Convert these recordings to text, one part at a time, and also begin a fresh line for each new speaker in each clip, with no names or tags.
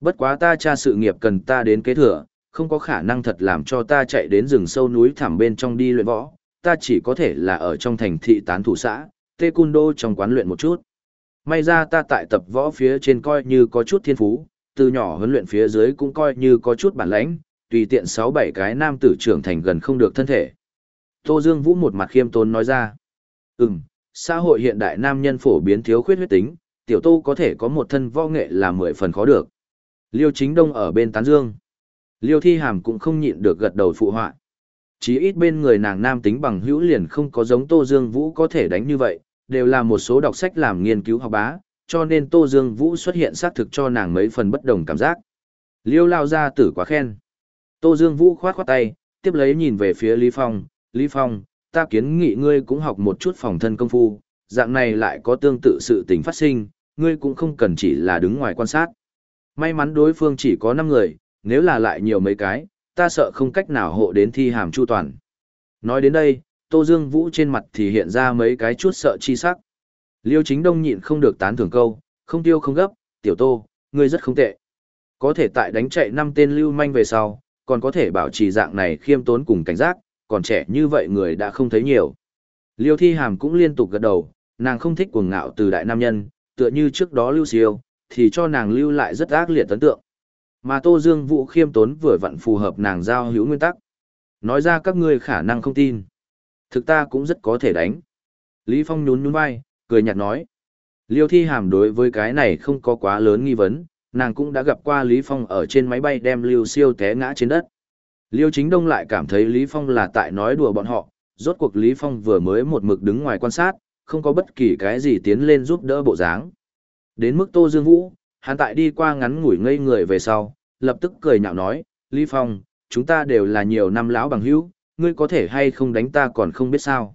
Bất quá ta cha sự nghiệp cần ta đến kế thừa, không có khả năng thật làm cho ta chạy đến rừng sâu núi thẳm bên trong đi luyện võ, ta chỉ có thể là ở trong thành thị tán thủ xã, tê cun đô trong quán luyện một chút. May ra ta tại tập võ phía trên coi như có chút thiên phú, từ nhỏ huấn luyện phía dưới cũng coi như có chút bản lãnh, tùy tiện 6-7 cái nam tử trưởng thành gần không được thân thể. Tô Dương Vũ một mặt khiêm tốn nói ra, ừm, xã hội hiện đại nam nhân phổ biến thiếu khuyết huyết tính, tiểu tô có thể có một thân võ nghệ là mười phần khó được. Liêu chính đông ở bên tán dương. Liêu thi hàm cũng không nhịn được gật đầu phụ họa. Chí ít bên người nàng nam tính bằng hữu liền không có giống Tô Dương Vũ có thể đánh như vậy, đều là một số đọc sách làm nghiên cứu học bá, cho nên Tô Dương Vũ xuất hiện xác thực cho nàng mấy phần bất đồng cảm giác. Liêu lao ra tử quá khen. Tô Dương Vũ khoát khoát tay, tiếp lấy nhìn về phía Lý Phong, Lý Phong, ta kiến nghị ngươi cũng học một chút phòng thân công phu, dạng này lại có tương tự sự tình phát sinh, ngươi cũng không cần chỉ là đứng ngoài quan sát. May mắn đối phương chỉ có 5 người, nếu là lại nhiều mấy cái, ta sợ không cách nào hộ đến thi hàm chu toàn. Nói đến đây, Tô Dương Vũ trên mặt thì hiện ra mấy cái chút sợ chi sắc. Liêu chính đông nhịn không được tán thưởng câu, không tiêu không gấp, tiểu tô, ngươi rất không tệ. Có thể tại đánh chạy năm tên lưu manh về sau, còn có thể bảo trì dạng này khiêm tốn cùng cảnh giác, còn trẻ như vậy người đã không thấy nhiều. Liêu thi hàm cũng liên tục gật đầu, nàng không thích cuồng ngạo từ đại nam nhân, tựa như trước đó lưu siêu, thì cho nàng lưu lại rất ác liệt ấn tượng. Mà Tô Dương Vũ khiêm tốn vừa vặn phù hợp nàng giao hữu nguyên tắc. Nói ra các ngươi khả năng không tin. Thực ta cũng rất có thể đánh. Lý Phong nhún nhún vai, cười nhạt nói. Liêu thi hàm đối với cái này không có quá lớn nghi vấn, nàng cũng đã gặp qua Lý Phong ở trên máy bay đem liêu siêu té ngã trên đất. Liêu chính đông lại cảm thấy Lý Phong là tại nói đùa bọn họ, rốt cuộc Lý Phong vừa mới một mực đứng ngoài quan sát, không có bất kỳ cái gì tiến lên giúp đỡ bộ dáng. Đến mức Tô Dương Vũ, hắn tại đi qua ngắn ngủi ngây người về sau, lập tức cười nhạo nói, Lý Phong, chúng ta đều là nhiều năm lão bằng hữu, ngươi có thể hay không đánh ta còn không biết sao.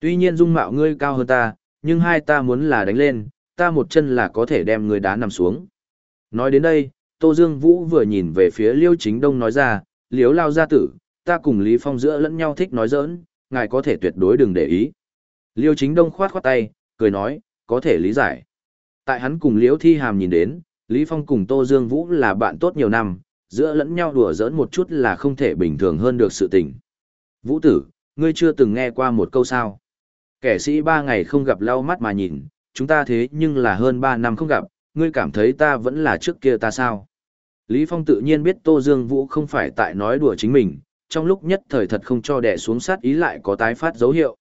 Tuy nhiên dung mạo ngươi cao hơn ta, nhưng hai ta muốn là đánh lên, ta một chân là có thể đem ngươi đá nằm xuống. Nói đến đây, Tô Dương Vũ vừa nhìn về phía Liêu Chính Đông nói ra, Liếu Lao gia tử, ta cùng Lý Phong giữa lẫn nhau thích nói giỡn, ngài có thể tuyệt đối đừng để ý. Liêu Chính Đông khoát khoát tay, cười nói, có thể lý giải. Tại hắn cùng Liễu Thi Hàm nhìn đến, Lý Phong cùng Tô Dương Vũ là bạn tốt nhiều năm, giữa lẫn nhau đùa giỡn một chút là không thể bình thường hơn được sự tình. Vũ tử, ngươi chưa từng nghe qua một câu sao. Kẻ sĩ ba ngày không gặp lau mắt mà nhìn, chúng ta thế nhưng là hơn ba năm không gặp, ngươi cảm thấy ta vẫn là trước kia ta sao. Lý Phong tự nhiên biết Tô Dương Vũ không phải tại nói đùa chính mình, trong lúc nhất thời thật không cho đẻ xuống sát ý lại có tái phát dấu hiệu.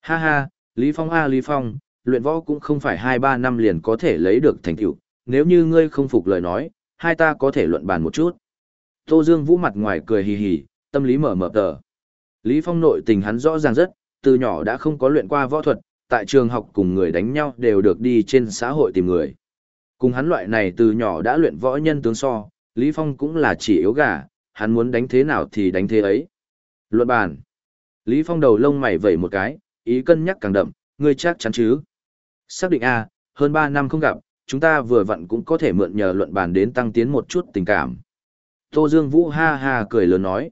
Ha ha, Lý Phong a Lý Phong, luyện võ cũng không phải hai ba năm liền có thể lấy được thành tựu, nếu như ngươi không phục lời nói, hai ta có thể luận bàn một chút. Tô Dương Vũ mặt ngoài cười hì hì, tâm lý mở mở tờ. Lý Phong nội tình hắn rõ ràng rất, từ nhỏ đã không có luyện qua võ thuật, tại trường học cùng người đánh nhau đều được đi trên xã hội tìm người. Cùng hắn loại này từ nhỏ đã luyện võ nhân tướng so, Lý Phong cũng là chỉ yếu gà, hắn muốn đánh thế nào thì đánh thế ấy. Luận bàn. Lý Phong đầu lông mày vẩy một cái, ý cân nhắc càng đậm, ngươi chắc chắn chứ. Xác định A, hơn 3 năm không gặp, chúng ta vừa vặn cũng có thể mượn nhờ luận bàn đến tăng tiến một chút tình cảm. Tô Dương Vũ ha ha cười lớn nói.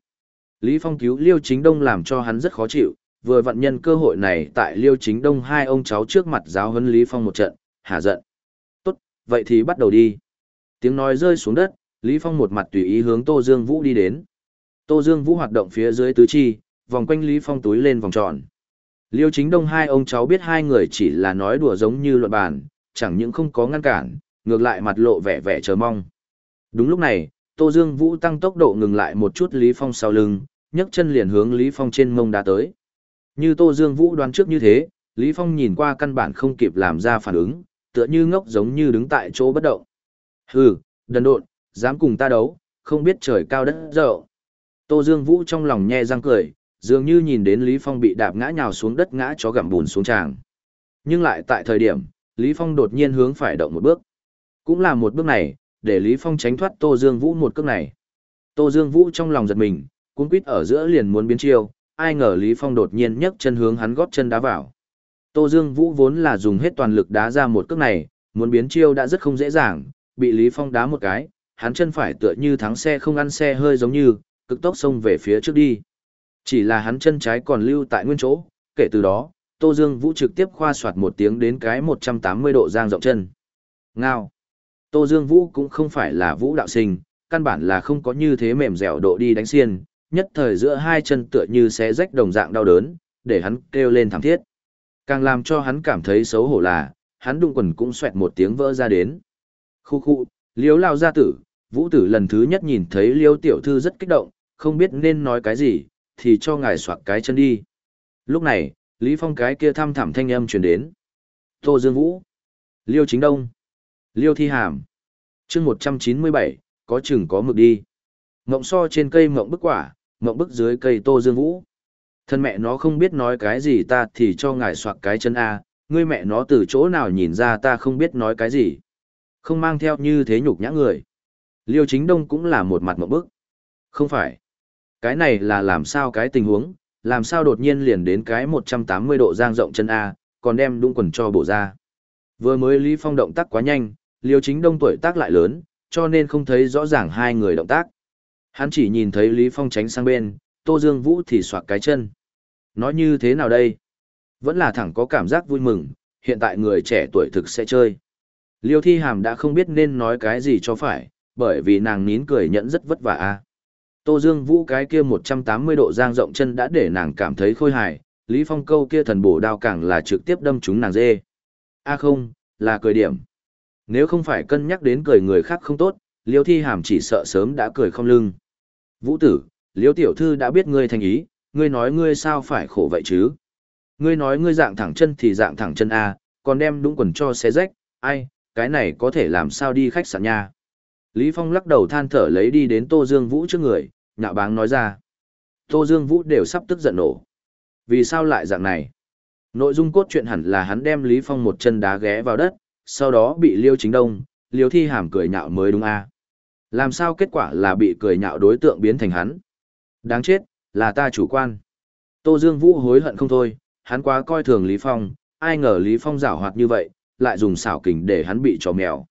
Lý Phong cứu Liêu Chính Đông làm cho hắn rất khó chịu, vừa vặn nhân cơ hội này tại Liêu Chính Đông hai ông cháu trước mặt giáo huấn Lý Phong một trận, hả giận. Tốt, vậy thì bắt đầu đi. Tiếng nói rơi xuống đất, Lý Phong một mặt tùy ý hướng Tô Dương Vũ đi đến. Tô Dương Vũ hoạt động phía dưới tứ chi, vòng quanh Lý Phong túi lên vòng tròn. Liêu chính đông hai ông cháu biết hai người chỉ là nói đùa giống như luận bàn, chẳng những không có ngăn cản, ngược lại mặt lộ vẻ vẻ chờ mong. Đúng lúc này, Tô Dương Vũ tăng tốc độ ngừng lại một chút Lý Phong sau lưng, nhấc chân liền hướng Lý Phong trên mông đá tới. Như Tô Dương Vũ đoán trước như thế, Lý Phong nhìn qua căn bản không kịp làm ra phản ứng, tựa như ngốc giống như đứng tại chỗ bất động. Hừ, đần độn, dám cùng ta đấu, không biết trời cao đất rộng. Tô Dương Vũ trong lòng nhe răng cười, dường như nhìn đến Lý Phong bị đạp ngã nhào xuống đất ngã chó gặm bùn xuống tràng. Nhưng lại tại thời điểm, Lý Phong đột nhiên hướng phải động một bước. Cũng là một bước này, để Lý Phong tránh thoát Tô Dương Vũ một cước này. Tô Dương Vũ trong lòng giật mình, cuống quýt ở giữa liền muốn biến chiêu, ai ngờ Lý Phong đột nhiên nhấc chân hướng hắn góp chân đá vào. Tô Dương Vũ vốn là dùng hết toàn lực đá ra một cước này, muốn biến chiêu đã rất không dễ dàng, bị Lý Phong đá một cái, hắn chân phải tựa như thắng xe không ăn xe hơi giống như, cực tốc xông về phía trước đi. Chỉ là hắn chân trái còn lưu tại nguyên chỗ, kể từ đó, Tô Dương Vũ trực tiếp khoa soạt một tiếng đến cái 180 độ giang rộng chân. Ngao. Tô Dương Vũ cũng không phải là vũ đạo sinh, căn bản là không có như thế mềm dẻo độ đi đánh xiên, nhất thời giữa hai chân tựa như xé rách đồng dạng đau đớn, để hắn kêu lên thảm thiết. Càng làm cho hắn cảm thấy xấu hổ là, hắn đụng quần cũng xoẹt một tiếng vỡ ra đến. Khu khu, liếu lao gia tử, vũ tử lần thứ nhất nhìn thấy liêu tiểu thư rất kích động, không biết nên nói cái gì, thì cho ngài soạt cái chân đi. Lúc này, Lý Phong cái kia thăm thẳm thanh âm truyền đến. Tô Dương Vũ, Liêu Chính Đông, Liêu Thi Hàm, chương 197, có chừng có mực đi. Ngộng so trên cây ngộng bức quả, ngộng bức dưới cây Tô Dương Vũ. Thân mẹ nó không biết nói cái gì ta thì cho ngài soạt cái chân A, ngươi mẹ nó từ chỗ nào nhìn ra ta không biết nói cái gì. Không mang theo như thế nhục nhã người. Liêu chính đông cũng là một mặt một bức. Không phải. Cái này là làm sao cái tình huống, làm sao đột nhiên liền đến cái 180 độ giang rộng chân A, còn đem đúng quần cho bổ ra. Vừa mới Lý Phong động tác quá nhanh, Liêu chính đông tuổi tác lại lớn, cho nên không thấy rõ ràng hai người động tác. Hắn chỉ nhìn thấy Lý Phong tránh sang bên, Tô Dương Vũ thì soạt cái chân. Nói như thế nào đây? Vẫn là thẳng có cảm giác vui mừng, hiện tại người trẻ tuổi thực sẽ chơi. Liêu Thi Hàm đã không biết nên nói cái gì cho phải, bởi vì nàng nín cười nhẫn rất vất vả a. Tô Dương Vũ cái kia 180 độ giang rộng chân đã để nàng cảm thấy khôi hài, Lý Phong câu kia thần bổ đao càng là trực tiếp đâm trúng nàng dê. A không, là cười điểm. Nếu không phải cân nhắc đến cười người khác không tốt, Liêu Thi Hàm chỉ sợ sớm đã cười không lưng. Vũ tử, Liêu Tiểu Thư đã biết ngươi thành ý, ngươi nói ngươi sao phải khổ vậy chứ? Ngươi nói ngươi dạng thẳng chân thì dạng thẳng chân A, còn đem đúng quần cho xé rách, ai, cái này có thể làm sao đi khách sạn nha. Lý Phong lắc đầu than thở lấy đi đến Tô Dương Vũ trước người, nhạo báng nói ra. Tô Dương Vũ đều sắp tức giận nổ. Vì sao lại dạng này? Nội dung cốt truyện hẳn là hắn đem Lý Phong một chân đá ghé vào đất, sau đó bị Liêu Chính Đông, Liêu Thi Hàm cười nhạo mới đúng a. À? Làm sao kết quả là bị cười nhạo đối tượng biến thành hắn? Đáng chết, là ta chủ quan. Tô Dương Vũ hối hận không thôi, hắn quá coi thường Lý Phong, ai ngờ Lý Phong giảo hoạt như vậy, lại dùng xảo kình để hắn bị trò mèo.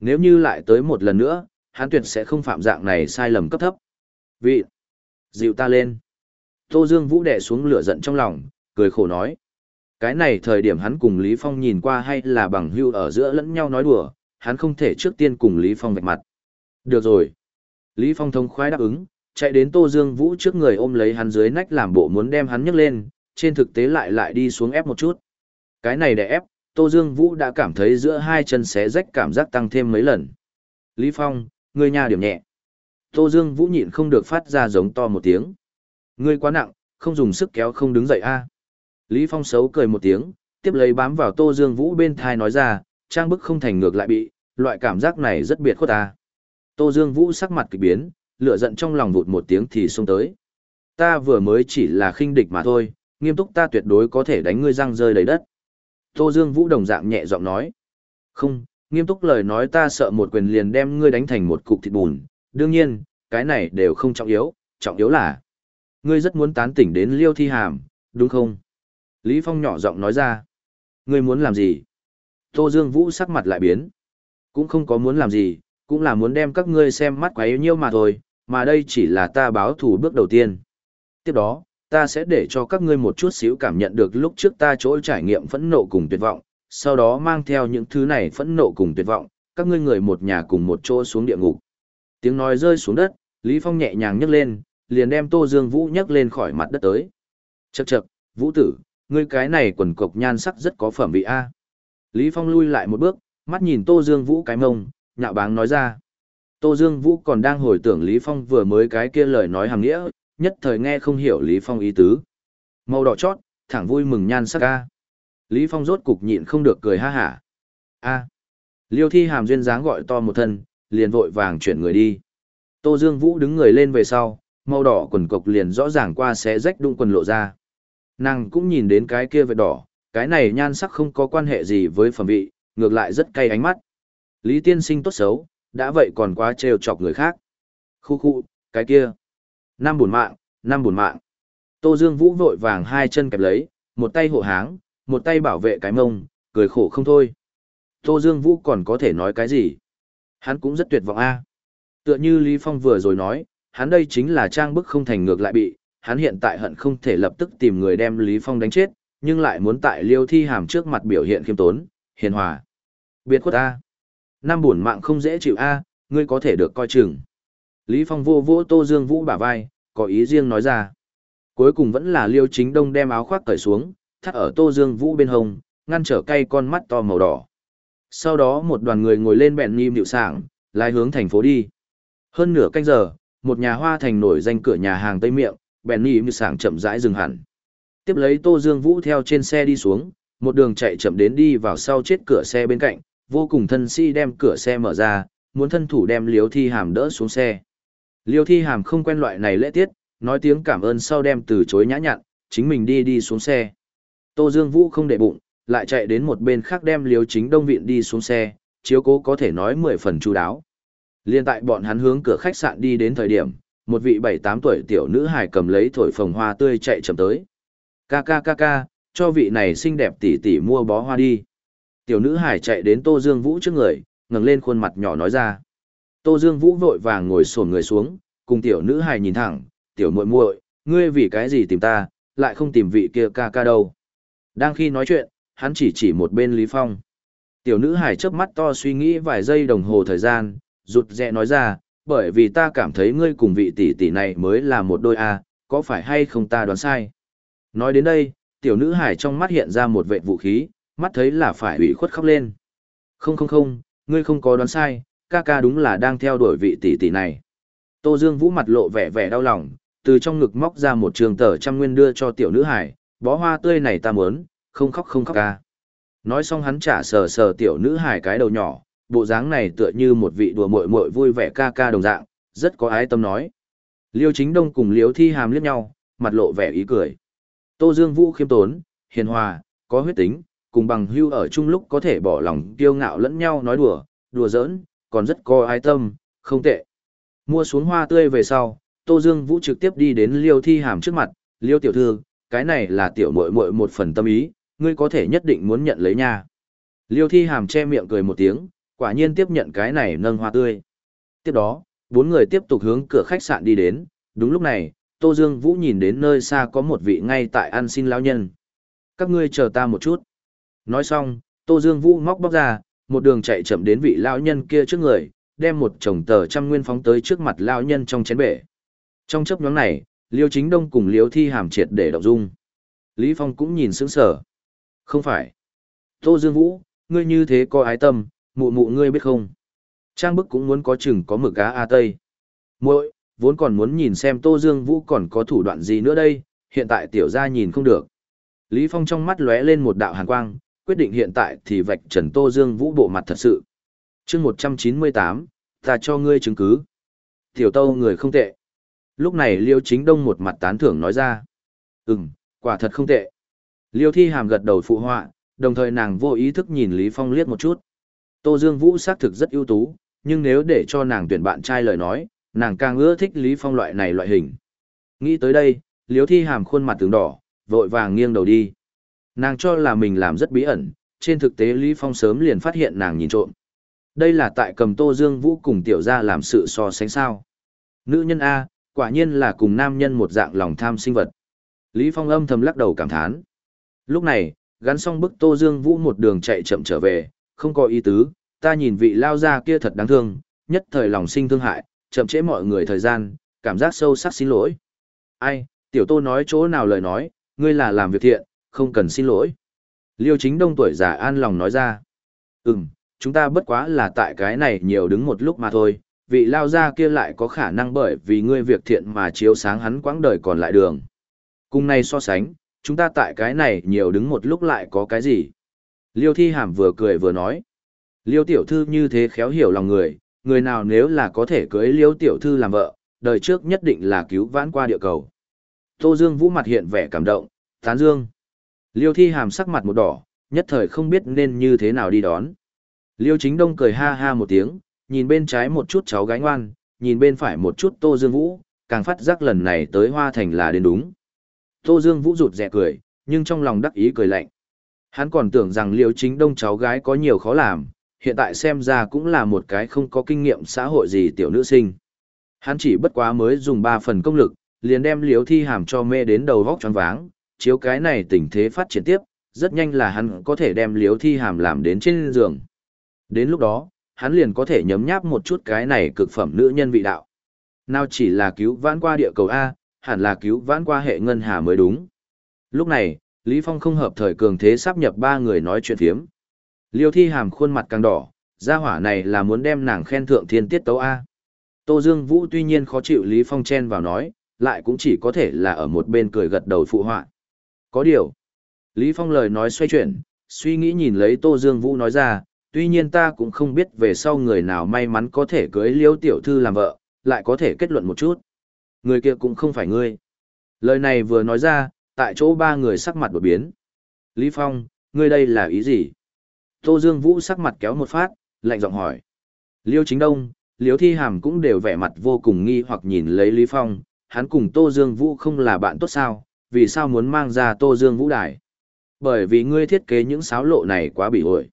Nếu như lại tới một lần nữa, hắn tuyệt sẽ không phạm dạng này sai lầm cấp thấp. Vị, dịu ta lên. Tô Dương Vũ đè xuống lửa giận trong lòng, cười khổ nói. Cái này thời điểm hắn cùng Lý Phong nhìn qua hay là bằng hưu ở giữa lẫn nhau nói đùa, hắn không thể trước tiên cùng Lý Phong vạch mặt. Được rồi. Lý Phong thông khoái đáp ứng, chạy đến Tô Dương Vũ trước người ôm lấy hắn dưới nách làm bộ muốn đem hắn nhấc lên, trên thực tế lại lại đi xuống ép một chút. Cái này để ép, Tô Dương Vũ đã cảm thấy giữa hai chân xé rách cảm giác tăng thêm mấy lần. Lý Phong, ngươi nhà điểm nhẹ. Tô Dương Vũ nhịn không được phát ra giống to một tiếng. Ngươi quá nặng, không dùng sức kéo không đứng dậy a. Lý Phong xấu cười một tiếng, tiếp lấy bám vào Tô Dương Vũ bên thai nói ra, trang bức không thành ngược lại bị, loại cảm giác này rất biệt khuất ta. Tô Dương Vũ sắc mặt kỳ biến, lửa giận trong lòng vụt một tiếng thì xông tới. Ta vừa mới chỉ là khinh địch mà thôi, nghiêm túc ta tuyệt đối có thể đánh ngươi răng rơi đầy đất. Tô Dương Vũ đồng dạng nhẹ giọng nói. Không, nghiêm túc lời nói ta sợ một quyền liền đem ngươi đánh thành một cục thịt bùn. Đương nhiên, cái này đều không trọng yếu, trọng yếu là ngươi rất muốn tán tỉnh đến liêu thi hàm, đúng không? Lý Phong nhỏ giọng nói ra. Ngươi muốn làm gì? Tô Dương Vũ sắc mặt lại biến. Cũng không có muốn làm gì, cũng là muốn đem các ngươi xem mắt quá yếu nhiêu mà thôi, mà đây chỉ là ta báo thủ bước đầu tiên. Tiếp đó, ta sẽ để cho các ngươi một chút xíu cảm nhận được lúc trước ta chỗ trải nghiệm phẫn nộ cùng tuyệt vọng, sau đó mang theo những thứ này phẫn nộ cùng tuyệt vọng, các ngươi người một nhà cùng một chỗ xuống địa ngục. Tiếng nói rơi xuống đất, Lý Phong nhẹ nhàng nhấc lên, liền đem Tô Dương Vũ nhấc lên khỏi mặt đất tới. Chậc chậc, Vũ tử, ngươi cái này quần cộc nhan sắc rất có phẩm vị a. Lý Phong lui lại một bước, mắt nhìn Tô Dương Vũ cái mông, nhạo báng nói ra. Tô Dương Vũ còn đang hồi tưởng Lý Phong vừa mới cái kia lời nói hàng nghĩa, nhất thời nghe không hiểu Lý Phong ý tứ. Màu đỏ chót, thẳng vui mừng nhan sắc ca. Lý Phong rốt cục nhịn không được cười ha hả. A. Liêu thi hàm duyên dáng gọi to một thân, liền vội vàng chuyển người đi. Tô Dương Vũ đứng người lên về sau, màu đỏ quần cộc liền rõ ràng qua xé rách đụng quần lộ ra. Nàng cũng nhìn đến cái kia vệt đỏ, cái này nhan sắc không có quan hệ gì với phẩm vị, ngược lại rất cay ánh mắt. Lý tiên sinh tốt xấu, đã vậy còn quá trêu chọc người khác. Khu khu, cái kia. Năm buồn mạng, năm buồn mạng. Tô Dương Vũ vội vàng hai chân kẹp lấy, một tay hộ háng, một tay bảo vệ cái mông, cười khổ không thôi. Tô Dương Vũ còn có thể nói cái gì? Hắn cũng rất tuyệt vọng a. Tựa như Lý Phong vừa rồi nói, hắn đây chính là trang bức không thành ngược lại bị, hắn hiện tại hận không thể lập tức tìm người đem Lý Phong đánh chết, nhưng lại muốn tại Liêu Thi Hàm trước mặt biểu hiện khiêm tốn, hiền hòa. Biệt khuất ta. Năm buồn mạng không dễ chịu a, ngươi có thể được coi chừng. Lý Phong vô vỗ Tô Dương Vũ bả vai, có ý riêng nói ra. Cuối cùng vẫn là Liêu Chính Đông đem áo khoác cởi xuống, thắt ở Tô Dương Vũ bên hông, ngăn trở cay con mắt to màu đỏ. Sau đó một đoàn người ngồi lên bẹn nhim điệu sảng, lái hướng thành phố đi. Hơn nửa canh giờ, một nhà hoa thành nổi danh cửa nhà hàng Tây Miệng, bẹn nhim điệu sảng chậm rãi dừng hẳn. Tiếp lấy Tô Dương Vũ theo trên xe đi xuống, một đường chạy chậm đến đi vào sau chết cửa xe bên cạnh, vô cùng thân si đem cửa xe mở ra, muốn thân thủ đem liếu thi hàm đỡ xuống xe. Liêu thi hàm không quen loại này lễ tiết, nói tiếng cảm ơn sau đem từ chối nhã nhặn, chính mình đi đi xuống xe. Tô Dương Vũ không để bụng, lại chạy đến một bên khác đem Liêu chính đông viện đi xuống xe, chiếu cố có thể nói mười phần chú đáo. Liên tại bọn hắn hướng cửa khách sạn đi đến thời điểm, một vị bảy tám tuổi tiểu nữ hài cầm lấy thổi phồng hoa tươi chạy chậm tới. Ca ca ca ca, cho vị này xinh đẹp tỷ tỷ mua bó hoa đi. Tiểu nữ hài chạy đến Tô Dương Vũ trước người, ngẩng lên khuôn mặt nhỏ nói ra. Tô Dương Vũ vội vàng ngồi xổm người xuống, cùng tiểu nữ hài nhìn thẳng, "Tiểu muội muội, ngươi vì cái gì tìm ta, lại không tìm vị kia ca ca đâu?" Đang khi nói chuyện, hắn chỉ chỉ một bên Lý Phong. Tiểu nữ hài chớp mắt to suy nghĩ vài giây đồng hồ thời gian, rụt rè nói ra, "Bởi vì ta cảm thấy ngươi cùng vị tỷ tỷ này mới là một đôi a, có phải hay không ta đoán sai?" Nói đến đây, tiểu nữ hài trong mắt hiện ra một vệt vũ khí, mắt thấy là phải ủy khuất khóc lên. "Không không không, ngươi không có đoán sai, ca ca đúng là đang theo đuổi vị tỷ tỷ này. Tô Dương Vũ mặt lộ vẻ vẻ đau lòng, từ trong ngực móc ra một trường tờ trăm nguyên đưa cho tiểu nữ hải, bó hoa tươi này ta muốn, không khóc không khóc ca. Nói xong hắn trả sờ sờ tiểu nữ hải cái đầu nhỏ, bộ dáng này tựa như một vị đùa muội muội vui vẻ ca ca đồng dạng, rất có ái tâm nói. Liêu Chính Đông cùng Liêu Thi Hàm liếc nhau, mặt lộ vẻ ý cười. Tô Dương Vũ khiêm tốn, hiền hòa, có huyết tính, cùng bằng hưu ở chung lúc có thể bỏ lòng kiêu ngạo lẫn nhau nói đùa, đùa giỡn, còn rất có ái tâm, không tệ. Mua xuống hoa tươi về sau, Tô Dương Vũ trực tiếp đi đến Liêu Thi Hàm trước mặt, Liêu tiểu thư, cái này là tiểu muội muội một phần tâm ý, ngươi có thể nhất định muốn nhận lấy nha. Liêu Thi Hàm che miệng cười một tiếng, quả nhiên tiếp nhận cái này nâng hoa tươi. Tiếp đó, bốn người tiếp tục hướng cửa khách sạn đi đến, đúng lúc này, Tô Dương Vũ nhìn đến nơi xa có một vị ngay tại ăn xin lão nhân. Các ngươi chờ ta một chút. Nói xong, Tô Dương Vũ móc bóc ra, một đường chạy chậm đến vị lão nhân kia trước người, đem một chồng tờ trăm nguyên phóng tới trước mặt lão nhân trong chén bể. Trong chấp nhóm này, Liêu Chính Đông cùng Liêu Thi Hàm triệt để động dung. Lý Phong cũng nhìn sững sờ. Không phải. Tô Dương Vũ, ngươi như thế có ái tâm, mụ mụ ngươi biết không? Trang bức cũng muốn có chừng có mực cá A Tây. muội vốn còn muốn nhìn xem Tô Dương Vũ còn có thủ đoạn gì nữa đây, hiện tại tiểu gia nhìn không được. Lý Phong trong mắt lóe lên một đạo hàn quang, quyết định hiện tại thì vạch trần Tô Dương Vũ bộ mặt thật sự. chương 198, ta cho ngươi chứng cứ. Tiểu Tâu người không tệ. Lúc này Liêu Chính Đông một mặt tán thưởng nói ra. Ừm, quả thật không tệ. Liêu Thi Hàm gật đầu phụ họa, đồng thời nàng vô ý thức nhìn Lý Phong liếc một chút. Tô Dương Vũ xác thực rất ưu tú, nhưng nếu để cho nàng tuyển bạn trai lời nói, nàng càng ưa thích Lý Phong loại này loại hình. Nghĩ tới đây, Liêu Thi Hàm khuôn mặt tướng đỏ, vội vàng nghiêng đầu đi. Nàng cho là mình làm rất bí ẩn, trên thực tế Lý Phong sớm liền phát hiện nàng nhìn trộm. Đây là tại cầm Tô Dương Vũ cùng tiểu gia làm sự so sánh sao. Nữ nhân A, quả nhiên là cùng nam nhân một dạng lòng tham sinh vật. Lý Phong âm thầm lắc đầu cảm thán. Lúc này, gắn xong bức Tô Dương Vũ một đường chạy chậm trở về, không có ý tứ, ta nhìn vị lao gia kia thật đáng thương, nhất thời lòng sinh thương hại, chậm trễ mọi người thời gian, cảm giác sâu sắc xin lỗi. Ai, tiểu tô nói chỗ nào lời nói, ngươi là làm việc thiện, không cần xin lỗi. Liêu chính đông tuổi già an lòng nói ra. Ừm, chúng ta bất quá là tại cái này nhiều đứng một lúc mà thôi, vị lao gia kia lại có khả năng bởi vì ngươi việc thiện mà chiếu sáng hắn quãng đời còn lại đường. Cùng này so sánh, chúng ta tại cái này nhiều đứng một lúc lại có cái gì? Liêu thi hàm vừa cười vừa nói. Liêu tiểu thư như thế khéo hiểu lòng người, người nào nếu là có thể cưới liêu tiểu thư làm vợ, đời trước nhất định là cứu vãn qua địa cầu. Tô Dương Vũ mặt hiện vẻ cảm động, tán dương. Liêu thi hàm sắc mặt một đỏ, nhất thời không biết nên như thế nào đi đón. Liêu chính đông cười ha ha một tiếng, nhìn bên trái một chút cháu gái ngoan, nhìn bên phải một chút Tô Dương Vũ, càng phát giác lần này tới Hoa Thành là đến đúng. Tô Dương Vũ rụt rè cười, nhưng trong lòng đắc ý cười lạnh. Hắn còn tưởng rằng Liêu chính đông cháu gái có nhiều khó làm, hiện tại xem ra cũng là một cái không có kinh nghiệm xã hội gì tiểu nữ sinh. Hắn chỉ bất quá mới dùng 3 phần công lực, liền đem Liêu thi hàm cho mê đến đầu vóc tròn váng, chiếu cái này tình thế phát triển tiếp, rất nhanh là hắn có thể đem liếu thi hàm làm đến trên giường. Đến lúc đó, hắn liền có thể nhấm nháp một chút cái này cực phẩm nữ nhân vị đạo. Nào chỉ là cứu vãn qua địa cầu A, hẳn là cứu vãn qua hệ ngân hà mới đúng. Lúc này, Lý Phong không hợp thời cường thế sắp nhập ba người nói chuyện phiếm. Liêu thi hàm khuôn mặt càng đỏ, gia hỏa này là muốn đem nàng khen thượng thiên tiết tấu A. Tô Dương Vũ tuy nhiên khó chịu Lý Phong chen vào nói, lại cũng chỉ có thể là ở một bên cười gật đầu phụ họa. Có điều. Lý Phong lời nói xoay chuyển, suy nghĩ nhìn lấy Tô Dương Vũ nói ra, tuy nhiên ta cũng không biết về sau người nào may mắn có thể cưới liêu tiểu thư làm vợ, lại có thể kết luận một chút. Người kia cũng không phải ngươi. Lời này vừa nói ra, tại chỗ ba người sắc mặt đột biến. Lý Phong, ngươi đây là ý gì? Tô Dương Vũ sắc mặt kéo một phát, lạnh giọng hỏi. Liêu Chính Đông, Liêu Thi Hàm cũng đều vẻ mặt vô cùng nghi hoặc nhìn lấy Lý Phong, hắn cùng Tô Dương Vũ không là bạn tốt sao, vì sao muốn mang ra Tô Dương Vũ đài? Bởi vì ngươi thiết kế những sáo lộ này quá bị ổi.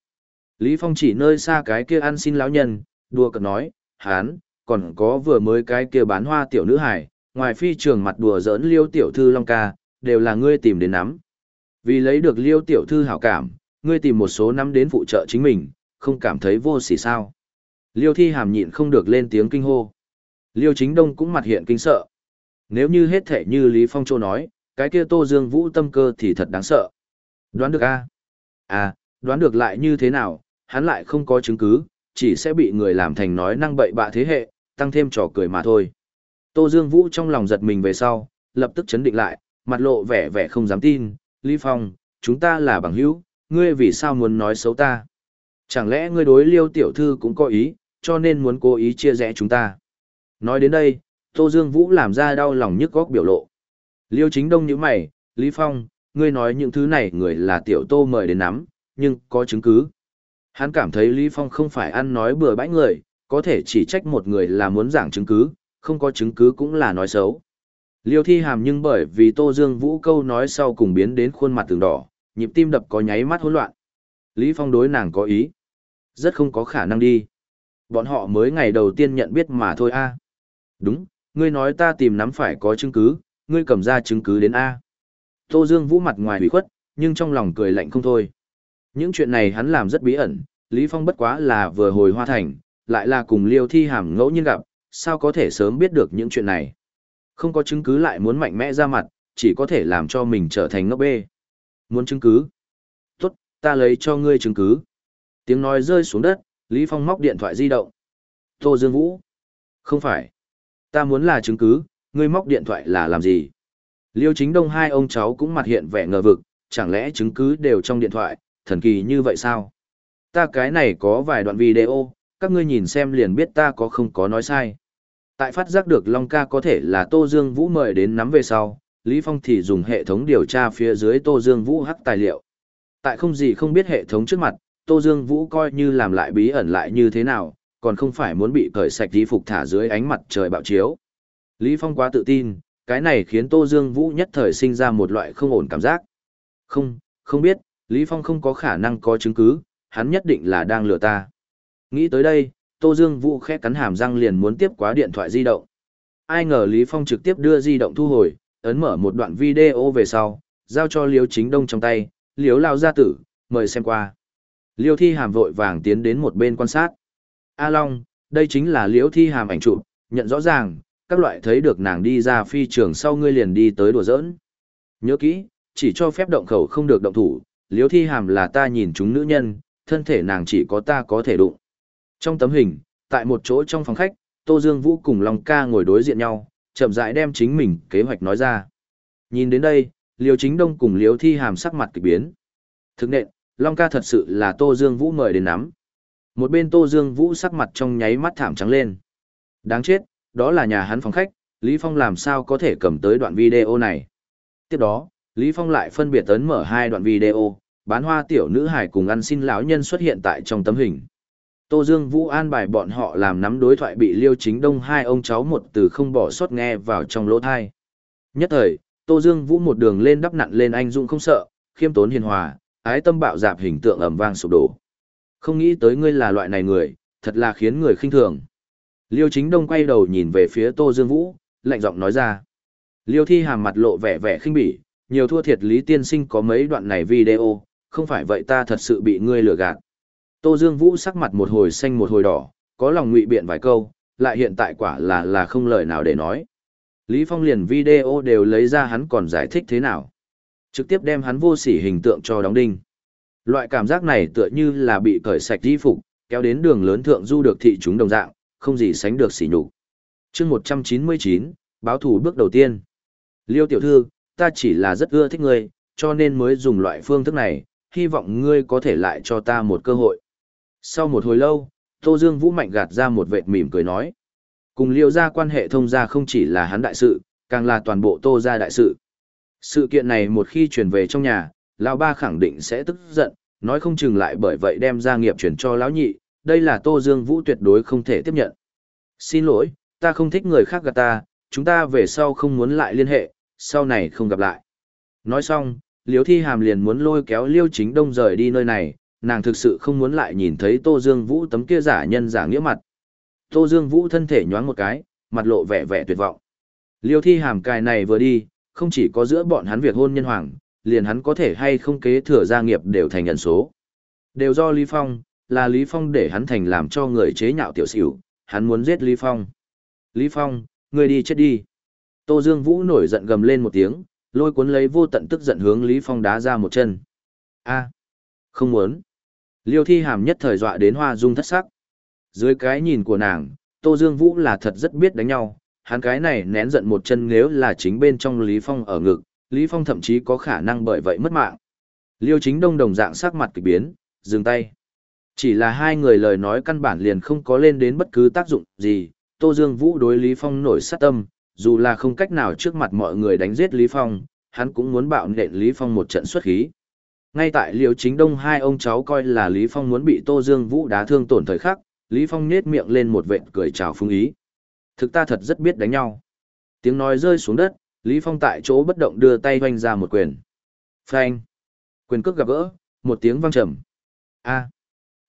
Lý Phong chỉ nơi xa cái kia ăn xin lão nhân, đùa cợt nói, hán, còn có vừa mới cái kia bán hoa tiểu nữ hải, ngoài phi trường mặt đùa giỡn liêu tiểu thư Long ca, đều là ngươi tìm đến nắm. Vì lấy được liêu tiểu thư hảo cảm, ngươi tìm một số năm đến phụ trợ chính mình, không cảm thấy vô sỉ sao. Liêu thi hàm nhịn không được lên tiếng kinh hô. Liêu chính đông cũng mặt hiện kinh sợ. Nếu như hết thể như Lý Phong Châu nói, cái kia Tô Dương Vũ tâm cơ thì thật đáng sợ. Đoán được a? À, đoán được lại như thế nào, hắn lại không có chứng cứ, chỉ sẽ bị người làm thành nói năng bậy bạ thế hệ, tăng thêm trò cười mà thôi. Tô Dương Vũ trong lòng giật mình về sau, lập tức chấn định lại, mặt lộ vẻ vẻ không dám tin, Lý Phong, chúng ta là bằng hữu, ngươi vì sao muốn nói xấu ta? Chẳng lẽ ngươi đối liêu tiểu thư cũng có ý, cho nên muốn cố ý chia rẽ chúng ta? Nói đến đây, Tô Dương Vũ làm ra đau lòng nhức góc biểu lộ. Liêu chính đông như mày, Lý Phong, ngươi nói những thứ này người là tiểu tô mời đến nắm, nhưng có chứng cứ. Hắn cảm thấy Lý Phong không phải ăn nói bừa bãi người, có thể chỉ trách một người là muốn giảng chứng cứ, không có chứng cứ cũng là nói xấu. Liêu thi hàm nhưng bởi vì Tô Dương Vũ câu nói sau cùng biến đến khuôn mặt tường đỏ, nhịp tim đập có nháy mắt hỗn loạn. Lý Phong đối nàng có ý. Rất không có khả năng đi. Bọn họ mới ngày đầu tiên nhận biết mà thôi a. Đúng, ngươi nói ta tìm nắm phải có chứng cứ, ngươi cầm ra chứng cứ đến a. Tô Dương Vũ mặt ngoài hủy khuất, nhưng trong lòng cười lạnh không thôi. Những chuyện này hắn làm rất bí ẩn, Lý Phong bất quá là vừa hồi hoa thành, lại là cùng Liêu Thi Hàm ngẫu nhiên gặp, sao có thể sớm biết được những chuyện này. Không có chứng cứ lại muốn mạnh mẽ ra mặt, chỉ có thể làm cho mình trở thành ngốc bê. Muốn chứng cứ? Tốt, ta lấy cho ngươi chứng cứ. Tiếng nói rơi xuống đất, Lý Phong móc điện thoại di động. Tô Dương Vũ. Không phải. Ta muốn là chứng cứ, ngươi móc điện thoại là làm gì? Liêu chính đông hai ông cháu cũng mặt hiện vẻ ngờ vực, chẳng lẽ chứng cứ đều trong điện thoại, thần kỳ như vậy sao? Ta cái này có vài đoạn video, các ngươi nhìn xem liền biết ta có không có nói sai. Tại phát giác được Long ca có thể là Tô Dương Vũ mời đến nắm về sau, Lý Phong thì dùng hệ thống điều tra phía dưới Tô Dương Vũ hắc tài liệu. Tại không gì không biết hệ thống trước mặt, Tô Dương Vũ coi như làm lại bí ẩn lại như thế nào, còn không phải muốn bị cởi sạch đi phục thả dưới ánh mặt trời bạo chiếu. Lý Phong quá tự tin, cái này khiến Tô Dương Vũ nhất thời sinh ra một loại không ổn cảm giác. Không, không biết, Lý Phong không có khả năng có chứng cứ, hắn nhất định là đang lừa ta. Nghĩ tới đây, Tô Dương Vũ khẽ cắn hàm răng liền muốn tiếp quá điện thoại di động. Ai ngờ Lý Phong trực tiếp đưa di động thu hồi, ấn mở một đoạn video về sau, giao cho Liêu Chính Đông trong tay, Liêu lao gia tử, mời xem qua. Liêu Thi Hàm vội vàng tiến đến một bên quan sát. A Long, đây chính là Liêu Thi Hàm ảnh chụp, nhận rõ ràng, các loại thấy được nàng đi ra phi trường sau ngươi liền đi tới đùa giỡn. Nhớ kỹ, chỉ cho phép động khẩu không được động thủ, Liêu Thi Hàm là ta nhìn chúng nữ nhân, thân thể nàng chỉ có ta có thể đụng. Trong tấm hình, tại một chỗ trong phòng khách, Tô Dương Vũ cùng Long ca ngồi đối diện nhau, chậm rãi đem chính mình kế hoạch nói ra. Nhìn đến đây, Liêu Chính Đông cùng Liêu Thi Hàm sắc mặt kỳ biến. Thực nện, Long ca thật sự là Tô Dương Vũ mời đến nắm. Một bên Tô Dương Vũ sắc mặt trong nháy mắt thảm trắng lên. Đáng chết, đó là nhà hắn phòng khách, Lý Phong làm sao có thể cầm tới đoạn video này. Tiếp đó, Lý Phong lại phân biệt ấn mở hai đoạn video, bán hoa tiểu nữ hải cùng ăn xin lão nhân xuất hiện tại trong tấm hình. Tô Dương Vũ an bài bọn họ làm nắm đối thoại bị Liêu Chính Đông hai ông cháu một từ không bỏ sót nghe vào trong lỗ thai. Nhất thời, Tô Dương Vũ một đường lên đắp nặn lên anh dũng không sợ, khiêm tốn hiền hòa, ái tâm bạo dạp hình tượng ầm vang sụp đổ. Không nghĩ tới ngươi là loại này người, thật là khiến người khinh thường. Liêu Chính Đông quay đầu nhìn về phía Tô Dương Vũ, lạnh giọng nói ra. Liêu Thi Hàm mặt lộ vẻ vẻ khinh bỉ, nhiều thua thiệt Lý Tiên Sinh có mấy đoạn này video, không phải vậy ta thật sự bị ngươi lừa gạt. Tô Dương Vũ sắc mặt một hồi xanh một hồi đỏ, có lòng ngụy biện vài câu, lại hiện tại quả là là không lời nào để nói. Lý Phong liền video đều lấy ra hắn còn giải thích thế nào. Trực tiếp đem hắn vô sỉ hình tượng cho đóng đinh. Loại cảm giác này tựa như là bị cởi sạch di phục, kéo đến đường lớn thượng du được thị chúng đồng dạng, không gì sánh được sỉ nhục. Chương 199, báo thủ bước đầu tiên. Liêu tiểu thư, ta chỉ là rất ưa thích ngươi, cho nên mới dùng loại phương thức này, hy vọng ngươi có thể lại cho ta một cơ hội. Sau một hồi lâu, Tô Dương Vũ mạnh gạt ra một vệt mỉm cười nói. Cùng liêu ra quan hệ thông gia không chỉ là hắn đại sự, càng là toàn bộ Tô gia đại sự. Sự kiện này một khi truyền về trong nhà, lão ba khẳng định sẽ tức giận, nói không chừng lại bởi vậy đem gia nghiệp chuyển cho lão nhị, đây là Tô Dương Vũ tuyệt đối không thể tiếp nhận. Xin lỗi, ta không thích người khác gạt ta, chúng ta về sau không muốn lại liên hệ, sau này không gặp lại. Nói xong, Liêu Thi Hàm liền muốn lôi kéo Liêu Chính Đông rời đi nơi này, nàng thực sự không muốn lại nhìn thấy Tô Dương Vũ tấm kia giả nhân giả nghĩa mặt. Tô Dương Vũ thân thể nhoáng một cái, mặt lộ vẻ vẻ tuyệt vọng. Liêu Thi Hàm cài này vừa đi, không chỉ có giữa bọn hắn việc hôn nhân hoàng, liền hắn có thể hay không kế thừa gia nghiệp đều thành nhận số. Đều do Lý Phong, là Lý Phong để hắn thành làm cho người chế nhạo tiểu xỉu, hắn muốn giết Lý Phong. Lý Phong, người đi chết đi. Tô Dương Vũ nổi giận gầm lên một tiếng, lôi cuốn lấy vô tận tức giận hướng Lý Phong đá ra một chân. A, không muốn. Liêu Thi Hàm nhất thời dọa đến hoa dung thất sắc. Dưới cái nhìn của nàng, Tô Dương Vũ là thật rất biết đánh nhau, hắn cái này nén giận một chân nếu là chính bên trong Lý Phong ở ngực, Lý Phong thậm chí có khả năng bởi vậy mất mạng. Liêu chính đông đồng dạng sắc mặt kỳ biến, dừng tay. Chỉ là hai người lời nói căn bản liền không có lên đến bất cứ tác dụng gì, Tô Dương Vũ đối Lý Phong nổi sát tâm, dù là không cách nào trước mặt mọi người đánh giết Lý Phong, hắn cũng muốn bạo nện Lý Phong một trận xuất khí. Ngay tại Liêu Chính Đông hai ông cháu coi là Lý Phong muốn bị Tô Dương Vũ đá thương tổn thời khắc, Lý Phong nết miệng lên một vệt cười chào phương ý. Thực ta thật rất biết đánh nhau. Tiếng nói rơi xuống đất, Lý Phong tại chỗ bất động đưa tay hoành ra một quyền. Phanh. Quyền cước gặp gỡ, một tiếng vang trầm. A.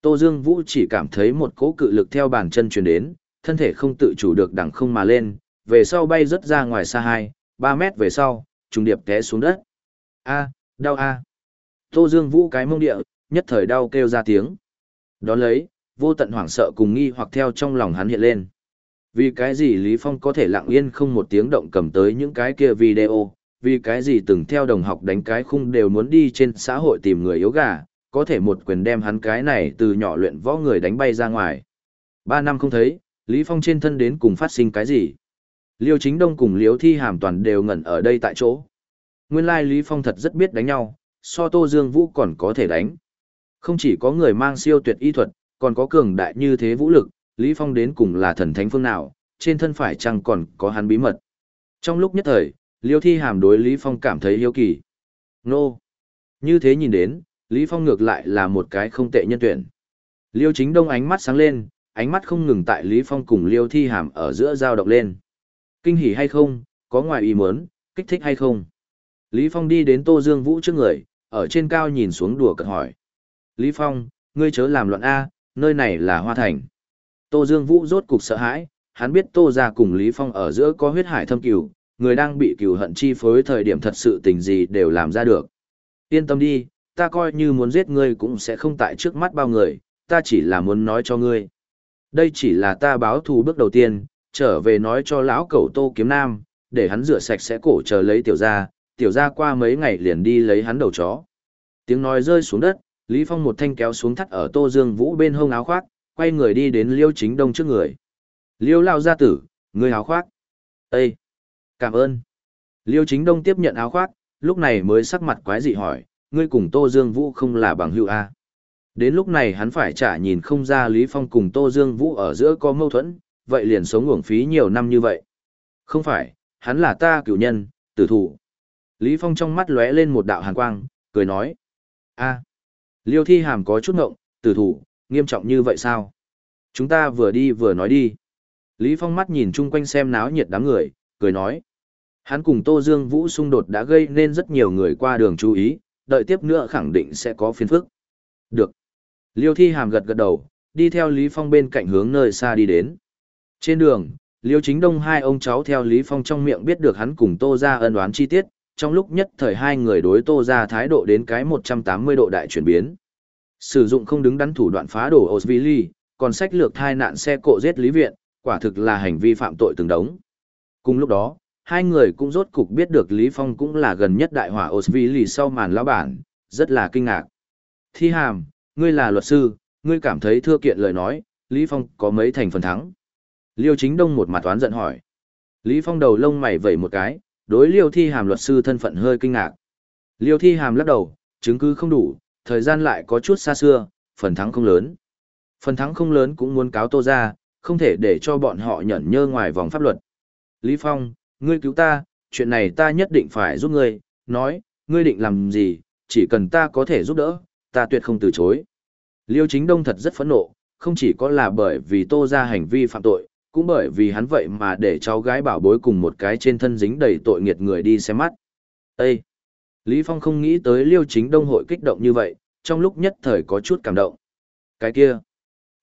Tô Dương Vũ chỉ cảm thấy một cỗ cự lực theo bàn chân truyền đến, thân thể không tự chủ được đằng không mà lên, về sau bay rất ra ngoài xa 2, 3 mét về sau, trùng điệp té xuống đất. A, đau a. Tô Dương Vũ cái mông địa, nhất thời đau kêu ra tiếng. Đó lấy, vô tận hoảng sợ cùng nghi hoặc theo trong lòng hắn hiện lên. Vì cái gì Lý Phong có thể lặng yên không một tiếng động cầm tới những cái kia video, vì cái gì từng theo đồng học đánh cái khung đều muốn đi trên xã hội tìm người yếu gà, có thể một quyền đem hắn cái này từ nhỏ luyện võ người đánh bay ra ngoài. Ba năm không thấy, Lý Phong trên thân đến cùng phát sinh cái gì? Liêu Chính Đông cùng Liêu Thi Hàm toàn đều ngẩn ở đây tại chỗ. Nguyên lai Lý Phong thật rất biết đánh nhau, so Tô Dương Vũ còn có thể đánh. Không chỉ có người mang siêu tuyệt y thuật, còn có cường đại như thế vũ lực, Lý Phong đến cùng là thần thánh phương nào, trên thân phải chăng còn có hắn bí mật. Trong lúc nhất thời, Liêu Thi Hàm đối Lý Phong cảm thấy hiếu kỳ. Nô! Như thế nhìn đến, Lý Phong ngược lại là một cái không tệ nhân tuyển. Liêu Chính Đông ánh mắt sáng lên, ánh mắt không ngừng tại Lý Phong cùng Liêu Thi Hàm ở giữa giao động lên. Kinh hỉ hay không, có ngoài ý muốn, kích thích hay không? Lý Phong đi đến Tô Dương Vũ trước người, ở trên cao nhìn xuống đùa cợt hỏi. Lý Phong, ngươi chớ làm loạn A, nơi này là Hoa Thành. Tô Dương Vũ rốt cục sợ hãi, hắn biết Tô gia cùng Lý Phong ở giữa có huyết hải thâm cửu, người đang bị cửu hận chi phối thời điểm thật sự tình gì đều làm ra được. Yên tâm đi, ta coi như muốn giết ngươi cũng sẽ không tại trước mắt bao người, ta chỉ là muốn nói cho ngươi. Đây chỉ là ta báo thù bước đầu tiên, trở về nói cho lão cẩu Tô Kiếm Nam, để hắn rửa sạch sẽ cổ chờ lấy tiểu gia, tiểu gia qua mấy ngày liền đi lấy hắn đầu chó. Tiếng nói rơi xuống đất, Lý Phong một thanh kéo xuống thắt ở Tô Dương Vũ bên hông áo khoác, quay người đi đến Liêu Chính Đông trước người. Liêu lao gia tử, người áo khoác. Ê! Cảm ơn. Liêu Chính Đông tiếp nhận áo khoác, lúc này mới sắc mặt quái dị hỏi, ngươi cùng Tô Dương Vũ không là bằng hữu A. Đến lúc này hắn phải trả nhìn không ra Lý Phong cùng Tô Dương Vũ ở giữa có mâu thuẫn, vậy liền sống uổng phí nhiều năm như vậy. Không phải, hắn là ta cửu nhân, tử thủ. Lý Phong trong mắt lóe lên một đạo hàn quang, cười nói. a Liêu thi hàm có chút ngộng, tử thủ, nghiêm trọng như vậy sao? Chúng ta vừa đi vừa nói đi. Lý Phong mắt nhìn chung quanh xem náo nhiệt đám người, cười nói. Hắn cùng Tô Dương Vũ xung đột đã gây nên rất nhiều người qua đường chú ý, đợi tiếp nữa khẳng định sẽ có phiền phức. Được. Liêu Thi Hàm gật gật đầu, đi theo Lý Phong bên cạnh hướng nơi xa đi đến. Trên đường, Liêu Chính Đông hai ông cháu theo Lý Phong trong miệng biết được hắn cùng Tô gia ân oán chi tiết, trong lúc nhất thời hai người đối Tô gia thái độ đến cái 180 độ đại chuyển biến. Sử dụng không đứng đắn thủ đoạn phá đổ Osvili, còn sách lược thai nạn xe cộ giết Lý Viện, quả thực là hành vi phạm tội từng đống. Cùng lúc đó, hai người cũng rốt cục biết được Lý Phong cũng là gần nhất đại hỏa Osvili sau màn lão bản, rất là kinh ngạc. Thi hàm, ngươi là luật sư, ngươi cảm thấy thưa kiện lời nói, Lý Phong có mấy thành phần thắng. Liêu chính đông một mặt toán giận hỏi. Lý Phong đầu lông mày vẩy một cái, đối liêu thi hàm luật sư thân phận hơi kinh ngạc. Liêu thi hàm lắc đầu, chứng cứ không đủ, thời gian lại có chút xa xưa, phần thắng không lớn. Phần thắng không lớn cũng muốn cáo tô ra, không thể để cho bọn họ nhận nhơ ngoài vòng pháp luật. Lý Phong, ngươi cứu ta, chuyện này ta nhất định phải giúp ngươi, nói, ngươi định làm gì, chỉ cần ta có thể giúp đỡ, ta tuyệt không từ chối. Liêu chính đông thật rất phẫn nộ, không chỉ có là bởi vì tô ra hành vi phạm tội, cũng bởi vì hắn vậy mà để cháu gái bảo bối cùng một cái trên thân dính đầy tội nghiệt người đi xem mắt. Ê! Lý Phong không nghĩ tới liêu chính đông hội kích động như vậy, trong lúc nhất thời có chút cảm động. Cái kia!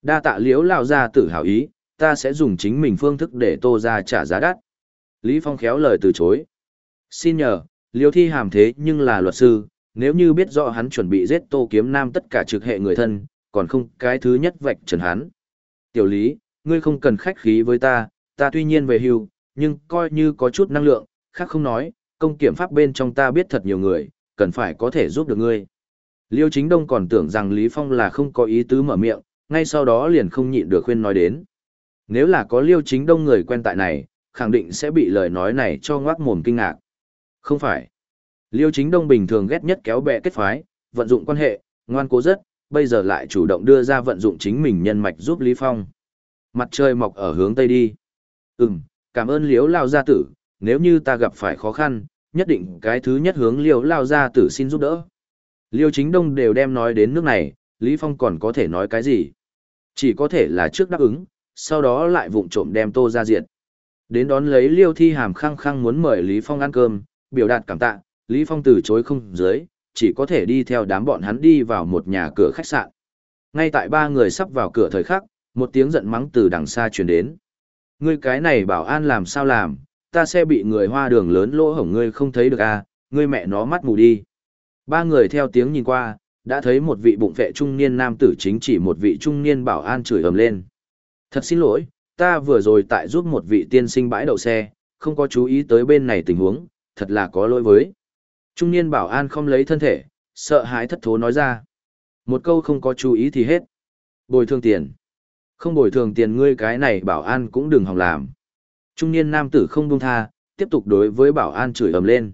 Đa tạ liếu lao ra tử hào ý, ta sẽ dùng chính mình phương thức để tô ra trả giá đắt. Lý Phong khéo lời từ chối. Xin nhờ, liêu thi hàm thế nhưng là luật sư, nếu như biết rõ hắn chuẩn bị giết tô kiếm nam tất cả trực hệ người thân, còn không cái thứ nhất vạch trần hắn. Tiểu lý, ngươi không cần khách khí với ta, ta tuy nhiên về hưu, nhưng coi như có chút năng lượng, khác không nói, công kiểm pháp bên trong ta biết thật nhiều người, cần phải có thể giúp được ngươi. Liêu chính đông còn tưởng rằng Lý Phong là không có ý tứ mở miệng, ngay sau đó liền không nhịn được khuyên nói đến. Nếu là có liêu chính đông người quen tại này, khẳng định sẽ bị lời nói này cho ngoác mồm kinh ngạc. Không phải. Liêu chính đông bình thường ghét nhất kéo bè kết phái, vận dụng quan hệ, ngoan cố rất, bây giờ lại chủ động đưa ra vận dụng chính mình nhân mạch giúp Lý Phong. Mặt trời mọc ở hướng Tây đi. Ừm, cảm ơn liếu lao gia tử, nếu như ta gặp phải khó khăn, nhất định cái thứ nhất hướng liếu lao gia tử xin giúp đỡ. Liêu chính đông đều đem nói đến nước này, Lý Phong còn có thể nói cái gì? Chỉ có thể là trước đáp ứng, sau đó lại vụng trộm đem tô ra diện. Đến đón lấy liêu thi hàm khăng khăng muốn mời Lý Phong ăn cơm, biểu đạt cảm tạ, Lý Phong từ chối không dưới, chỉ có thể đi theo đám bọn hắn đi vào một nhà cửa khách sạn. Ngay tại ba người sắp vào cửa thời khắc, một tiếng giận mắng từ đằng xa truyền đến. Ngươi cái này bảo an làm sao làm, ta sẽ bị người hoa đường lớn lỗ hổng ngươi không thấy được à, ngươi mẹ nó mắt mù đi. Ba người theo tiếng nhìn qua, đã thấy một vị bụng vệ trung niên nam tử chính chỉ một vị trung niên bảo an chửi ầm lên. Thật xin lỗi, ta vừa rồi tại giúp một vị tiên sinh bãi đậu xe, không có chú ý tới bên này tình huống, thật là có lỗi với. Trung niên bảo an không lấy thân thể, sợ hãi thất thố nói ra. Một câu không có chú ý thì hết. Bồi thường tiền. Không bồi thường tiền ngươi cái này bảo an cũng đừng hòng làm. Trung niên nam tử không buông tha, tiếp tục đối với bảo an chửi ầm lên.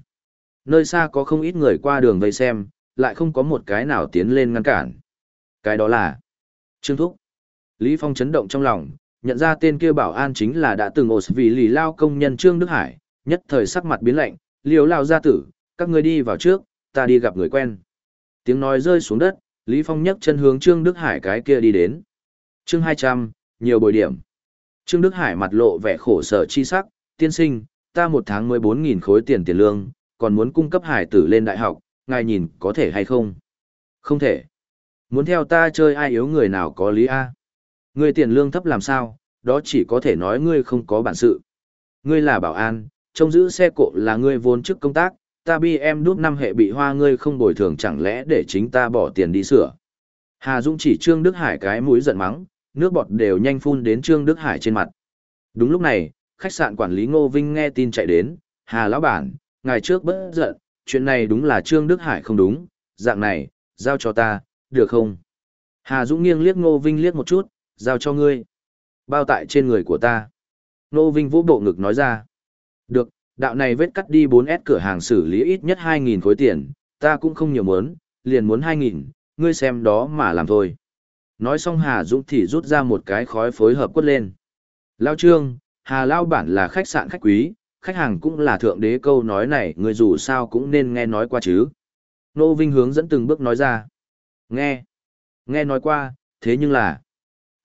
Nơi xa có không ít người qua đường vây xem, lại không có một cái nào tiến lên ngăn cản. Cái đó là Trương Thúc. Lý Phong chấn động trong lòng, nhận ra tên kia bảo an chính là đã từng ổ vì lì lao công nhân Trương Đức Hải, nhất thời sắc mặt biến lạnh, liều lao gia tử, các ngươi đi vào trước, ta đi gặp người quen. Tiếng nói rơi xuống đất, Lý Phong nhấc chân hướng Trương Đức Hải cái kia đi đến. Chương 200, nhiều bồi điểm. Trương Đức Hải mặt lộ vẻ khổ sở chi sắc, tiên sinh, ta một tháng 14.000 khối tiền tiền lương, còn muốn cung cấp hải tử lên đại học, ngài nhìn có thể hay không? Không thể. Muốn theo ta chơi ai yếu người nào có lý A. Ngươi tiền lương thấp làm sao, đó chỉ có thể nói ngươi không có bản sự. Ngươi là bảo an, trông giữ xe cộ là ngươi vốn chức công tác, ta bi em đút năm hệ bị hoa ngươi không bồi thường chẳng lẽ để chính ta bỏ tiền đi sửa. Hà Dũng chỉ Trương Đức Hải cái mũi giận mắng, nước bọt đều nhanh phun đến Trương Đức Hải trên mặt. Đúng lúc này, khách sạn quản lý Ngô Vinh nghe tin chạy đến, Hà lão bản, ngày trước bất giận, chuyện này đúng là Trương Đức Hải không đúng, dạng này, giao cho ta, được không? Hà Dũng nghiêng liếc Ngô Vinh liếc một chút, giao cho ngươi. Bao tại trên người của ta. nô Vinh vũ bộ ngực nói ra. Được, đạo này vết cắt đi 4S cửa hàng xử lý ít nhất 2.000 khối tiền, ta cũng không nhiều muốn, liền muốn 2.000, ngươi xem đó mà làm thôi. Nói xong Hà Dũng thì rút ra một cái khói phối hợp quất lên. Lao Trương, Hà Lao bản là khách sạn khách quý, khách hàng cũng là thượng đế câu nói này người dù sao cũng nên nghe nói qua chứ. Nô Vinh hướng dẫn từng bước nói ra. Nghe. Nghe nói qua, thế nhưng là...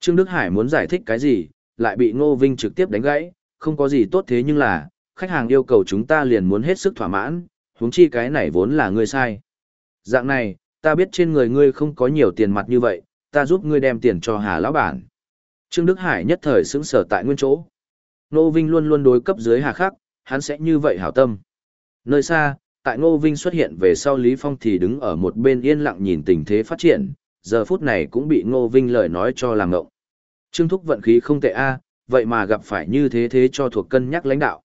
Trương Đức Hải muốn giải thích cái gì, lại bị Ngô Vinh trực tiếp đánh gãy, không có gì tốt thế nhưng là, khách hàng yêu cầu chúng ta liền muốn hết sức thỏa mãn, huống chi cái này vốn là ngươi sai. Dạng này, ta biết trên người ngươi không có nhiều tiền mặt như vậy, ta giúp ngươi đem tiền cho Hà lão bản. Trương Đức Hải nhất thời sững sở tại nguyên chỗ. Ngô Vinh luôn luôn đối cấp dưới Hà Khắc, hắn sẽ như vậy hảo tâm. Nơi xa, tại Ngô Vinh xuất hiện về sau Lý Phong thì đứng ở một bên yên lặng nhìn tình thế phát triển, giờ phút này cũng bị Ngô Vinh lời nói cho làm ngộng. Trương Thúc vận khí không tệ a, vậy mà gặp phải như thế thế cho thuộc cân nhắc lãnh đạo.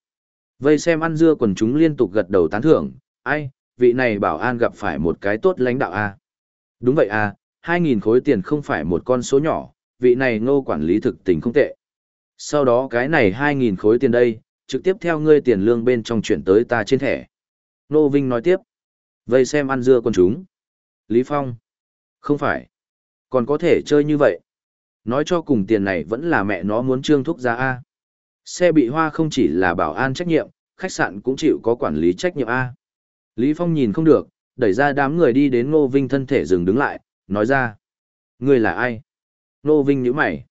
Vây xem ăn dưa quần chúng liên tục gật đầu tán thưởng, ai, vị này bảo an gặp phải một cái tốt lãnh đạo a. Đúng vậy a, 2.000 khối tiền không phải một con số nhỏ, vị này ngô quản lý thực tình không tệ. Sau đó cái này 2.000 khối tiền đây, trực tiếp theo ngươi tiền lương bên trong chuyển tới ta trên thẻ. Nô Vinh nói tiếp. Vây xem ăn dưa quần chúng. Lý Phong. Không phải. Còn có thể chơi như vậy. Nói cho cùng tiền này vẫn là mẹ nó muốn trương thúc ra A. Xe bị hoa không chỉ là bảo an trách nhiệm, khách sạn cũng chịu có quản lý trách nhiệm A. Lý Phong nhìn không được, đẩy ra đám người đi đến Ngô Vinh thân thể dừng đứng lại, nói ra. Ngươi là ai? Ngô Vinh nhíu mày.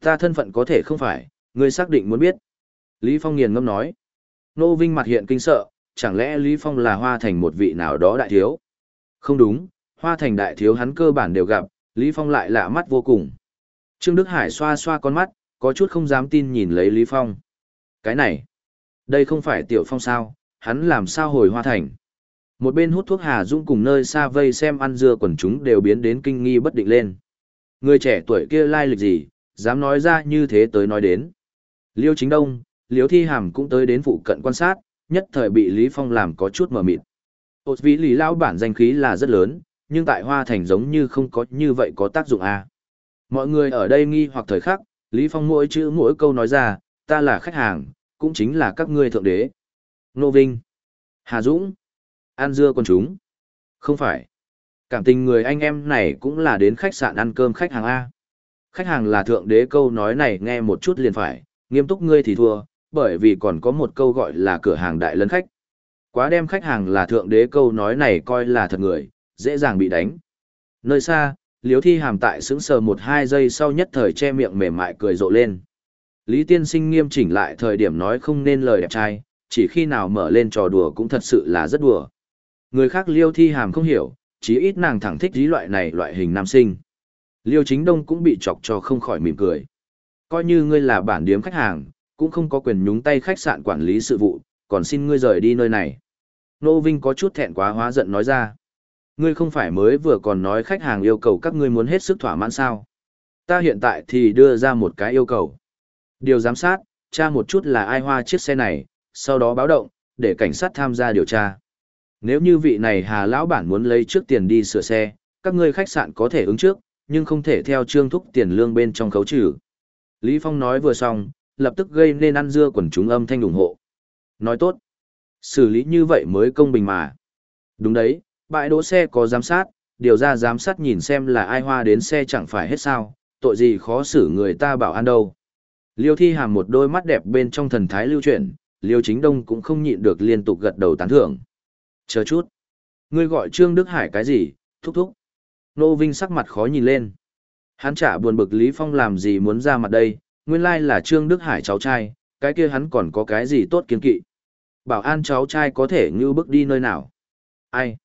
Ta thân phận có thể không phải, ngươi xác định muốn biết. Lý Phong nghiền ngâm nói. Ngô Vinh mặt hiện kinh sợ, chẳng lẽ Lý Phong là hoa thành một vị nào đó đại thiếu? Không đúng, hoa thành đại thiếu hắn cơ bản đều gặp, Lý Phong lại lạ mắt vô cùng. Trương Đức Hải xoa xoa con mắt, có chút không dám tin nhìn lấy Lý Phong. Cái này, đây không phải Tiểu Phong sao, hắn làm sao hồi hoa thành. Một bên hút thuốc Hà Dung cùng nơi xa vây xem ăn dưa quần chúng đều biến đến kinh nghi bất định lên. Người trẻ tuổi kia lai lịch gì, dám nói ra như thế tới nói đến. Liêu Chính Đông, Liêu Thi Hàm cũng tới đến phụ cận quan sát, nhất thời bị Lý Phong làm có chút mờ mịt. Ôt vĩ Lý Lão bản danh khí là rất lớn, nhưng tại Hoa Thành giống như không có như vậy có tác dụng à. Mọi người ở đây nghi hoặc thời khắc, Lý Phong mỗi chữ mỗi câu nói ra, ta là khách hàng, cũng chính là các ngươi thượng đế. Nô Vinh, Hà Dũng, An Dưa con chúng. Không phải. Cảm tình người anh em này cũng là đến khách sạn ăn cơm khách hàng A. Khách hàng là thượng đế câu nói này nghe một chút liền phải, nghiêm túc ngươi thì thua, bởi vì còn có một câu gọi là cửa hàng đại lân khách. Quá đem khách hàng là thượng đế câu nói này coi là thật người, dễ dàng bị đánh. Nơi xa, liếu thi hàm tại sững sờ một hai giây sau nhất thời che miệng mềm mại cười rộ lên. Lý tiên sinh nghiêm chỉnh lại thời điểm nói không nên lời đẹp trai, chỉ khi nào mở lên trò đùa cũng thật sự là rất đùa. Người khác liêu thi hàm không hiểu, chỉ ít nàng thẳng thích lý loại này loại hình nam sinh. Liêu chính đông cũng bị chọc cho không khỏi mỉm cười. Coi như ngươi là bản điếm khách hàng, cũng không có quyền nhúng tay khách sạn quản lý sự vụ, còn xin ngươi rời đi nơi này. Nô Vinh có chút thẹn quá hóa giận nói ra. Ngươi không phải mới vừa còn nói khách hàng yêu cầu các ngươi muốn hết sức thỏa mãn sao. Ta hiện tại thì đưa ra một cái yêu cầu. Điều giám sát, tra một chút là ai hoa chiếc xe này, sau đó báo động, để cảnh sát tham gia điều tra. Nếu như vị này hà lão bản muốn lấy trước tiền đi sửa xe, các ngươi khách sạn có thể ứng trước, nhưng không thể theo trương thúc tiền lương bên trong khấu trừ. Lý Phong nói vừa xong, lập tức gây nên ăn dưa quần chúng âm thanh ủng hộ. Nói tốt. Xử lý như vậy mới công bình mà. Đúng đấy, bãi đỗ xe có giám sát, điều ra giám sát nhìn xem là ai hoa đến xe chẳng phải hết sao, tội gì khó xử người ta bảo an đâu. Liêu thi hàm một đôi mắt đẹp bên trong thần thái lưu chuyển, liêu chính đông cũng không nhịn được liên tục gật đầu tán thưởng. Chờ chút. Ngươi gọi Trương Đức Hải cái gì, thúc thúc. Nô Vinh sắc mặt khó nhìn lên. Hắn chả buồn bực Lý Phong làm gì muốn ra mặt đây, nguyên lai là Trương Đức Hải cháu trai, cái kia hắn còn có cái gì tốt kiên kỵ. Bảo an cháu trai có thể như bước đi nơi nào. Ai?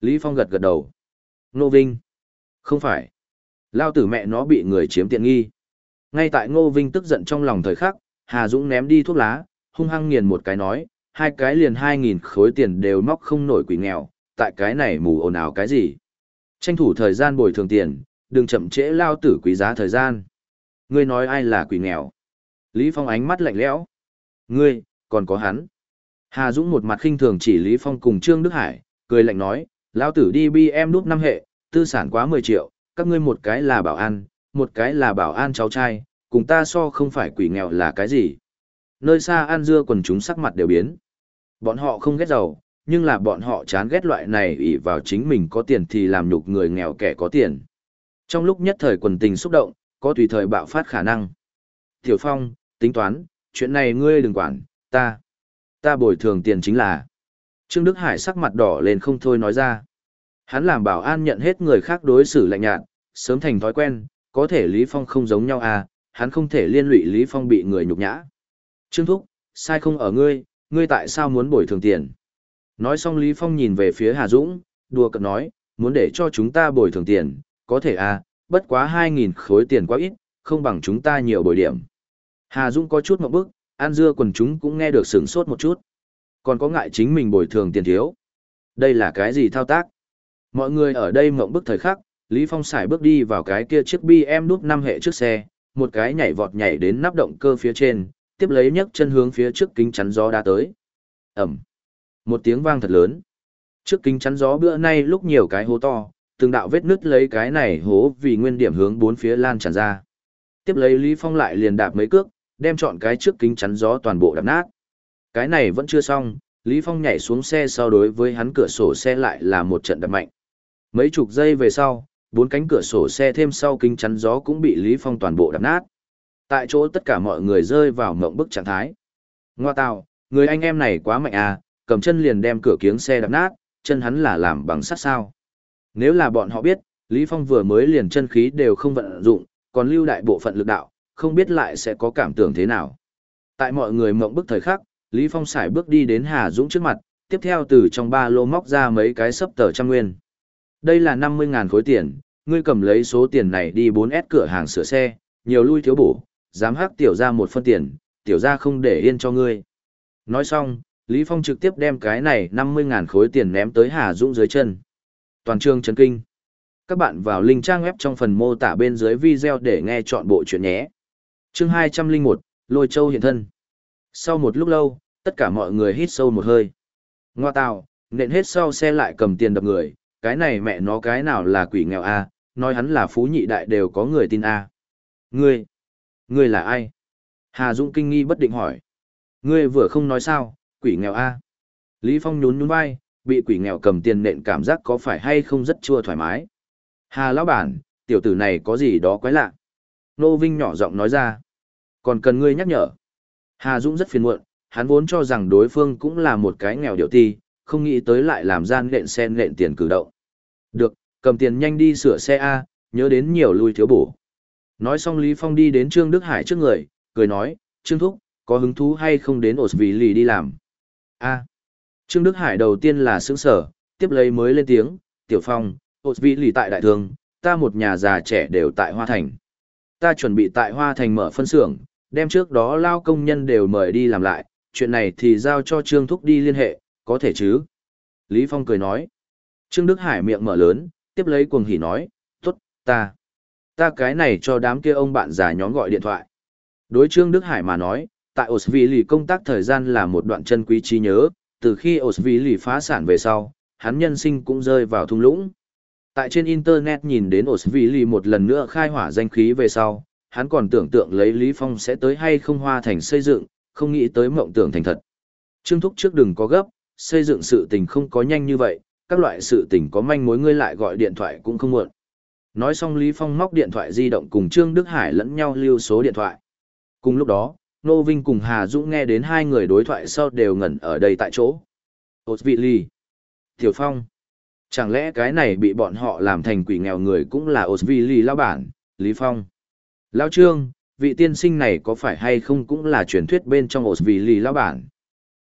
Lý Phong gật gật đầu. Ngô Vinh. Không phải. Lao tử mẹ nó bị người chiếm tiện nghi. Ngay tại Ngô Vinh tức giận trong lòng thời khắc, Hà Dũng ném đi thuốc lá, hung hăng nghiền một cái nói, hai cái liền hai nghìn khối tiền đều móc không nổi quỷ nghèo, tại cái này mù ồn ào cái gì. Tranh thủ thời gian bồi thường tiền, đừng chậm trễ lao tử quý giá thời gian. Ngươi nói ai là quỷ nghèo? Lý Phong ánh mắt lạnh lẽo. Ngươi, còn có hắn. Hà Dũng một mặt khinh thường chỉ Lý Phong cùng Trương Đức Hải, cười lạnh nói, lao tử đi bi em đúc năm hệ, tư sản quá 10 triệu, các ngươi một cái là bảo an, một cái là bảo an cháu trai, cùng ta so không phải quỷ nghèo là cái gì. Nơi xa an dưa quần chúng sắc mặt đều biến. Bọn họ không ghét giàu, nhưng là bọn họ chán ghét loại này ỷ vào chính mình có tiền thì làm nhục người nghèo kẻ có tiền. Trong lúc nhất thời quần tình xúc động, có tùy thời bạo phát khả năng. Tiểu Phong, tính toán, chuyện này ngươi đừng quản, ta. Ta bồi thường tiền chính là. Trương Đức Hải sắc mặt đỏ lên không thôi nói ra. Hắn làm bảo an nhận hết người khác đối xử lạnh nhạt, sớm thành thói quen, có thể Lý Phong không giống nhau à, hắn không thể liên lụy Lý Phong bị người nhục nhã. Trương Thúc, sai không ở ngươi, ngươi tại sao muốn bồi thường tiền? Nói xong Lý Phong nhìn về phía Hà Dũng, đùa cợt nói, muốn để cho chúng ta bồi thường tiền, có thể à, bất quá 2.000 khối tiền quá ít, không bằng chúng ta nhiều bồi điểm. Hà Dũng có chút một bức, An Dưa quần chúng cũng nghe được sửng sốt một chút. Còn có ngại chính mình bồi thường tiền thiếu. Đây là cái gì thao tác? Mọi người ở đây mộng bức thời khắc, Lý Phong xài bước đi vào cái kia chiếc BM đúc năm hệ trước xe, một cái nhảy vọt nhảy đến nắp động cơ phía trên, tiếp lấy nhấc chân hướng phía trước kính chắn gió đã tới. Ẩm. Một tiếng vang thật lớn. Trước kính chắn gió bữa nay lúc nhiều cái hố to, từng đạo vết nứt lấy cái này hố vì nguyên điểm hướng bốn phía lan tràn ra. Tiếp lấy Lý Phong lại liền đạp mấy cước, đem chọn cái trước kính chắn gió toàn bộ đạp nát. Cái này vẫn chưa xong, Lý Phong nhảy xuống xe sau đối với hắn cửa sổ xe lại là một trận đập mạnh. Mấy chục giây về sau, bốn cánh cửa sổ xe thêm sau kính chắn gió cũng bị Lý Phong toàn bộ đập nát. Tại chỗ tất cả mọi người rơi vào mộng bức trạng thái. Ngoa tào, người anh em này quá mạnh à, cầm chân liền đem cửa kiếng xe đập nát, chân hắn là làm bằng sắt sao. Nếu là bọn họ biết, Lý Phong vừa mới liền chân khí đều không vận dụng, còn lưu đại bộ phận lực đạo, không biết lại sẽ có cảm tưởng thế nào. Tại mọi người mộng bức thời khắc, Lý Phong xài bước đi đến Hà Dũng trước mặt, tiếp theo từ trong ba lô móc ra mấy cái sấp tờ trăm nguyên. Đây là 50.000 khối tiền, ngươi cầm lấy số tiền này đi 4S cửa hàng sửa xe, nhiều lui thiếu bổ, dám hắc tiểu ra một phân tiền, tiểu ra không để yên cho ngươi. Nói xong, Lý Phong trực tiếp đem cái này 50.000 khối tiền ném tới Hà Dũng dưới chân. Toàn trường chấn kinh. Các bạn vào link trang web trong phần mô tả bên dưới video để nghe chọn bộ chuyện nhé. Chương 201, Lôi Châu hiện thân. Sau một lúc lâu, tất cả mọi người hít sâu một hơi. Ngoa tào, nện hết sau xe lại cầm tiền đập người, cái này mẹ nó cái nào là quỷ nghèo a nói hắn là phú nhị đại đều có người tin a Ngươi, ngươi là ai? Hà Dũng kinh nghi bất định hỏi. Ngươi vừa không nói sao, quỷ nghèo a Lý Phong nhún nhún vai, bị quỷ nghèo cầm tiền nện cảm giác có phải hay không rất chua thoải mái. Hà lão bản, tiểu tử này có gì đó quái lạ. Nô Vinh nhỏ giọng nói ra. Còn cần ngươi nhắc nhở. Hà Dũng rất phiền muộn, hắn vốn cho rằng đối phương cũng là một cái nghèo điệu ti, không nghĩ tới lại làm gian nện sen nện tiền cử động. Được, cầm tiền nhanh đi sửa xe A, nhớ đến nhiều lui thiếu bổ. Nói xong Lý Phong đi đến Trương Đức Hải trước người, cười nói, Trương Thúc, có hứng thú hay không đến ổ vì lì đi làm? A. Trương Đức Hải đầu tiên là sướng sở, tiếp lấy mới lên tiếng, Tiểu Phong, ổ vì lì tại đại thương, ta một nhà già trẻ đều tại Hoa Thành. Ta chuẩn bị tại Hoa Thành mở phân xưởng, đem trước đó lao công nhân đều mời đi làm lại, chuyện này thì giao cho Trương Thúc đi liên hệ, có thể chứ? Lý Phong cười nói. Trương Đức Hải miệng mở lớn, tiếp lấy cuồng hỉ nói, tốt, ta. Ta cái này cho đám kia ông bạn già nhóm gọi điện thoại. Đối Trương Đức Hải mà nói, tại Osvili công tác thời gian là một đoạn chân quý trí nhớ, từ khi Osvili phá sản về sau, hắn nhân sinh cũng rơi vào thung lũng. Tại trên Internet nhìn đến Osvili một lần nữa khai hỏa danh khí về sau, hắn còn tưởng tượng lấy Lý Phong sẽ tới hay không hoa thành xây dựng, không nghĩ tới mộng tưởng thành thật. Trương Thúc trước đừng có gấp, xây dựng sự tình không có nhanh như vậy, các loại sự tình có manh mối ngươi lại gọi điện thoại cũng không muộn. Nói xong Lý Phong móc điện thoại di động cùng Trương Đức Hải lẫn nhau lưu số điện thoại. Cùng lúc đó, Nô Vinh cùng Hà Dũng nghe đến hai người đối thoại sau đều ngẩn ở đây tại chỗ. Ôt vị ly. Tiểu Phong. Chẳng lẽ cái này bị bọn họ làm thành quỷ nghèo người cũng là Ôt vị ly lao bản, Lý Phong. Lao Trương, vị tiên sinh này có phải hay không cũng là truyền thuyết bên trong Ôt vị ly lao bản.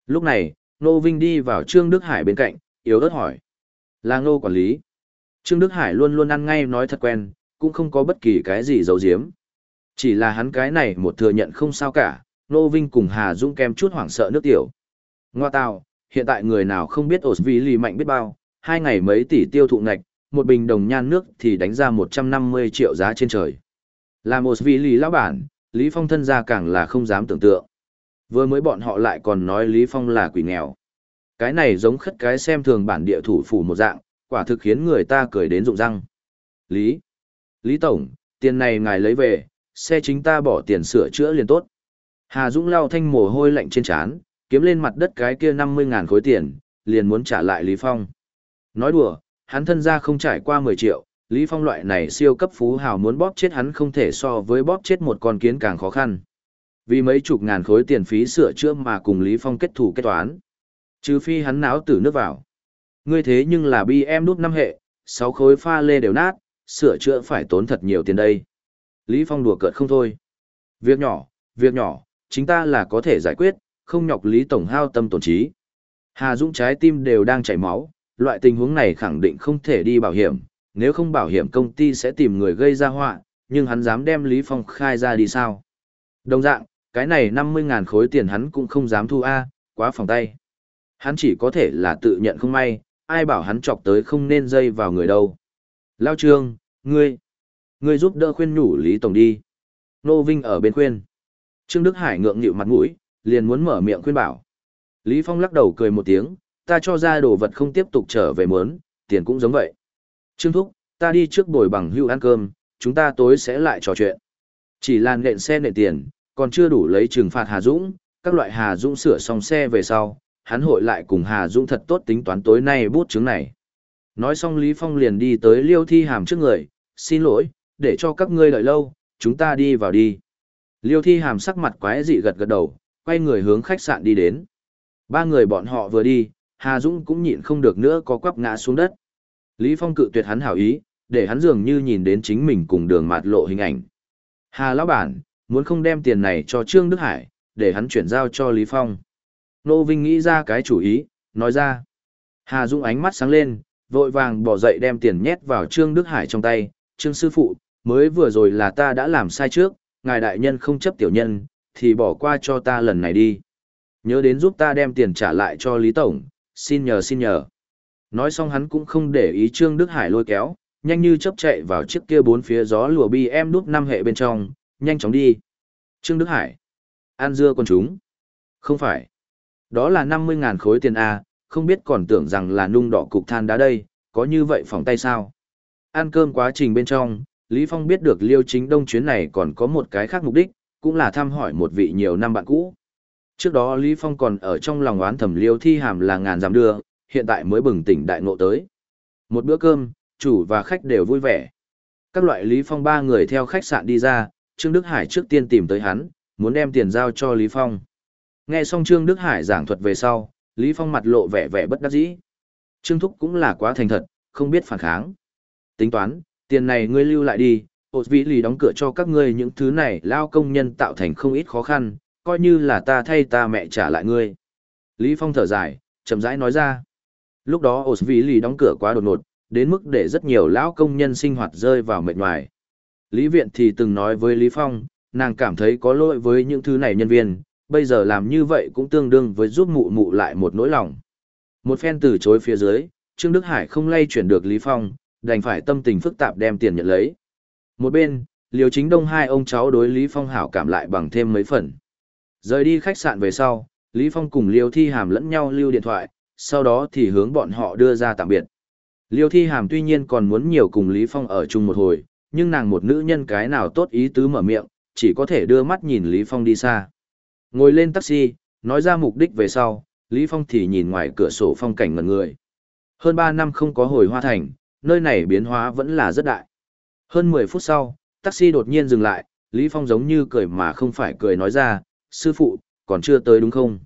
Lúc này, Nô Vinh đi vào Trương Đức Hải bên cạnh, yếu ớt hỏi. Là Ngô quản lý. Trương Đức Hải luôn luôn ăn ngay nói thật quen, cũng không có bất kỳ cái gì giấu giếm. Chỉ là hắn cái này một thừa nhận không sao cả, Nô Vinh cùng Hà Dung kem chút hoảng sợ nước tiểu. Ngoa tào, hiện tại người nào không biết ổ vì lì mạnh biết bao, hai ngày mấy tỷ tiêu thụ ngạch, một bình đồng nhan nước thì đánh ra 150 triệu giá trên trời. Là một vì lì lão bản, Lý Phong thân gia càng là không dám tưởng tượng. Vừa mới bọn họ lại còn nói Lý Phong là quỷ nghèo. Cái này giống khất cái xem thường bản địa thủ phủ một dạng, quả thực khiến người ta cười đến rụng răng. Lý. Lý Tổng, tiền này ngài lấy về, xe chính ta bỏ tiền sửa chữa liền tốt. Hà Dũng lao thanh mồ hôi lạnh trên trán, kiếm lên mặt đất cái kia 50.000 khối tiền, liền muốn trả lại Lý Phong. Nói đùa, hắn thân ra không trải qua 10 triệu, Lý Phong loại này siêu cấp phú hào muốn bóp chết hắn không thể so với bóp chết một con kiến càng khó khăn. Vì mấy chục ngàn khối tiền phí sửa chữa mà cùng Lý Phong kết thủ kết toán. Trừ phi hắn náo tử nước vào. Ngươi thế nhưng là bi em đút năm hệ, sáu khối pha lê đều nát, sửa chữa phải tốn thật nhiều tiền đây. Lý Phong đùa cợt không thôi. Việc nhỏ, việc nhỏ, chính ta là có thể giải quyết, không nhọc Lý Tổng hao tâm tổn trí. Hà Dũng trái tim đều đang chảy máu, loại tình huống này khẳng định không thể đi bảo hiểm, nếu không bảo hiểm công ty sẽ tìm người gây ra họa, nhưng hắn dám đem Lý Phong khai ra đi sao. Đồng dạng, cái này 50.000 khối tiền hắn cũng không dám thu A, quá phòng tay. Hắn chỉ có thể là tự nhận không may, ai bảo hắn chọc tới không nên dây vào người đâu. Lao trương, ngươi, ngươi giúp đỡ khuyên nhủ Lý Tổng đi. Nô Vinh ở bên khuyên. Trương Đức Hải ngượng nghịu mặt mũi, liền muốn mở miệng khuyên bảo. Lý Phong lắc đầu cười một tiếng, ta cho ra đồ vật không tiếp tục trở về mướn, tiền cũng giống vậy. Trương Thúc, ta đi trước bồi bằng hưu ăn cơm, chúng ta tối sẽ lại trò chuyện. Chỉ là nện xe nện tiền, còn chưa đủ lấy trừng phạt Hà Dũng, các loại Hà Dũng sửa xong xe về sau, hắn hội lại cùng Hà Dũng thật tốt tính toán tối nay bút chứng này. Nói xong Lý Phong liền đi tới Liêu Thi Hàm trước người, xin lỗi, để cho các ngươi đợi lâu, chúng ta đi vào đi. Liêu Thi Hàm sắc mặt quái dị gật gật đầu, quay người hướng khách sạn đi đến. Ba người bọn họ vừa đi, Hà Dũng cũng nhịn không được nữa có quắp ngã xuống đất. Lý Phong cự tuyệt hắn hảo ý, để hắn dường như nhìn đến chính mình cùng đường mạt lộ hình ảnh. Hà lão bản, muốn không đem tiền này cho Trương Đức Hải, để hắn chuyển giao cho Lý Phong. Nô Vinh nghĩ ra cái chủ ý, nói ra. Hà Dũng ánh mắt sáng lên, vội vàng bỏ dậy đem tiền nhét vào Trương Đức Hải trong tay. Trương sư phụ, mới vừa rồi là ta đã làm sai trước, ngài đại nhân không chấp tiểu nhân, thì bỏ qua cho ta lần này đi. Nhớ đến giúp ta đem tiền trả lại cho Lý Tổng, xin nhờ xin nhờ. Nói xong hắn cũng không để ý Trương Đức Hải lôi kéo, nhanh như chấp chạy vào chiếc kia bốn phía gió lùa bi em đúc năm hệ bên trong, nhanh chóng đi. Trương Đức Hải. An dưa con chúng. Không phải. Đó là 50.000 khối tiền A, không biết còn tưởng rằng là nung đỏ cục than đá đây, có như vậy phòng tay sao. Ăn cơm quá trình bên trong, Lý Phong biết được Liêu Chính Đông chuyến này còn có một cái khác mục đích, cũng là thăm hỏi một vị nhiều năm bạn cũ. Trước đó Lý Phong còn ở trong lòng oán thầm Liêu Thi Hàm là ngàn giảm đưa, hiện tại mới bừng tỉnh đại ngộ tới. Một bữa cơm, chủ và khách đều vui vẻ. Các loại Lý Phong ba người theo khách sạn đi ra, Trương Đức Hải trước tiên tìm tới hắn, muốn đem tiền giao cho Lý Phong. Nghe xong Trương Đức Hải giảng thuật về sau, Lý Phong mặt lộ vẻ vẻ bất đắc dĩ. Trương Thúc cũng là quá thành thật, không biết phản kháng. Tính toán, tiền này ngươi lưu lại đi, ột vĩ lì đóng cửa cho các ngươi những thứ này lao công nhân tạo thành không ít khó khăn, coi như là ta thay ta mẹ trả lại ngươi. Lý Phong thở dài, chậm rãi nói ra. Lúc đó ột vĩ lì đóng cửa quá đột ngột, đến mức để rất nhiều lão công nhân sinh hoạt rơi vào mệt ngoài. Lý Viện thì từng nói với Lý Phong, nàng cảm thấy có lỗi với những thứ này nhân viên, bây giờ làm như vậy cũng tương đương với giúp mụ mụ lại một nỗi lòng. Một phen từ chối phía dưới, Trương Đức Hải không lay chuyển được Lý Phong, đành phải tâm tình phức tạp đem tiền nhận lấy. Một bên, Liêu Chính Đông hai ông cháu đối Lý Phong hảo cảm lại bằng thêm mấy phần. Rời đi khách sạn về sau, Lý Phong cùng Liêu Thi Hàm lẫn nhau lưu điện thoại, sau đó thì hướng bọn họ đưa ra tạm biệt. Liêu Thi Hàm tuy nhiên còn muốn nhiều cùng Lý Phong ở chung một hồi, nhưng nàng một nữ nhân cái nào tốt ý tứ mở miệng, chỉ có thể đưa mắt nhìn Lý Phong đi xa. Ngồi lên taxi, nói ra mục đích về sau, Lý Phong thì nhìn ngoài cửa sổ phong cảnh ngẩn người. Hơn 3 năm không có hồi hoa thành, nơi này biến hóa vẫn là rất đại. Hơn 10 phút sau, taxi đột nhiên dừng lại, Lý Phong giống như cười mà không phải cười nói ra, sư phụ, còn chưa tới đúng không?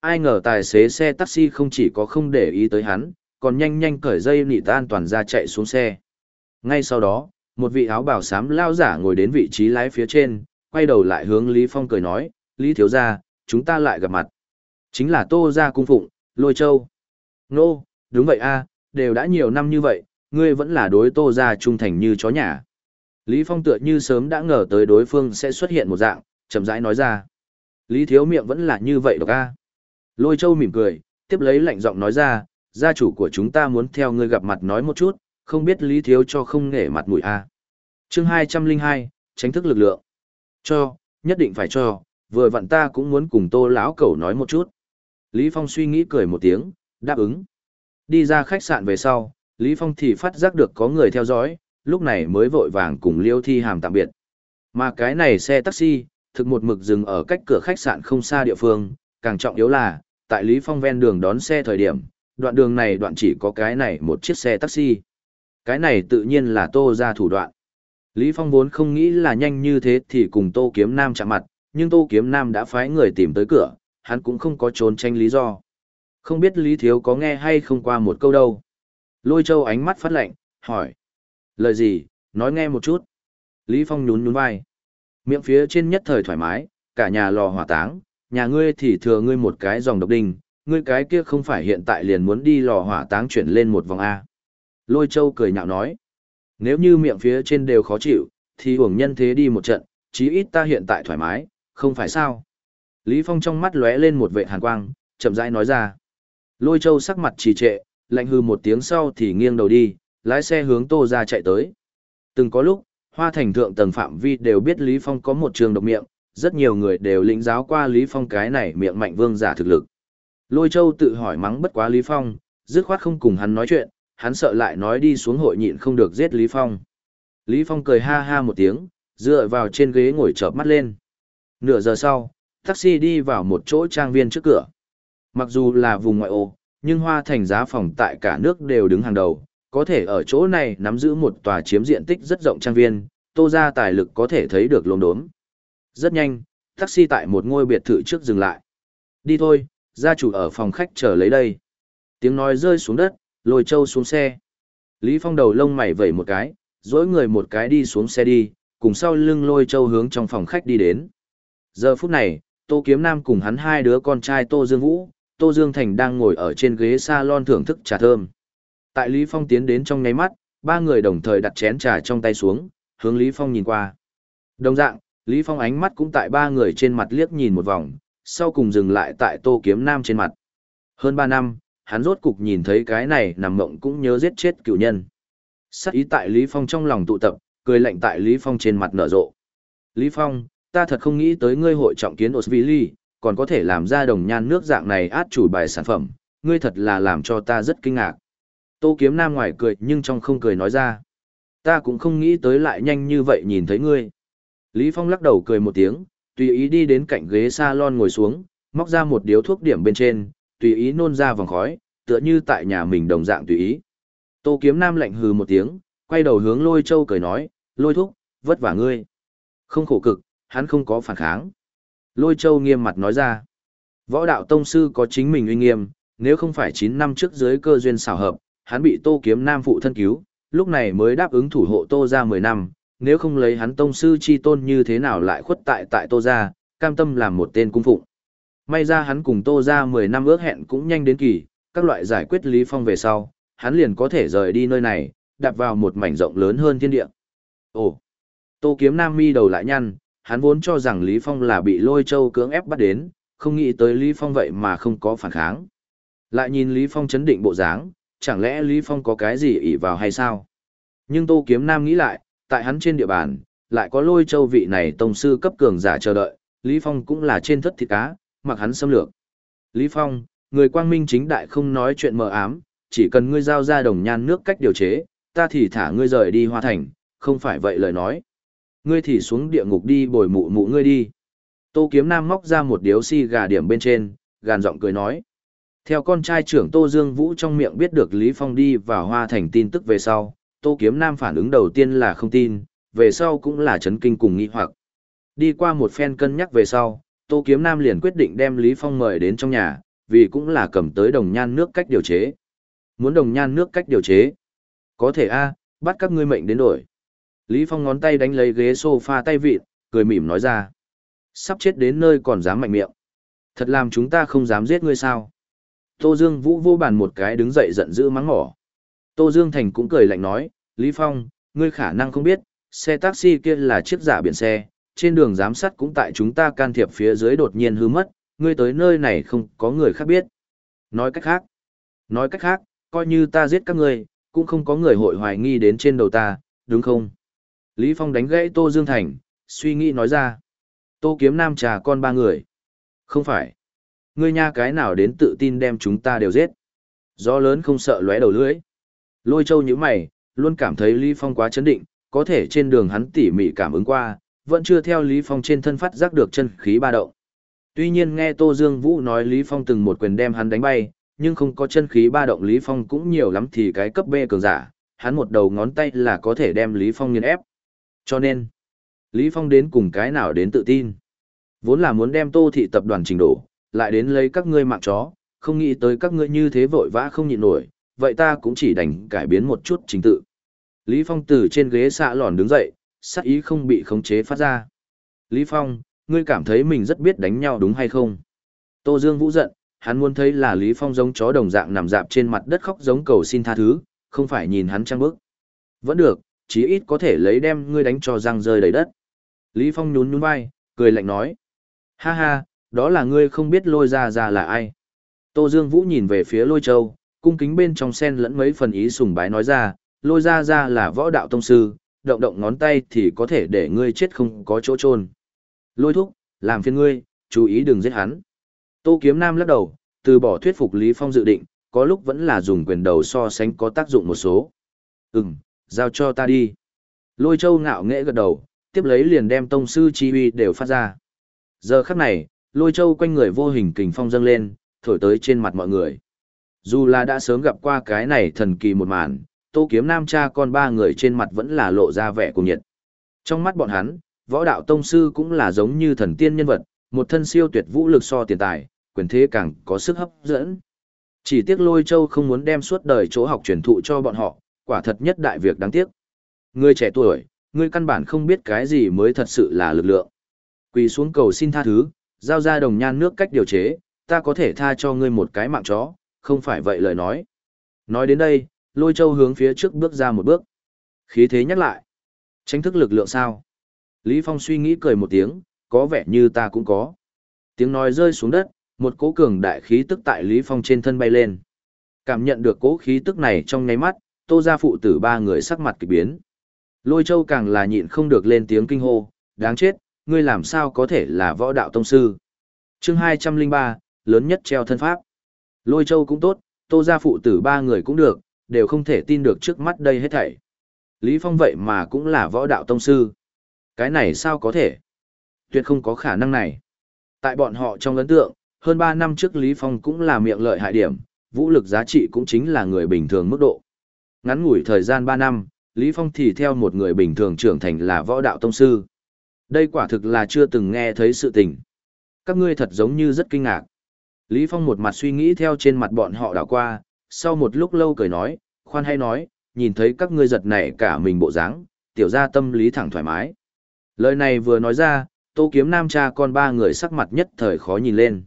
Ai ngờ tài xế xe taxi không chỉ có không để ý tới hắn, còn nhanh nhanh cởi dây nịt an toàn ra chạy xuống xe. Ngay sau đó, một vị áo bào xám lao giả ngồi đến vị trí lái phía trên, quay đầu lại hướng Lý Phong cười nói, Lý Thiếu Gia, chúng ta lại gặp mặt. Chính là Tô Gia Cung Phụng, Lôi Châu. Nô, đúng vậy a, đều đã nhiều năm như vậy, ngươi vẫn là đối Tô Gia trung thành như chó nhà. Lý Phong tựa như sớm đã ngờ tới đối phương sẽ xuất hiện một dạng, chậm rãi nói ra. Lý Thiếu miệng vẫn là như vậy độc a. Lôi Châu mỉm cười, tiếp lấy lạnh giọng nói ra, gia chủ của chúng ta muốn theo ngươi gặp mặt nói một chút, không biết Lý Thiếu cho không nể mặt mũi a. Chương 202, tránh thức lực lượng. Cho, nhất định phải cho, vừa vặn ta cũng muốn cùng Tô lão cẩu nói một chút. Lý Phong suy nghĩ cười một tiếng, đáp ứng. Đi ra khách sạn về sau, Lý Phong thì phát giác được có người theo dõi, lúc này mới vội vàng cùng Liêu Thi Hàm tạm biệt. Mà cái này xe taxi, thực một mực dừng ở cách cửa khách sạn không xa địa phương, càng trọng yếu là, tại Lý Phong ven đường đón xe thời điểm, đoạn đường này đoạn chỉ có cái này một chiếc xe taxi. Cái này tự nhiên là Tô ra thủ đoạn. Lý Phong vốn không nghĩ là nhanh như thế thì cùng Tô Kiếm Nam chạm mặt, nhưng Tô Kiếm Nam đã phái người tìm tới cửa, hắn cũng không có trốn tranh lý do. Không biết Lý Thiếu có nghe hay không qua một câu đâu. Lôi Châu ánh mắt phát lạnh, hỏi. Lời gì, nói nghe một chút. Lý Phong nhún nhún vai. Miệng phía trên nhất thời thoải mái, cả nhà lò hỏa táng, nhà ngươi thì thừa ngươi một cái dòng độc đinh, ngươi cái kia không phải hiện tại liền muốn đi lò hỏa táng chuyển lên một vòng A. Lôi Châu cười nhạo nói. Nếu như miệng phía trên đều khó chịu, thì uổng nhân thế đi một trận, chí ít ta hiện tại thoải mái, không phải sao. Lý Phong trong mắt lóe lên một vệ hàn quang, chậm rãi nói ra. Lôi Châu sắc mặt trì trệ, lạnh hư một tiếng sau thì nghiêng đầu đi, lái xe hướng Tô ra chạy tới. Từng có lúc, Hoa Thành thượng tầng phạm vi đều biết Lý Phong có một trường độc miệng, rất nhiều người đều lĩnh giáo qua Lý Phong cái này miệng mạnh vương giả thực lực. Lôi Châu tự hỏi mắng bất quá Lý Phong, dứt khoát không cùng hắn nói chuyện, hắn sợ lại nói đi xuống hội nhịn không được giết Lý Phong. Lý Phong cười ha ha một tiếng, dựa vào trên ghế ngồi chợp mắt lên. Nửa giờ sau, taxi đi vào một chỗ trang viên trước cửa. Mặc dù là vùng ngoại ô, nhưng hoa thành giá phòng tại cả nước đều đứng hàng đầu, có thể ở chỗ này nắm giữ một tòa chiếm diện tích rất rộng trang viên, tô ra tài lực có thể thấy được lồn đốm. Rất nhanh, taxi tại một ngôi biệt thự trước dừng lại. Đi thôi, gia chủ ở phòng khách chờ lấy đây. Tiếng nói rơi xuống đất, lôi châu xuống xe. Lý Phong đầu lông mày vẩy một cái, dỗi người một cái đi xuống xe đi, cùng sau lưng lôi châu hướng trong phòng khách đi đến. Giờ phút này, Tô Kiếm Nam cùng hắn hai đứa con trai Tô Dương Vũ, Tô Dương Thành đang ngồi ở trên ghế salon thưởng thức trà thơm. Tại Lý Phong tiến đến trong nháy mắt, ba người đồng thời đặt chén trà trong tay xuống, hướng Lý Phong nhìn qua. Đồng dạng, Lý Phong ánh mắt cũng tại ba người trên mặt liếc nhìn một vòng, sau cùng dừng lại tại Tô Kiếm Nam trên mặt. Hơn ba năm, hắn rốt cục nhìn thấy cái này nằm mộng cũng nhớ giết chết cựu nhân. Sắc ý tại Lý Phong trong lòng tụ tập, cười lạnh tại Lý Phong trên mặt nở rộ. Lý Phong, ta thật không nghĩ tới ngươi hội trọng kiến Osvili, còn có thể làm ra đồng nhan nước dạng này át chủ bài sản phẩm, ngươi thật là làm cho ta rất kinh ngạc. Tô kiếm nam ngoài cười nhưng trong không cười nói ra. Ta cũng không nghĩ tới lại nhanh như vậy nhìn thấy ngươi. Lý Phong lắc đầu cười một tiếng, tùy ý đi đến cạnh ghế salon ngồi xuống, móc ra một điếu thuốc điểm bên trên, tùy ý nôn ra vòng khói, tựa như tại nhà mình đồng dạng tùy ý. Tô kiếm nam lạnh hừ một tiếng, quay đầu hướng lôi châu cười nói, lôi thúc, vất vả ngươi. Không khổ cực, hắn không có phản kháng. Lôi châu nghiêm mặt nói ra, võ đạo tông sư có chính mình uy nghiêm, nếu không phải 9 năm trước dưới cơ duyên xảo hợp, hắn bị tô kiếm nam phụ thân cứu, lúc này mới đáp ứng thủ hộ tô gia 10 năm, nếu không lấy hắn tông sư chi tôn như thế nào lại khuất tại tại tô gia, cam tâm làm một tên cung phụng. May ra hắn cùng tô ra 10 năm ước hẹn cũng nhanh đến kỳ, các loại giải quyết Lý Phong về sau, hắn liền có thể rời đi nơi này, đạp vào một mảnh rộng lớn hơn thiên địa. Ồ! Tô kiếm nam mi đầu lại nhăn, hắn vốn cho rằng Lý Phong là bị lôi châu cưỡng ép bắt đến, không nghĩ tới Lý Phong vậy mà không có phản kháng. Lại nhìn Lý Phong chấn định bộ dáng, chẳng lẽ Lý Phong có cái gì ỷ vào hay sao? Nhưng Tô Kiếm Nam nghĩ lại, tại hắn trên địa bàn, lại có lôi châu vị này tông sư cấp cường giả chờ đợi, Lý Phong cũng là trên thất thịt cá, mặc hắn xâm lược. Lý Phong, người quang minh chính đại không nói chuyện mờ ám, chỉ cần ngươi giao ra đồng nhan nước cách điều chế, ta thì thả ngươi rời đi hoa thành, không phải vậy lời nói. Ngươi thì xuống địa ngục đi bồi mụ mụ ngươi đi. Tô Kiếm Nam móc ra một điếu xi si gà điểm bên trên, gàn giọng cười nói. Theo con trai trưởng Tô Dương Vũ trong miệng biết được Lý Phong đi vào hoa thành tin tức về sau, Tô Kiếm Nam phản ứng đầu tiên là không tin, về sau cũng là chấn kinh cùng nghi hoặc. Đi qua một phen cân nhắc về sau, Tô Kiếm Nam liền quyết định đem Lý Phong mời đến trong nhà, vì cũng là cầm tới đồng nhan nước cách điều chế. Muốn đồng nhan nước cách điều chế? Có thể a, bắt các ngươi mệnh đến đổi. Lý Phong ngón tay đánh lấy ghế sofa tay vịt, cười mỉm nói ra. Sắp chết đến nơi còn dám mạnh miệng. Thật làm chúng ta không dám giết ngươi sao? Tô Dương Vũ vô bàn một cái đứng dậy giận dữ mắng mỏ. Tô Dương Thành cũng cười lạnh nói, Lý Phong, ngươi khả năng không biết, xe taxi kia là chiếc giả biển xe, trên đường giám sát cũng tại chúng ta can thiệp phía dưới đột nhiên hư mất, ngươi tới nơi này không có người khác biết. Nói cách khác, nói cách khác, coi như ta giết các ngươi, cũng không có người hội hoài nghi đến trên đầu ta, đúng không? Lý Phong đánh gãy Tô Dương Thành, suy nghĩ nói ra. Tô kiếm nam trà con ba người. Không phải. Ngươi nha cái nào đến tự tin đem chúng ta đều giết. Gió lớn không sợ lóe đầu lưỡi. Lôi châu như mày, luôn cảm thấy Lý Phong quá chấn định, có thể trên đường hắn tỉ mỉ cảm ứng qua, vẫn chưa theo Lý Phong trên thân phát giác được chân khí ba động. Tuy nhiên nghe Tô Dương Vũ nói Lý Phong từng một quyền đem hắn đánh bay, nhưng không có chân khí ba động Lý Phong cũng nhiều lắm thì cái cấp B cường giả, hắn một đầu ngón tay là có thể đem Lý Phong nghiền ép. Cho nên, Lý Phong đến cùng cái nào đến tự tin. Vốn là muốn đem Tô thị tập đoàn trình đổ, lại đến lấy các ngươi mạng chó, không nghĩ tới các ngươi như thế vội vã không nhịn nổi, vậy ta cũng chỉ đành cải biến một chút trình tự. Lý Phong từ trên ghế xạ lòn đứng dậy, sắc ý không bị khống chế phát ra. Lý Phong, ngươi cảm thấy mình rất biết đánh nhau đúng hay không? Tô Dương Vũ giận, hắn muốn thấy là Lý Phong giống chó đồng dạng nằm dạp trên mặt đất khóc giống cầu xin tha thứ, không phải nhìn hắn trăng bức. Vẫn được, chí ít có thể lấy đem ngươi đánh cho răng rơi đầy đất. Lý Phong nhún nhún vai, cười lạnh nói. Ha ha, đó là ngươi không biết lôi ra ra là ai. Tô Dương Vũ nhìn về phía lôi châu, cung kính bên trong sen lẫn mấy phần ý sùng bái nói ra, lôi ra ra là võ đạo tông sư, động động ngón tay thì có thể để ngươi chết không có chỗ trôn. Lôi thúc, làm phiền ngươi, chú ý đừng giết hắn. Tô Kiếm Nam lắc đầu, từ bỏ thuyết phục Lý Phong dự định, có lúc vẫn là dùng quyền đầu so sánh có tác dụng một số. Ừm, giao cho ta đi. Lôi châu ngạo nghễ gật đầu, tiếp lấy liền đem tông sư chi uy đều phát ra. Giờ khắc này, lôi châu quanh người vô hình kình phong dâng lên, thổi tới trên mặt mọi người. Dù là đã sớm gặp qua cái này thần kỳ một màn, tô kiếm nam cha con ba người trên mặt vẫn là lộ ra vẻ cùng nhiệt. Trong mắt bọn hắn, võ đạo tông sư cũng là giống như thần tiên nhân vật, một thân siêu tuyệt vũ lực so tiền tài, quyền thế càng có sức hấp dẫn. Chỉ tiếc lôi châu không muốn đem suốt đời chỗ học truyền thụ cho bọn họ, quả thật nhất đại việc đáng tiếc. Người trẻ tuổi, ngươi căn bản không biết cái gì mới thật sự là lực lượng. Quỳ xuống cầu xin tha thứ, giao ra đồng nhan nước cách điều chế, ta có thể tha cho ngươi một cái mạng chó, không phải vậy lời nói. Nói đến đây, lôi châu hướng phía trước bước ra một bước. Khí thế nhắc lại. Tránh thức lực lượng sao? Lý Phong suy nghĩ cười một tiếng, có vẻ như ta cũng có. Tiếng nói rơi xuống đất, một cỗ cường đại khí tức tại Lý Phong trên thân bay lên. Cảm nhận được cỗ khí tức này trong nháy mắt, tô gia phụ tử ba người sắc mặt kỳ biến. Lôi châu càng là nhịn không được lên tiếng kinh hô, đáng chết, ngươi làm sao có thể là võ đạo tông sư. chương 203, lớn nhất treo thân pháp. Lôi châu cũng tốt, tô gia phụ tử ba người cũng được, đều không thể tin được trước mắt đây hết thảy. Lý Phong vậy mà cũng là võ đạo tông sư. Cái này sao có thể? Tuyệt không có khả năng này. Tại bọn họ trong ấn tượng, hơn 3 năm trước Lý Phong cũng là miệng lợi hại điểm, vũ lực giá trị cũng chính là người bình thường mức độ. Ngắn ngủi thời gian 3 năm, Lý Phong thì theo một người bình thường trưởng thành là võ đạo tông sư. Đây quả thực là chưa từng nghe thấy sự tình. Các ngươi thật giống như rất kinh ngạc. Lý Phong một mặt suy nghĩ theo trên mặt bọn họ đảo qua, sau một lúc lâu cười nói, khoan hay nói, nhìn thấy các ngươi giật nảy cả mình bộ dáng, tiểu gia tâm lý thẳng thoải mái. Lời này vừa nói ra, tô kiếm nam cha con ba người sắc mặt nhất thời khó nhìn lên.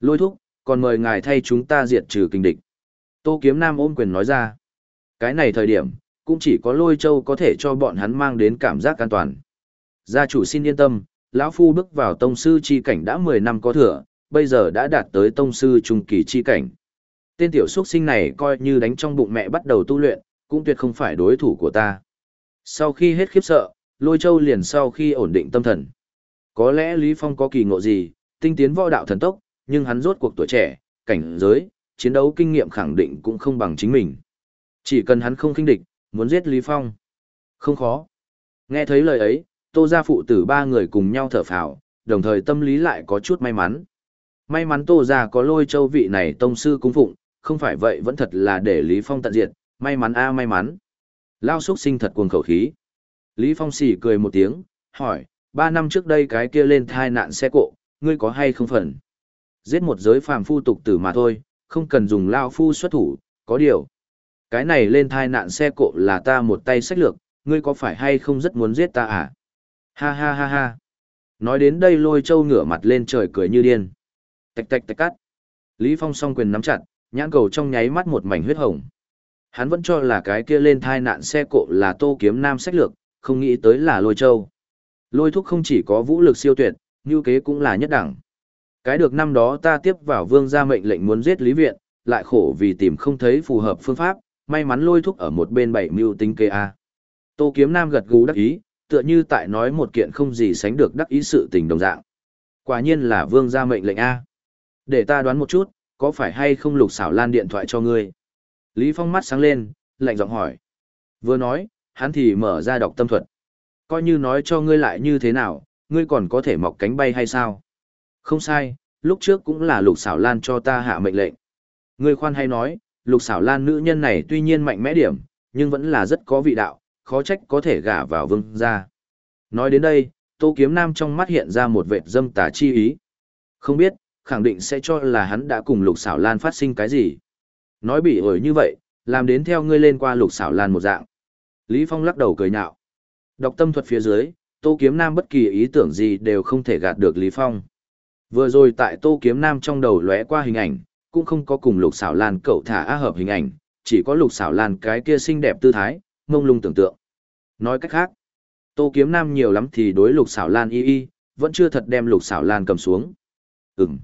Lôi thúc, còn mời ngài thay chúng ta diệt trừ kinh địch. Tô kiếm nam ôm quyền nói ra. Cái này thời điểm, cũng chỉ có lôi châu có thể cho bọn hắn mang đến cảm giác an toàn. Gia chủ xin yên tâm, lão phu bước vào tông sư chi cảnh đã 10 năm có thừa, bây giờ đã đạt tới tông sư trung kỳ chi cảnh. Tên tiểu xuất sinh này coi như đánh trong bụng mẹ bắt đầu tu luyện, cũng tuyệt không phải đối thủ của ta. Sau khi hết khiếp sợ, lôi châu liền sau khi ổn định tâm thần. Có lẽ Lý Phong có kỳ ngộ gì, tinh tiến võ đạo thần tốc, nhưng hắn rốt cuộc tuổi trẻ, cảnh giới, chiến đấu kinh nghiệm khẳng định cũng không bằng chính mình. Chỉ cần hắn không khinh địch, muốn giết Lý Phong. Không khó. Nghe thấy lời ấy, tô gia phụ tử ba người cùng nhau thở phào, đồng thời tâm lý lại có chút may mắn. May mắn tô gia có lôi châu vị này tông sư cung phụng, không phải vậy vẫn thật là để Lý Phong tận diệt, may mắn a may mắn. Lao xúc sinh thật cuồng khẩu khí. Lý Phong xỉ cười một tiếng, hỏi, ba năm trước đây cái kia lên thai nạn xe cộ, ngươi có hay không phần? Giết một giới phàm phu tục tử mà thôi, không cần dùng Lao phu xuất thủ, có điều. Cái này lên thai nạn xe cộ là ta một tay sách lược, ngươi có phải hay không rất muốn giết ta à? Ha ha ha ha. Nói đến đây lôi châu ngửa mặt lên trời cười như điên. Tạch tạch tạch cắt. Lý Phong song quyền nắm chặt, nhãn cầu trong nháy mắt một mảnh huyết hồng. Hắn vẫn cho là cái kia lên thai nạn xe cộ là tô kiếm nam sách lược, không nghĩ tới là lôi châu. Lôi thúc không chỉ có vũ lực siêu tuyệt, như kế cũng là nhất đẳng. Cái được năm đó ta tiếp vào vương gia mệnh lệnh muốn giết Lý Viện, lại khổ vì tìm không thấy phù hợp phương pháp, may mắn lôi thúc ở một bên bảy mưu tính kê A. Tô kiếm nam gật gù đắc ý, tựa như tại nói một kiện không gì sánh được đắc ý sự tình đồng dạng. Quả nhiên là vương gia mệnh lệnh A. Để ta đoán một chút, có phải hay không lục xảo lan điện thoại cho ngươi? Lý Phong mắt sáng lên, lạnh giọng hỏi. Vừa nói, hắn thì mở ra đọc tâm thuật. Coi như nói cho ngươi lại như thế nào, ngươi còn có thể mọc cánh bay hay sao? Không sai, lúc trước cũng là lục xảo lan cho ta hạ mệnh lệnh. Ngươi khoan hay nói, lục xảo lan nữ nhân này tuy nhiên mạnh mẽ điểm, nhưng vẫn là rất có vị đạo, khó trách có thể gả vào vương gia. Nói đến đây, Tô Kiếm Nam trong mắt hiện ra một vệt dâm tà chi ý. Không biết, khẳng định sẽ cho là hắn đã cùng lục xảo lan phát sinh cái gì. Nói bị ổi như vậy, làm đến theo ngươi lên qua lục xảo lan một dạng. Lý Phong lắc đầu cười nhạo. Đọc tâm thuật phía dưới, Tô Kiếm Nam bất kỳ ý tưởng gì đều không thể gạt được Lý Phong. Vừa rồi tại Tô Kiếm Nam trong đầu lóe qua hình ảnh, cũng không có cùng lục xảo lan cậu thả á hợp hình ảnh, chỉ có lục xảo lan cái kia xinh đẹp tư thái, mông lung tưởng tượng. Nói cách khác, Tô Kiếm Nam nhiều lắm thì đối lục xảo lan y y, vẫn chưa thật đem lục xảo lan cầm xuống. Ừm.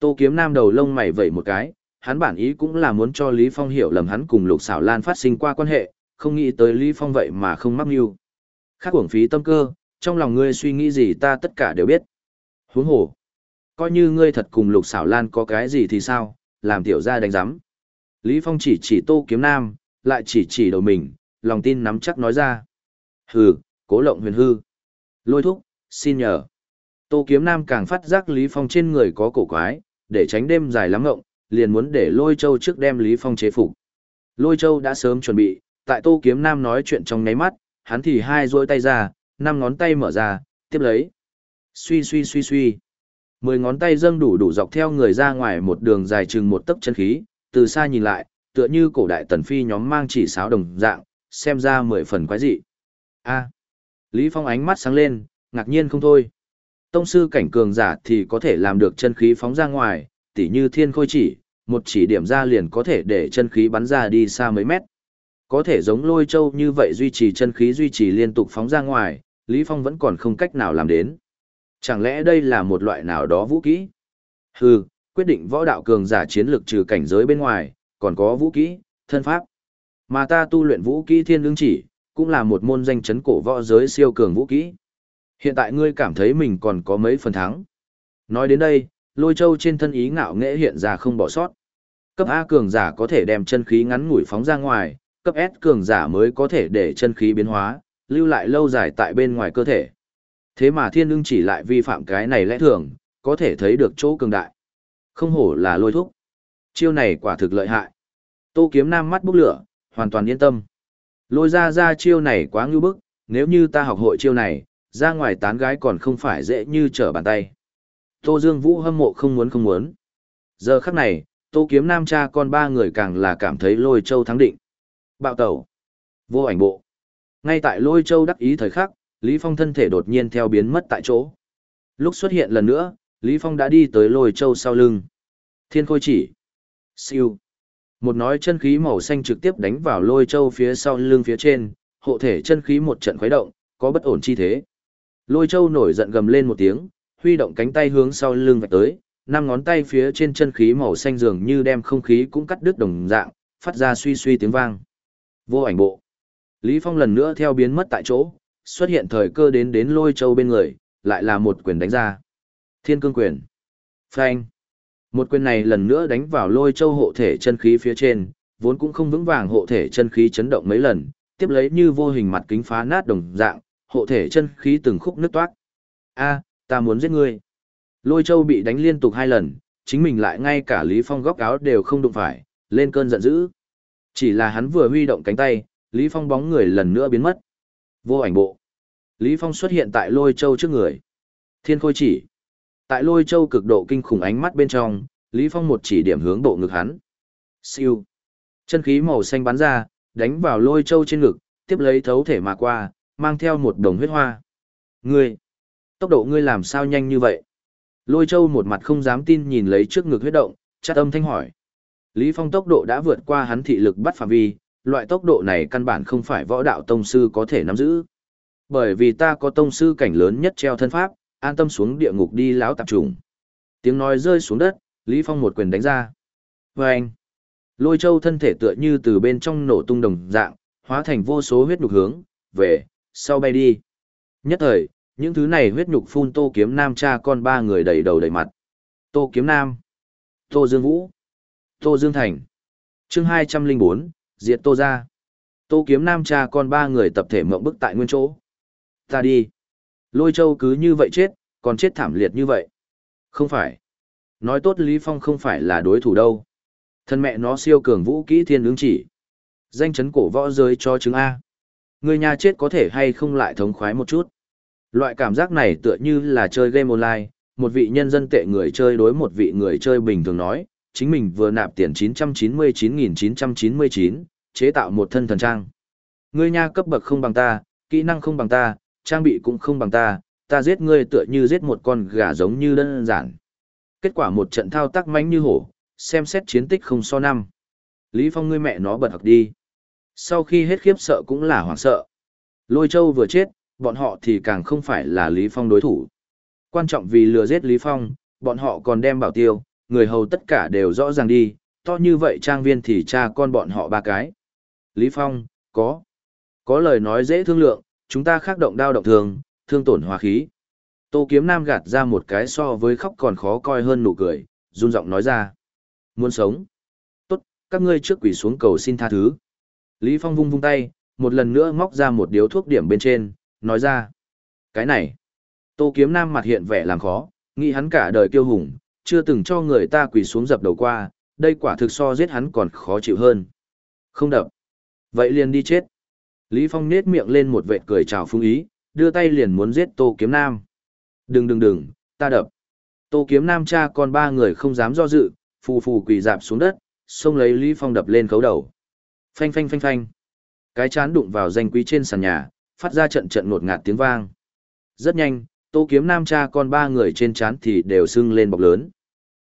Tô Kiếm Nam đầu lông mày vẩy một cái, hắn bản ý cũng là muốn cho Lý Phong hiểu lầm hắn cùng lục xảo lan phát sinh qua quan hệ, không nghĩ tới Lý Phong vậy mà không mắc mưu. Khác uổng phí tâm cơ, trong lòng ngươi suy nghĩ gì ta tất cả đều biết. Huống hồ. Coi như ngươi thật cùng lục xảo lan có cái gì thì sao, làm tiểu ra đánh giám. Lý Phong chỉ chỉ tô kiếm nam, lại chỉ chỉ đầu mình, lòng tin nắm chắc nói ra. Hừ, cố lộng huyền hư. Lôi thúc, xin nhờ. Tô kiếm nam càng phát giác Lý Phong trên người có cổ quái, để tránh đêm dài lắm ngộng, liền muốn để lôi châu trước đem Lý Phong chế phục. Lôi châu đã sớm chuẩn bị, tại tô kiếm nam nói chuyện trong nháy mắt, hắn thì hai duỗi tay ra, năm ngón tay mở ra, tiếp lấy. Suy suy suy suy. Mười ngón tay dâng đủ đủ dọc theo người ra ngoài một đường dài chừng một tấc chân khí, từ xa nhìn lại, tựa như cổ đại tần phi nhóm mang chỉ sáo đồng dạng, xem ra mười phần quái dị. A. Lý Phong ánh mắt sáng lên, ngạc nhiên không thôi. Tông sư cảnh cường giả thì có thể làm được chân khí phóng ra ngoài, tỉ như thiên khôi chỉ, một chỉ điểm ra liền có thể để chân khí bắn ra đi xa mấy mét. Có thể giống lôi châu như vậy duy trì chân khí duy trì liên tục phóng ra ngoài, Lý Phong vẫn còn không cách nào làm đến. Chẳng lẽ đây là một loại nào đó vũ kỹ? Hừ, quyết định võ đạo cường giả chiến lược trừ cảnh giới bên ngoài, còn có vũ kỹ, thân pháp. Mà ta tu luyện vũ kỹ thiên lương chỉ, cũng là một môn danh chấn cổ võ giới siêu cường vũ kỹ. Hiện tại ngươi cảm thấy mình còn có mấy phần thắng. Nói đến đây, lôi châu trên thân ý ngạo nghễ hiện ra không bỏ sót. Cấp A cường giả có thể đem chân khí ngắn ngủi phóng ra ngoài, cấp S cường giả mới có thể để chân khí biến hóa, lưu lại lâu dài tại bên ngoài cơ thể. Thế mà thiên ưng chỉ lại vi phạm cái này lẽ thường, có thể thấy được chỗ cường đại. Không hổ là lôi thúc. Chiêu này quả thực lợi hại. Tô kiếm nam mắt bốc lửa, hoàn toàn yên tâm. Lôi ra ra chiêu này quá ngưu bức, nếu như ta học hội chiêu này, ra ngoài tán gái còn không phải dễ như trở bàn tay. Tô Dương Vũ hâm mộ không muốn không muốn. Giờ khắc này, Tô Kiếm Nam cha con ba người càng là cảm thấy lôi châu thắng định. Bạo tẩu. Vô ảnh bộ. Ngay tại lôi châu đắc ý thời khắc, Lý Phong thân thể đột nhiên theo biến mất tại chỗ. Lúc xuất hiện lần nữa, Lý Phong đã đi tới lôi châu sau lưng. Thiên khôi chỉ. Siêu. Một nói chân khí màu xanh trực tiếp đánh vào lôi châu phía sau lưng phía trên, hộ thể chân khí một trận khuấy động, có bất ổn chi thế. Lôi châu nổi giận gầm lên một tiếng, huy động cánh tay hướng sau lưng vạch tới, năm ngón tay phía trên chân khí màu xanh dường như đem không khí cũng cắt đứt đồng dạng, phát ra suy suy tiếng vang. Vô ảnh bộ. Lý Phong lần nữa theo biến mất tại chỗ, xuất hiện thời cơ đến đến lôi châu bên người, lại là một quyền đánh ra. Thiên cương quyền. Phanh. Một quyền này lần nữa đánh vào lôi châu hộ thể chân khí phía trên, vốn cũng không vững vàng hộ thể chân khí chấn động mấy lần, tiếp lấy như vô hình mặt kính phá nát đồng dạng, hộ thể chân khí từng khúc nứt toát. A, ta muốn giết ngươi. Lôi châu bị đánh liên tục hai lần, chính mình lại ngay cả Lý Phong góc áo đều không đụng phải, lên cơn giận dữ. Chỉ là hắn vừa huy động cánh tay, Lý Phong bóng người lần nữa biến mất. Vô ảnh bộ. Lý Phong xuất hiện tại lôi châu trước người. Thiên khôi chỉ. Tại lôi châu cực độ kinh khủng ánh mắt bên trong, Lý Phong một chỉ điểm hướng bộ ngực hắn. Siêu. Chân khí màu xanh bắn ra, đánh vào lôi châu trên ngực, tiếp lấy thấu thể mà qua, mang theo một đồng huyết hoa. Ngươi, tốc độ ngươi làm sao nhanh như vậy? Lôi châu một mặt không dám tin nhìn lấy trước ngực huyết động, chát âm thanh hỏi. Lý Phong tốc độ đã vượt qua hắn thị lực bắt phạm vi, loại tốc độ này căn bản không phải võ đạo tông sư có thể nắm giữ. Bởi vì ta có tông sư cảnh lớn nhất treo thân pháp, an tâm xuống địa ngục đi láo tạp trùng. Tiếng nói rơi xuống đất, Lý Phong một quyền đánh ra. Và anh, lôi châu thân thể tựa như từ bên trong nổ tung đồng dạng, hóa thành vô số huyết nhục hướng, về, sau bay đi. Nhất thời, những thứ này huyết nhục phun tô kiếm nam cha con ba người đầy đầu đầy mặt. Tô kiếm nam, tô dương vũ, tô dương thành. chương 204, diệt tô ra. Tô kiếm nam cha con ba người tập thể mộng bức tại nguyên chỗ. Ta đi. Lôi châu cứ như vậy chết, còn chết thảm liệt như vậy. Không phải. Nói tốt Lý Phong không phải là đối thủ đâu. Thân mẹ nó siêu cường vũ kỹ thiên ứng chỉ. Danh chấn cổ võ giới cho chứng A. Người nhà chết có thể hay không lại thống khoái một chút. Loại cảm giác này tựa như là chơi game online, một vị nhân dân tệ người chơi đối một vị người chơi bình thường nói, chính mình vừa nạp tiền 999.999, chế tạo một thân thần trang. Ngươi nha cấp bậc không bằng ta, kỹ năng không bằng ta, trang bị cũng không bằng ta, ta giết ngươi tựa như giết một con gà giống như đơn giản. Kết quả một trận thao tác mãnh như hổ, xem xét chiến tích không so năm. Lý Phong ngươi mẹ nó bật học đi. Sau khi hết khiếp sợ cũng là hoảng sợ. Lôi Châu vừa chết, bọn họ thì càng không phải là Lý Phong đối thủ. Quan trọng vì lừa giết Lý Phong, bọn họ còn đem bảo tiêu, người hầu tất cả đều rõ ràng đi, to như vậy trang viên thì cha con bọn họ ba cái. Lý Phong, có. Có lời nói dễ thương lượng, chúng ta khác động đao động thường, thương tổn hòa khí. Tô Kiếm Nam gạt ra một cái so với khóc còn khó coi hơn nụ cười, run giọng nói ra. Muốn sống. Tốt, các ngươi trước quỷ xuống cầu xin tha thứ. Lý Phong vung vung tay, một lần nữa móc ra một điếu thuốc điểm bên trên, nói ra. Cái này. Tô Kiếm Nam mặt hiện vẻ làm khó, nghĩ hắn cả đời kiêu hùng, chưa từng cho người ta quỳ xuống dập đầu qua, đây quả thực so giết hắn còn khó chịu hơn. Không đập. Vậy liền đi chết. Lý Phong nết miệng lên một vệt cười chào phung ý, đưa tay liền muốn giết Tô Kiếm Nam. Đừng đừng đừng, ta đập. Tô Kiếm Nam cha con ba người không dám do dự, phù phù quỳ dạp xuống đất, xông lấy Lý Phong đập lên khấu đầu. Phanh phanh phanh phanh. Cái chán đụng vào danh quý trên sàn nhà, phát ra trận trận ngột ngạt tiếng vang. Rất nhanh, Tô Kiếm Nam cha con ba người trên chán thì đều sưng lên bọc lớn.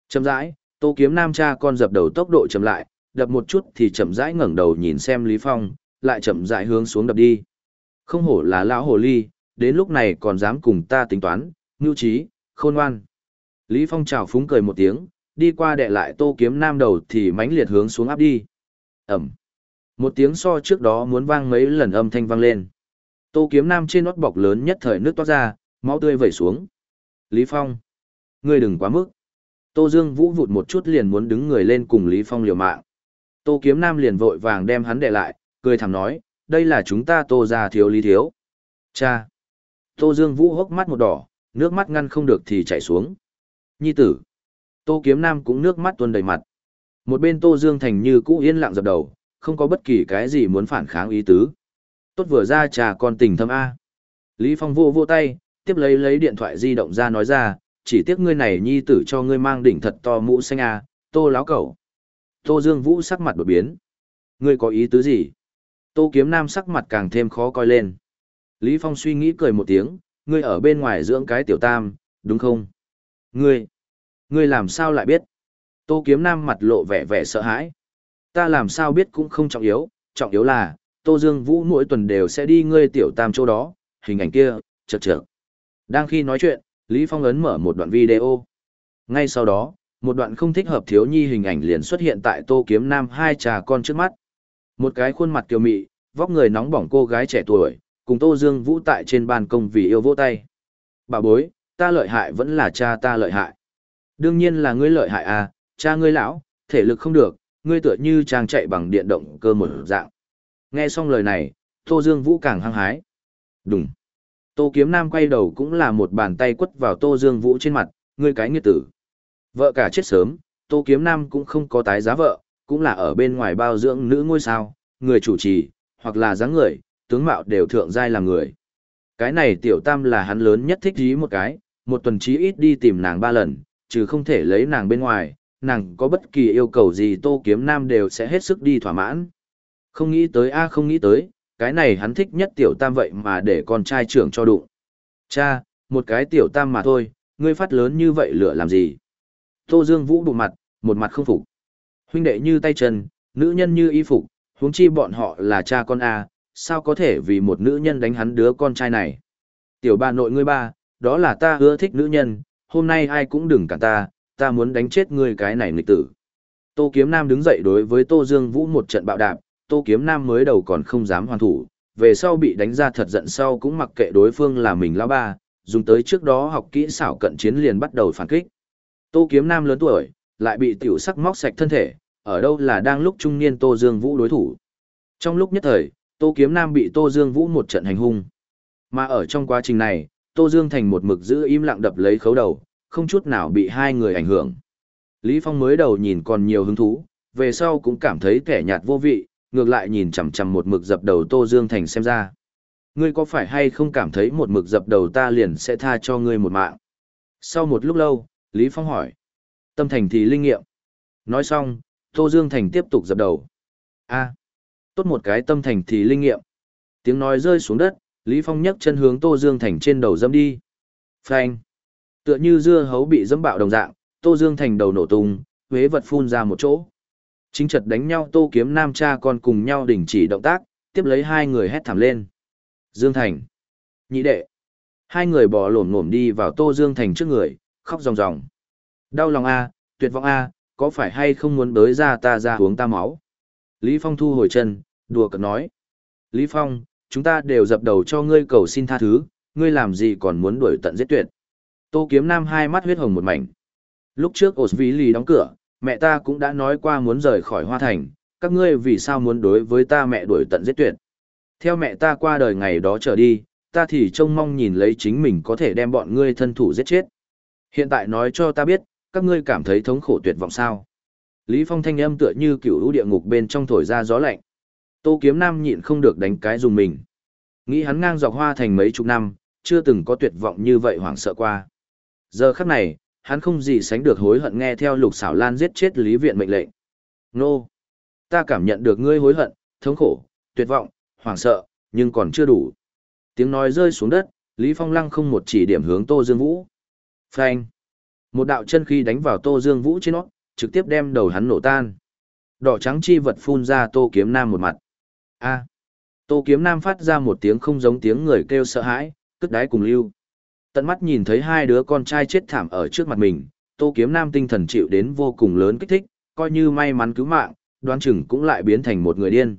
Chậm rãi, Tô Kiếm Nam cha con dập đầu tốc độ chậm lại, đập một chút thì chậm rãi ngẩng đầu nhìn xem Lý Phong, lại chậm rãi hướng xuống đập đi. Không hổ là lão hồ ly, đến lúc này còn dám cùng ta tính toán, nhu trí, khôn ngoan. Lý Phong chào phúng cười một tiếng, đi qua đệ lại Tô Kiếm Nam đầu thì mãnh liệt hướng xuống áp đi. Ẩm. Một tiếng so trước đó muốn vang mấy lần âm thanh vang lên. Tô Kiếm Nam trên nót bọc lớn nhất thời nước toát ra, máu tươi vẩy xuống. Lý Phong. Ngươi đừng quá mức. Tô Dương Vũ vụt một chút liền muốn đứng người lên cùng Lý Phong liều mạng. Tô Kiếm Nam liền vội vàng đem hắn để lại, cười thầm nói, đây là chúng ta tô ra thiếu lý thiếu. Cha! Tô Dương Vũ hốc mắt một đỏ, nước mắt ngăn không được thì chảy xuống. Nhi tử! Tô Kiếm Nam cũng nước mắt tuôn đầy mặt. Một bên Tô Dương Thành như cũ yên lặng dập đầu, không có bất kỳ cái gì muốn phản kháng ý tứ. Tốt vừa ra trà con tình thâm A. Lý Phong vô vô tay, tiếp lấy lấy điện thoại di động ra nói ra, chỉ tiếc ngươi này nhi tử cho ngươi mang đỉnh thật to mũ xanh A, tô láo cẩu. Tô Dương Vũ sắc mặt đột biến. Ngươi có ý tứ gì? Tô Kiếm Nam sắc mặt càng thêm khó coi lên. Lý Phong suy nghĩ cười một tiếng, ngươi ở bên ngoài dưỡng cái tiểu tam, đúng không? Ngươi, ngươi làm sao lại biết? Tô Kiếm Nam mặt lộ vẻ vẻ sợ hãi. Ta làm sao biết cũng không trọng yếu, trọng yếu là, Tô Dương Vũ mỗi tuần đều sẽ đi ngươi tiểu tam chỗ đó, hình ảnh kia, chật chật. Đang khi nói chuyện, Lý Phong ấn mở một đoạn video. Ngay sau đó, một đoạn không thích hợp thiếu nhi hình ảnh liền xuất hiện tại Tô Kiếm Nam hai trà con trước mắt. Một cái khuôn mặt kiều mị, vóc người nóng bỏng cô gái trẻ tuổi, cùng Tô Dương Vũ tại trên ban công vì yêu vỗ tay. Bà bối, ta lợi hại vẫn là cha ta lợi hại. Đương nhiên là ngươi lợi hại à, cha ngươi lão, thể lực không được, ngươi tựa như trang chạy bằng điện động cơ một dạng. Nghe xong lời này, Tô Dương Vũ càng hăng hái. Đúng. Tô Kiếm Nam quay đầu cũng là một bàn tay quất vào Tô Dương Vũ trên mặt, ngươi cái nghiệt tử. Vợ cả chết sớm, Tô Kiếm Nam cũng không có tái giá vợ, cũng là ở bên ngoài bao dưỡng nữ ngôi sao, người chủ trì, hoặc là dáng người, tướng mạo đều thượng giai làm người. Cái này tiểu tam là hắn lớn nhất thích ý một cái, một tuần chí ít đi tìm nàng ba lần, chứ không thể lấy nàng bên ngoài, nàng có bất kỳ yêu cầu gì Tô Kiếm Nam đều sẽ hết sức đi thỏa mãn. Không nghĩ tới a không nghĩ tới, cái này hắn thích nhất tiểu tam vậy mà để con trai trưởng cho đụng. Cha, một cái tiểu tam mà thôi, ngươi phát lớn như vậy lửa làm gì? Tô Dương Vũ bụng mặt, một mặt không phục. Huynh đệ như tay chân, nữ nhân như y phục, huống chi bọn họ là cha con A, sao có thể vì một nữ nhân đánh hắn đứa con trai này? Tiểu bà nội ngươi ba, đó là ta ưa thích nữ nhân, hôm nay ai cũng đừng cả ta, ta muốn đánh chết ngươi cái này nghịch tử. Tô Kiếm Nam đứng dậy đối với Tô Dương Vũ một trận bạo đạp, Tô Kiếm Nam mới đầu còn không dám hoàn thủ, về sau bị đánh ra thật giận sau cũng mặc kệ đối phương là mình lão ba, dùng tới trước đó học kỹ xảo cận chiến liền bắt đầu phản kích. Tô Kiếm Nam lớn tuổi, lại bị tiểu sắc móc sạch thân thể, ở đâu là đang lúc trung niên Tô Dương Vũ đối thủ. Trong lúc nhất thời, Tô Kiếm Nam bị Tô Dương Vũ một trận hành hung. Mà ở trong quá trình này, Tô Dương thành một mực giữ im lặng đập lấy khấu đầu, không chút nào bị hai người ảnh hưởng. Lý Phong mới đầu nhìn còn nhiều hứng thú, về sau cũng cảm thấy kẻ nhạt vô vị, ngược lại nhìn chằm chằm một mực dập đầu Tô Dương Thành xem ra. Ngươi có phải hay không cảm thấy một mực dập đầu ta liền sẽ tha cho ngươi một mạng? Sau một lúc lâu, Lý Phong hỏi. Tâm thành thì linh nghiệm. Nói xong, Tô Dương Thành tiếp tục dập đầu. a tốt một cái tâm thành thì linh nghiệm. Tiếng nói rơi xuống đất, Lý Phong nhấc chân hướng Tô Dương Thành trên đầu dâm đi. Phanh. Tựa như dưa hấu bị dẫm bạo đồng dạng, Tô Dương Thành đầu nổ tung, huế vật phun ra một chỗ. Chính trật đánh nhau Tô Kiếm Nam cha con cùng nhau đình chỉ động tác, tiếp lấy hai người hét thảm lên. Dương Thành. Nhị đệ. Hai người bỏ lổn ngổm đi vào Tô Dương Thành trước người, khóc ròng ròng. Đau lòng a, tuyệt vọng a, có phải hay không muốn bới ra ta ra uống ta máu? Lý Phong thu hồi chân, đùa cợt nói. Lý Phong, chúng ta đều dập đầu cho ngươi cầu xin tha thứ, ngươi làm gì còn muốn đuổi tận giết tuyệt. Tô Kiếm Nam hai mắt huyết hồng một mảnh. Lúc trước Osvili đóng cửa, mẹ ta cũng đã nói qua muốn rời khỏi Hoa Thành, các ngươi vì sao muốn đối với ta mẹ đuổi tận giết tuyệt. Theo mẹ ta qua đời ngày đó trở đi, ta thì trông mong nhìn lấy chính mình có thể đem bọn ngươi thân thủ giết chết. Hiện tại nói cho ta biết, các ngươi cảm thấy thống khổ tuyệt vọng sao. Lý Phong thanh âm tựa như cựu lũ địa ngục bên trong thổi ra gió lạnh. Tô Kiếm Nam nhịn không được đánh cái dùng mình. Nghĩ hắn ngang dọc hoa thành mấy chục năm, chưa từng có tuyệt vọng như vậy hoảng sợ qua. Giờ khắc này, hắn không gì sánh được hối hận nghe theo lục xảo lan giết chết lý viện mệnh lệnh. Nô! Ta cảm nhận được ngươi hối hận, thống khổ, tuyệt vọng, hoảng sợ, nhưng còn chưa đủ. Tiếng nói rơi xuống đất, Lý Phong lăng không một chỉ điểm hướng Tô Dương Vũ. Phanh! Một đạo chân khí đánh vào Tô Dương Vũ trên nó, trực tiếp đem đầu hắn nổ tan. Đỏ trắng chi vật phun ra Tô Kiếm Nam một mặt. A! Tô Kiếm Nam phát ra một tiếng không giống tiếng người kêu sợ hãi, cất đáy cùng lưu. Tận mắt nhìn thấy hai đứa con trai chết thảm ở trước mặt mình, Tô Kiếm Nam tinh thần chịu đến vô cùng lớn kích thích, coi như may mắn cứu mạng, đoán chừng cũng lại biến thành một người điên.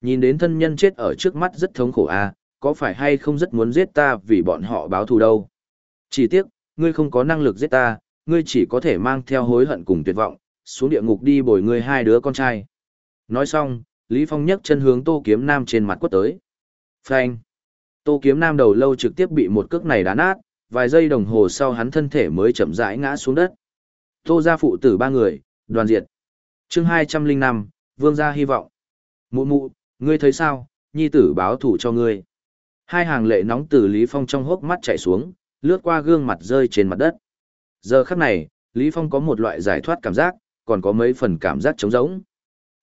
Nhìn đến thân nhân chết ở trước mắt rất thống khổ a, có phải hay không rất muốn giết ta vì bọn họ báo thù đâu. Chỉ tiếc, ngươi không có năng lực giết ta, ngươi chỉ có thể mang theo hối hận cùng tuyệt vọng, xuống địa ngục đi bồi ngươi hai đứa con trai. Nói xong, Lý Phong nhấc chân hướng Tô Kiếm Nam trên mặt quất tới. Phanh! Tô Kiếm Nam đầu lâu trực tiếp bị một cước này đá nát, vài giây đồng hồ sau hắn thân thể mới chậm rãi ngã xuống đất. Tô gia phụ tử ba người, đoàn diệt. Chương 205, Vương gia hy vọng. Mụ mụ, ngươi thấy sao, nhi tử báo thủ cho ngươi. Hai hàng lệ nóng từ Lý Phong trong hốc mắt chảy xuống, lướt qua gương mặt rơi trên mặt đất. Giờ khắc này, Lý Phong có một loại giải thoát cảm giác, còn có mấy phần cảm giác trống rỗng.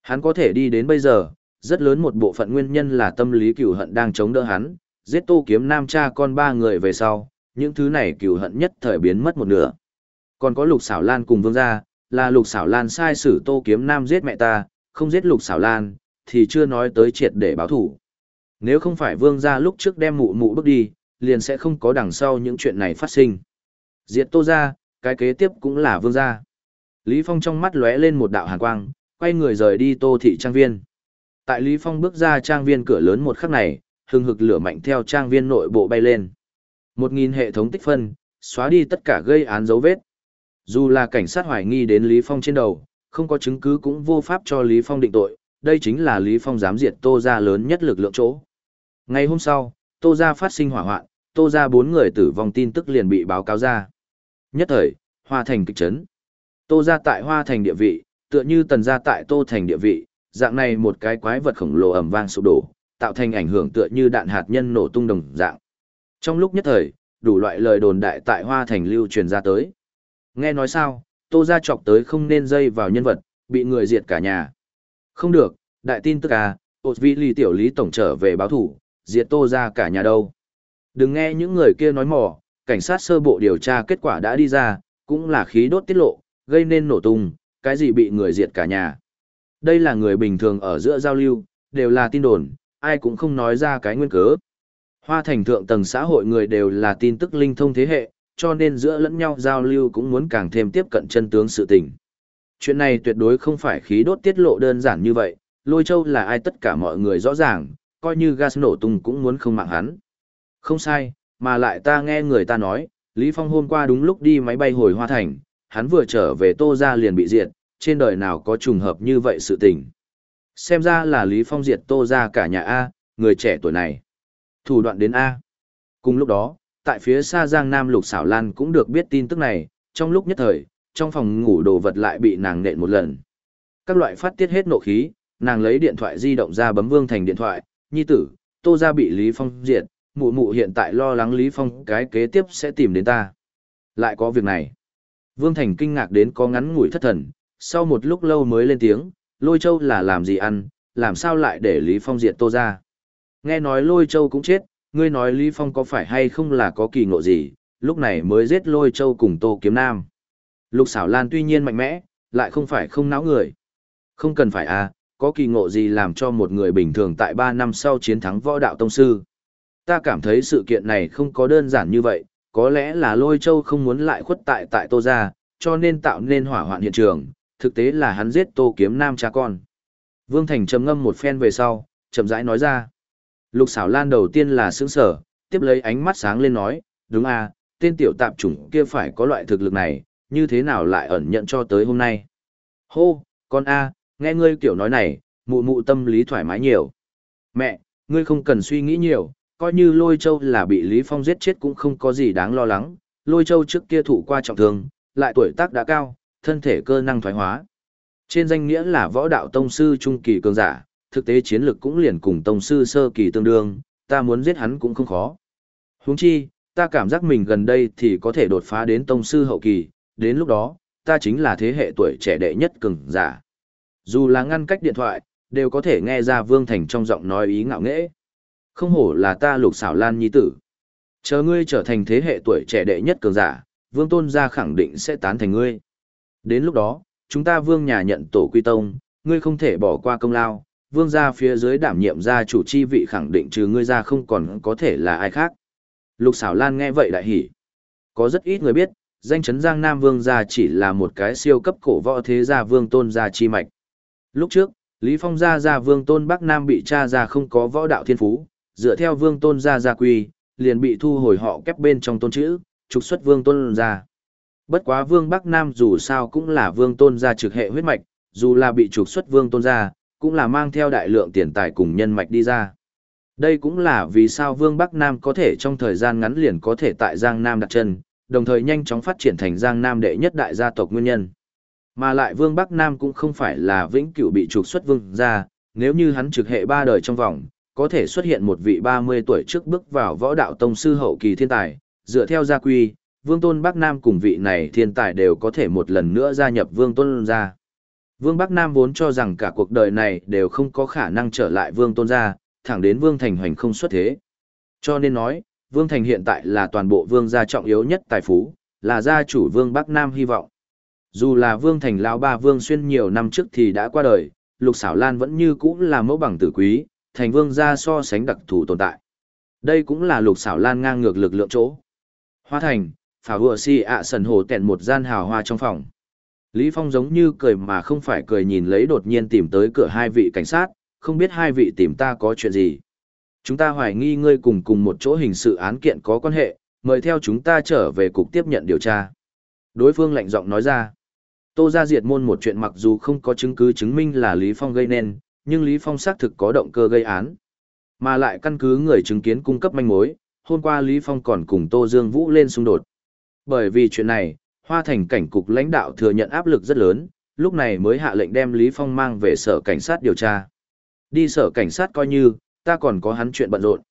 Hắn có thể đi đến bây giờ, rất lớn một bộ phận nguyên nhân là tâm lý cửu hận đang chống đỡ hắn, giết Tô Kiếm Nam cha con ba người về sau, những thứ này cừu hận nhất thời biến mất một nửa. Còn có Lục Xảo Lan cùng Vương gia, là Lục Xảo Lan sai sử Tô Kiếm Nam giết mẹ ta, không giết Lục Xảo Lan, thì chưa nói tới triệt để báo thủ. Nếu không phải Vương gia lúc trước đem mụ mụ bước đi, liền sẽ không có đằng sau những chuyện này phát sinh. Diệt Tô gia, cái kế tiếp cũng là Vương gia. Lý Phong trong mắt lóe lên một đạo hàn quang, quay người rời đi Tô thị trang viên. Tại Lý Phong bước ra trang viên cửa lớn một khắc này, hừng hực lửa mạnh theo trang viên nội bộ bay lên. Một nghìn hệ thống tích phân, xóa đi tất cả gây án dấu vết. Dù là cảnh sát hoài nghi đến Lý Phong trên đầu, không có chứng cứ cũng vô pháp cho Lý Phong định tội, đây chính là Lý Phong dám diệt Tô gia lớn nhất lực lượng chỗ. Ngày hôm sau, Tô gia phát sinh hỏa hoạn, Tô gia bốn người tử vong tin tức liền bị báo cáo ra. Nhất thời, Hoa Thành kịch chấn. Tô gia tại Hoa Thành địa vị, tựa như Tần gia tại Tô Thành địa vị, dạng này một cái quái vật khổng lồ ầm vang sụp đổ, tạo thành ảnh hưởng tựa như đạn hạt nhân nổ tung đồng dạng. Trong lúc nhất thời, đủ loại lời đồn đại tại Hoa Thành lưu truyền ra tới. Nghe nói sao, Tô gia chọc tới không nên dây vào nhân vật, bị người diệt cả nhà. Không được, đại tin tức à, ột vị lì tiểu lý tổng trở về báo thủ, diệt Tô gia cả nhà đâu. Đừng nghe những người kia nói mò, cảnh sát sơ bộ điều tra kết quả đã đi ra, cũng là khí đốt tiết lộ, gây nên nổ tung, cái gì bị người diệt cả nhà. Đây là người bình thường ở giữa giao lưu, đều là tin đồn, ai cũng không nói ra cái nguyên cớ. Hoa thành thượng tầng xã hội người đều là tin tức linh thông thế hệ, cho nên giữa lẫn nhau giao lưu cũng muốn càng thêm tiếp cận chân tướng sự tình. Chuyện này tuyệt đối không phải khí đốt tiết lộ đơn giản như vậy, lôi châu là ai tất cả mọi người rõ ràng, coi như gas nổ tung cũng muốn không mạng hắn. Không sai, mà lại ta nghe người ta nói, Lý Phong hôm qua đúng lúc đi máy bay hồi Hoa Thành, hắn vừa trở về Tô Gia liền bị diệt, trên đời nào có trùng hợp như vậy sự tình. Xem ra là Lý Phong diệt Tô Gia cả nhà A, người trẻ tuổi này. Thủ đoạn đến A. Cùng lúc đó, tại phía xa Giang Nam Lục Xảo Lan cũng được biết tin tức này, trong lúc nhất thời, trong phòng ngủ đồ vật lại bị nàng nện một lần. Các loại phát tiết hết nộ khí, nàng lấy điện thoại di động ra bấm Vương Thành điện thoại, nhi tử, Tô Gia bị Lý Phong diệt, mụ mụ hiện tại lo lắng Lý Phong cái kế tiếp sẽ tìm đến ta. Lại có việc này. Vương Thành kinh ngạc đến có ngắn ngủi thất thần, sau một lúc lâu mới lên tiếng, lôi châu là làm gì ăn, làm sao lại để Lý Phong diệt tô ra. Nghe nói lôi châu cũng chết, ngươi nói Lý Phong có phải hay không là có kỳ ngộ gì, lúc này mới giết lôi châu cùng tô kiếm nam. Lục xảo lan tuy nhiên mạnh mẽ, lại không phải không não người. Không cần phải à, có kỳ ngộ gì làm cho một người bình thường tại 3 năm sau chiến thắng võ đạo tông sư. Ta cảm thấy sự kiện này không có đơn giản như vậy, có lẽ là lôi châu không muốn lại khuất tại tại tô ra, cho nên tạo nên hỏa hoạn hiện trường, thực tế là hắn giết tô kiếm nam cha con. Vương Thành trầm ngâm một phen về sau, chậm rãi nói ra. Lục xảo lan đầu tiên là sướng sở, tiếp lấy ánh mắt sáng lên nói, đúng à, tên tiểu tạp chủng kia phải có loại thực lực này, như thế nào lại ẩn nhận cho tới hôm nay. Hô, con A, nghe ngươi kiểu nói này, mụ mụ tâm lý thoải mái nhiều. Mẹ, ngươi không cần suy nghĩ nhiều, coi như lôi châu là bị Lý Phong giết chết cũng không có gì đáng lo lắng, lôi châu trước kia thụ qua trọng thương, lại tuổi tác đã cao, thân thể cơ năng thoái hóa. Trên danh nghĩa là võ đạo tông sư trung kỳ cường giả, thực tế chiến lực cũng liền cùng tông sư sơ kỳ tương đương, ta muốn giết hắn cũng không khó. Huống chi, ta cảm giác mình gần đây thì có thể đột phá đến tông sư hậu kỳ, đến lúc đó, ta chính là thế hệ tuổi trẻ đệ nhất cường giả. Dù là ngăn cách điện thoại, đều có thể nghe ra Vương Thành trong giọng nói ý ngạo nghễ. Không hổ là ta lục xảo lan nhi tử. Chờ ngươi trở thành thế hệ tuổi trẻ đệ nhất cường giả, Vương Tôn gia khẳng định sẽ tán thành ngươi. Đến lúc đó, chúng ta Vương nhà nhận tổ quy tông, ngươi không thể bỏ qua công lao, Vương gia phía dưới đảm nhiệm gia chủ chi vị khẳng định trừ ngươi ra không còn có thể là ai khác. Lục xảo lan nghe vậy đại hỉ. Có rất ít người biết, danh chấn Giang Nam Vương gia chỉ là một cái siêu cấp cổ võ thế gia Vương Tôn gia chi mạch. Lúc trước, Lý Phong gia gia Vương Tôn Bắc Nam bị cha gia không có võ đạo thiên phú, dựa theo Vương Tôn gia gia quy, liền bị thu hồi họ kép bên trong tôn chữ, trục xuất Vương Tôn gia. Bất quá Vương Bắc Nam dù sao cũng là Vương Tôn gia trực hệ huyết mạch, dù là bị trục xuất Vương Tôn gia, cũng là mang theo đại lượng tiền tài cùng nhân mạch đi ra. Đây cũng là vì sao Vương Bắc Nam có thể trong thời gian ngắn liền có thể tại Giang Nam đặt chân, đồng thời nhanh chóng phát triển thành Giang Nam đệ nhất đại gia tộc nguyên nhân. Mà lại Vương Bắc Nam cũng không phải là vĩnh cửu bị trục xuất vương gia, nếu như hắn trực hệ ba đời trong vòng, có thể xuất hiện một vị 30 tuổi trước bước vào võ đạo tông sư hậu kỳ thiên tài, dựa theo gia quy, Vương Tôn Bắc Nam cùng vị này thiên tài đều có thể một lần nữa gia nhập Vương Tôn gia. Vương Bắc Nam vốn cho rằng cả cuộc đời này đều không có khả năng trở lại Vương Tôn gia, thẳng đến Vương Thành hoành không xuất thế. Cho nên nói, Vương Thành hiện tại là toàn bộ Vương gia trọng yếu nhất tài phú, là gia chủ Vương Bắc Nam hy vọng. Dù là Vương Thành lão ba Vương Xuyên nhiều năm trước thì đã qua đời, Lục Sảo Lan vẫn như cũ là mẫu bằng tử quý, thành Vương gia so sánh đặc thù tồn tại. Đây cũng là Lục Sảo Lan ngang ngược lực lượng chỗ. Hoa Thành, phà hùa si ạ sần hồ tẹn một gian hào hoa trong phòng. Lý Phong giống như cười mà không phải cười nhìn lấy đột nhiên tìm tới cửa hai vị cảnh sát, không biết hai vị tìm ta có chuyện gì. Chúng ta hoài nghi ngươi cùng cùng một chỗ hình sự án kiện có quan hệ, mời theo chúng ta trở về cục tiếp nhận điều tra. Đối phương lạnh giọng nói ra. Tô ra diệt môn một chuyện mặc dù không có chứng cứ chứng minh là Lý Phong gây nên, nhưng Lý Phong xác thực có động cơ gây án. Mà lại căn cứ người chứng kiến cung cấp manh mối, hôm qua Lý Phong còn cùng Tô Dương Vũ lên xung đột. Bởi vì chuyện này, Hoa Thành cảnh cục lãnh đạo thừa nhận áp lực rất lớn, lúc này mới hạ lệnh đem Lý Phong mang về sở cảnh sát điều tra. Đi sở cảnh sát coi như, ta còn có hắn chuyện bận rộn.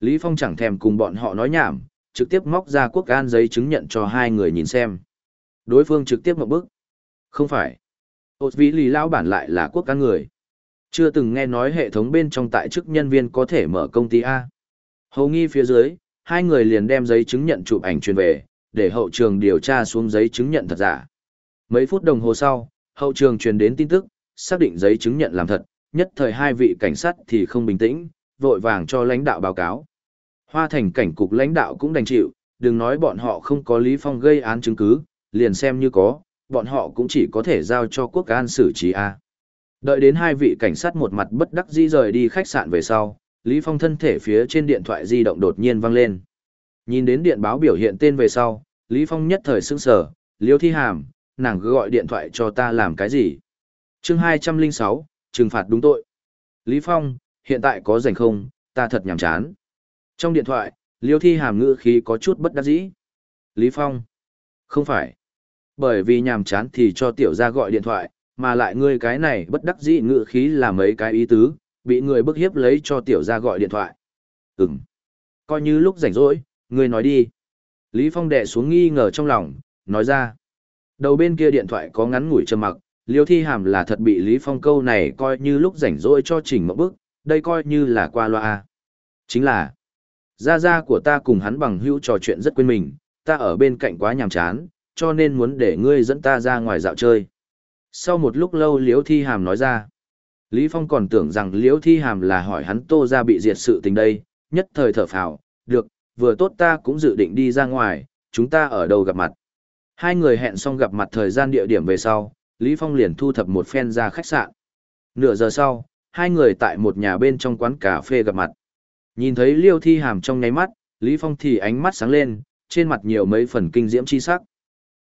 Lý Phong chẳng thèm cùng bọn họ nói nhảm, trực tiếp móc ra quốc an giấy chứng nhận cho hai người nhìn xem. Đối phương trực tiếp một bước. Không phải. Ôt vĩ Lý lao bản lại là quốc an người. Chưa từng nghe nói hệ thống bên trong tại chức nhân viên có thể mở công ty A. Hầu nghi phía dưới, hai người liền đem giấy chứng nhận chụp ảnh truyền về, để hậu trường điều tra xuống giấy chứng nhận thật giả. Mấy phút đồng hồ sau, hậu trường truyền đến tin tức, xác định giấy chứng nhận làm thật, nhất thời hai vị cảnh sát thì không bình tĩnh, vội vàng cho lãnh đạo báo cáo. Hoa thành cảnh cục lãnh đạo cũng đành chịu, đừng nói bọn họ không có Lý Phong gây án chứng cứ, liền xem như có, bọn họ cũng chỉ có thể giao cho quốc an xử trí A. Đợi đến hai vị cảnh sát một mặt bất đắc dĩ rời đi khách sạn về sau, Lý Phong thân thể phía trên điện thoại di động đột nhiên vang lên. Nhìn đến điện báo biểu hiện tên về sau, Lý Phong nhất thời sững sờ, Liêu Thi Hàm, nàng cứ gọi điện thoại cho ta làm cái gì? Chương 206, trừng phạt đúng tội. Lý Phong, hiện tại có rảnh không, ta thật nhàm chán. Trong điện thoại, Liêu Thi Hàm ngữ khí có chút bất đắc dĩ. Lý Phong, không phải. Bởi vì nhàm chán thì cho tiểu gia gọi điện thoại, mà lại ngươi cái này bất đắc dĩ ngữ khí là mấy cái ý tứ, bị người bức hiếp lấy cho tiểu gia gọi điện thoại. Ừm. Coi như lúc rảnh rỗi, ngươi nói đi. Lý Phong đệ xuống nghi ngờ trong lòng, nói ra. Đầu bên kia điện thoại có ngắn ngủi trầm mặc, Liêu Thi Hàm là thật bị Lý Phong câu này coi như lúc rảnh rỗi cho chỉnh một bước, đây coi như là qua loa. Chính là, gia gia của ta cùng hắn bằng hữu trò chuyện rất quên mình, ta ở bên cạnh quá nhàm chán, cho nên muốn để ngươi dẫn ta ra ngoài dạo chơi. Sau một lúc lâu Liễu Thi Hàm nói ra, Lý Phong còn tưởng rằng Liễu Thi Hàm là hỏi hắn tô ra bị diệt sự tình đây, nhất thời thở phào, được, vừa tốt ta cũng dự định đi ra ngoài, chúng ta ở đâu gặp mặt. Hai người hẹn xong gặp mặt thời gian địa điểm về sau, Lý Phong liền thu thập một phen ra khách sạn. Nửa giờ sau, hai người tại một nhà bên trong quán cà phê gặp mặt. Nhìn thấy Liêu Thi Hàm trong nháy mắt, Lý Phong thì ánh mắt sáng lên, trên mặt nhiều mấy phần kinh diễm chi sắc.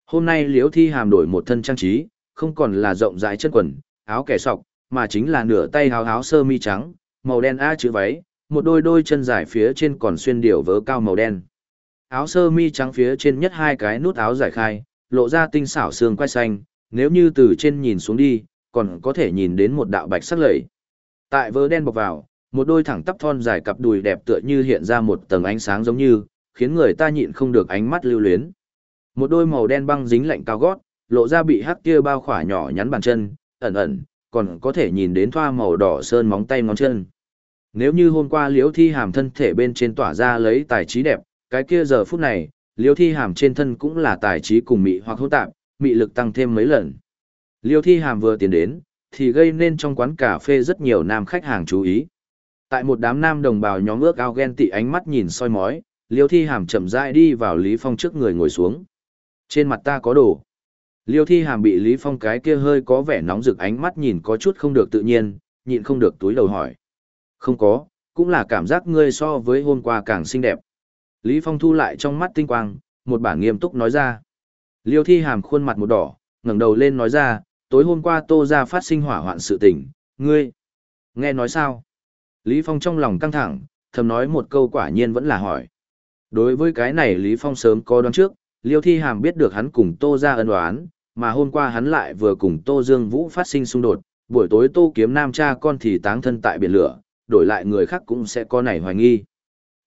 Hôm nay Liêu Thi Hàm đổi một thân trang trí, không còn là rộng rãi chân quần, áo kẻ sọc, mà chính là nửa tay áo áo sơ mi trắng, màu đen a chữ váy, một đôi đôi chân dài phía trên còn xuyên điều vớ cao màu đen. Áo sơ mi trắng phía trên nhất hai cái nút áo giải khai, lộ ra tinh xảo xương quai xanh, nếu như từ trên nhìn xuống đi, còn có thể nhìn đến một đạo bạch sắc lẩy. Tại vớ đen bọc vào, một đôi thẳng tắp thon dài cặp đùi đẹp tựa như hiện ra một tầng ánh sáng giống như, khiến người ta nhịn không được ánh mắt lưu luyến. Một đôi màu đen băng dính lạnh cao gót, lộ ra bị hắc kia bao khỏa nhỏ nhắn bàn chân, ẩn ẩn, còn có thể nhìn đến thoa màu đỏ sơn móng tay ngón chân. Nếu như hôm qua liễu thi hàm thân thể bên trên tỏa ra lấy tài trí đẹp, cái kia giờ phút này, liễu thi hàm trên thân cũng là tài trí cùng mị hoặc hỗn tạp, mị lực tăng thêm mấy lần. Liễu thi hàm vừa tiến đến, thì gây nên trong quán cà phê rất nhiều nam khách hàng chú ý. Tại một đám nam đồng bào nhóm ước ao ghen tị ánh mắt nhìn soi mói, Liêu thi hàm chậm rãi đi vào Lý Phong trước người ngồi xuống. Trên mặt ta có đồ. Liêu thi hàm bị Lý Phong cái kia hơi có vẻ nóng rực ánh mắt nhìn có chút không được tự nhiên, nhịn không được túi đầu hỏi. Không có, cũng là cảm giác ngươi so với hôm qua càng xinh đẹp. Lý Phong thu lại trong mắt tinh quang, một bản nghiêm túc nói ra. Liêu thi hàm khuôn mặt một đỏ, ngẩng đầu lên nói ra, tối hôm qua tô ra phát sinh hỏa hoạn sự tình, ngươi. Nghe nói sao? Lý Phong trong lòng căng thẳng, thầm nói một câu quả nhiên vẫn là hỏi. Đối với cái này Lý Phong sớm có đoán trước, Liêu Thi Hàm biết được hắn cùng Tô ra ân đoán mà hôm qua hắn lại vừa cùng Tô Dương Vũ phát sinh xung đột, buổi tối Tô Kiếm Nam cha con thì táng thân tại biển lửa, đổi lại người khác cũng sẽ có nảy hoài nghi.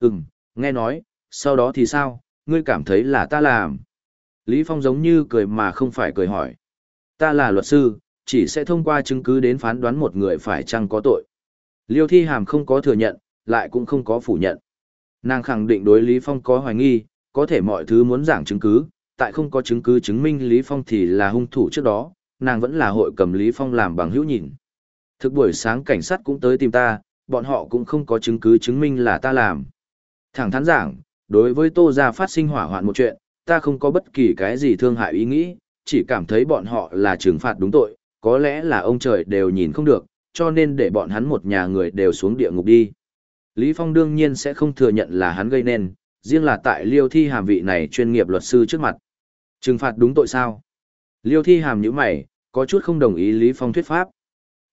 Ừm, nghe nói, sau đó thì sao, ngươi cảm thấy là ta làm. Lý Phong giống như cười mà không phải cười hỏi. Ta là luật sư, chỉ sẽ thông qua chứng cứ đến phán đoán một người phải chăng có tội. Liêu Thi Hàm không có thừa nhận, lại cũng không có phủ nhận. Nàng khẳng định đối Lý Phong có hoài nghi, có thể mọi thứ muốn giảng chứng cứ, tại không có chứng cứ chứng minh Lý Phong thì là hung thủ trước đó, nàng vẫn là hội cầm Lý Phong làm bằng hữu nhìn. Thực buổi sáng cảnh sát cũng tới tìm ta, bọn họ cũng không có chứng cứ chứng minh là ta làm. Thẳng thắn giảng, đối với Tô Gia phát sinh hỏa hoạn một chuyện, ta không có bất kỳ cái gì thương hại ý nghĩ, chỉ cảm thấy bọn họ là trừng phạt đúng tội, có lẽ là ông trời đều nhìn không được, cho nên để bọn hắn một nhà người đều xuống địa ngục đi. Lý Phong đương nhiên sẽ không thừa nhận là hắn gây nên, riêng là tại liêu thi hàm vị này chuyên nghiệp luật sư trước mặt. Trừng phạt đúng tội sao? Liêu thi hàm như mày, có chút không đồng ý Lý Phong thuyết pháp.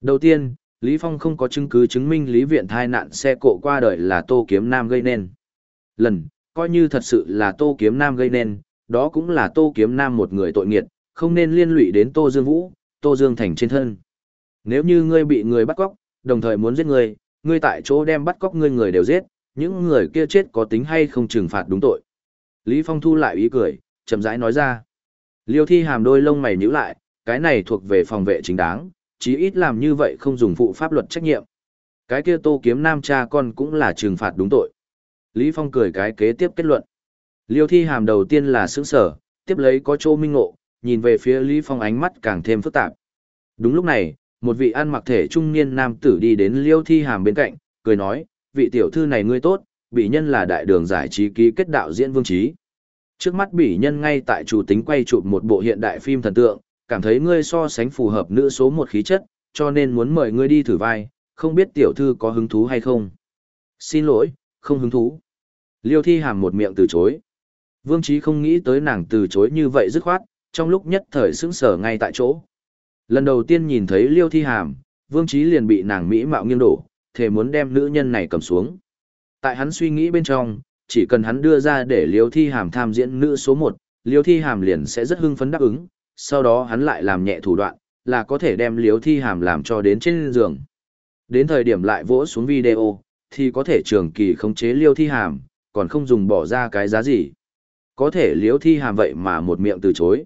Đầu tiên, Lý Phong không có chứng cứ chứng minh Lý Viện thai nạn xe cộ qua đời là Tô Kiếm Nam gây nên. Lần, coi như thật sự là Tô Kiếm Nam gây nên, đó cũng là Tô Kiếm Nam một người tội nghiệt, không nên liên lụy đến Tô Dương Vũ, Tô Dương Thành trên thân. Nếu như ngươi bị người bắt cóc, đồng thời muốn giết ngươi, ngươi tại chỗ đem bắt cóc ngươi người đều giết, những người kia chết có tính hay không trừng phạt đúng tội. Lý Phong thu lại ý cười, chậm rãi nói ra. Liêu thi hàm đôi lông mày nhíu lại, cái này thuộc về phòng vệ chính đáng, chí ít làm như vậy không dùng phụ pháp luật trách nhiệm. Cái kia tô kiếm nam cha con cũng là trừng phạt đúng tội. Lý Phong cười cái kế tiếp kết luận. Liêu thi hàm đầu tiên là sững sở, tiếp lấy có chỗ minh ngộ, nhìn về phía Lý Phong ánh mắt càng thêm phức tạp. Đúng lúc này, một vị ăn mặc thể trung niên nam tử đi đến Liêu thi hàm bên cạnh, cười nói, vị tiểu thư này ngươi tốt, bị nhân là đại đường giải trí ký kết đạo diễn vương trí. Trước mắt bỉ nhân ngay tại chủ tính quay chụp một bộ hiện đại phim thần tượng, cảm thấy ngươi so sánh phù hợp nữ số một khí chất, cho nên muốn mời ngươi đi thử vai, không biết tiểu thư có hứng thú hay không. Xin lỗi, không hứng thú. Liêu thi hàm một miệng từ chối. Vương trí không nghĩ tới nàng từ chối như vậy dứt khoát, trong lúc nhất thời sững sờ ngay tại chỗ. Lần đầu tiên nhìn thấy Liêu thi hàm, Vương trí liền bị nàng mỹ mạo nghiêng đổ, thề muốn đem nữ nhân này cầm xuống. Tại hắn suy nghĩ bên trong, chỉ cần hắn đưa ra để Liêu Thi Hàm tham diễn nữ số 1, Liêu Thi Hàm liền sẽ rất hưng phấn đáp ứng, sau đó hắn lại làm nhẹ thủ đoạn, là có thể đem Liêu Thi Hàm làm cho đến trên giường. Đến thời điểm lại vỗ xuống video, thì có thể trường kỳ khống chế Liêu Thi Hàm, còn không dùng bỏ ra cái giá gì. Có thể Liêu Thi Hàm vậy mà một miệng từ chối.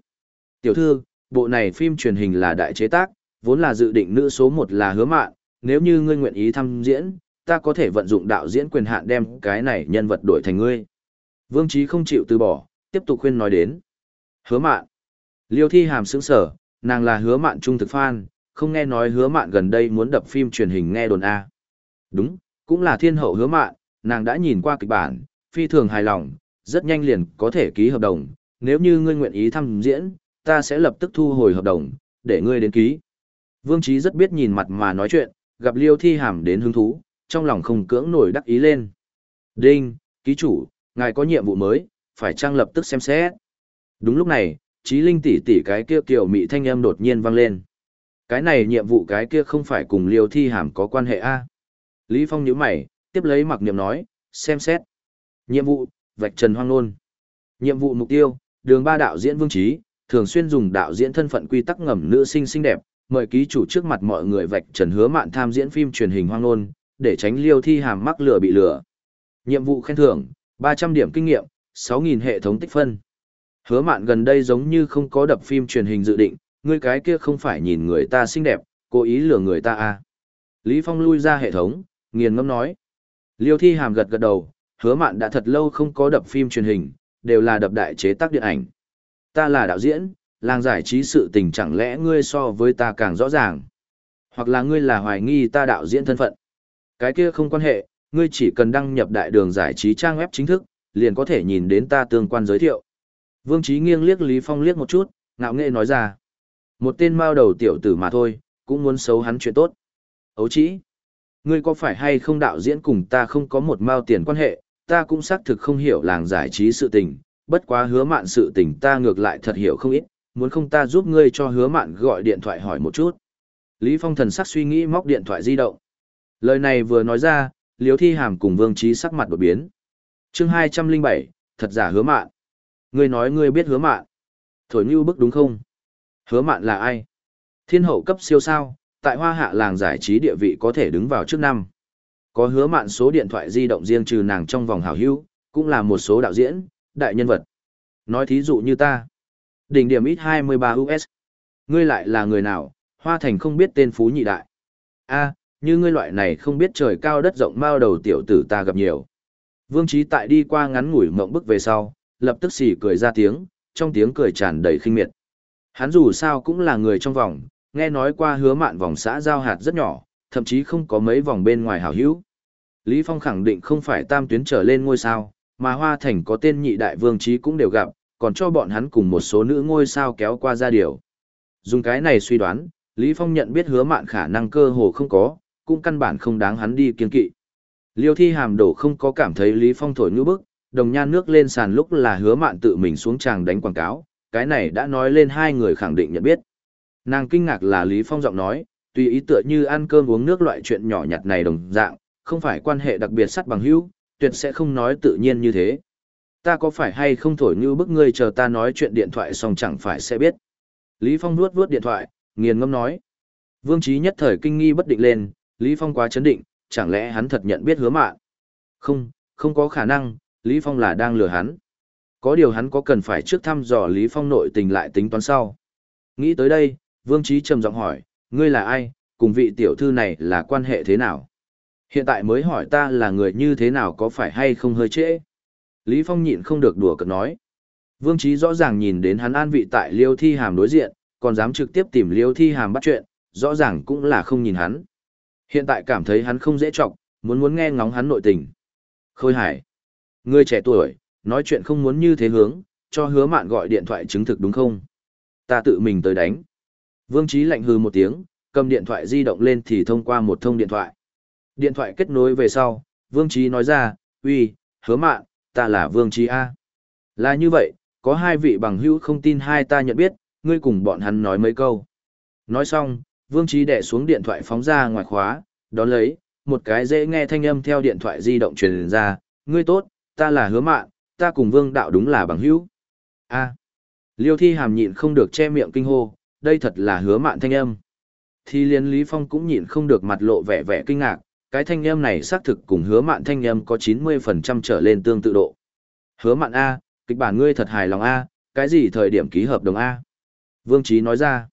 Tiểu thư, bộ này phim truyền hình là đại chế tác, vốn là dự định nữ số một là hứa mạn, nếu như ngươi nguyện ý tham diễn, ta có thể vận dụng đạo diễn quyền hạn đem cái này nhân vật đổi thành ngươi. Vương Chí không chịu từ bỏ, tiếp tục khuyên nói đến. Hứa mạn. Liêu thi hàm sững sở, nàng là hứa mạn trung thực fan, không nghe nói hứa mạn gần đây muốn đập phim truyền hình nghe đồn A. Đúng, cũng là thiên hậu hứa mạn, nàng đã nhìn qua kịch bản, phi thường hài lòng, rất nhanh liền có thể ký hợp đồng. Nếu như ngươi nguyện ý tham diễn, ta sẽ lập tức thu hồi hợp đồng, để ngươi đến ký. Vương Trí rất biết nhìn mặt mà nói chuyện, gặp Liêu Thi Hàm đến hứng thú, trong lòng không cưỡng nổi đắc ý lên. Đinh, ký chủ, ngài có nhiệm vụ mới, phải trang lập tức xem xét. Đúng lúc này, trí linh tỷ tỷ cái kia kiểu mị thanh âm đột nhiên vang lên. Cái này nhiệm vụ cái kia không phải cùng liêu thi hàm có quan hệ a Lý Phong nhíu mày, tiếp lấy mặc niệm nói, xem xét. Nhiệm vụ, vạch trần hoang nôn. Nhiệm vụ mục tiêu, đường ba đạo diễn vương trí, thường xuyên dùng đạo diễn thân phận quy tắc ngầm nữ sinh xinh đẹp, mời ký chủ trước mặt mọi người vạch trần hứa mạn tham diễn phim truyền hình hoang nôn, để tránh liêu thi hàm mắc lửa bị lừa. Nhiệm vụ khen thưởng, 300 điểm kinh nghiệm, 6.000 hệ thống tích phân. Hứa mạn gần đây giống như không có đập phim truyền hình dự định, ngươi cái kia không phải nhìn người ta xinh đẹp, cố ý lừa người ta à. Lý Phong lui ra hệ thống, nghiền ngẫm nói. Liêu thi hàm gật gật đầu, hứa mạn đã thật lâu không có đập phim truyền hình, đều là đập đại chế tác điện ảnh. Ta là đạo diễn, làng giải trí sự tình chẳng lẽ ngươi so với ta càng rõ ràng. Hoặc là ngươi là hoài nghi ta đạo diễn thân phận. Cái kia không quan hệ, ngươi chỉ cần đăng nhập đại đường giải trí trang web chính thức, liền có thể nhìn đến ta tương quan giới thiệu. Vương Trí nghiêng liếc Lý Phong liếc một chút, ngạo nghệ nói ra. Một tên mao đầu tiểu tử mà thôi, cũng muốn xấu hắn chuyện tốt. Ấu Chí, ngươi có phải hay không đạo diễn cùng ta không có một mao tiền quan hệ, ta cũng xác thực không hiểu làng giải trí sự tình, bất quá hứa mạn sự tình ta ngược lại thật hiểu không ít, muốn không ta giúp ngươi cho hứa mạn gọi điện thoại hỏi một chút. Lý Phong thần sắc suy nghĩ móc điện thoại di động. Lời này vừa nói ra, Liễu Thi Hàm cùng Vương Trí sắc mặt đột biến. Chương 207, thật giả hứa mạn. Ngươi nói ngươi biết hứa mạn. Thổi như bức đúng không? Hứa mạn là ai? Thiên hậu cấp siêu sao, tại hoa hạ làng giải trí địa vị có thể đứng vào trước năm. Có hứa mạn số điện thoại di động riêng trừ nàng trong vòng hảo hữu, cũng là một số đạo diễn, đại nhân vật. Nói thí dụ như ta. Đỉnh điểm ít 23 US. Ngươi lại là người nào, hoa thành không biết tên phú nhị đại. a như ngươi loại này không biết trời cao đất rộng mao đầu tiểu tử ta gặp nhiều. Vương Trí tại đi qua ngắn ngủi mộng bức về sau, lập tức xỉ cười ra tiếng, trong tiếng cười tràn đầy khinh miệt. Hắn dù sao cũng là người trong vòng, nghe nói qua hứa mạn vòng xã giao hạt rất nhỏ, thậm chí không có mấy vòng bên ngoài hảo hữu. Lý Phong khẳng định không phải tam tuyến trở lên ngôi sao, mà Hoa Thành có tên nhị đại vương trí cũng đều gặp, còn cho bọn hắn cùng một số nữ ngôi sao kéo qua ra điều. Dùng cái này suy đoán, Lý Phong nhận biết hứa mạn khả năng cơ hồ không có, cũng căn bản không đáng hắn đi kiên kỵ. Liêu thi hàm đổ không có cảm thấy Lý Phong thổi ngữ bức, đồng nhan nước lên sàn lúc là hứa mạn tự mình xuống tràng đánh quảng cáo, cái này đã nói lên hai người khẳng định nhận biết. Nàng kinh ngạc là Lý Phong giọng nói, tùy ý tựa như ăn cơm uống nước loại chuyện nhỏ nhặt này đồng dạng, không phải quan hệ đặc biệt sắt bằng hữu, tuyệt sẽ không nói tự nhiên như thế. Ta có phải hay không thổi như bức ngươi chờ ta nói chuyện điện thoại xong chẳng phải sẽ biết. Lý Phong nuốt vuốt điện thoại, nghiền ngâm nói. Vương Trí nhất thời kinh nghi bất định lên, Lý Phong quá chấn định, chẳng lẽ hắn thật nhận biết hứa mạn? Không, không có khả năng, Lý Phong là đang lừa hắn. Có điều hắn có cần phải trước thăm dò Lý Phong nội tình lại tính toán sau. Nghĩ tới đây, Vương Trí trầm giọng hỏi, ngươi là ai, cùng vị tiểu thư này là quan hệ thế nào? Hiện tại mới hỏi ta là người như thế nào có phải hay không hơi trễ? Lý Phong nhịn không được đùa cợt nói. Vương Trí rõ ràng nhìn đến hắn an vị tại Liêu Thi Hàm đối diện, còn dám trực tiếp tìm Liêu Thi Hàm bắt chuyện, rõ ràng cũng là không nhìn hắn. Hiện tại cảm thấy hắn không dễ trọng, muốn muốn nghe ngóng hắn nội tình. Khôi Hải. Người trẻ tuổi, nói chuyện không muốn như thế hướng, cho hứa mạn gọi điện thoại chứng thực đúng không? Ta tự mình tới đánh. Vương Trí lạnh hừ một tiếng, cầm điện thoại di động lên thì thông qua một thông điện thoại. Điện thoại kết nối về sau, Vương Trí nói ra, uy, hứa mạn, ta là Vương Trí A. Là như vậy, có hai vị bằng hữu không tin hai ta nhận biết, ngươi cùng bọn hắn nói mấy câu. Nói xong, Vương Trí đẻ xuống điện thoại phóng ra ngoài khóa, đón lấy, một cái dễ nghe thanh âm theo điện thoại di động truyền ra, ngươi tốt, ta là hứa mạn, ta cùng Vương Đạo đúng là bằng hữu. A. Liêu Thi Hàm nhịn không được che miệng kinh hô, đây thật là hứa mạn thanh âm. Thì liên Lý Phong cũng nhịn không được mặt lộ vẻ vẻ kinh ngạc, cái thanh âm này xác thực cùng hứa mạn thanh âm có 90% trở lên tương tự độ. Hứa mạn A, kịch bản ngươi thật hài lòng A, cái gì thời điểm ký hợp đồng A? Vương Trí nói ra,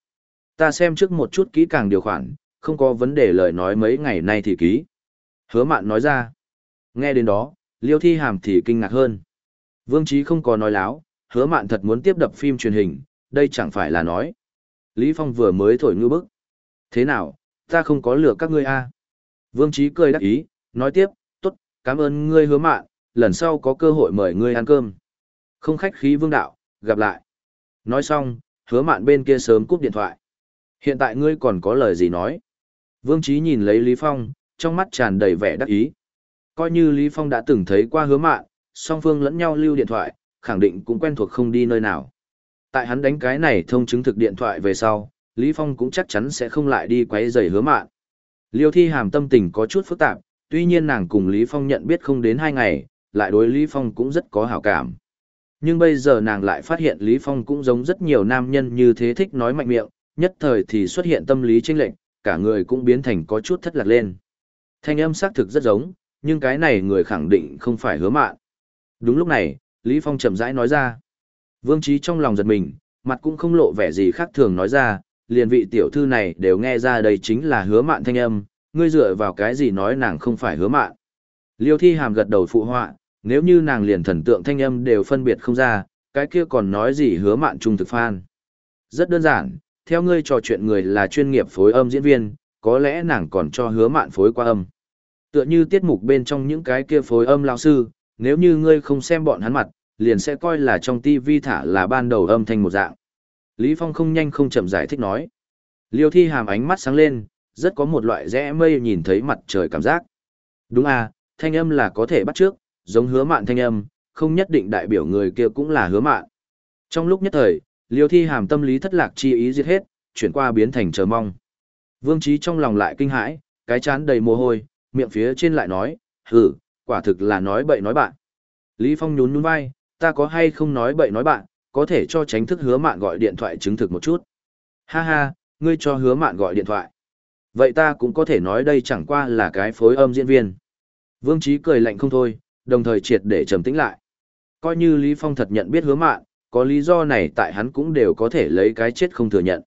ta xem trước một chút kỹ càng điều khoản, không có vấn đề lời nói mấy ngày nay thì ký. Hứa mạn nói ra, nghe đến đó, liêu thi hàm thì kinh ngạc hơn. Vương Chí không có nói láo, hứa mạn thật muốn tiếp đập phim truyền hình, đây chẳng phải là nói. Lý Phong vừa mới thổi ngư bức. Thế nào, ta không có lừa các ngươi a? Vương Chí cười đắc ý, nói tiếp, tốt, cảm ơn ngươi hứa mạn, lần sau có cơ hội mời ngươi ăn cơm. Không khách khí vương đạo, gặp lại. Nói xong, hứa mạn bên kia sớm cúp điện thoại. Hiện tại ngươi còn có lời gì nói? Vương Chí nhìn lấy Lý Phong, trong mắt tràn đầy vẻ đắc ý. Coi như Lý Phong đã từng thấy qua hứa mạn, song phương lẫn nhau lưu điện thoại, khẳng định cũng quen thuộc không đi nơi nào. Tại hắn đánh cái này thông chứng thực điện thoại về sau, Lý Phong cũng chắc chắn sẽ không lại đi quấy rầy hứa mạn. Liêu thi hàm tâm tình có chút phức tạp, tuy nhiên nàng cùng Lý Phong nhận biết không đến hai ngày, lại đối Lý Phong cũng rất có hảo cảm. Nhưng bây giờ nàng lại phát hiện Lý Phong cũng giống rất nhiều nam nhân như thế thích nói mạnh miệng, nhất thời thì xuất hiện tâm lý chênh lệch, cả người cũng biến thành có chút thất lạc lên. Thanh âm xác thực rất giống, nhưng cái này người khẳng định không phải hứa mạn. Đúng lúc này, Lý Phong chậm rãi nói ra. Vương Trí trong lòng giật mình, mặt cũng không lộ vẻ gì khác thường nói ra, liền vị tiểu thư này đều nghe ra đây chính là hứa mạn thanh âm, ngươi dựa vào cái gì nói nàng không phải hứa mạn. Liêu thi hàm gật đầu phụ họa, nếu như nàng liền thần tượng thanh âm đều phân biệt không ra, cái kia còn nói gì hứa mạn trung thực phan? Rất đơn giản, theo ngươi trò chuyện người là chuyên nghiệp phối âm diễn viên, có lẽ nàng còn cho hứa mạn phối qua âm. Tựa như tiết mục bên trong những cái kia phối âm lao sư, nếu như ngươi không xem bọn hắn mặt, liền sẽ coi là trong TV thả là ban đầu âm thanh một dạng. Lý Phong không nhanh không chậm giải thích nói. Liêu thi hàm ánh mắt sáng lên, rất có một loại rẽ mây nhìn thấy mặt trời cảm giác. Đúng à, thanh âm là có thể bắt trước, giống hứa mạn thanh âm, không nhất định đại biểu người kia cũng là hứa mạn. Trong lúc nhất thời, liêu thi hàm tâm lý thất lạc chi ý giết hết, chuyển qua biến thành chờ mong. Vương trí trong lòng lại kinh hãi, cái chán đầy mồ hôi, miệng phía trên lại nói, hừ, quả thực là nói bậy nói bạn. Lý Phong nhún nhún vai, ta có hay không nói bậy nói bạn, có thể cho tránh thức hứa mạn gọi điện thoại chứng thực một chút. Ha ha, ngươi cho hứa mạn gọi điện thoại. Vậy ta cũng có thể nói đây chẳng qua là cái phối âm diễn viên. Vương Trí cười lạnh không thôi, đồng thời triệt để trầm tĩnh lại. Coi như Lý Phong thật nhận biết hứa mạn, có lý do này tại hắn cũng đều có thể lấy cái chết không thừa nhận.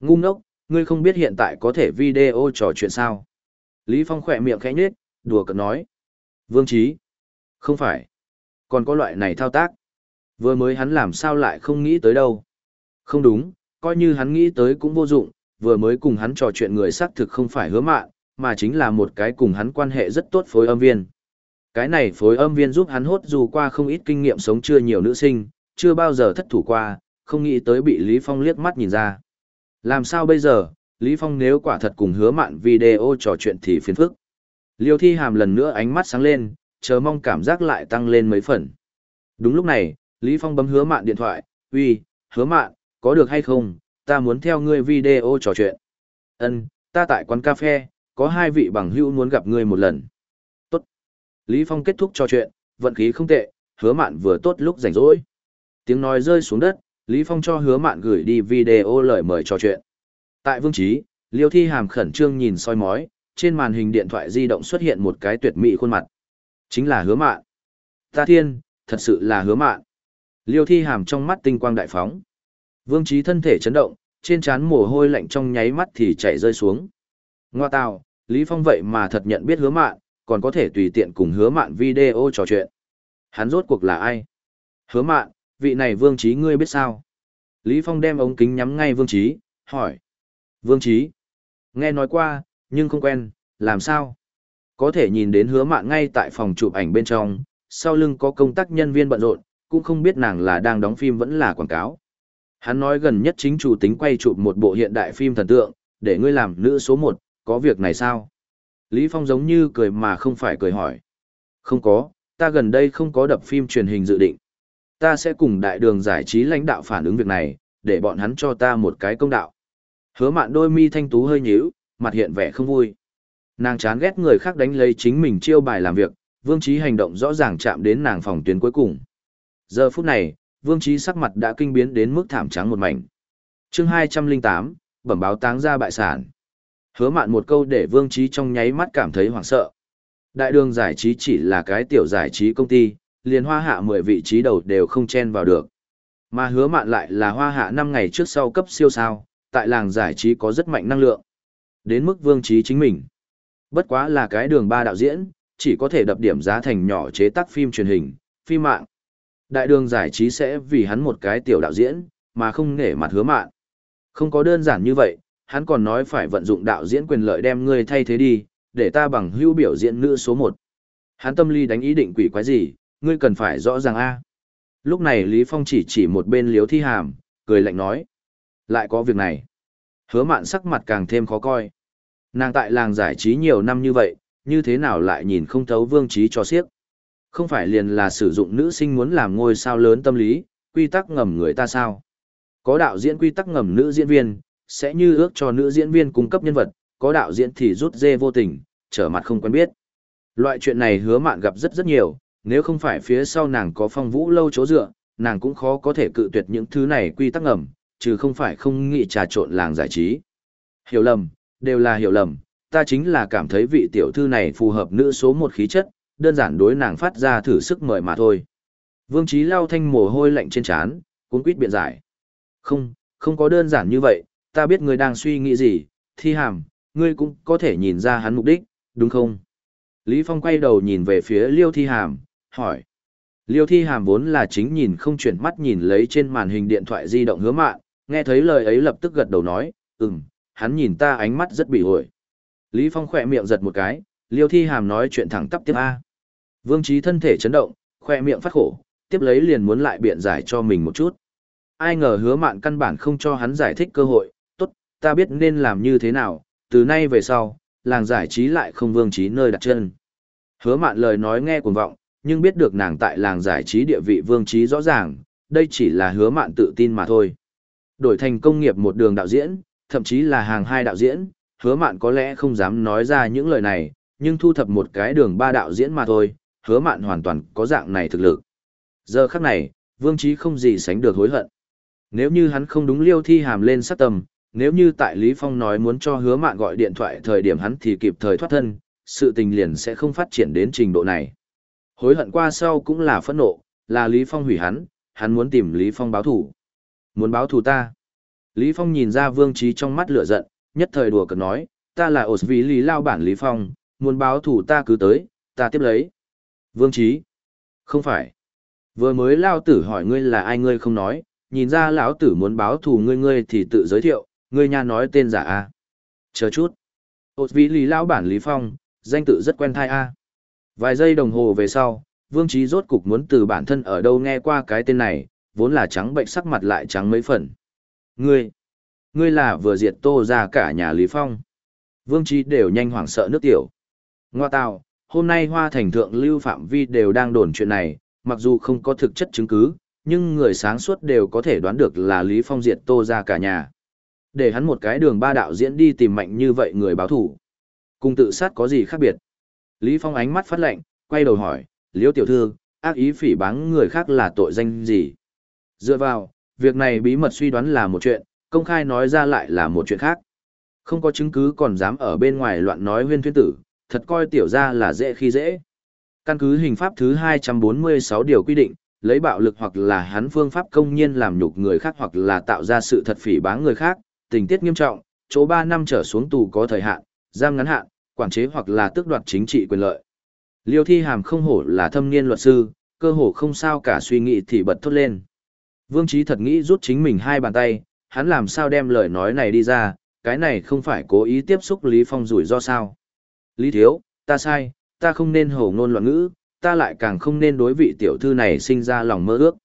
Ngu ngốc, ngươi không biết hiện tại có thể video trò chuyện sao. Lý Phong khỏe miệng khẽ nhếch, đùa cợt nói. Vương Trí. Không phải. Còn có loại này thao tác. Vừa mới hắn làm sao lại không nghĩ tới đâu. Không đúng, coi như hắn nghĩ tới cũng vô dụng, vừa mới cùng hắn trò chuyện người xác thực không phải hứa mạn, mà chính là một cái cùng hắn quan hệ rất tốt phối âm viên. Cái này phối âm viên giúp hắn hốt dù qua không ít kinh nghiệm sống chưa nhiều nữ sinh, chưa bao giờ thất thủ qua, không nghĩ tới bị Lý Phong liếc mắt nhìn ra. Làm sao bây giờ, Lý Phong nếu quả thật cùng hứa mạn video trò chuyện thì phiền phức. Liêu thi hàm lần nữa ánh mắt sáng lên, chờ mong cảm giác lại tăng lên mấy phần. Đúng lúc này, Lý Phong bấm hứa mạn điện thoại, uy, hứa mạn, có được hay không, ta muốn theo ngươi video trò chuyện. Ân, ta tại quán cà phê, có hai vị bằng hữu muốn gặp ngươi một lần. Tốt. Lý Phong kết thúc trò chuyện, vận khí không tệ, hứa mạn vừa tốt lúc rảnh rỗi. Tiếng nói rơi xuống đất, Lý Phong cho hứa mạn gửi đi video lời mời trò chuyện. Tại vương trí, Liêu Thi Hàm khẩn trương nhìn soi mói, trên màn hình điện thoại di động xuất hiện một cái tuyệt mỹ khuôn mặt. Chính là hứa mạn. Ta thiên, thật sự là hứa mạn. Liêu Thi Hàm trong mắt tinh quang đại phóng. Vương trí thân thể chấn động, trên trán mồ hôi lạnh trong nháy mắt thì chảy rơi xuống. Ngoa tào, Lý Phong vậy mà thật nhận biết hứa mạn, còn có thể tùy tiện cùng hứa mạn video trò chuyện. Hắn rốt cuộc là ai? Hứa mạn, vị này vương trí ngươi biết sao? Lý Phong đem ống kính nhắm ngay vương trí, hỏi. Vương trí. Nghe nói qua, nhưng không quen, làm sao? Có thể nhìn đến hứa mạn ngay tại phòng chụp ảnh bên trong, sau lưng có công tác nhân viên bận rộn, cũng không biết nàng là đang đóng phim vẫn là quảng cáo. Hắn nói gần nhất chính chủ tính quay chụp một bộ hiện đại phim thần tượng, để ngươi làm nữ số một, có việc này sao? Lý Phong giống như cười mà không phải cười hỏi. Không có, ta gần đây không có đập phim truyền hình dự định. Ta sẽ cùng đại đường giải trí lãnh đạo phản ứng việc này, để bọn hắn cho ta một cái công đạo. Hứa mạn đôi mi thanh tú hơi nhíu, mặt hiện vẻ không vui. Nàng chán ghét người khác đánh lấy chính mình chiêu bài làm việc, vương trí hành động rõ ràng chạm đến nàng phòng tuyến cuối cùng. Giờ phút này, vương trí sắc mặt đã kinh biến đến mức thảm trắng một mảnh. chương 208, bẩm báo táng ra bại sản. Hứa mạn một câu để vương trí trong nháy mắt cảm thấy hoảng sợ. Đại đường giải trí chỉ là cái tiểu giải trí công ty, liền hoa hạ 10 vị trí đầu đều không chen vào được. Mà hứa mạn lại là hoa hạ 5 ngày trước sau cấp siêu sao, tại làng giải trí có rất mạnh năng lượng. Đến mức vương trí chính mình. Bất quá là cái đường ba đạo diễn, chỉ có thể đập điểm giá thành nhỏ chế tác phim truyền hình, phim mạng. Đại đường giải trí sẽ vì hắn một cái tiểu đạo diễn, mà không nể mặt hứa mạn. Không có đơn giản như vậy, hắn còn nói phải vận dụng đạo diễn quyền lợi đem ngươi thay thế đi, để ta bằng hữu biểu diễn nữ số một. Hắn tâm lý đánh ý định quỷ quái gì, ngươi cần phải rõ ràng a. Lúc này Lý Phong chỉ chỉ một bên liếu thi hàm, cười lạnh nói. Lại có việc này. Hứa mạn sắc mặt càng thêm khó coi. Nàng tại làng giải trí nhiều năm như vậy, như thế nào lại nhìn không thấu vương trí cho siếc. Không phải liền là sử dụng nữ sinh muốn làm ngôi sao lớn tâm lý, quy tắc ngầm người ta sao. Có đạo diễn quy tắc ngầm nữ diễn viên, sẽ như ước cho nữ diễn viên cung cấp nhân vật, có đạo diễn thì rút dê vô tình, trở mặt không quen biết. Loại chuyện này hứa mạn gặp rất rất nhiều, nếu không phải phía sau nàng có phong vũ lâu chỗ dựa, nàng cũng khó có thể cự tuyệt những thứ này quy tắc ngầm, chứ không phải không nghĩ trà trộn làng giải trí. Hiểu lầm, đều là hiểu lầm, ta chính là cảm thấy vị tiểu thư này phù hợp nữ số một khí chất, đơn giản đối nàng phát ra thử sức mời mà thôi. Vương Trí lau thanh mồ hôi lạnh trên trán, cuốn quýt biện giải. Không, không có đơn giản như vậy, ta biết ngươi đang suy nghĩ gì, thi hàm, ngươi cũng có thể nhìn ra hắn mục đích, đúng không? Lý Phong quay đầu nhìn về phía Liêu Thi Hàm, hỏi. Liêu Thi Hàm vốn là chính nhìn không chuyển mắt nhìn lấy trên màn hình điện thoại di động hứa mạn, nghe thấy lời ấy lập tức gật đầu nói, ừm, hắn nhìn ta ánh mắt rất bị ổi. Lý Phong khỏe miệng giật một cái, Liêu Thi Hàm nói chuyện thẳng tắp tiếp A. Vương Trí thân thể chấn động, khỏe miệng phát khổ, tiếp lấy liền muốn lại biện giải cho mình một chút. Ai ngờ hứa mạn căn bản không cho hắn giải thích cơ hội, tốt, ta biết nên làm như thế nào, từ nay về sau, làng giải trí lại không vương trí nơi đặt chân. Hứa mạn lời nói nghe cuồng vọng, nhưng biết được nàng tại làng giải trí địa vị vương trí rõ ràng, đây chỉ là hứa mạn tự tin mà thôi. Đổi thành công nghiệp một đường đạo diễn, thậm chí là hàng hai đạo diễn, hứa mạn có lẽ không dám nói ra những lời này, nhưng thu thập một cái đường ba đạo diễn mà thôi, hứa mạn hoàn toàn có dạng này thực lực. Giờ khắc này, vương trí không gì sánh được hối hận. Nếu như hắn không đúng liêu thi hàm lên sát tầm, nếu như tại Lý Phong nói muốn cho hứa mạn gọi điện thoại thời điểm hắn thì kịp thời thoát thân, sự tình liền sẽ không phát triển đến trình độ này. Hối hận qua sau cũng là phẫn nộ, là Lý Phong hủy hắn, hắn muốn tìm Lý Phong báo thù. Muốn báo thù ta. Lý Phong nhìn ra Vương Trí trong mắt lửa giận, nhất thời đùa cợt nói, ta là ổ vì Lý Lao bản Lý Phong, muốn báo thù ta cứ tới, ta tiếp lấy. Vương Trí. Không phải. Vừa mới Lao tử hỏi ngươi là ai ngươi không nói, nhìn ra lão tử muốn báo thù ngươi ngươi thì tự giới thiệu, ngươi nha nói tên giả a. Chờ chút. Ổn vì Lý Lao bản Lý Phong, danh tự rất quen thai a. Vài giây đồng hồ về sau, Vương Trí rốt cục muốn từ bản thân ở đâu nghe qua cái tên này, vốn là trắng bệnh sắc mặt lại trắng mấy phần. Ngươi, ngươi là vừa diệt tô ra cả nhà Lý Phong. Vương Trí đều nhanh hoảng sợ nước tiểu. Ngoa tào, hôm nay hoa thành thượng lưu phạm vi đều đang đồn chuyện này, mặc dù không có thực chất chứng cứ, nhưng người sáng suốt đều có thể đoán được là Lý Phong diệt tô ra cả nhà. Để hắn một cái đường ba đạo diễn đi tìm mạnh như vậy người báo thủ. Cùng tự sát có gì khác biệt? Lý Phong ánh mắt phát lệnh quay đầu hỏi, Liễu tiểu thư, ác ý phỉ báng người khác là tội danh gì? Dựa vào, việc này bí mật suy đoán là một chuyện, công khai nói ra lại là một chuyện khác. Không có chứng cứ còn dám ở bên ngoài loạn nói huyên thuyên tử, thật coi tiểu ra là dễ khi dễ. Căn cứ hình pháp thứ 246 điều quy định, lấy bạo lực hoặc là hắn phương pháp công nhiên làm nhục người khác hoặc là tạo ra sự thật phỉ báng người khác, tình tiết nghiêm trọng, chỗ 3 năm trở xuống tù có thời hạn, giam ngắn hạn, quản chế hoặc là tước đoạt chính trị quyền lợi. Liêu Thi Hàm không hổ là thâm niên luật sư, cơ hồ không sao cả suy nghĩ thì bật thốt lên. Vương Trí thật nghĩ rút chính mình hai bàn tay, hắn làm sao đem lời nói này đi ra, cái này không phải cố ý tiếp xúc Lý Phong rủi do sao. Lý Thiếu, ta sai, ta không nên hổ ngôn loạn ngữ, ta lại càng không nên đối vị tiểu thư này sinh ra lòng mơ ước.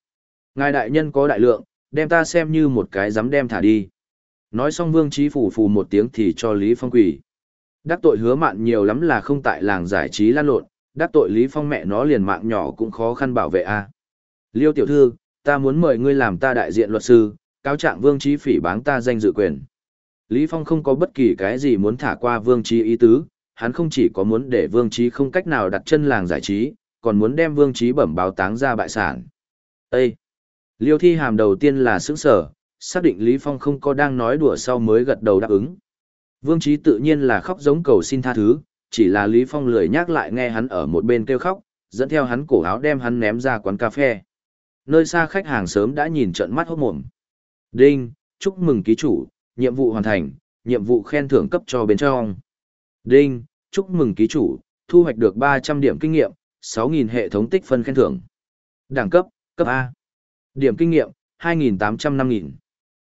Ngài đại nhân có đại lượng, đem ta xem như một cái dám đem thả đi. Nói xong Vương Trí phủ phù một tiếng thì cho Lý Phong quỷ. Đắc tội hứa mạn nhiều lắm là không tại làng giải trí lan lộn, đắc tội Lý Phong mẹ nó liền mạng nhỏ cũng khó khăn bảo vệ a. Liêu tiểu thư, ta muốn mời ngươi làm ta đại diện luật sư, cáo trạng Vương Trí phỉ báng ta danh dự quyền. Lý Phong không có bất kỳ cái gì muốn thả qua Vương Trí ý tứ, hắn không chỉ có muốn để Vương Trí không cách nào đặt chân làng giải trí, còn muốn đem Vương Trí bẩm báo táng ra bại sản. Ê! Liêu thi hàm đầu tiên là sững sở, xác định Lý Phong không có đang nói đùa sau mới gật đầu đáp ứng. Vương Trí tự nhiên là khóc giống cầu xin tha thứ, chỉ là Lý Phong lười nhắc lại nghe hắn ở một bên kêu khóc, dẫn theo hắn cổ áo đem hắn ném ra quán cà phê. Nơi xa khách hàng sớm đã nhìn trận mắt hốt mồm. Đinh, chúc mừng ký chủ, nhiệm vụ hoàn thành, nhiệm vụ khen thưởng cấp cho bên trong. Đinh, chúc mừng ký chủ, thu hoạch được 300 điểm kinh nghiệm, 6.000 hệ thống tích phân khen thưởng. Đẳng cấp, cấp A. Điểm kinh nghiệm, 2.800 5.000.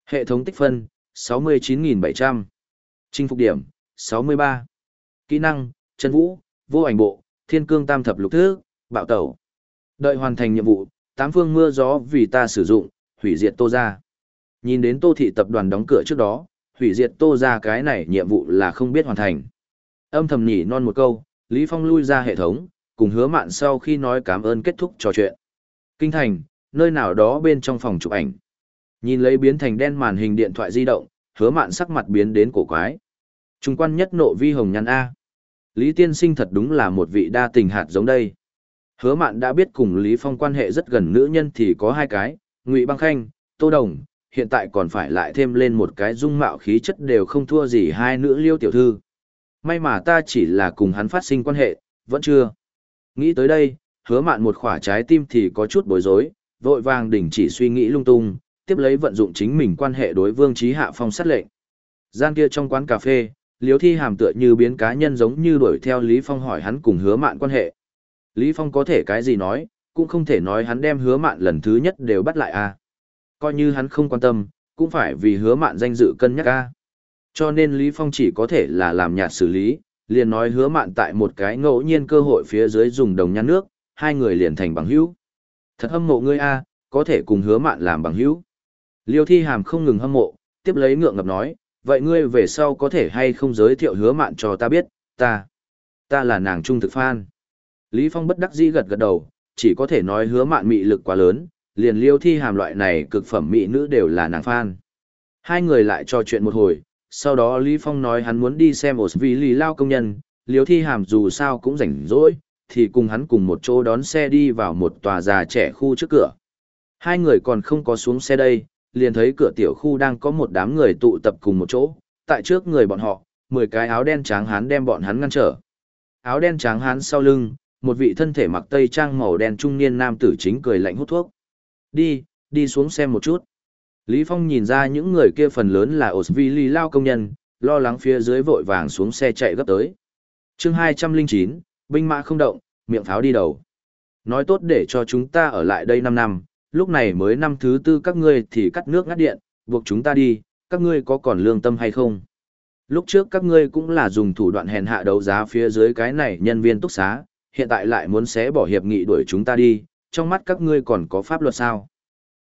Hệ thống tích phân, 69.700. Chinh phục điểm, 63. Kỹ năng, chân vũ, vô ảnh bộ, thiên cương tam thập lục thứ, bạo tẩu. Đợi hoàn thành nhiệm vụ, tám phương mưa gió vì ta sử dụng, hủy diệt tô gia. Nhìn đến tô thị tập đoàn đóng cửa trước đó, hủy diệt tô gia cái này nhiệm vụ là không biết hoàn thành. Âm thầm nhỉ non một câu, Lý Phong lui ra hệ thống, cùng hứa mạn sau khi nói cảm ơn kết thúc trò chuyện. Kinh thành, nơi nào đó bên trong phòng chụp ảnh. Nhìn lấy biến thành đen màn hình điện thoại di động, hứa mạn sắc mặt biến đến cổ quái. Trung quan nhất nộ vi hồng nhăn A. Lý tiên sinh thật đúng là một vị đa tình hạt giống đây. Hứa mạn đã biết cùng Lý Phong quan hệ rất gần nữ nhân thì có hai cái, Ngụy Băng Khanh, Tô Đồng, hiện tại còn phải lại thêm lên một cái dung mạo khí chất đều không thua gì hai nữ liêu tiểu thư. May mà ta chỉ là cùng hắn phát sinh quan hệ, vẫn chưa. Nghĩ tới đây, hứa mạn một khỏa trái tim thì có chút bối rối, vội vàng đình chỉ suy nghĩ lung tung, tiếp lấy vận dụng chính mình quan hệ đối vương trí hạ phong sát lệnh. Gian kia trong quán cà phê, liếu thi hàm tựa như biến cá nhân giống như đuổi theo Lý Phong hỏi hắn cùng hứa mạn quan hệ. Lý Phong có thể cái gì nói, cũng không thể nói hắn đem hứa mạn lần thứ nhất đều bắt lại a. À. Coi như hắn không quan tâm, cũng phải vì hứa mạn danh dự cân nhắc a. À. Cho nên Lý Phong chỉ có thể là làm nhạt xử lý, liền nói hứa mạn tại một cái ngẫu nhiên cơ hội phía dưới dùng đồng nhăn nước, hai người liền thành bằng hữu. Thật hâm mộ ngươi a, có thể cùng hứa mạn làm bằng hữu. Liêu thi hàm không ngừng hâm mộ, tiếp lấy ngượng ngập nói, vậy ngươi về sau có thể hay không giới thiệu hứa mạn cho ta biết, ta, ta là nàng trung thực fan. Lý Phong bất đắc dĩ gật gật đầu, chỉ có thể nói hứa mạn mị lực quá lớn, liền liêu thi hàm loại này cực phẩm mỹ nữ đều là nàng fan. Hai người lại trò chuyện một hồi, sau đó Lý Phong nói hắn muốn đi xem ổ vì lì lao công nhân, liêu thi hàm dù sao cũng rảnh rỗi, thì cùng hắn cùng một chỗ đón xe đi vào một tòa già trẻ khu trước cửa. Hai người còn không có xuống xe đây, liền thấy cửa tiểu khu đang có một đám người tụ tập cùng một chỗ, tại trước người bọn họ, 10 cái áo đen trắng hán đem bọn hắn ngăn trở. Áo đen trắng hán sau lưng, một vị thân thể mặc tây trang màu đen trung niên nam tử chính cười lạnh hút thuốc. Đi, đi xuống xem một chút. Lý Phong nhìn ra những người kia phần lớn là Osvili lao công nhân, lo lắng phía dưới vội vàng xuống xe chạy gấp tới. chương 209, binh mã không động, miệng pháo đi đầu. Nói tốt để cho chúng ta ở lại đây 5 năm, lúc này mới năm thứ tư các ngươi thì cắt nước ngắt điện, buộc chúng ta đi, các ngươi có còn lương tâm hay không? Lúc trước các ngươi cũng là dùng thủ đoạn hèn hạ đấu giá phía dưới cái này nhân viên túc xá, hiện tại lại muốn xé bỏ hiệp nghị đuổi chúng ta đi, trong mắt các ngươi còn có pháp luật sao?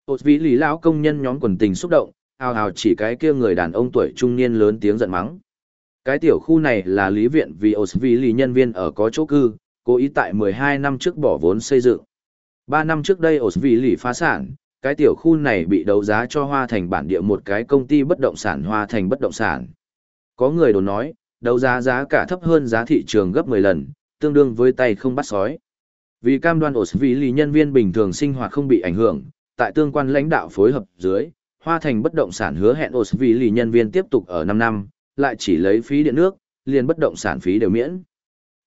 Ôt vĩ lý lão công nhân nhóm quần tình xúc động, ào ào chỉ cái kia người đàn ông tuổi trung niên lớn tiếng giận mắng. Cái tiểu khu này là lý viện vì ôt vĩ lý nhân viên ở có chỗ cư, cố ý tại 12 năm trước bỏ vốn xây dựng. 3 năm trước đây ôt vĩ lý phá sản, cái tiểu khu này bị đấu giá cho Hoa Thành bản địa một cái công ty bất động sản Hoa Thành bất động sản. Có người đồn nói, đấu giá giá cả thấp hơn giá thị trường gấp 10 lần, tương đương với tay không bắt sói. Vì cam đoan ổ vì lì nhân viên bình thường sinh hoạt không bị ảnh hưởng, tại tương quan lãnh đạo phối hợp dưới, Hoa Thành bất động sản hứa hẹn ổ vì lì nhân viên tiếp tục ở 5 năm, lại chỉ lấy phí điện nước, liền bất động sản phí đều miễn.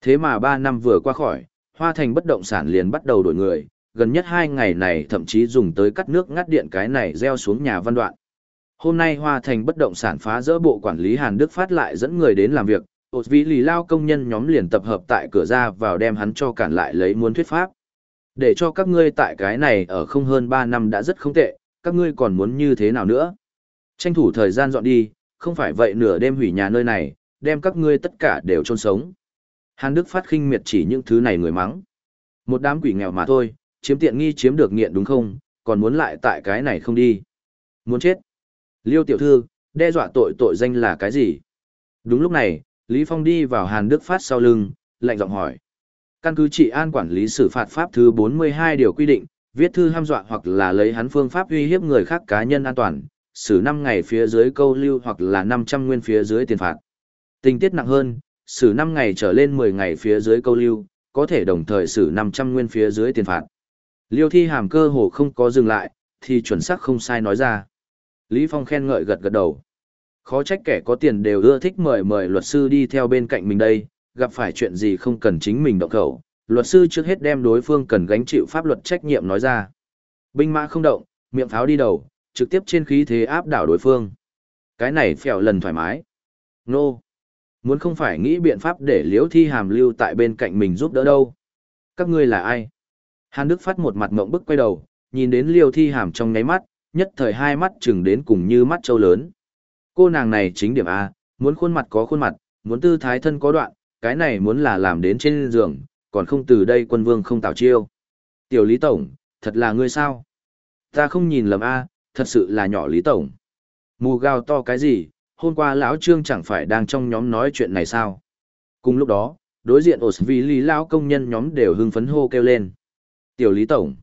Thế mà 3 năm vừa qua khỏi, Hoa Thành bất động sản liền bắt đầu đổi người, gần nhất 2 ngày này thậm chí dùng tới cắt nước ngắt điện cái này gieo xuống nhà văn đoạn. Hôm nay Hoa Thành bất động sản phá rỡ bộ quản lý Hàn Đức phát lại dẫn người đến làm việc, ột vì lì lao công nhân nhóm liền tập hợp tại cửa ra vào đem hắn cho cản lại lấy muốn thuyết pháp. Để cho các ngươi tại cái này ở không hơn ba năm đã rất không tệ, các ngươi còn muốn như thế nào nữa? Tranh thủ thời gian dọn đi, không phải vậy nửa đêm hủy nhà nơi này, đem các ngươi tất cả đều chôn sống. Hàn Đức phát khinh miệt chỉ những thứ này người mắng. Một đám quỷ nghèo mà thôi, chiếm tiện nghi chiếm được nghiện đúng không, còn muốn lại tại cái này không đi. Muốn chết. Liêu tiểu thư, đe dọa tội tội danh là cái gì? Đúng lúc này, Lý Phong đi vào Hàn Đức Phát sau lưng, lạnh giọng hỏi. Căn cứ trị an quản lý xử phạt pháp thứ 42 điều quy định, viết thư ham dọa hoặc là lấy hắn phương pháp uy hiếp người khác cá nhân an toàn, xử 5 ngày phía dưới câu lưu hoặc là 500 nguyên phía dưới tiền phạt. Tình tiết nặng hơn, xử 5 ngày trở lên 10 ngày phía dưới câu lưu, có thể đồng thời xử 500 nguyên phía dưới tiền phạt. Liêu thi hàm cơ hồ không có dừng lại, thì chuẩn xác không sai nói ra. Lý Phong khen ngợi gật gật đầu. Khó trách kẻ có tiền đều ưa thích mời mời luật sư đi theo bên cạnh mình đây, gặp phải chuyện gì không cần chính mình động khẩu, luật sư trước hết đem đối phương cần gánh chịu pháp luật trách nhiệm nói ra. Binh mã không động, miệng pháo đi đầu, trực tiếp trên khí thế áp đảo đối phương. Cái này phèo lần thoải mái. Nô. Muốn không phải nghĩ biện pháp để liễu thi hàm lưu tại bên cạnh mình giúp đỡ đâu. Các ngươi là ai? Hàn Đức phát một mặt mộng bức quay đầu, nhìn đến liêu thi hàm trong ngáy mắt, nhất thời hai mắt chừng đến cùng như mắt trâu lớn. Cô nàng này chính điểm A, muốn khuôn mặt có khuôn mặt, muốn tư thái thân có đoạn, cái này muốn là làm đến trên giường, còn không từ đây quân vương không tạo chiêu. Tiểu Lý Tổng, thật là ngươi sao? Ta không nhìn lầm A, thật sự là nhỏ Lý Tổng. Mù gào to cái gì, hôm qua lão Trương chẳng phải đang trong nhóm nói chuyện này sao? Cùng lúc đó, đối diện ổ vì lý Lão công nhân nhóm đều hưng phấn hô kêu lên. Tiểu Lý Tổng.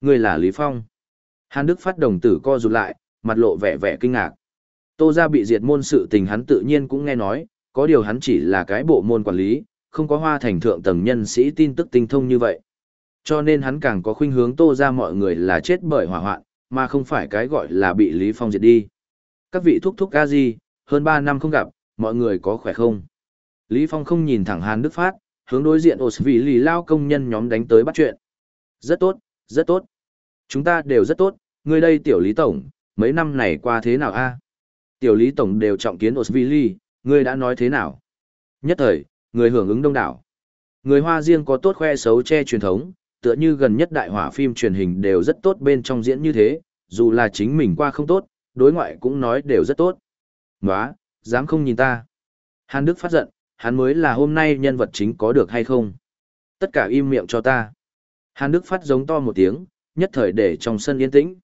ngươi là Lý Phong. Hàn Đức phát đồng tử co rụt lại, mặt lộ vẻ vẻ kinh ngạc. Tô gia bị diệt môn sự tình hắn tự nhiên cũng nghe nói, có điều hắn chỉ là cái bộ môn quản lý, không có hoa thành thượng tầng nhân sĩ tin tức tinh thông như vậy. Cho nên hắn càng có khuynh hướng tô ra mọi người là chết bởi hỏa hoạn, mà không phải cái gọi là bị Lý Phong diệt đi. Các vị thúc thúc A gì, hơn 3 năm không gặp, mọi người có khỏe không? Lý Phong không nhìn thẳng Hàn Đức Phát, hướng đối diện ổ vì lì lao công nhân nhóm đánh tới bắt chuyện. Rất tốt, rất tốt. Chúng ta đều rất tốt, người đây tiểu Lý Tổng, mấy năm này qua thế nào a? Tiểu Lý Tổng đều trọng kiến Osvili, ngươi người đã nói thế nào? Nhất thời, người hưởng ứng đông đảo. Người Hoa riêng có tốt khoe xấu che truyền thống, tựa như gần nhất đại hỏa phim truyền hình đều rất tốt bên trong diễn như thế, dù là chính mình qua không tốt, đối ngoại cũng nói đều rất tốt. Nóa, dám không nhìn ta. Hàn Đức phát giận, hắn mới là hôm nay nhân vật chính có được hay không. Tất cả im miệng cho ta. Hàn Đức phát giống to một tiếng, nhất thời để trong sân yên tĩnh.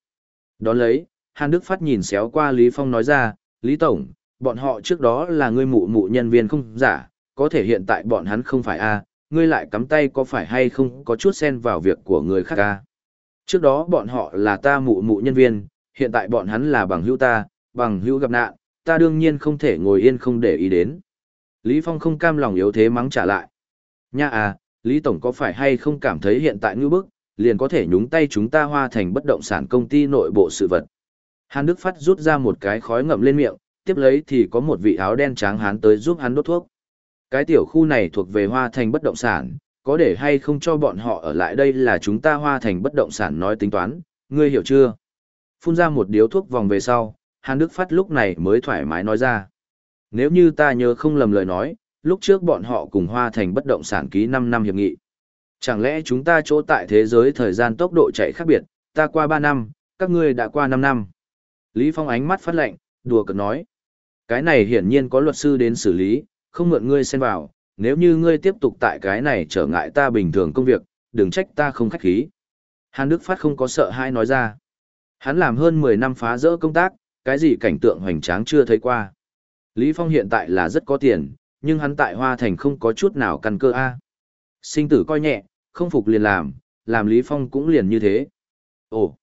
Đón lấy, Hàn Đức phát nhìn xéo qua Lý Phong nói ra, Lý Tổng, bọn họ trước đó là ngươi mụ mụ nhân viên không giả, có thể hiện tại bọn hắn không phải a ngươi lại cắm tay có phải hay không có chút xen vào việc của người khác a Trước đó bọn họ là ta mụ mụ nhân viên, hiện tại bọn hắn là bằng hữu ta, bằng hữu gặp nạn, ta đương nhiên không thể ngồi yên không để ý đến. Lý Phong không cam lòng yếu thế mắng trả lại. Nha à, Lý Tổng có phải hay không cảm thấy hiện tại ngư bức, liền có thể nhúng tay chúng ta hoa thành bất động sản công ty nội bộ sự vật. Hàn Đức Phát rút ra một cái khói ngậm lên miệng, tiếp lấy thì có một vị áo đen trắng hán tới giúp hắn đốt thuốc. Cái tiểu khu này thuộc về hoa thành bất động sản, có để hay không cho bọn họ ở lại đây là chúng ta hoa thành bất động sản nói tính toán, ngươi hiểu chưa? Phun ra một điếu thuốc vòng về sau, Hàn Đức Phát lúc này mới thoải mái nói ra. Nếu như ta nhớ không lầm lời nói, lúc trước bọn họ cùng hoa thành bất động sản ký 5 năm hiệp nghị. Chẳng lẽ chúng ta chỗ tại thế giới thời gian tốc độ chạy khác biệt, ta qua 3 năm, các ngươi đã qua 5 năm. Lý Phong ánh mắt phát lệnh, đùa cợt nói. Cái này hiển nhiên có luật sư đến xử lý, không mượn ngươi xen vào, nếu như ngươi tiếp tục tại cái này trở ngại ta bình thường công việc, đừng trách ta không khách khí. Hàn Đức Phát không có sợ hai nói ra. Hắn làm hơn 10 năm phá rỡ công tác, cái gì cảnh tượng hoành tráng chưa thấy qua. Lý Phong hiện tại là rất có tiền, nhưng hắn tại Hoa Thành không có chút nào căn cơ A. Sinh tử coi nhẹ, không phục liền làm, làm Lý Phong cũng liền như thế. Ồ!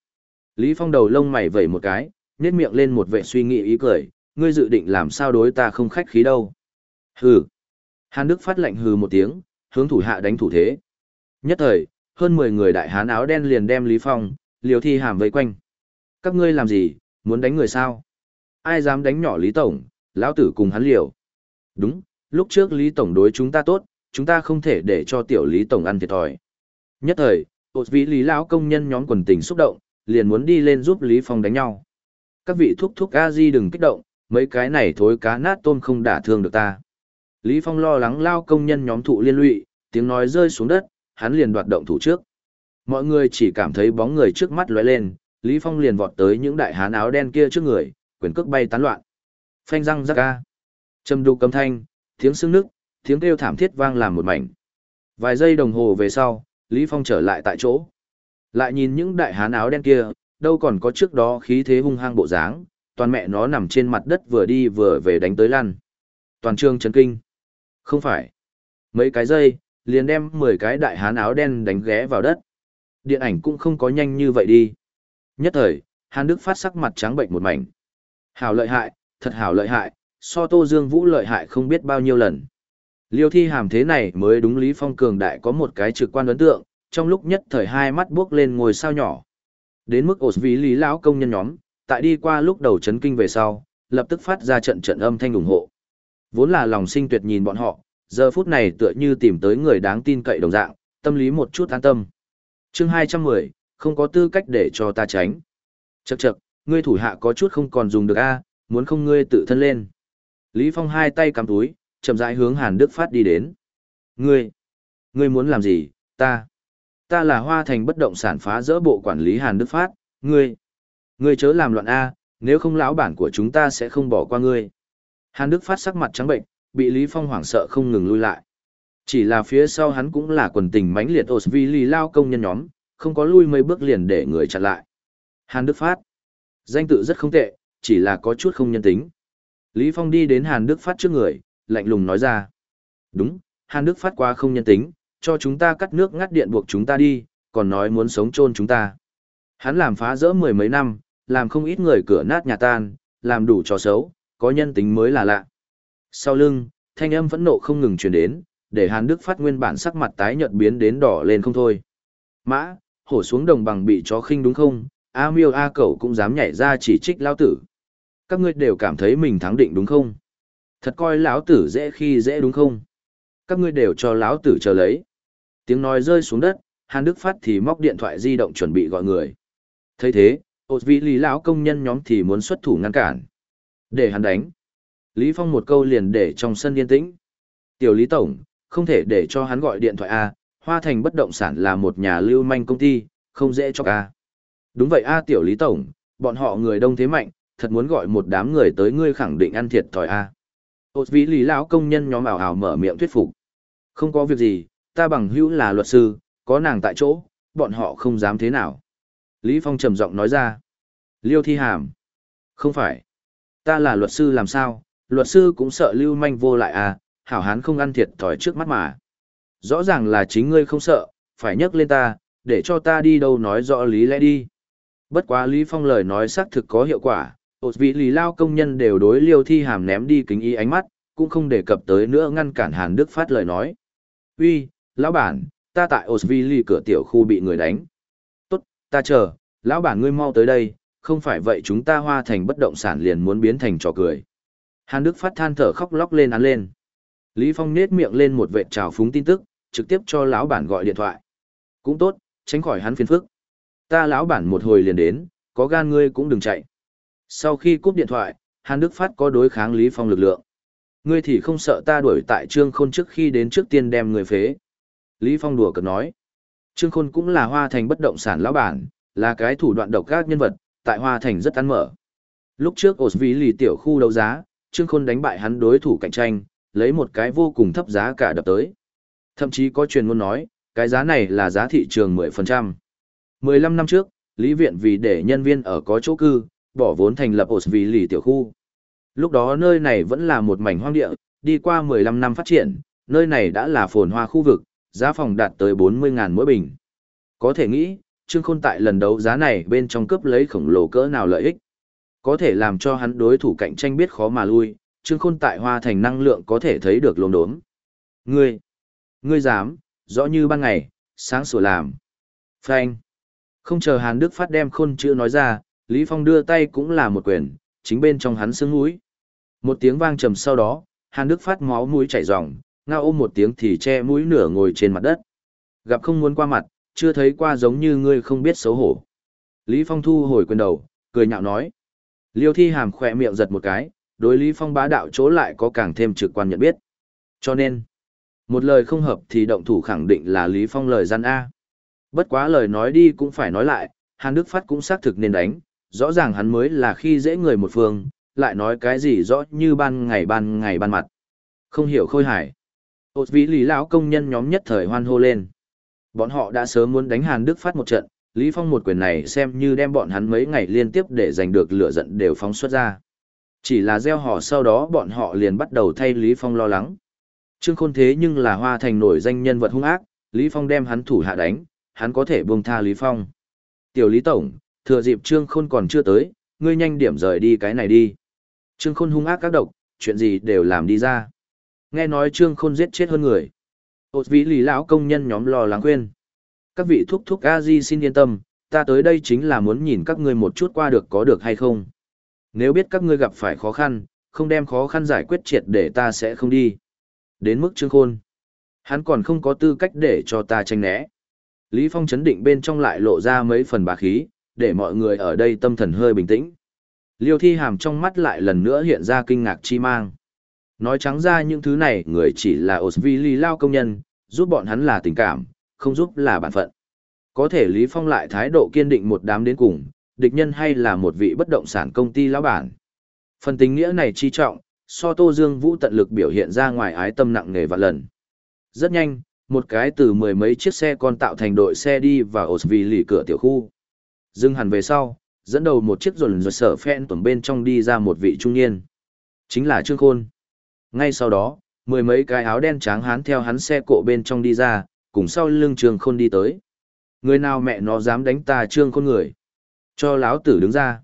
Lý Phong đầu lông mày vẩy một cái, nhét miệng lên một vệ suy nghĩ ý cười, ngươi dự định làm sao đối ta không khách khí đâu. Hừ! Hàn Đức phát lệnh hừ một tiếng, hướng thủ hạ đánh thủ thế. Nhất thời, hơn 10 người đại hán áo đen liền đem Lý Phong, liều thi hàm vây quanh. Các ngươi làm gì, muốn đánh người sao? Ai dám đánh nhỏ Lý Tổng, lão tử cùng hắn liều. Đúng, lúc trước Lý Tổng đối chúng ta tốt, chúng ta không thể để cho tiểu Lý Tổng ăn thiệt thòi. Nhất thời, ột vị Lý lão công nhân nhóm quần tình xúc động, liền muốn đi lên giúp Lý Phong đánh nhau. Các vị thúc thúc a di đừng kích động, mấy cái này thối cá nát tôm không đả thương được ta. Lý Phong lo lắng lao công nhân nhóm thụ liên lụy, tiếng nói rơi xuống đất, hắn liền đoạt động thủ trước. Mọi người chỉ cảm thấy bóng người trước mắt lóe lên, Lý Phong liền vọt tới những đại hán áo đen kia trước người, quyền cước bay tán loạn. Phanh răng rắc ca. Trầm đục cầm thanh, tiếng sưng nước, tiếng kêu thảm thiết vang làm một mảnh. Vài giây đồng hồ về sau, Lý Phong trở lại tại chỗ. Lại nhìn những đại hán áo đen kia, đâu còn có trước đó khí thế hung hăng bộ dáng, toàn mẹ nó nằm trên mặt đất vừa đi vừa về đánh tới lăn. Toàn trường chấn kinh. Không phải. Mấy cái giây, liền đem 10 cái đại hán áo đen đánh ghé vào đất. Điện ảnh cũng không có nhanh như vậy đi. Nhất thời, Hàn Đức phát sắc mặt trắng bệnh một mảnh. Hảo lợi hại, thật hảo lợi hại, so Tô Dương Vũ lợi hại không biết bao nhiêu lần. Liêu thi hàm thế này mới đúng Lý Phong cường đại có một cái trực quan ấn tượng, trong lúc nhất thời hai mắt bước lên ngồi sao nhỏ. Đến mức ổ vì Lý lão công nhân nhóm, tại đi qua lúc đầu chấn kinh về sau, lập tức phát ra trận trận âm thanh ủng hộ. Vốn là lòng sinh tuyệt nhìn bọn họ, giờ phút này tựa như tìm tới người đáng tin cậy đồng dạng, tâm lý một chút an tâm. Chương 210, không có tư cách để cho ta tránh. Chậc chậc, ngươi thủ hạ có chút không còn dùng được a, muốn không ngươi tự thân lên. Lý Phong hai tay cầm túi, chậm rãi hướng Hàn Đức Phát đi đến. Ngươi, ngươi muốn làm gì, ta? Ta là hoa thành bất động sản phá rỡ bộ quản lý Hàn Đức Phát, ngươi, ngươi chớ làm loạn A, nếu không lão bản của chúng ta sẽ không bỏ qua ngươi. Hàn Đức Phát sắc mặt trắng bệnh, bị Lý Phong hoảng sợ không ngừng lui lại. Chỉ là phía sau hắn cũng là quần tình mãnh liệt Osvili lao công nhân nhóm, không có lui mấy bước liền để người chặn lại. Hàn Đức Phát, danh tự rất không tệ, chỉ là có chút không nhân tính. Lý Phong đi đến Hàn Đức Phát trước người, lạnh lùng nói ra. Đúng, Hàn Đức phát quá không nhân tính, cho chúng ta cắt nước ngắt điện buộc chúng ta đi, còn nói muốn sống chôn chúng ta. Hắn làm phá rỡ mười mấy năm, làm không ít người cửa nát nhà tan, làm đủ trò xấu, có nhân tính mới là lạ. Sau lưng, thanh âm phẫn nộ không ngừng truyền đến, để Hàn Đức phát nguyên bản sắc mặt tái nhợt biến đến đỏ lên không thôi. Mã, hổ xuống đồng bằng bị chó khinh đúng không? A miêu A cẩu cũng dám nhảy ra chỉ trích lão tử. Các ngươi đều cảm thấy mình thắng định đúng không? Thật coi lão tử dễ khi dễ đúng không? Các ngươi đều cho lão tử chờ lấy. Tiếng nói rơi xuống đất, Hàn Đức Phát thì móc điện thoại di động chuẩn bị gọi người. thấy thế, ột vị lý lão công nhân nhóm thì muốn xuất thủ ngăn cản. Để hắn đánh. Lý Phong một câu liền để trong sân yên tĩnh. Tiểu Lý Tổng, không thể để cho hắn gọi điện thoại A, Hoa Thành bất động sản là một nhà lưu manh công ty, không dễ cho A. Đúng vậy A Tiểu Lý Tổng, bọn họ người đông thế mạnh, thật muốn gọi một đám người tới ngươi khẳng định ăn thiệt thòi A. Ôt vị lý lão công nhân nhóm ảo ảo mở miệng thuyết phục. Không có việc gì, ta bằng hữu là luật sư, có nàng tại chỗ, bọn họ không dám thế nào. Lý Phong trầm giọng nói ra. Liêu thi hàm. Không phải. Ta là luật sư làm sao, luật sư cũng sợ lưu manh vô lại à, hảo hán không ăn thiệt thòi trước mắt mà. Rõ ràng là chính ngươi không sợ, phải nhắc lên ta, để cho ta đi đâu nói rõ lý lẽ đi. Bất quá Lý Phong lời nói xác thực có hiệu quả, ột vị lý lao công nhân đều đối liêu thi hàm ném đi kính ý ánh mắt, cũng không đề cập tới nữa ngăn cản Hàn Đức phát lời nói. Uy, lão bản, ta tại Osvili cửa tiểu khu bị người đánh. Tốt, ta chờ, lão bản ngươi mau tới đây, không phải vậy chúng ta hoa thành bất động sản liền muốn biến thành trò cười. Hàn Đức phát than thở khóc lóc lên án lên. Lý Phong nết miệng lên một vệ trào phúng tin tức, trực tiếp cho lão bản gọi điện thoại. Cũng tốt, tránh khỏi hắn phiền phức. Ta lão bản một hồi liền đến, có gan ngươi cũng đừng chạy. Sau khi cúp điện thoại, Hàn Đức Phát có đối kháng Lý Phong lực lượng. Ngươi thì không sợ ta đuổi tại Trương Khôn trước khi đến trước tiên đem người phế. Lý Phong đùa cợt nói. Trương Khôn cũng là hoa thành bất động sản lão bản, là cái thủ đoạn độc ác nhân vật, tại hoa thành rất ăn mở. Lúc trước ổ vì lì tiểu khu đấu giá, Trương Khôn đánh bại hắn đối thủ cạnh tranh, lấy một cái vô cùng thấp giá cả đập tới. Thậm chí có truyền ngôn nói, cái giá này là giá thị trường 10%. 15 năm trước, Lý Viện vì để nhân viên ở có chỗ cư, bỏ vốn thành lập ổ vì lì tiểu khu. Lúc đó nơi này vẫn là một mảnh hoang địa, đi qua 15 năm phát triển, nơi này đã là phồn hoa khu vực, giá phòng đạt tới 40.000 mỗi bình. Có thể nghĩ, Trương Khôn tại lần đấu giá này bên trong cướp lấy khổng lồ cỡ nào lợi ích. Có thể làm cho hắn đối thủ cạnh tranh biết khó mà lui, Trương Khôn tại Hoa Thành năng lượng có thể thấy được lồn đốm. Ngươi, ngươi dám, rõ như ban ngày, sáng sủa làm. Phanh. Không chờ Hàn Đức Phát đem khôn chữ nói ra, Lý Phong đưa tay cũng là một quyền, chính bên trong hắn sưng mũi. Một tiếng vang trầm sau đó, Hàn Đức Phát máu mũi chảy ròng, ngao ôm một tiếng thì che mũi nửa ngồi trên mặt đất. Gặp không muốn qua mặt, chưa thấy qua giống như ngươi không biết xấu hổ. Lý Phong thu hồi quyền đầu, cười nhạo nói. Liêu thi hàm khỏe miệng giật một cái, đối Lý Phong bá đạo chỗ lại có càng thêm trực quan nhận biết. Cho nên, một lời không hợp thì động thủ khẳng định là Lý Phong lời gian A. Bất quá lời nói đi cũng phải nói lại, Hàn Đức Phát cũng xác thực nên đánh, rõ ràng hắn mới là khi dễ người một phương, lại nói cái gì rõ như ban ngày ban ngày ban mặt. Không hiểu khôi hải ột vĩ lý lão công nhân nhóm nhất thời hoan hô lên. Bọn họ đã sớm muốn đánh Hàn Đức Phát một trận, Lý Phong một quyền này xem như đem bọn hắn mấy ngày liên tiếp để giành được lửa giận đều phóng xuất ra. Chỉ là gieo họ sau đó bọn họ liền bắt đầu thay Lý Phong lo lắng. Trương Khôn thế nhưng là hoa thành nổi danh nhân vật hung ác, Lý Phong đem hắn thủ hạ đánh, hắn có thể buông tha Lý Phong. Tiểu Lý Tổng, thừa dịp Trương Khôn còn chưa tới, ngươi nhanh điểm rời đi cái này đi. Trương Khôn hung ác các độc, chuyện gì đều làm đi ra. Nghe nói Trương Khôn giết chết hơn người. ột vĩ lì lão công nhân nhóm lo lắng khuyên. Các vị thúc thúc a di xin yên tâm, ta tới đây chính là muốn nhìn các ngươi một chút qua được có được hay không. Nếu biết các ngươi gặp phải khó khăn, không đem khó khăn giải quyết triệt để ta sẽ không đi. Đến mức Trương Khôn. Hắn còn không có tư cách để cho ta tranh né. Lý Phong chấn định bên trong lại lộ ra mấy phần bá khí, để mọi người ở đây tâm thần hơi bình tĩnh. Liêu thi hàm trong mắt lại lần nữa hiện ra kinh ngạc chi mang. Nói trắng ra những thứ này người chỉ là Osvili lao công nhân, giúp bọn hắn là tình cảm, không giúp là bản phận. Có thể Lý Phong lại thái độ kiên định một đám đến cùng, địch nhân hay là một vị bất động sản công ty lão bản. Phần tình nghĩa này chi trọng, so Tô Dương Vũ tận lực biểu hiện ra ngoài ái tâm nặng nề vạn lần. Rất nhanh, một cái từ mười mấy chiếc xe con tạo thành đội xe đi vào Osvili cửa tiểu khu. Dưng hẳn về sau, dẫn đầu một chiếc rồn rồi sở phen tuần bên trong đi ra một vị trung niên. Chính là Trương Khôn. Ngay sau đó, mười mấy cái áo đen trắng hán theo hắn xe cộ bên trong đi ra, cùng sau lưng Trương Khôn đi tới. Người nào mẹ nó dám đánh ta Trương Khôn người? Cho lão tử đứng ra.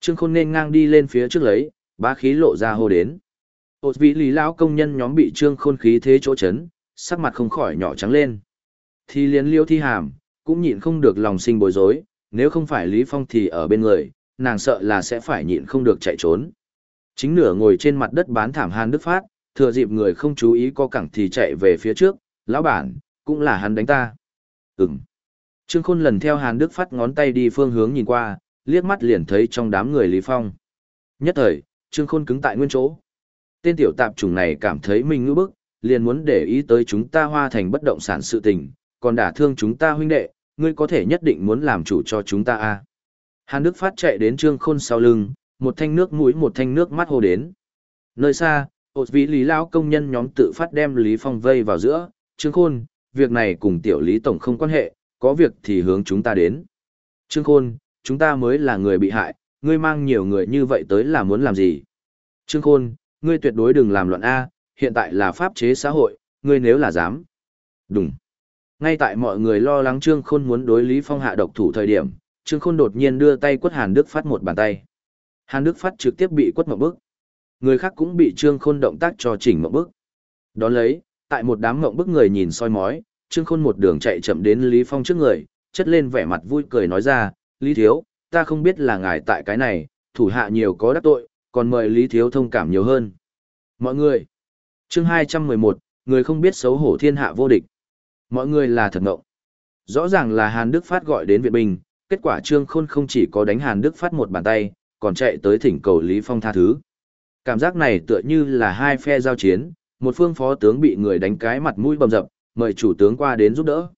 Trương Khôn nên ngang đi lên phía trước lấy, bá khí lộ ra hô đến. Ôt vị lý lão công nhân nhóm bị Trương Khôn khí thế chỗ chấn, sắc mặt không khỏi nhỏ trắng lên. Thì liền liêu thi hàm, cũng nhịn không được lòng sinh bối rối, nếu không phải Lý Phong thì ở bên người, nàng sợ là sẽ phải nhịn không được chạy trốn. Chính nửa ngồi trên mặt đất bán thảm Hàn Đức Phát, thừa dịp người không chú ý co cẳng thì chạy về phía trước, lão bản, cũng là hắn đánh ta. Ừm. Trương Khôn lần theo Hàn Đức Phát ngón tay đi phương hướng nhìn qua, liếc mắt liền thấy trong đám người Lý Phong. Nhất thời, Trương Khôn cứng tại nguyên chỗ. Tên tiểu tạp chủng này cảm thấy mình ngư bức, liền muốn để ý tới chúng ta hoa thành bất động sản sự tình, còn đả thương chúng ta huynh đệ, ngươi có thể nhất định muốn làm chủ cho chúng ta a. À. Hàn Đức Phát chạy đến Trương Khôn sau lưng, một thanh nước mũi một thanh nước mắt hô đến. Nơi xa, hột vị Lý Lao công nhân nhóm tự phát đem Lý Phong vây vào giữa, Trương Khôn, việc này cùng tiểu Lý Tổng không quan hệ, có việc thì hướng chúng ta đến. Trương Khôn, chúng ta mới là người bị hại, ngươi mang nhiều người như vậy tới là muốn làm gì? Trương Khôn, ngươi tuyệt đối đừng làm loạn A, hiện tại là pháp chế xã hội, ngươi nếu là dám. Đúng. Ngay tại mọi người lo lắng Trương Khôn muốn đối Lý Phong hạ độc thủ thời điểm, Trương Khôn đột nhiên đưa tay quất Hàn Đức Phát một bàn tay. Hàn Đức Phát trực tiếp bị quất một bước. Người khác cũng bị Trương Khôn động tác cho chỉnh một bước. Đón lấy, tại một đám ngộng bức người nhìn soi mói, Trương Khôn một đường chạy chậm đến Lý Phong trước người, chất lên vẻ mặt vui cười nói ra, Lý Thiếu, ta không biết là ngài tại cái này, thủ hạ nhiều có đắc tội, còn mời Lý Thiếu thông cảm nhiều hơn. Mọi người, chương 211, người không biết xấu hổ thiên hạ vô địch. Mọi người là thật ngộng. Rõ ràng là Hàn Đức Phát gọi đến Viện Bình, kết quả Trương Khôn không chỉ có đánh Hàn Đức Phát một bàn tay, còn chạy tới thỉnh cầu Lý Phong tha thứ. Cảm giác này tựa như là hai phe giao chiến, một phương phó tướng bị người đánh cái mặt mũi bầm dập, mời chủ tướng qua đến giúp đỡ.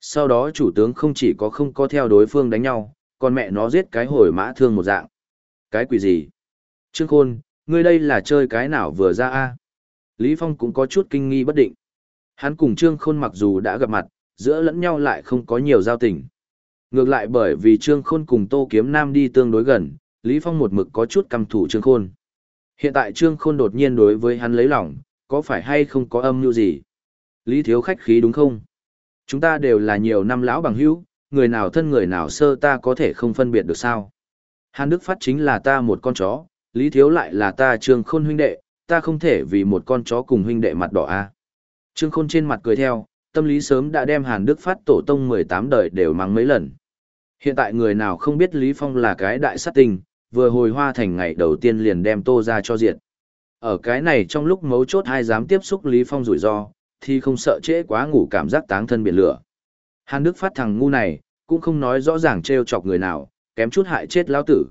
Sau đó chủ tướng không chỉ có không có theo đối phương đánh nhau, còn mẹ nó giết cái hồi mã thương một dạng. Cái quỷ gì? Trương Khôn, ngươi đây là chơi cái nào vừa ra a? Lý Phong cũng có chút kinh nghi bất định. Hắn cùng Trương Khôn mặc dù đã gặp mặt, giữa lẫn nhau lại không có nhiều giao tình. Ngược lại bởi vì Trương Khôn cùng Tô Kiếm Nam đi tương đối gần, Lý Phong một mực có chút căm thủ Trương Khôn. Hiện tại Trương Khôn đột nhiên đối với hắn lấy lòng, có phải hay không có âm mưu gì? Lý thiếu khách khí đúng không? Chúng ta đều là nhiều năm lão bằng hữu, người nào thân người nào sơ ta có thể không phân biệt được sao? Hàn Đức Phát chính là ta một con chó, Lý thiếu lại là ta Trương Khôn huynh đệ, ta không thể vì một con chó cùng huynh đệ mặt đỏ a. Trương Khôn trên mặt cười theo, tâm lý sớm đã đem Hàn Đức Phát tổ tông 18 đời đều mắng mấy lần. Hiện tại người nào không biết Lý Phong là cái đại sát tình, vừa hồi hoa thành ngày đầu tiên liền đem tô ra cho diệt. Ở cái này trong lúc mấu chốt hai dám tiếp xúc Lý Phong rủi ro, thì không sợ trễ quá ngủ cảm giác táng thân biển lửa. Hàn Đức phát thằng ngu này, cũng không nói rõ ràng trêu chọc người nào, kém chút hại chết lão tử.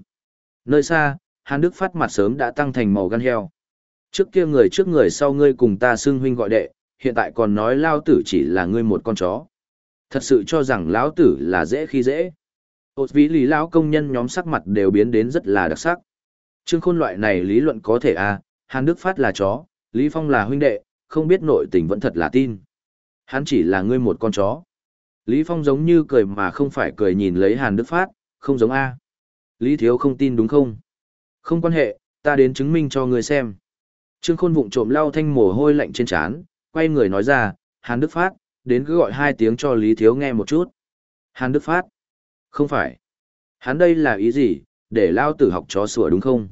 Nơi xa, Hàn Đức phát mặt sớm đã tăng thành màu gan heo. Trước kia người trước người sau ngươi cùng ta xưng huynh gọi đệ, hiện tại còn nói lao tử chỉ là ngươi một con chó. Thật sự cho rằng lão tử là dễ khi dễ. Ôt vĩ lý lão công nhân nhóm sắc mặt đều biến đến rất là đặc sắc. Trương khôn loại này lý luận có thể à, Hàn Đức Phát là chó, Lý Phong là huynh đệ, không biết nội tình vẫn thật là tin. Hắn chỉ là ngươi một con chó. Lý Phong giống như cười mà không phải cười nhìn lấy Hàn Đức Phát, không giống A. Lý Thiếu không tin đúng không? Không quan hệ, ta đến chứng minh cho ngươi xem. Trương Khôn vụng trộm lau thanh mồ hôi lạnh trên trán, quay người nói ra, Hàn Đức Phát, đến cứ gọi hai tiếng cho Lý Thiếu nghe một chút. Hàn Đức Phát. Không phải. Hắn đây là ý gì, để lao tử học chó sủa đúng không?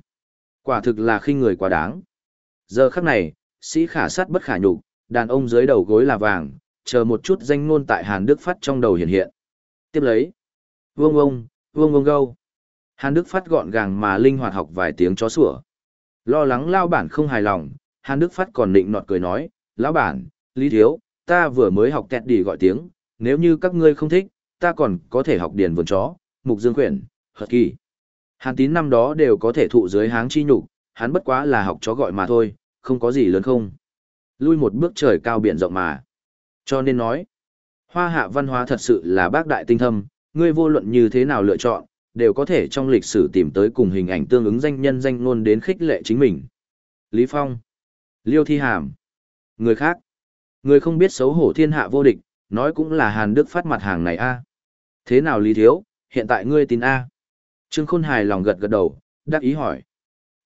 Quả thực là khinh người quá đáng. Giờ khắc này, sĩ khả sát bất khả nhục, đàn ông dưới đầu gối là vàng, chờ một chút danh ngôn tại Hàn Đức Phát trong đầu hiện hiện. Tiếp lấy. Vương ông, vương ông gâu. Hàn Đức Phát gọn gàng mà linh hoạt học vài tiếng chó sủa. Lo lắng lao bản không hài lòng, Hàn Đức Phát còn định nọt cười nói, lão bản, Lý Thiếu, ta vừa mới học tẹt đi gọi tiếng, nếu như các ngươi không thích, ta còn có thể học điền vườn chó, mục dương quyển, hợp kỳ. Hàn tín năm đó đều có thể thụ dưới háng chi nhục, hắn bất quá là học chó gọi mà thôi, không có gì lớn không. Lui một bước trời cao biển rộng mà. Cho nên nói, hoa hạ văn hóa thật sự là bác đại tinh thâm, ngươi vô luận như thế nào lựa chọn, đều có thể trong lịch sử tìm tới cùng hình ảnh tương ứng danh nhân danh ngôn đến khích lệ chính mình. Lý Phong, Liêu Thi Hàm, người khác, người không biết xấu hổ thiên hạ vô địch, nói cũng là Hàn Đức phát mặt hàng này a. Thế nào Lý Thiếu, hiện tại ngươi tin A. Trương Khôn hài lòng gật gật đầu, đắc ý hỏi.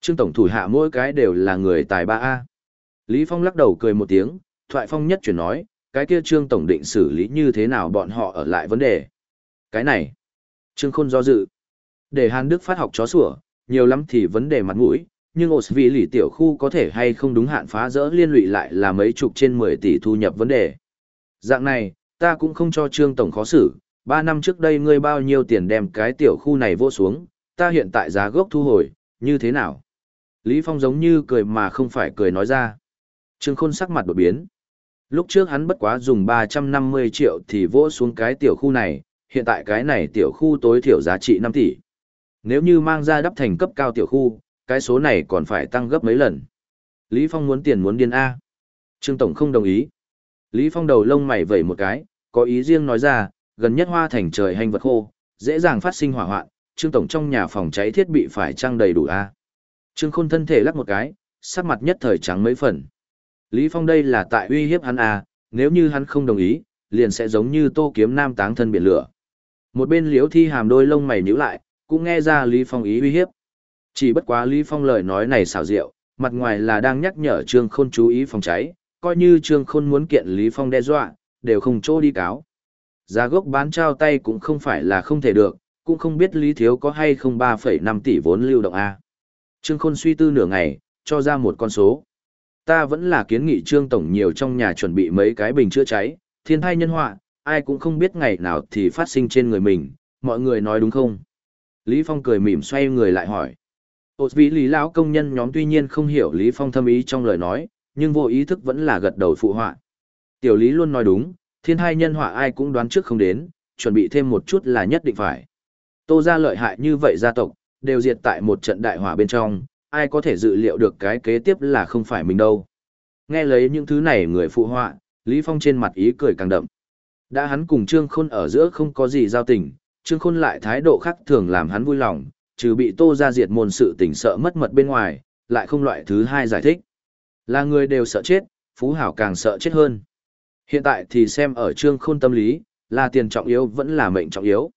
Trương Tổng thủ hạ mỗi cái đều là người tài ba A. Lý Phong lắc đầu cười một tiếng, thoại phong nhất chuyển nói, cái kia Trương Tổng định xử lý như thế nào bọn họ ở lại vấn đề. Cái này, Trương Khôn do dự. Để Hàn Đức phát học chó sủa, nhiều lắm thì vấn đề mặt mũi, nhưng ổ vì lì tiểu khu có thể hay không đúng hạn phá rỡ liên lụy lại là mấy chục trên 10 tỷ thu nhập vấn đề. Dạng này, ta cũng không cho Trương Tổng khó xử, Ba năm trước đây ngươi bao nhiêu tiền đem cái tiểu khu này vô xuống, ta hiện tại giá gốc thu hồi, như thế nào? Lý Phong giống như cười mà không phải cười nói ra. Trương Khôn sắc mặt đột biến. Lúc trước hắn bất quá dùng 350 triệu thì vỗ xuống cái tiểu khu này, hiện tại cái này tiểu khu tối thiểu giá trị 5 tỷ. Nếu như mang ra đắp thành cấp cao tiểu khu, cái số này còn phải tăng gấp mấy lần. Lý Phong muốn tiền muốn điên A. Trương Tổng không đồng ý. Lý Phong đầu lông mày vẩy một cái, có ý riêng nói ra, gần nhất hoa thành trời hành vật khô, dễ dàng phát sinh hỏa hoạn, Trương Tổng trong nhà phòng cháy thiết bị phải trang đầy đủ A. Trương Khôn thân thể lắc một cái, sắc mặt nhất thời trắng mấy phần. Lý Phong đây là tại uy hiếp hắn A, nếu như hắn không đồng ý, liền sẽ giống như tô kiếm nam táng thân biển lửa. Một bên liễu thi hàm đôi lông mày nhíu lại, cũng nghe ra Lý Phong ý uy hiếp. Chỉ bất quá Lý Phong lời nói này xảo diệu, mặt ngoài là đang nhắc nhở Trương Khôn chú ý phòng cháy, coi như Trương Khôn muốn kiện Lý Phong đe dọa, đều không chỗ đi cáo. Giá gốc bán trao tay cũng không phải là không thể được, cũng không biết Lý Thiếu có hay không 3,5 tỷ vốn lưu động A. Trương Khôn suy tư nửa ngày, cho ra một con số. Ta vẫn là kiến nghị Trương Tổng nhiều trong nhà chuẩn bị mấy cái bình chữa cháy, thiên thai nhân họa, ai cũng không biết ngày nào thì phát sinh trên người mình, mọi người nói đúng không? Lý Phong cười mỉm xoay người lại hỏi. Ôt vị lý lão công nhân nhóm tuy nhiên không hiểu Lý Phong thâm ý trong lời nói, nhưng vô ý thức vẫn là gật đầu phụ họa. Tiểu Lý luôn nói đúng, thiên hai nhân họa ai cũng đoán trước không đến, chuẩn bị thêm một chút là nhất định phải. Tô ra lợi hại như vậy gia tộc, đều diệt tại một trận đại hỏa bên trong, ai có thể dự liệu được cái kế tiếp là không phải mình đâu. Nghe lấy những thứ này người phụ họa, Lý Phong trên mặt ý cười càng đậm. Đã hắn cùng Trương Khôn ở giữa không có gì giao tình, Trương Khôn lại thái độ khác thường làm hắn vui lòng, trừ bị tô ra diệt môn sự tình sợ mất mật bên ngoài, lại không loại thứ hai giải thích. Là người đều sợ chết, Phú Hảo càng sợ chết hơn. Hiện tại thì xem ở Trương Khôn tâm lý, là tiền trọng yếu vẫn là mệnh trọng yếu.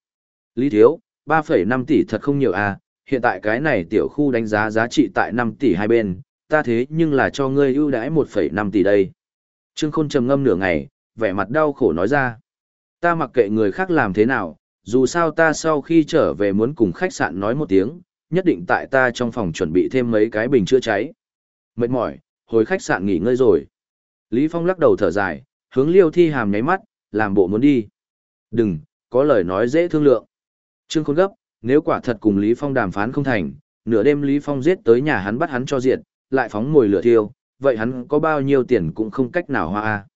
Lý Thiếu, 3,5 tỷ thật không nhiều à, hiện tại cái này tiểu khu đánh giá giá trị tại 5 tỷ hai bên, ta thế nhưng là cho ngươi ưu đãi 1,5 tỷ đây. Trương Khôn trầm ngâm nửa ngày, vẻ mặt đau khổ nói ra. Ta mặc kệ người khác làm thế nào, dù sao ta sau khi trở về muốn cùng khách sạn nói một tiếng, nhất định tại ta trong phòng chuẩn bị thêm mấy cái bình chữa cháy. Mệt mỏi, hồi khách sạn nghỉ ngơi rồi. Lý Phong lắc đầu thở dài, hướng liêu thi hàm nháy mắt, làm bộ muốn đi. Đừng, có lời nói dễ thương lượng. Trương Khôn gấp, nếu quả thật cùng Lý Phong đàm phán không thành, nửa đêm Lý Phong giết tới nhà hắn bắt hắn cho diệt, lại phóng mồi lửa thiêu, vậy hắn có bao nhiêu tiền cũng không cách nào hoa.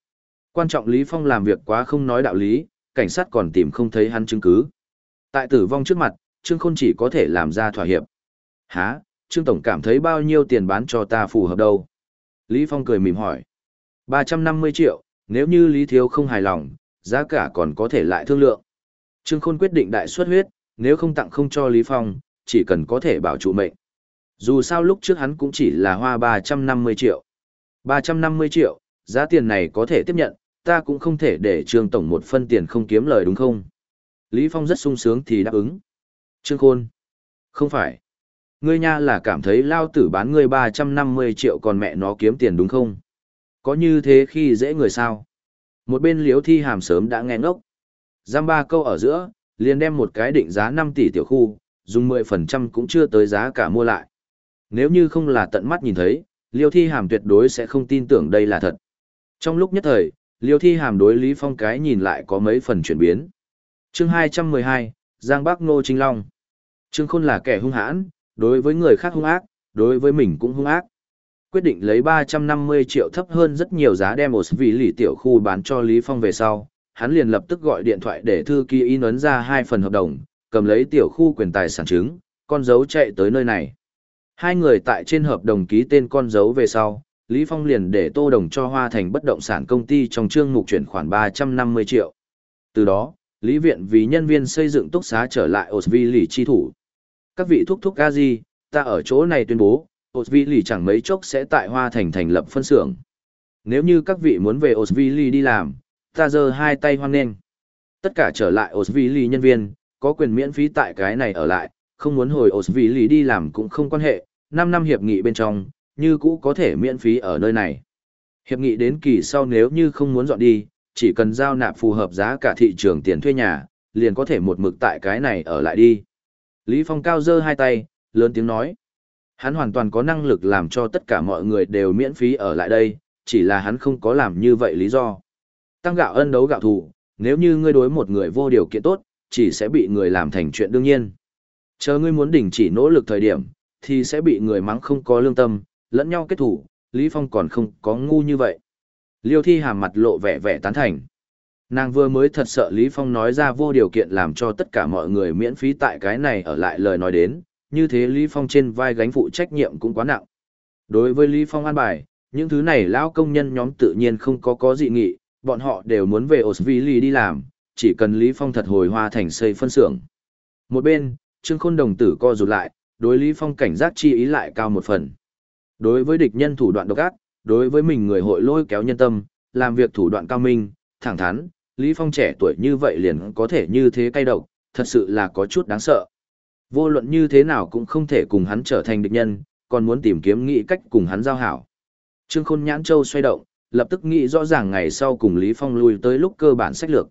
Quan trọng Lý Phong làm việc quá không nói đạo lý, cảnh sát còn tìm không thấy hắn chứng cứ. Tại tử vong trước mặt, Trương Khôn chỉ có thể làm ra thỏa hiệp. Hả, Trương Tổng cảm thấy bao nhiêu tiền bán cho ta phù hợp đâu? Lý Phong cười mỉm hỏi. 350 triệu, nếu như Lý Thiếu không hài lòng, giá cả còn có thể lại thương lượng. Trương Khôn quyết định đại suất huyết, nếu không tặng không cho Lý Phong, chỉ cần có thể bảo trụ mệnh. Dù sao lúc trước hắn cũng chỉ là hoa 350 triệu. 350 triệu, giá tiền này có thể tiếp nhận, ta cũng không thể để Trương Tổng một phân tiền không kiếm lời đúng không? Lý Phong rất sung sướng thì đáp ứng. Trương Khôn. Không phải. Ngươi nha là cảm thấy lao tử bán ngươi 350 triệu còn mẹ nó kiếm tiền đúng không? Có như thế khi dễ người sao? Một bên liếu thi hàm sớm đã nghe ngốc. Giam ba câu ở giữa, liền đem một cái định giá 5 tỷ tiểu khu, dùng 10% cũng chưa tới giá cả mua lại. Nếu như không là tận mắt nhìn thấy, liêu thi hàm tuyệt đối sẽ không tin tưởng đây là thật. Trong lúc nhất thời, liêu thi hàm đối Lý Phong cái nhìn lại có mấy phần chuyển biến. Chương 212, Giang Bắc nô Trinh Long. Trương Khôn là kẻ hung hãn, đối với người khác hung ác, đối với mình cũng hung ác. Quyết định lấy 350 triệu thấp hơn rất nhiều giá đem một vị lì tiểu khu bán cho Lý Phong về sau, hắn liền lập tức gọi điện thoại để thư ký in ấn ra hai phần hợp đồng, cầm lấy tiểu khu quyền tài sản chứng, con dấu chạy tới nơi này. Hai người tại trên hợp đồng ký tên con dấu về sau, Lý Phong liền để Tô Đồng cho Hoa Thành bất động sản công ty trong chương mục chuyển khoản 350 triệu. Từ đó, Lý Viện vì nhân viên xây dựng túc xá trở lại Osvili chi thủ. Các vị thúc thúc Gazi, ta ở chỗ này tuyên bố, Osvili chẳng mấy chốc sẽ tại Hoa Thành thành lập phân xưởng. Nếu như các vị muốn về Osvili đi làm, ta giơ hai tay hoan nghênh. Tất cả trở lại Osvili nhân viên, có quyền miễn phí tại cái này ở lại, không muốn hồi Osvili đi làm cũng không quan hệ, 5 năm hiệp nghị bên trong, như cũ có thể miễn phí ở nơi này. Hiệp nghị đến kỳ sau nếu như không muốn dọn đi, chỉ cần giao nạp phù hợp giá cả thị trường tiền thuê nhà, liền có thể một mực tại cái này ở lại đi. Lý Phong cao giơ hai tay, lớn tiếng nói. Hắn hoàn toàn có năng lực làm cho tất cả mọi người đều miễn phí ở lại đây, chỉ là hắn không có làm như vậy lý do. Tăng gạo ân đấu gạo thù, nếu như ngươi đối một người vô điều kiện tốt, chỉ sẽ bị người làm thành chuyện đương nhiên. Chờ ngươi muốn đình chỉ nỗ lực thời điểm, thì sẽ bị người mắng không có lương tâm, lẫn nhau kết thủ, Lý Phong còn không có ngu như vậy. Liêu thi hàm mặt lộ vẻ vẻ tán thành. Nàng vừa mới thật sợ Lý Phong nói ra vô điều kiện làm cho tất cả mọi người miễn phí tại cái này ở lại lời nói đến, như thế Lý Phong trên vai gánh phụ trách nhiệm cũng quá nặng. Đối với Lý Phong an bài, những thứ này lão công nhân nhóm tự nhiên không có có dị nghị, bọn họ đều muốn về Osvili đi làm, chỉ cần Lý Phong thật hồi hoa thành xây phân xưởng. Một bên, Trương Khôn đồng tử co rụt lại, đối Lý Phong cảnh giác chi ý lại cao một phần. Đối với địch nhân thủ đoạn độc ác, đối với mình người hội lôi kéo nhân tâm, làm việc thủ đoạn cao minh, thẳng thắn, Lý Phong trẻ tuổi như vậy liền có thể như thế cay độc, thật sự là có chút đáng sợ. Vô luận như thế nào cũng không thể cùng hắn trở thành địch nhân, còn muốn tìm kiếm nghĩ cách cùng hắn giao hảo. Trương Khôn Nhãn Châu xoay động, lập tức nghĩ rõ ràng ngày sau cùng Lý Phong lui tới lúc cơ bản sách lược.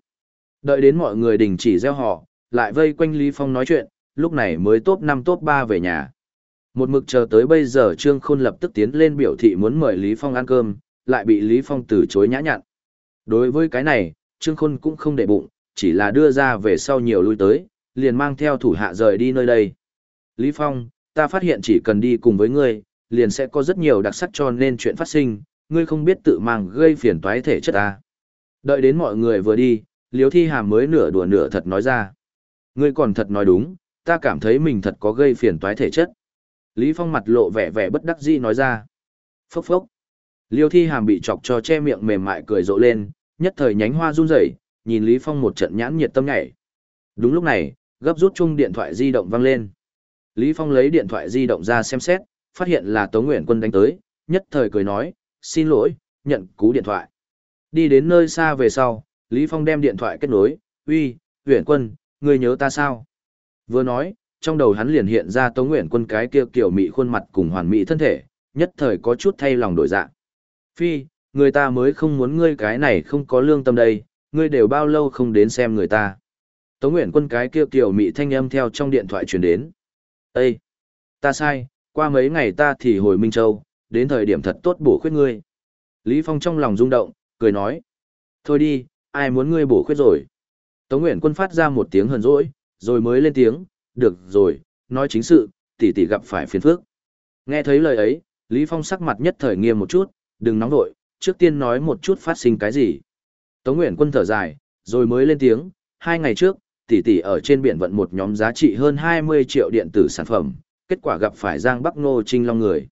Đợi đến mọi người đình chỉ gieo họ, lại vây quanh Lý Phong nói chuyện, lúc này mới top 5 top 3 về nhà. Một mực chờ tới bây giờ Trương Khôn lập tức tiến lên biểu thị muốn mời Lý Phong ăn cơm, lại bị Lý Phong từ chối nhã nhặn. Đối với cái này, Trương Khôn cũng không để bụng, chỉ là đưa ra về sau nhiều lui tới, liền mang theo thủ hạ rời đi nơi đây. Lý Phong, ta phát hiện chỉ cần đi cùng với ngươi, liền sẽ có rất nhiều đặc sắc cho nên chuyện phát sinh, ngươi không biết tự mang gây phiền toái thể chất ta. Đợi đến mọi người vừa đi, Liêu Thi Hàm mới nửa đùa nửa thật nói ra. Ngươi còn thật nói đúng, ta cảm thấy mình thật có gây phiền toái thể chất. Lý Phong mặt lộ vẻ vẻ bất đắc dĩ nói ra. Phốc phốc. Liêu Thi Hàm bị chọc cho che miệng mềm mại cười rộ lên, nhất thời nhánh hoa run rẩy, nhìn Lý Phong một trận nhãn nhiệt tâm nhảy. Đúng lúc này, gấp rút chung điện thoại di động vang lên. Lý Phong lấy điện thoại di động ra xem xét, phát hiện là Tống Nguyễn Quân đánh tới, nhất thời cười nói, xin lỗi, nhận cú điện thoại. Đi đến nơi xa về sau, Lý Phong đem điện thoại kết nối, uy, Nguyễn Quân, người nhớ ta sao? Vừa nói, trong đầu hắn liền hiện ra Tống Nguyễn Quân cái kia kiểu mị khuôn mặt cùng hoàn mỹ thân thể, nhất thời có chút thay lòng đổi dạ. Phi, người ta mới không muốn ngươi cái này không có lương tâm đây, ngươi đều bao lâu không đến xem người ta. Tống Nguyện Quân cái kia tiểu mị thanh âm theo trong điện thoại truyền đến. Ê! Ta sai, qua mấy ngày ta thì hồi Minh Châu, đến thời điểm thật tốt bổ khuyết ngươi. Lý Phong trong lòng rung động, cười nói. Thôi đi, ai muốn ngươi bổ khuyết rồi. Tống Nguyện Quân phát ra một tiếng hờn rỗi, rồi mới lên tiếng, được rồi, nói chính sự, tỷ tỷ gặp phải phiền phức. Nghe thấy lời ấy, Lý Phong sắc mặt nhất thời nghiêm một chút, đừng nóng vội, trước tiên nói một chút phát sinh cái gì. Tống Nguyện Quân thở dài, rồi mới lên tiếng, hai ngày trước, tỷ tỷ ở trên biển vận một nhóm giá trị hơn 20 triệu điện tử sản phẩm, kết quả gặp phải Giang Bắc Ngô Trinh Long người.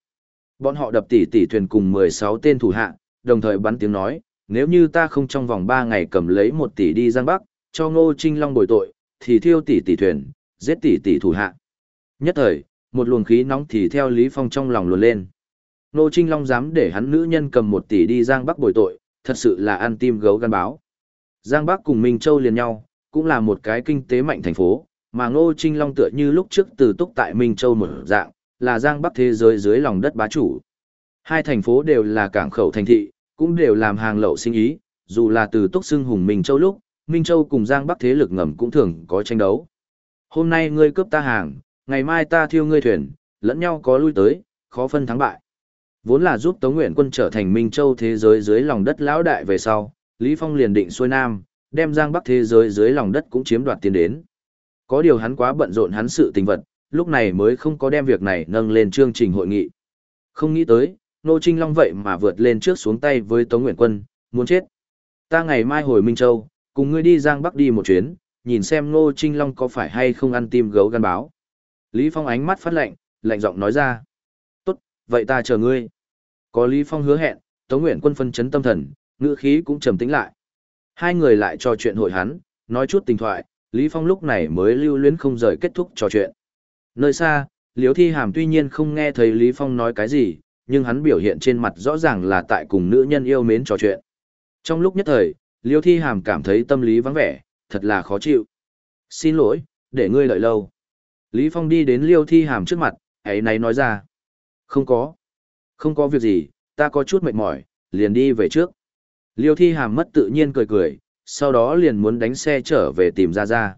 Bọn họ đập tỷ tỷ thuyền cùng 16 tên thủ hạ, đồng thời bắn tiếng nói, nếu như ta không trong vòng 3 ngày cầm lấy 1 tỷ đi Giang Bắc, cho Ngô Trinh Long bồi tội, thì thiêu tỷ tỷ thuyền, giết tỷ tỷ thủ hạ. Nhất thời, một luồng khí nóng thì theo Lý Phong trong lòng luồn lên. Ngô Trinh Long dám để hắn nữ nhân cầm 1 tỷ đi Giang Bắc bồi tội, thật sự là ăn tim gấu gan báo. Giang Bắc cùng Minh Châu liền nhau, cũng là một cái kinh tế mạnh thành phố, mà Ngô Trinh Long tựa như lúc trước từ túc tại Minh Châu một dạng, là giang bắc thế giới dưới lòng đất bá chủ. Hai thành phố đều là cảng khẩu thành thị, cũng đều làm hàng lậu sinh ý, dù là từ túc xưng hùng Minh Châu lúc, Minh Châu cùng giang bắc thế lực ngầm cũng thường có tranh đấu. Hôm nay ngươi cướp ta hàng, ngày mai ta thiêu ngươi thuyền, lẫn nhau có lui tới, khó phân thắng bại. Vốn là giúp Tống Nguyện quân trở thành Minh Châu thế giới dưới lòng đất lão đại về sau, Lý Phong liền định xuôi nam, đem giang bắc thế giới dưới lòng đất cũng chiếm đoạt tiền đến. Có điều hắn quá bận rộn hắn sự tình vật, lúc này mới không có đem việc này nâng lên chương trình hội nghị. Không nghĩ tới, Nô Trinh Long vậy mà vượt lên trước xuống tay với Tống Nguyện Quân, muốn chết. Ta ngày mai hồi Minh Châu, cùng ngươi đi Giang Bắc đi một chuyến, nhìn xem Nô Trinh Long có phải hay không ăn tim gấu gan báo. Lý Phong ánh mắt phát lạnh, lạnh giọng nói ra. Tốt, vậy ta chờ ngươi. Có Lý Phong hứa hẹn, Tống Nguyện Quân phân chấn tâm thần, ngữ khí cũng trầm tĩnh lại. Hai người lại trò chuyện hội hắn, nói chút tình thoại, Lý Phong lúc này mới lưu luyến không rời kết thúc trò chuyện. Nơi xa, Liễu Thi Hàm tuy nhiên không nghe thấy Lý Phong nói cái gì, nhưng hắn biểu hiện trên mặt rõ ràng là tại cùng nữ nhân yêu mến trò chuyện. Trong lúc nhất thời, Liễu Thi Hàm cảm thấy tâm lý vắng vẻ, thật là khó chịu. Xin lỗi, để ngươi đợi lâu. Lý Phong đi đến Liêu Thi Hàm trước mặt, ấy này nói ra. Không có. Không có việc gì, ta có chút mệt mỏi, liền đi về trước. Liêu thi hàm mất tự nhiên cười cười, sau đó liền muốn đánh xe trở về tìm ra ra.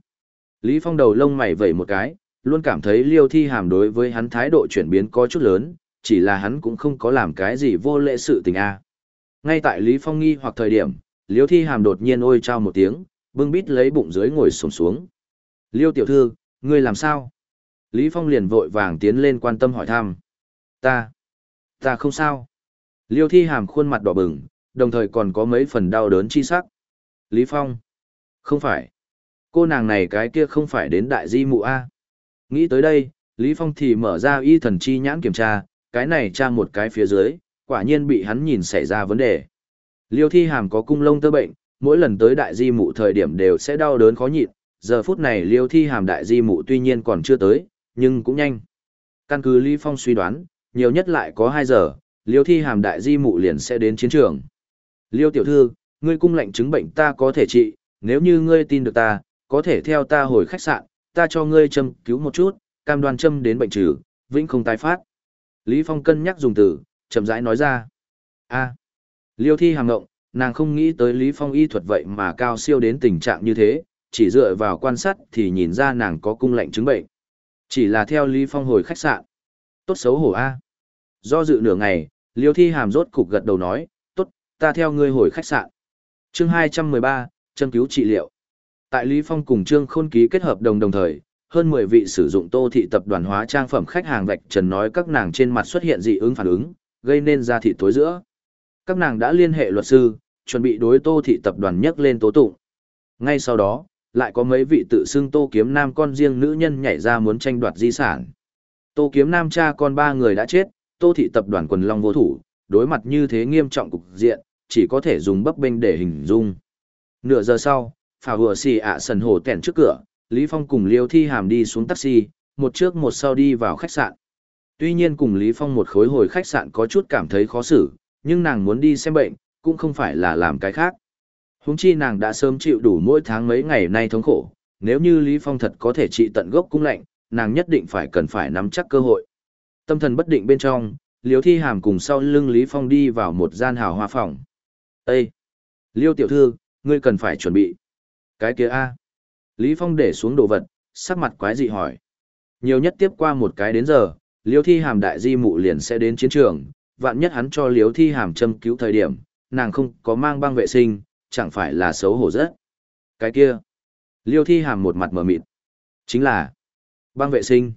Lý Phong đầu lông mày vẩy một cái, luôn cảm thấy liêu thi hàm đối với hắn thái độ chuyển biến có chút lớn, chỉ là hắn cũng không có làm cái gì vô lễ sự tình a. Ngay tại Lý Phong nghi hoặc thời điểm, liêu thi hàm đột nhiên ôi trao một tiếng, bưng bít lấy bụng dưới ngồi xuống xuống. Liêu tiểu thư, ngươi làm sao? Lý Phong liền vội vàng tiến lên quan tâm hỏi thăm. Ta, ta không sao. Liêu thi hàm khuôn mặt đỏ bừng, đồng thời còn có mấy phần đau đớn chi sắc. Lý Phong, không phải. Cô nàng này cái kia không phải đến đại di mụ A. Nghĩ tới đây, Lý Phong thì mở ra y thần chi nhãn kiểm tra, cái này tra một cái phía dưới, quả nhiên bị hắn nhìn xảy ra vấn đề. Liêu thi hàm có cung lông tơ bệnh, mỗi lần tới đại di mụ thời điểm đều sẽ đau đớn khó nhịn, giờ phút này liêu thi hàm đại di mụ tuy nhiên còn chưa tới, nhưng cũng nhanh. Căn cứ Lý Phong suy đoán, nhiều nhất lại có 2 giờ, liêu thi hàm đại di mụ liền sẽ đến chiến trường. Liêu tiểu thư, ngươi cung lệnh chứng bệnh ta có thể trị, nếu như ngươi tin được ta, có thể theo ta hồi khách sạn, ta cho ngươi châm cứu một chút, cam đoan châm đến bệnh trừ, vĩnh không tái phát. Lý Phong cân nhắc dùng từ, chậm rãi nói ra. A. Liêu thi hàm ngộng, nàng không nghĩ tới Lý Phong y thuật vậy mà cao siêu đến tình trạng như thế, chỉ dựa vào quan sát thì nhìn ra nàng có cung lệnh chứng bệnh. Chỉ là theo Lý Phong hồi khách sạn. Tốt xấu hổ A. Do dự nửa ngày, Liêu thi hàm rốt cục gật đầu nói, ta theo ngươi hồi khách sạn. Chương 213, châm cứu trị liệu. Tại Lý Phong cùng Trương Khôn ký kết hợp đồng đồng thời, hơn 10 vị sử dụng Tô thị tập đoàn hóa trang phẩm khách hàng vạch trần nói các nàng trên mặt xuất hiện dị ứng phản ứng, gây nên da thị tối giữa. Các nàng đã liên hệ luật sư, chuẩn bị đối Tô thị tập đoàn nhắc lên tố tụng. Ngay sau đó, lại có mấy vị tự xưng Tô Kiếm Nam con riêng nữ nhân nhảy ra muốn tranh đoạt di sản. Tô Kiếm Nam cha con ba người đã chết, Tô thị tập đoàn quần long vô thủ, đối mặt như thế nghiêm trọng cục diện, chỉ có thể dùng bấp bênh để hình dung. Nửa giờ sau, phà vừa xì ạ sần hồ tèn trước cửa, Lý Phong cùng Liêu Thi Hàm đi xuống taxi, một trước một sau đi vào khách sạn. Tuy nhiên cùng Lý Phong một khối hồi khách sạn có chút cảm thấy khó xử, nhưng nàng muốn đi xem bệnh, cũng không phải là làm cái khác. Húng chi nàng đã sớm chịu đủ mỗi tháng mấy ngày nay thống khổ, nếu như Lý Phong thật có thể trị tận gốc cung lạnh, nàng nhất định phải cần phải nắm chắc cơ hội. Tâm thần bất định bên trong, Liêu Thi Hàm cùng sau lưng Lý Phong đi vào một gian hào hoa phòng. Ê! Liêu tiểu thư, ngươi cần phải chuẩn bị. Cái kia a. Lý Phong để xuống đồ vật, sắc mặt quái dị hỏi. Nhiều nhất tiếp qua một cái đến giờ, Liêu Thi Hàm đại di mụ liền sẽ đến chiến trường, vạn nhất hắn cho Liêu Thi Hàm châm cứu thời điểm, nàng không có mang băng vệ sinh, chẳng phải là xấu hổ rất. Cái kia. Liêu Thi Hàm một mặt mở mịt. Chính là băng vệ sinh.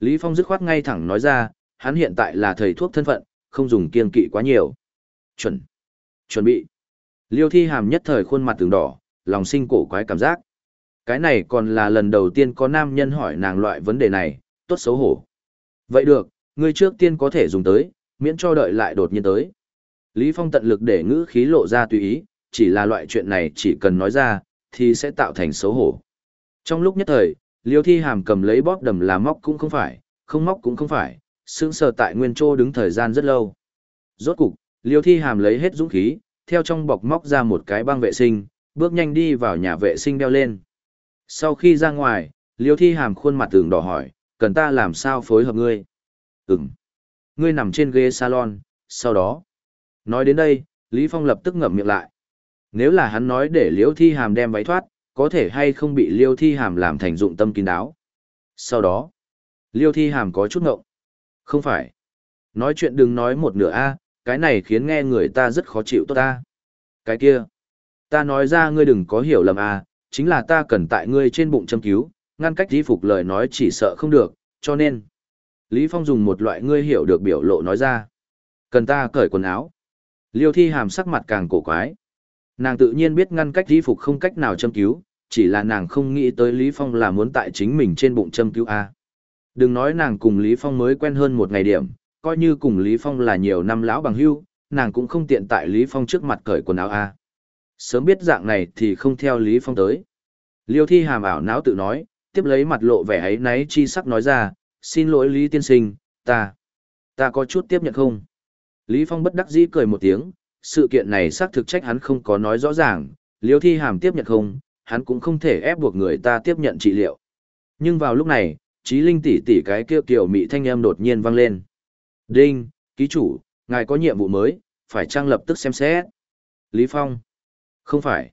Lý Phong dứt khoát ngay thẳng nói ra, hắn hiện tại là thầy thuốc thân phận, không dùng kiên kỵ quá nhiều. Chuẩn. Chuẩn bị. Liêu Thi Hàm nhất thời khuôn mặt từng đỏ, lòng sinh cổ quái cảm giác. Cái này còn là lần đầu tiên có nam nhân hỏi nàng loại vấn đề này, tốt xấu hổ. Vậy được, ngươi trước tiên có thể dùng tới, miễn cho đợi lại đột nhiên tới. Lý Phong tận lực để ngữ khí lộ ra tùy ý, chỉ là loại chuyện này chỉ cần nói ra, thì sẽ tạo thành xấu hổ. Trong lúc nhất thời, Liêu Thi Hàm cầm lấy bóp đầm là móc cũng không phải, không móc cũng không phải, sững sờ tại nguyên trô đứng thời gian rất lâu. Rốt cục, Liêu Thi Hàm lấy hết dũng khí, theo trong bọc móc ra một cái băng vệ sinh, bước nhanh đi vào nhà vệ sinh đeo lên. Sau khi ra ngoài, Liêu Thi Hàm khuôn mặt tường đỏ hỏi, cần ta làm sao phối hợp ngươi? Ừm. Ngươi nằm trên ghế salon, sau đó. Nói đến đây, Lý Phong lập tức ngậm miệng lại. Nếu là hắn nói để Liêu Thi Hàm đem váy thoát, có thể hay không bị Liêu Thi Hàm làm thành dụng tâm kín đáo. Sau đó, Liêu Thi Hàm có chút ngộng. Không phải. Nói chuyện đừng nói một nửa a, cái này khiến nghe người ta rất khó chịu tốt ta. Cái kia, ta nói ra ngươi đừng có hiểu lầm à, chính là ta cần tại ngươi trên bụng châm cứu, ngăn cách di phục lời nói chỉ sợ không được, cho nên. Lý Phong dùng một loại ngươi hiểu được biểu lộ nói ra. Cần ta cởi quần áo. Liêu thi hàm sắc mặt càng cổ quái. Nàng tự nhiên biết ngăn cách di phục không cách nào châm cứu, chỉ là nàng không nghĩ tới Lý Phong là muốn tại chính mình trên bụng châm cứu A. Đừng nói nàng cùng Lý Phong mới quen hơn một ngày điểm, coi như cùng Lý Phong là nhiều năm lão bằng hưu, nàng cũng không tiện tại Lý Phong trước mặt cởi quần áo A. Sớm biết dạng này thì không theo Lý Phong tới. Liêu thi hàm ảo não tự nói, tiếp lấy mặt lộ vẻ ấy náy chi sắc nói ra, xin lỗi Lý tiên sinh, ta, ta có chút tiếp nhận không? Lý Phong bất đắc dĩ cười một tiếng, sự kiện này xác thực trách hắn không có nói rõ ràng, liêu thi hàm tiếp nhận không, hắn cũng không thể ép buộc người ta tiếp nhận trị liệu. Nhưng vào lúc này, trí linh tỷ tỷ cái kêu kiểu mị thanh âm đột nhiên vang lên. Đinh, ký chủ, ngài có nhiệm vụ mới, phải trang lập tức xem xét. Lý Phong. Không phải.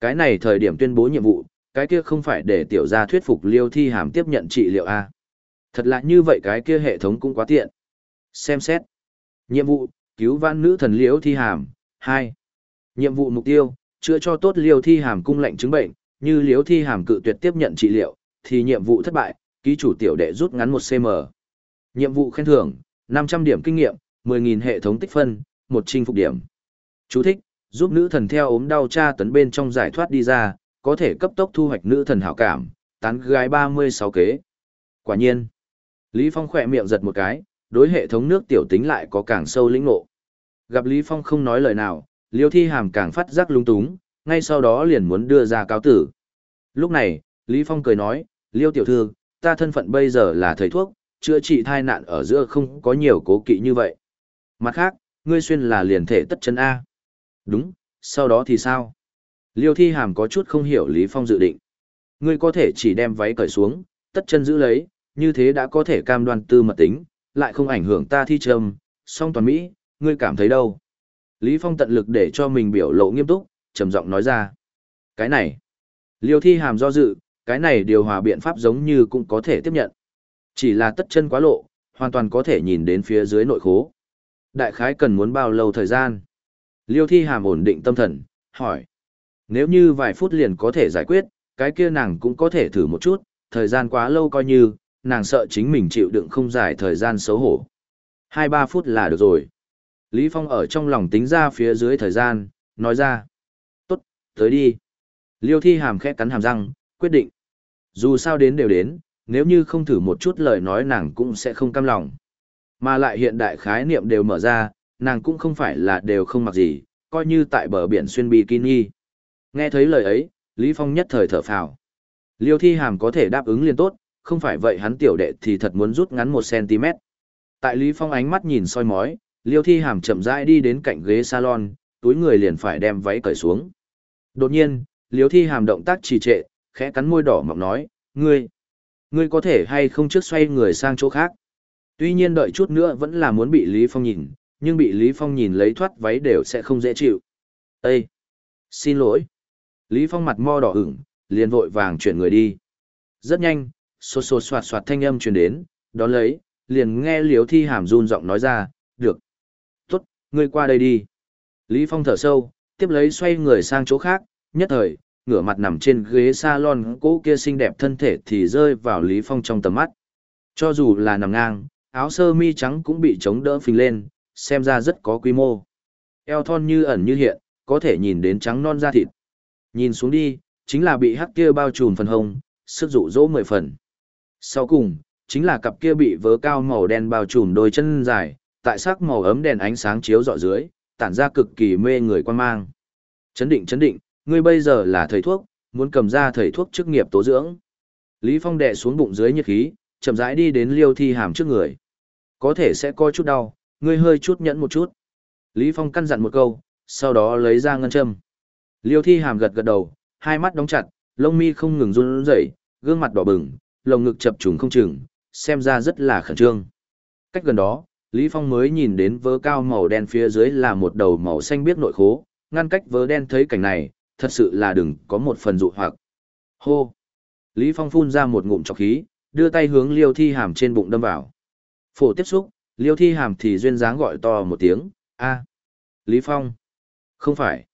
Cái này thời điểm tuyên bố nhiệm vụ, cái kia không phải để tiểu gia thuyết phục liêu thi hàm tiếp nhận trị liệu A. Thật là như vậy cái kia hệ thống cũng quá tiện. Xem xét. Nhiệm vụ, cứu vãn nữ thần liễu thi hàm. 2. Nhiệm vụ mục tiêu, chữa cho tốt liêu thi hàm cung lệnh chứng bệnh, như liễu thi hàm cự tuyệt tiếp nhận trị liệu, thì nhiệm vụ thất bại, ký chủ tiểu đệ rút ngắn 1 cm. Nhiệm vụ khen thưởng, 500 điểm kinh nghiệm, 10.000 hệ thống tích phân, một chinh phục điểm. Chú thích, giúp nữ thần theo ốm đau tra tấn bên trong giải thoát đi ra, có thể cấp tốc thu hoạch nữ thần hảo cảm, tán gái 36 kế. Quả nhiên, Lý Phong khỏe miệng giật một cái, đối hệ thống nước tiểu tính lại có càng sâu lĩnh ngộ. Gặp Lý Phong không nói lời nào, Liêu Thi Hàm càng phát giác lung túng, ngay sau đó liền muốn đưa ra cáo tử. Lúc này, Lý Phong cười nói, Liêu tiểu thư, ta thân phận bây giờ là thầy thuốc, chữa trị thai nạn ở giữa không có nhiều cố kỵ như vậy. Mặt khác, ngươi xuyên là liền thể tất chân A. Đúng, sau đó thì sao? Liêu thi hàm có chút không hiểu Lý Phong dự định. Ngươi có thể chỉ đem váy cởi xuống, tất chân giữ lấy, như thế đã có thể cam đoan tư mật tính, lại không ảnh hưởng ta thi trầm, song toàn Mỹ, ngươi cảm thấy đâu? Lý Phong tận lực để cho mình biểu lộ nghiêm túc, trầm giọng nói ra. Cái này, liêu thi hàm do dự, cái này điều hòa biện pháp giống như cũng có thể tiếp nhận. Chỉ là tất chân quá lộ, hoàn toàn có thể nhìn đến phía dưới nội khố. Đại khái cần muốn bao lâu thời gian? Liêu thi hàm ổn định tâm thần, hỏi. Nếu như vài phút liền có thể giải quyết, cái kia nàng cũng có thể thử một chút, thời gian quá lâu coi như, nàng sợ chính mình chịu đựng không dài thời gian xấu hổ. Hai ba phút là được rồi. Lý Phong ở trong lòng tính ra phía dưới thời gian, nói ra. Tốt, tới đi. Liêu thi hàm khẽ cắn hàm răng, quyết định. Dù sao đến đều đến, nếu như không thử một chút lời nói nàng cũng sẽ không cam lòng. Mà lại hiện đại khái niệm đều mở ra, nàng cũng không phải là đều không mặc gì, coi như tại bờ biển xuyên bikini. Nghe thấy lời ấy, Lý Phong nhất thời thở phào. Liêu thi hàm có thể đáp ứng liền tốt, không phải vậy hắn tiểu đệ thì thật muốn rút ngắn một cm Tại Lý Phong ánh mắt nhìn soi mói, Liêu thi hàm chậm rãi đi đến cạnh ghế salon, túi người liền phải đem váy cởi xuống. Đột nhiên, Liêu thi hàm động tác trì trệ, khẽ cắn môi đỏ mọng nói, ngươi, ngươi có thể hay không trước xoay người sang chỗ khác. Tuy nhiên đợi chút nữa vẫn là muốn bị Lý Phong nhìn, nhưng bị Lý Phong nhìn lấy thoát váy đều sẽ không dễ chịu. Ê! Xin lỗi! Lý Phong mặt mo đỏ ửng, liền vội vàng chuyển người đi. Rất nhanh, xô xô soạt soạt thanh âm truyền đến, đón lấy, liền nghe Liễu Thi Hàm run giọng nói ra, được. Tốt, ngươi qua đây đi. Lý Phong thở sâu, tiếp lấy xoay người sang chỗ khác, nhất thời, ngửa mặt nằm trên ghế salon cỗ kia xinh đẹp thân thể thì rơi vào Lý Phong trong tầm mắt. Cho dù là nằm ngang, áo sơ mi trắng cũng bị chống đỡ phình lên, xem ra rất có quy mô. Eo thon như ẩn như hiện, có thể nhìn đến trắng non da thịt. Nhìn xuống đi, chính là bị hắc kia bao trùm phần hông, sức dụ dỗ mười phần. Sau cùng, chính là cặp kia bị vớ cao màu đen bao trùm đôi chân dài, tại sắc màu ấm đèn ánh sáng chiếu rọi dưới, tản ra cực kỳ mê người quan mang. Chấn định chấn định, ngươi bây giờ là thầy thuốc, muốn cầm ra thầy thuốc chức nghiệp tố dưỡng. Lý Phong đè xuống bụng dưới nhiệt khí, chậm rãi đi đến Liêu Thi Hàm trước người. Có thể sẽ có chút đau, ngươi hơi chút nhẫn một chút. Lý Phong căn dặn một câu, sau đó lấy ra ngân châm. Liêu Thi Hàm gật gật đầu, hai mắt đóng chặt, lông mi không ngừng run rẩy, gương mặt đỏ bừng, lồng ngực chập trùng không chừng, xem ra rất là khẩn trương. Cách gần đó, Lý Phong mới nhìn đến vớ cao màu đen phía dưới là một đầu màu xanh biếc nội khố, ngăn cách vớ đen thấy cảnh này, thật sự là đừng có một phần dụ hoặc. Hô! Lý Phong phun ra một ngụm trọc khí, đưa tay hướng Liêu Thi Hàm trên bụng đâm vào. Phổ tiếp xúc, Liêu Thi Hàm thì duyên dáng gọi to một tiếng, a, Lý Phong. Không phải.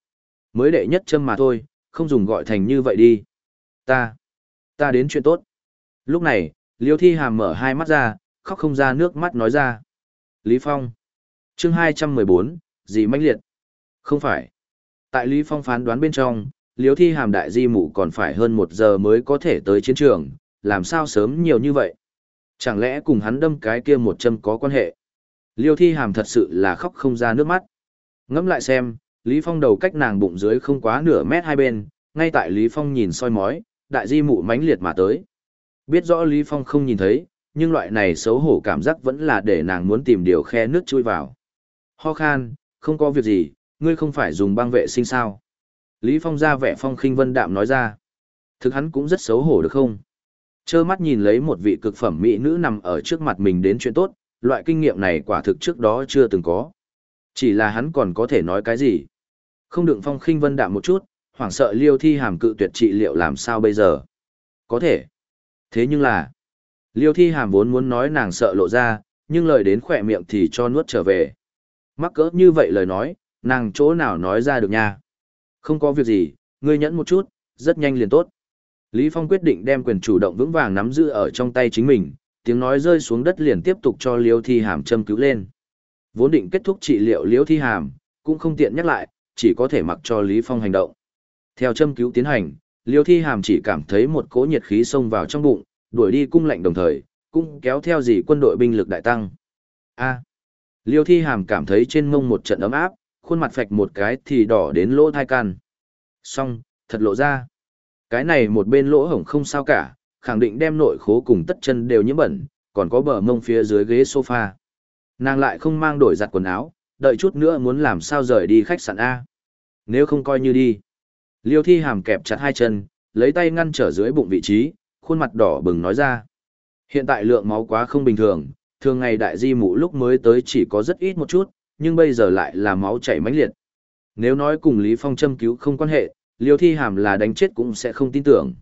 Mới đệ nhất châm mà thôi, không dùng gọi thành như vậy đi. Ta, ta đến chuyện tốt. Lúc này, Liêu Thi Hàm mở hai mắt ra, khóc không ra nước mắt nói ra. Lý Phong. Chương 214, gì mãnh liệt? Không phải. Tại Lý Phong phán đoán bên trong, Liêu Thi Hàm đại di mụ còn phải hơn một giờ mới có thể tới chiến trường, làm sao sớm nhiều như vậy? Chẳng lẽ cùng hắn đâm cái kia một châm có quan hệ? Liêu thi hàm thật sự là khóc không ra nước mắt. Ngẫm lại xem, Lý Phong đầu cách nàng bụng dưới không quá nửa mét hai bên, ngay tại Lý Phong nhìn soi mói, đại di mụ mãnh liệt mà tới. Biết rõ Lý Phong không nhìn thấy, nhưng loại này xấu hổ cảm giác vẫn là để nàng muốn tìm điều khe nước chui vào. Ho khan, không có việc gì, ngươi không phải dùng băng vệ sinh sao. Lý Phong ra vẻ phong khinh vân đạm nói ra. Thực hắn cũng rất xấu hổ được không? Chơ mắt nhìn lấy một vị cực phẩm mỹ nữ nằm ở trước mặt mình đến chuyện tốt, loại kinh nghiệm này quả thực trước đó chưa từng có. Chỉ là hắn còn có thể nói cái gì? Không đựng phong khinh vân đạm một chút, hoảng sợ liêu thi hàm cự tuyệt trị liệu làm sao bây giờ? Có thể. Thế nhưng là, liêu thi hàm vốn muốn nói nàng sợ lộ ra, nhưng lời đến khỏe miệng thì cho nuốt trở về. Mắc cỡ như vậy lời nói, nàng chỗ nào nói ra được nha. Không có việc gì, ngươi nhẫn một chút, rất nhanh liền tốt. Lý Phong quyết định đem quyền chủ động vững vàng nắm giữ ở trong tay chính mình, tiếng nói rơi xuống đất liền tiếp tục cho Liêu Thi Hàm châm cứu lên. Vốn định kết thúc trị liệu Liêu Thi Hàm, cũng không tiện nhắc lại, chỉ có thể mặc cho Lý Phong hành động. Theo châm cứu tiến hành, Liêu Thi Hàm chỉ cảm thấy một cỗ nhiệt khí xông vào trong bụng, đuổi đi cung lạnh đồng thời, cũng kéo theo gì quân đội binh lực đại tăng. A. Liêu Thi Hàm cảm thấy trên mông một trận ấm áp, khuôn mặt phạch một cái thì đỏ đến lỗ thai can. Xong, thật lộ ra. Cái này một bên lỗ hổng không sao cả, khẳng định đem nội khố cùng tất chân đều nhiễm bẩn, còn có bờ mông phía dưới ghế sofa. Nàng lại không mang đổi giặt quần áo, đợi chút nữa muốn làm sao rời đi khách sạn A. Nếu không coi như đi. Liêu thi hàm kẹp chặt hai chân, lấy tay ngăn trở dưới bụng vị trí, khuôn mặt đỏ bừng nói ra. Hiện tại lượng máu quá không bình thường, thường ngày đại di mụ lúc mới tới chỉ có rất ít một chút, nhưng bây giờ lại là máu chảy mãnh liệt. Nếu nói cùng Lý Phong châm cứu không quan hệ, Liêu Thi Hàm là đánh chết cũng sẽ không tin tưởng.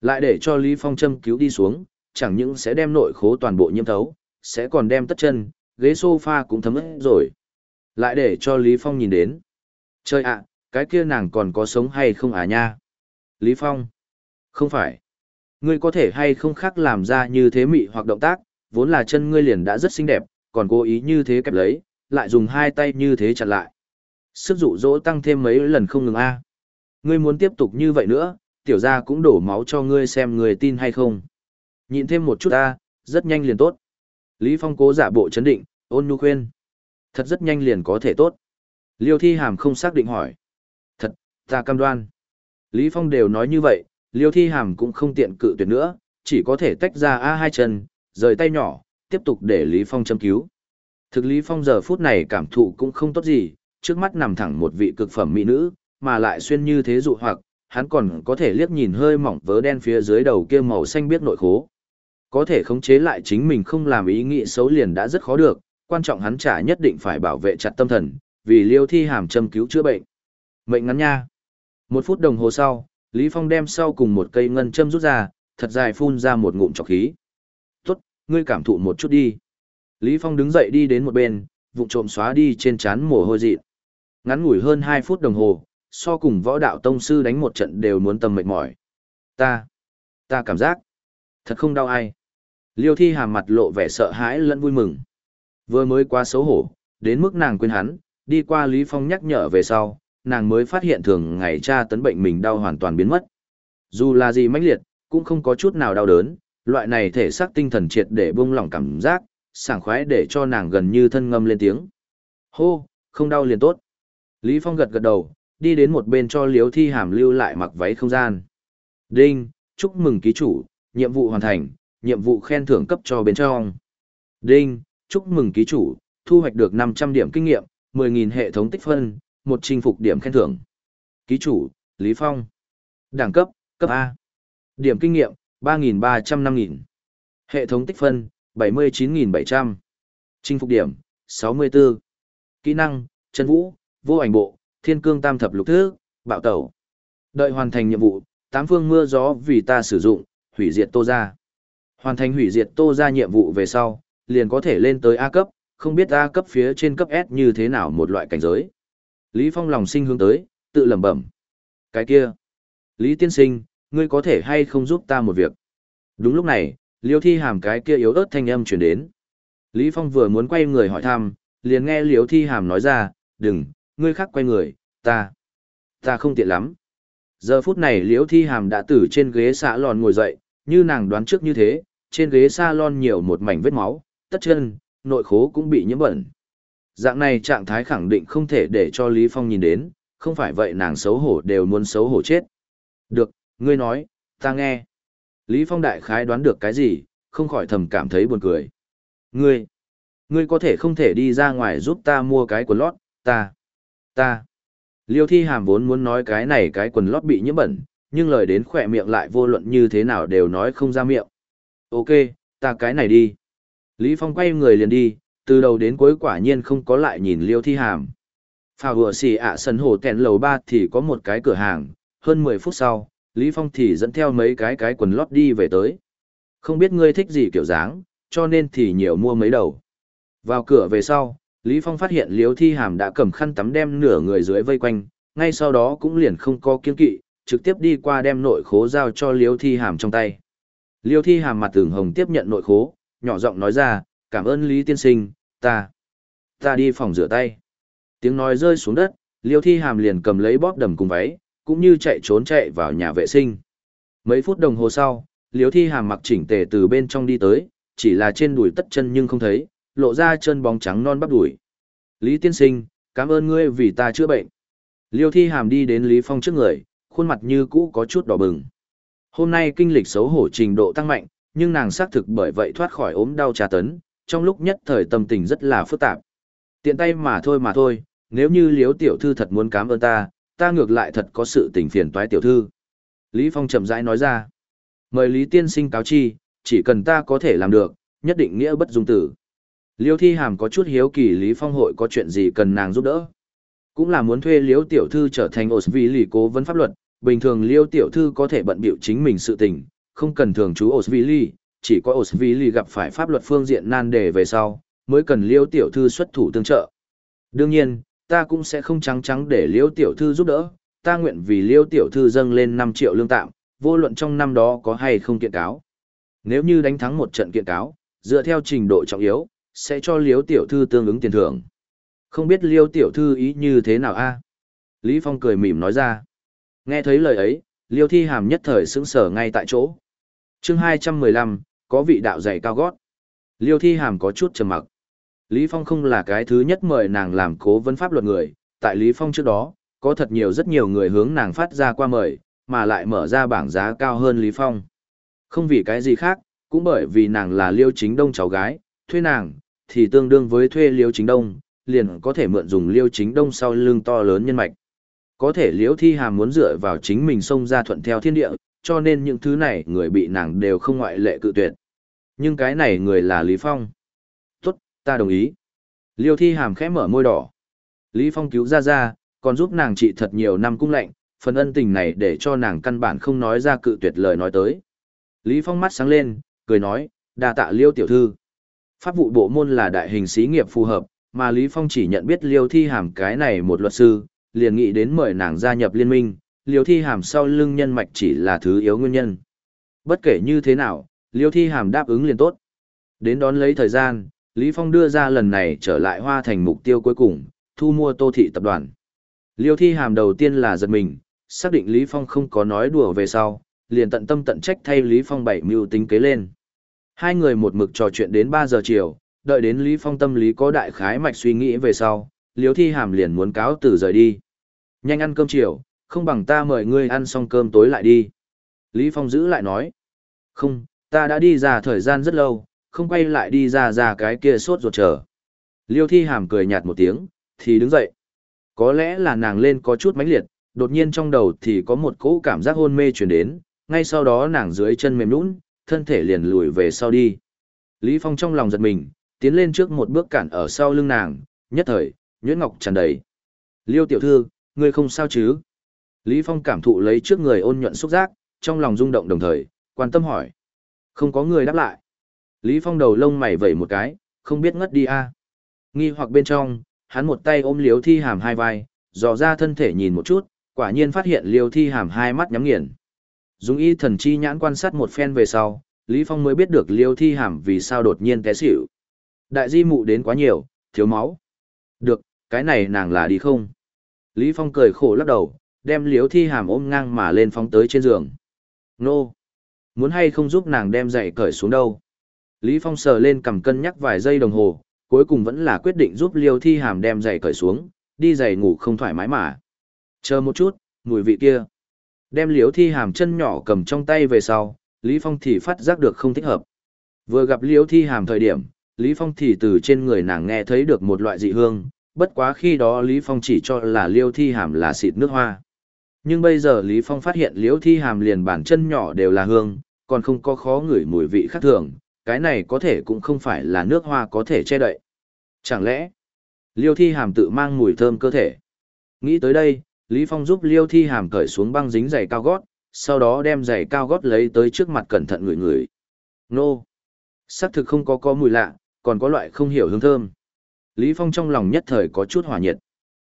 Lại để cho Lý Phong châm cứu đi xuống, chẳng những sẽ đem nội khố toàn bộ nhiễm thấu, sẽ còn đem tất chân, ghế sofa cũng thấm ướt rồi. Lại để cho Lý Phong nhìn đến. Chơi ạ, cái kia nàng còn có sống hay không à nha? Lý Phong. Không phải. Ngươi có thể hay không khác làm ra như thế mị hoặc động tác, vốn là chân ngươi liền đã rất xinh đẹp, còn cố ý như thế kẹp lấy, lại dùng hai tay như thế chặt lại. Sức dụ dỗ tăng thêm mấy lần không ngừng a. Ngươi muốn tiếp tục như vậy nữa, tiểu gia cũng đổ máu cho ngươi xem người tin hay không. Nhịn thêm một chút ta, rất nhanh liền tốt. Lý Phong cố giả bộ chấn định, ôn nhu khuyên. Thật rất nhanh liền có thể tốt. Liêu Thi Hàm không xác định hỏi. Thật, ta cam đoan. Lý Phong đều nói như vậy, Liêu Thi Hàm cũng không tiện cự tuyệt nữa, chỉ có thể tách ra A hai chân, rời tay nhỏ, tiếp tục để Lý Phong châm cứu. Thực Lý Phong giờ phút này cảm thụ cũng không tốt gì, trước mắt nằm thẳng một vị cực phẩm mỹ nữ, mà lại xuyên như thế dụ hoặc, hắn còn có thể liếc nhìn hơi mỏng vớ đen phía dưới đầu kia màu xanh biết nội khố. Có thể khống chế lại chính mình không làm ý nghĩ xấu liền đã rất khó được, quan trọng hắn trả nhất định phải bảo vệ chặt tâm thần, vì liêu thi hàm châm cứu chữa bệnh. Mệnh ngắn nha. Một phút đồng hồ sau, Lý Phong đem sau cùng một cây ngân châm rút ra, thật dài phun ra một ngụm trọc khí. Tốt, ngươi cảm thụ một chút đi. Lý Phong đứng dậy đi đến một bên, vụng trộm xóa đi trên trán mồ hôi dị. Ngắn ngủi hơn 2 phút đồng hồ, so cùng võ đạo tông sư đánh một trận đều muốn tâm mệt mỏi. Ta, ta cảm giác, thật không đau ai. Liêu thi hàm mặt lộ vẻ sợ hãi lẫn vui mừng. Vừa mới quá xấu hổ, đến mức nàng quên hắn, đi qua Lý Phong nhắc nhở về sau, nàng mới phát hiện thường ngày cha tấn bệnh mình đau hoàn toàn biến mất. Dù là gì mãnh liệt, cũng không có chút nào đau đớn, loại này thể xác tinh thần triệt để buông lỏng cảm giác, sảng khoái để cho nàng gần như thân ngâm lên tiếng. Hô, không đau liền tốt. Lý Phong gật gật đầu, đi đến một bên cho Liễu thi hàm lưu lại mặc váy không gian. Đinh, chúc mừng ký chủ, nhiệm vụ hoàn thành, nhiệm vụ khen thưởng cấp cho bên trong. Đinh, chúc mừng ký chủ, thu hoạch được 500 điểm kinh nghiệm, 10.000 hệ thống tích phân, một chinh phục điểm khen thưởng. Ký chủ, Lý Phong. Đẳng cấp, cấp A. Điểm kinh nghiệm, 3.300-5.000. Hệ thống tích phân, 79.700. Chinh phục điểm, 64. Kỹ năng, chân vũ, vô ảnh bộ, thiên cương tam thập lục thứ, bạo tẩu. Đợi hoàn thành nhiệm vụ, tám phương mưa gió vì ta sử dụng, hủy diệt tô ra. Hoàn thành hủy diệt tô ra nhiệm vụ về sau, liền có thể lên tới A cấp, không biết A cấp phía trên cấp S như thế nào một loại cảnh giới. Lý Phong lòng sinh hướng tới, tự lẩm bẩm. Cái kia. Lý tiên sinh, ngươi có thể hay không giúp ta một việc? Đúng lúc này, liêu thi hàm cái kia yếu ớt thanh âm chuyển đến. Lý Phong vừa muốn quay người hỏi thăm, liền nghe liêu thi hàm nói ra, đừng, ngươi khác quay người, ta, ta không tiện lắm. Giờ phút này liễu thi hàm đã từ trên ghế xạ lòn ngồi dậy, như nàng đoán trước như thế, trên ghế salon nhiều một mảnh vết máu, tất chân, nội khố cũng bị nhiễm bẩn. Dạng này trạng thái khẳng định không thể để cho Lý Phong nhìn đến, không phải vậy nàng xấu hổ đều muốn xấu hổ chết. Được, ngươi nói, ta nghe. Lý Phong đại khái đoán được cái gì, không khỏi thầm cảm thấy buồn cười. Ngươi, ngươi có thể không thể đi ra ngoài giúp ta mua cái quần lót, ta. Ta. Liêu thi hàm vốn muốn nói cái này cái quần lót bị nhiễm bẩn, nhưng lời đến khỏe miệng lại vô luận như thế nào đều nói không ra miệng. Ok, ta cái này đi. Lý Phong quay người liền đi, từ đầu đến cuối quả nhiên không có lại nhìn liêu thi hàm. Phà vừa xì ạ sân hồ tèn lầu ba thì có một cái cửa hàng, hơn 10 phút sau, Lý Phong thì dẫn theo mấy cái cái quần lót đi về tới. Không biết ngươi thích gì kiểu dáng, cho nên thì nhiều mua mấy đầu. Vào cửa về sau, Lý Phong phát hiện Liêu Thi Hàm đã cầm khăn tắm đem nửa người dưới vây quanh, ngay sau đó cũng liền không có kiên kỵ, trực tiếp đi qua đem nội khố giao cho Liêu Thi Hàm trong tay. Liêu Thi Hàm mặt tưởng hồng tiếp nhận nội khố, nhỏ giọng nói ra, cảm ơn Lý Tiên Sinh, ta, ta đi phòng rửa tay. Tiếng nói rơi xuống đất, Liêu Thi Hàm liền cầm lấy bóp đầm cùng váy, cũng như chạy trốn chạy vào nhà vệ sinh. Mấy phút đồng hồ sau, Liêu Thi Hàm mặc chỉnh tề từ bên trong đi tới, chỉ là trên đùi tất chân nhưng không thấy, lộ ra chân bóng trắng non bắp đùi. Lý Tiên Sinh, cảm ơn ngươi vì ta chữa bệnh. Liêu Thi Hàm đi đến Lý Phong trước người, khuôn mặt như cũ có chút đỏ bừng. Hôm nay kinh lịch xấu hổ trình độ tăng mạnh, nhưng nàng xác thực bởi vậy thoát khỏi ốm đau trà tấn, trong lúc nhất thời tâm tình rất là phức tạp. Tiện tay mà thôi mà thôi, nếu như Liêu tiểu thư thật muốn cảm ơn ta, ta ngược lại thật có sự tình phiền toái tiểu thư. Lý Phong chậm rãi nói ra. Mời Lý Tiên Sinh cáo chi, chỉ cần ta có thể làm được, nhất định nghĩa bất dung tử. Liêu Thi Hàm có chút hiếu kỳ Lý Phong hội có chuyện gì cần nàng giúp đỡ. Cũng là muốn thuê Liêu Tiểu Thư trở thành ổn vì lì cố vấn pháp luật, bình thường Liêu Tiểu Thư có thể bận biểu chính mình sự tình, không cần thường chú ổn vì lì, chỉ có ổn vì lì gặp phải pháp luật phương diện nan đề về sau, mới cần Liêu Tiểu Thư xuất thủ tương trợ. Đương nhiên, ta cũng sẽ không trắng trắng để Liêu Tiểu Thư giúp đỡ, ta nguyện vì Liêu Tiểu Thư dâng lên 5 triệu lương tạm, vô luận trong năm đó có hay không kiện cáo. Nếu như đánh thắng một trận kiện cáo, dựa theo trình độ trọng yếu, sẽ cho liêu tiểu thư tương ứng tiền thưởng. Không biết liêu tiểu thư ý như thế nào a Lý Phong cười mỉm nói ra. Nghe thấy lời ấy, liêu thi hàm nhất thời sững sờ ngay tại chỗ. chương 215, có vị đạo dạy cao gót. Liêu thi hàm có chút trầm mặc. Lý Phong không là cái thứ nhất mời nàng làm cố vấn pháp luật người, tại Lý Phong trước đó, có thật nhiều rất nhiều người hướng nàng phát ra qua mời, mà lại mở ra bảng giá cao hơn Lý Phong. Không vì cái gì khác, cũng bởi vì nàng là Liêu Chính Đông cháu gái, thuê nàng, thì tương đương với thuê Liêu Chính Đông, liền có thể mượn dùng Liêu Chính Đông sau lưng to lớn nhân mạch. Có thể Liêu Thi Hàm muốn dựa vào chính mình xông ra thuận theo thiên địa, cho nên những thứ này người bị nàng đều không ngoại lệ cự tuyệt. Nhưng cái này người là Lý Phong. Ta đồng ý. Liêu Thi Hàm khẽ mở môi đỏ. Lý Phong cứu ra ra, còn giúp nàng trị thật nhiều năm cung lạnh, phần ân tình này để cho nàng căn bản không nói ra cự tuyệt lời nói tới. Lý Phong mắt sáng lên, cười nói, đa tạ Liêu tiểu thư. Pháp vụ bộ môn là đại hình xí nghiệp phù hợp, mà Lý Phong chỉ nhận biết Liêu Thi Hàm cái này một luật sư, liền nghĩ đến mời nàng gia nhập liên minh, Liêu Thi Hàm sau lưng nhân mạch chỉ là thứ yếu nguyên nhân. Bất kể như thế nào, Liêu Thi Hàm đáp ứng liền tốt. Đến đón lấy thời gian, Lý Phong đưa ra lần này trở lại hoa thành mục tiêu cuối cùng, thu mua tô thị tập đoàn. Liêu Thi Hàm đầu tiên là giật mình, xác định Lý Phong không có nói đùa về sau, liền tận tâm tận trách thay Lý Phong bảy mưu tính kế lên. Hai người một mực trò chuyện đến 3 giờ chiều, đợi đến Lý Phong tâm lý có đại khái mạch suy nghĩ về sau, Liêu Thi Hàm liền muốn cáo từ rời đi. Nhanh ăn cơm chiều, không bằng ta mời ngươi ăn xong cơm tối lại đi. Lý Phong giữ lại nói. Không, ta đã đi ra thời gian rất lâu, không quay lại đi ra ra cái kia sốt ruột chờ. Liêu Thi Hàm cười nhạt một tiếng, thì đứng dậy. Có lẽ là nàng lên có chút mãnh liệt, đột nhiên trong đầu thì có một cỗ cảm giác hôn mê chuyển đến, ngay sau đó nàng dưới chân mềm nũng, thân thể liền lùi về sau đi. Lý Phong trong lòng giật mình, tiến lên trước một bước cản ở sau lưng nàng, nhất thời, nhuyễn ngọc tràn đầy. Liêu tiểu thư, ngươi không sao chứ? Lý Phong cảm thụ lấy trước người ôn nhuận xúc giác, trong lòng rung động đồng thời, quan tâm hỏi. Không có người đáp lại. Lý Phong đầu lông mày vẩy một cái, không biết ngất đi a. À. Nghi hoặc bên trong, hắn một tay ôm Liêu thi hàm hai vai, dò ra thân thể nhìn một chút, quả nhiên phát hiện liêu thi hàm hai mắt nhắm nghiền. Dùng y thần chi nhãn quan sát một phen về sau, Lý Phong mới biết được liêu thi hàm vì sao đột nhiên té xỉu. Đại di mụ đến quá nhiều, thiếu máu. Được, cái này nàng là đi không? Lý Phong cười khổ lắc đầu, đem liêu thi hàm ôm ngang mà lên phóng tới trên giường. Nô! Muốn hay không giúp nàng đem dậy cởi xuống đâu? Lý Phong sờ lên cầm cân nhắc vài giây đồng hồ, cuối cùng vẫn là quyết định giúp liêu thi hàm đem giày cởi xuống, đi giày ngủ không thoải mái mà. Chờ một chút, mùi vị kia. Đem Liêu thi hàm chân nhỏ cầm trong tay về sau, Lý Phong thì phát giác được không thích hợp. Vừa gặp Liêu thi hàm thời điểm, Lý Phong thì từ trên người nàng nghe thấy được một loại dị hương, bất quá khi đó Lý Phong chỉ cho là liêu thi hàm là xịt nước hoa. Nhưng bây giờ Lý Phong phát hiện Liêu thi hàm liền bản chân nhỏ đều là hương, còn không có khó ngửi mùi vị khác thường, cái này có thể cũng không phải là nước hoa có thể che đậy. Chẳng lẽ, Liêu Thi Hàm tự mang mùi thơm cơ thể? Nghĩ tới đây, Lý Phong giúp Liêu Thi Hàm cởi xuống băng dính giày cao gót, sau đó đem giày cao gót lấy tới trước mặt cẩn thận ngửi ngửi. Nô! Sắc thực không có có mùi lạ, còn có loại không hiểu hương thơm. Lý Phong trong lòng nhất thời có chút hỏa nhiệt.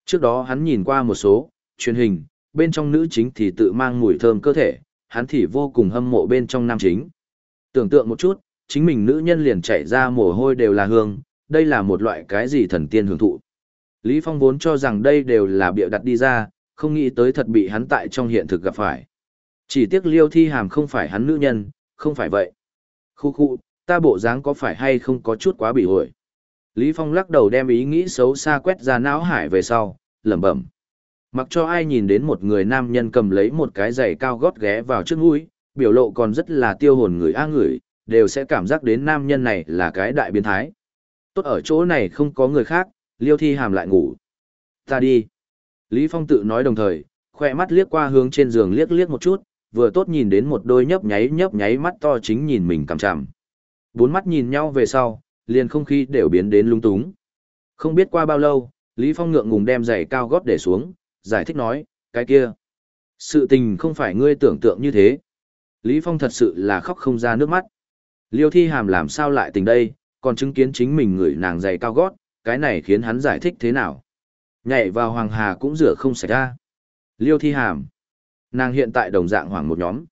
Trước đó hắn nhìn qua một số, truyền hình, bên trong nữ chính thì tự mang mùi thơm cơ thể, hắn thì vô cùng hâm mộ bên trong nam chính. Tưởng tượng một chút, chính mình nữ nhân liền chạy ra mồ hôi đều là hương, đây là một loại cái gì thần tiên hưởng thụ. Lý Phong vốn cho rằng đây đều là bịa đặt đi ra, không nghĩ tới thật bị hắn tại trong hiện thực gặp phải. Chỉ tiếc liêu thi hàm không phải hắn nữ nhân, không phải vậy. Khu khu, ta bộ dáng có phải hay không có chút quá bị hội. Lý Phong lắc đầu đem ý nghĩ xấu xa quét ra não hải về sau, lẩm bẩm. Mặc cho ai nhìn đến một người nam nhân cầm lấy một cái giày cao gót ghé vào trước mũi, biểu lộ còn rất là tiêu hồn người a người, đều sẽ cảm giác đến nam nhân này là cái đại biến thái. Tốt ở chỗ này không có người khác, liêu thi hàm lại ngủ. Ta đi. Lý Phong tự nói đồng thời, khỏe mắt liếc qua hướng trên giường liếc liếc một chút, vừa tốt nhìn đến một đôi nhấp nháy nhấp nháy mắt to chính nhìn mình cằm chằm. Bốn mắt nhìn nhau về sau, liền không khí đều biến đến lung túng. Không biết qua bao lâu, Lý Phong ngượng ngùng đem giày cao gót để xuống, giải thích nói, cái kia. Sự tình không phải ngươi tưởng tượng như thế. Lý Phong thật sự là khóc không ra nước mắt. Liêu thi hàm làm sao lại tình đây, còn chứng kiến chính mình người nàng giày cao gót, cái này khiến hắn giải thích thế nào. Nhảy vào hoàng hà cũng rửa không sạch ra. Liêu thi hàm. Nàng hiện tại đồng dạng hoàng một nhóm.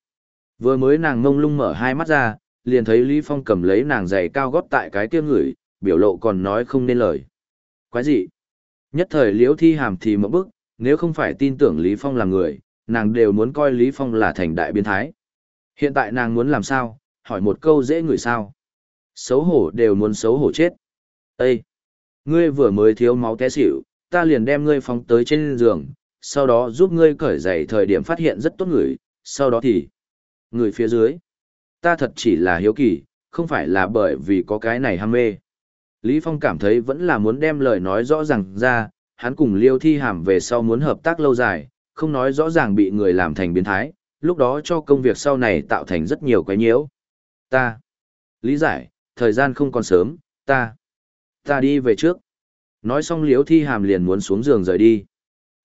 Vừa mới nàng ngông lung mở hai mắt ra, liền thấy Lý Phong cầm lấy nàng giày cao gót tại cái kia ngửi, biểu lộ còn nói không nên lời. Quái gì? Nhất thời liễu thi hàm thì một bức, nếu không phải tin tưởng Lý Phong là người, nàng đều muốn coi Lý Phong là thành đại biến thái. Hiện tại nàng muốn làm sao, hỏi một câu dễ người sao. Xấu hổ đều muốn xấu hổ chết. Ê! Ngươi vừa mới thiếu máu té xỉu, ta liền đem ngươi phóng tới trên giường, sau đó giúp ngươi cởi giày thời điểm phát hiện rất tốt người, sau đó thì... Người phía dưới. Ta thật chỉ là hiếu kỳ, không phải là bởi vì có cái này ham mê. Lý Phong cảm thấy vẫn là muốn đem lời nói rõ ràng ra, hắn cùng Liêu Thi Hàm về sau muốn hợp tác lâu dài, không nói rõ ràng bị người làm thành biến thái, lúc đó cho công việc sau này tạo thành rất nhiều cái nhiễu. Ta. Lý giải, thời gian không còn sớm, ta. Ta đi về trước. Nói xong liễu Thi Hàm liền muốn xuống giường rời đi.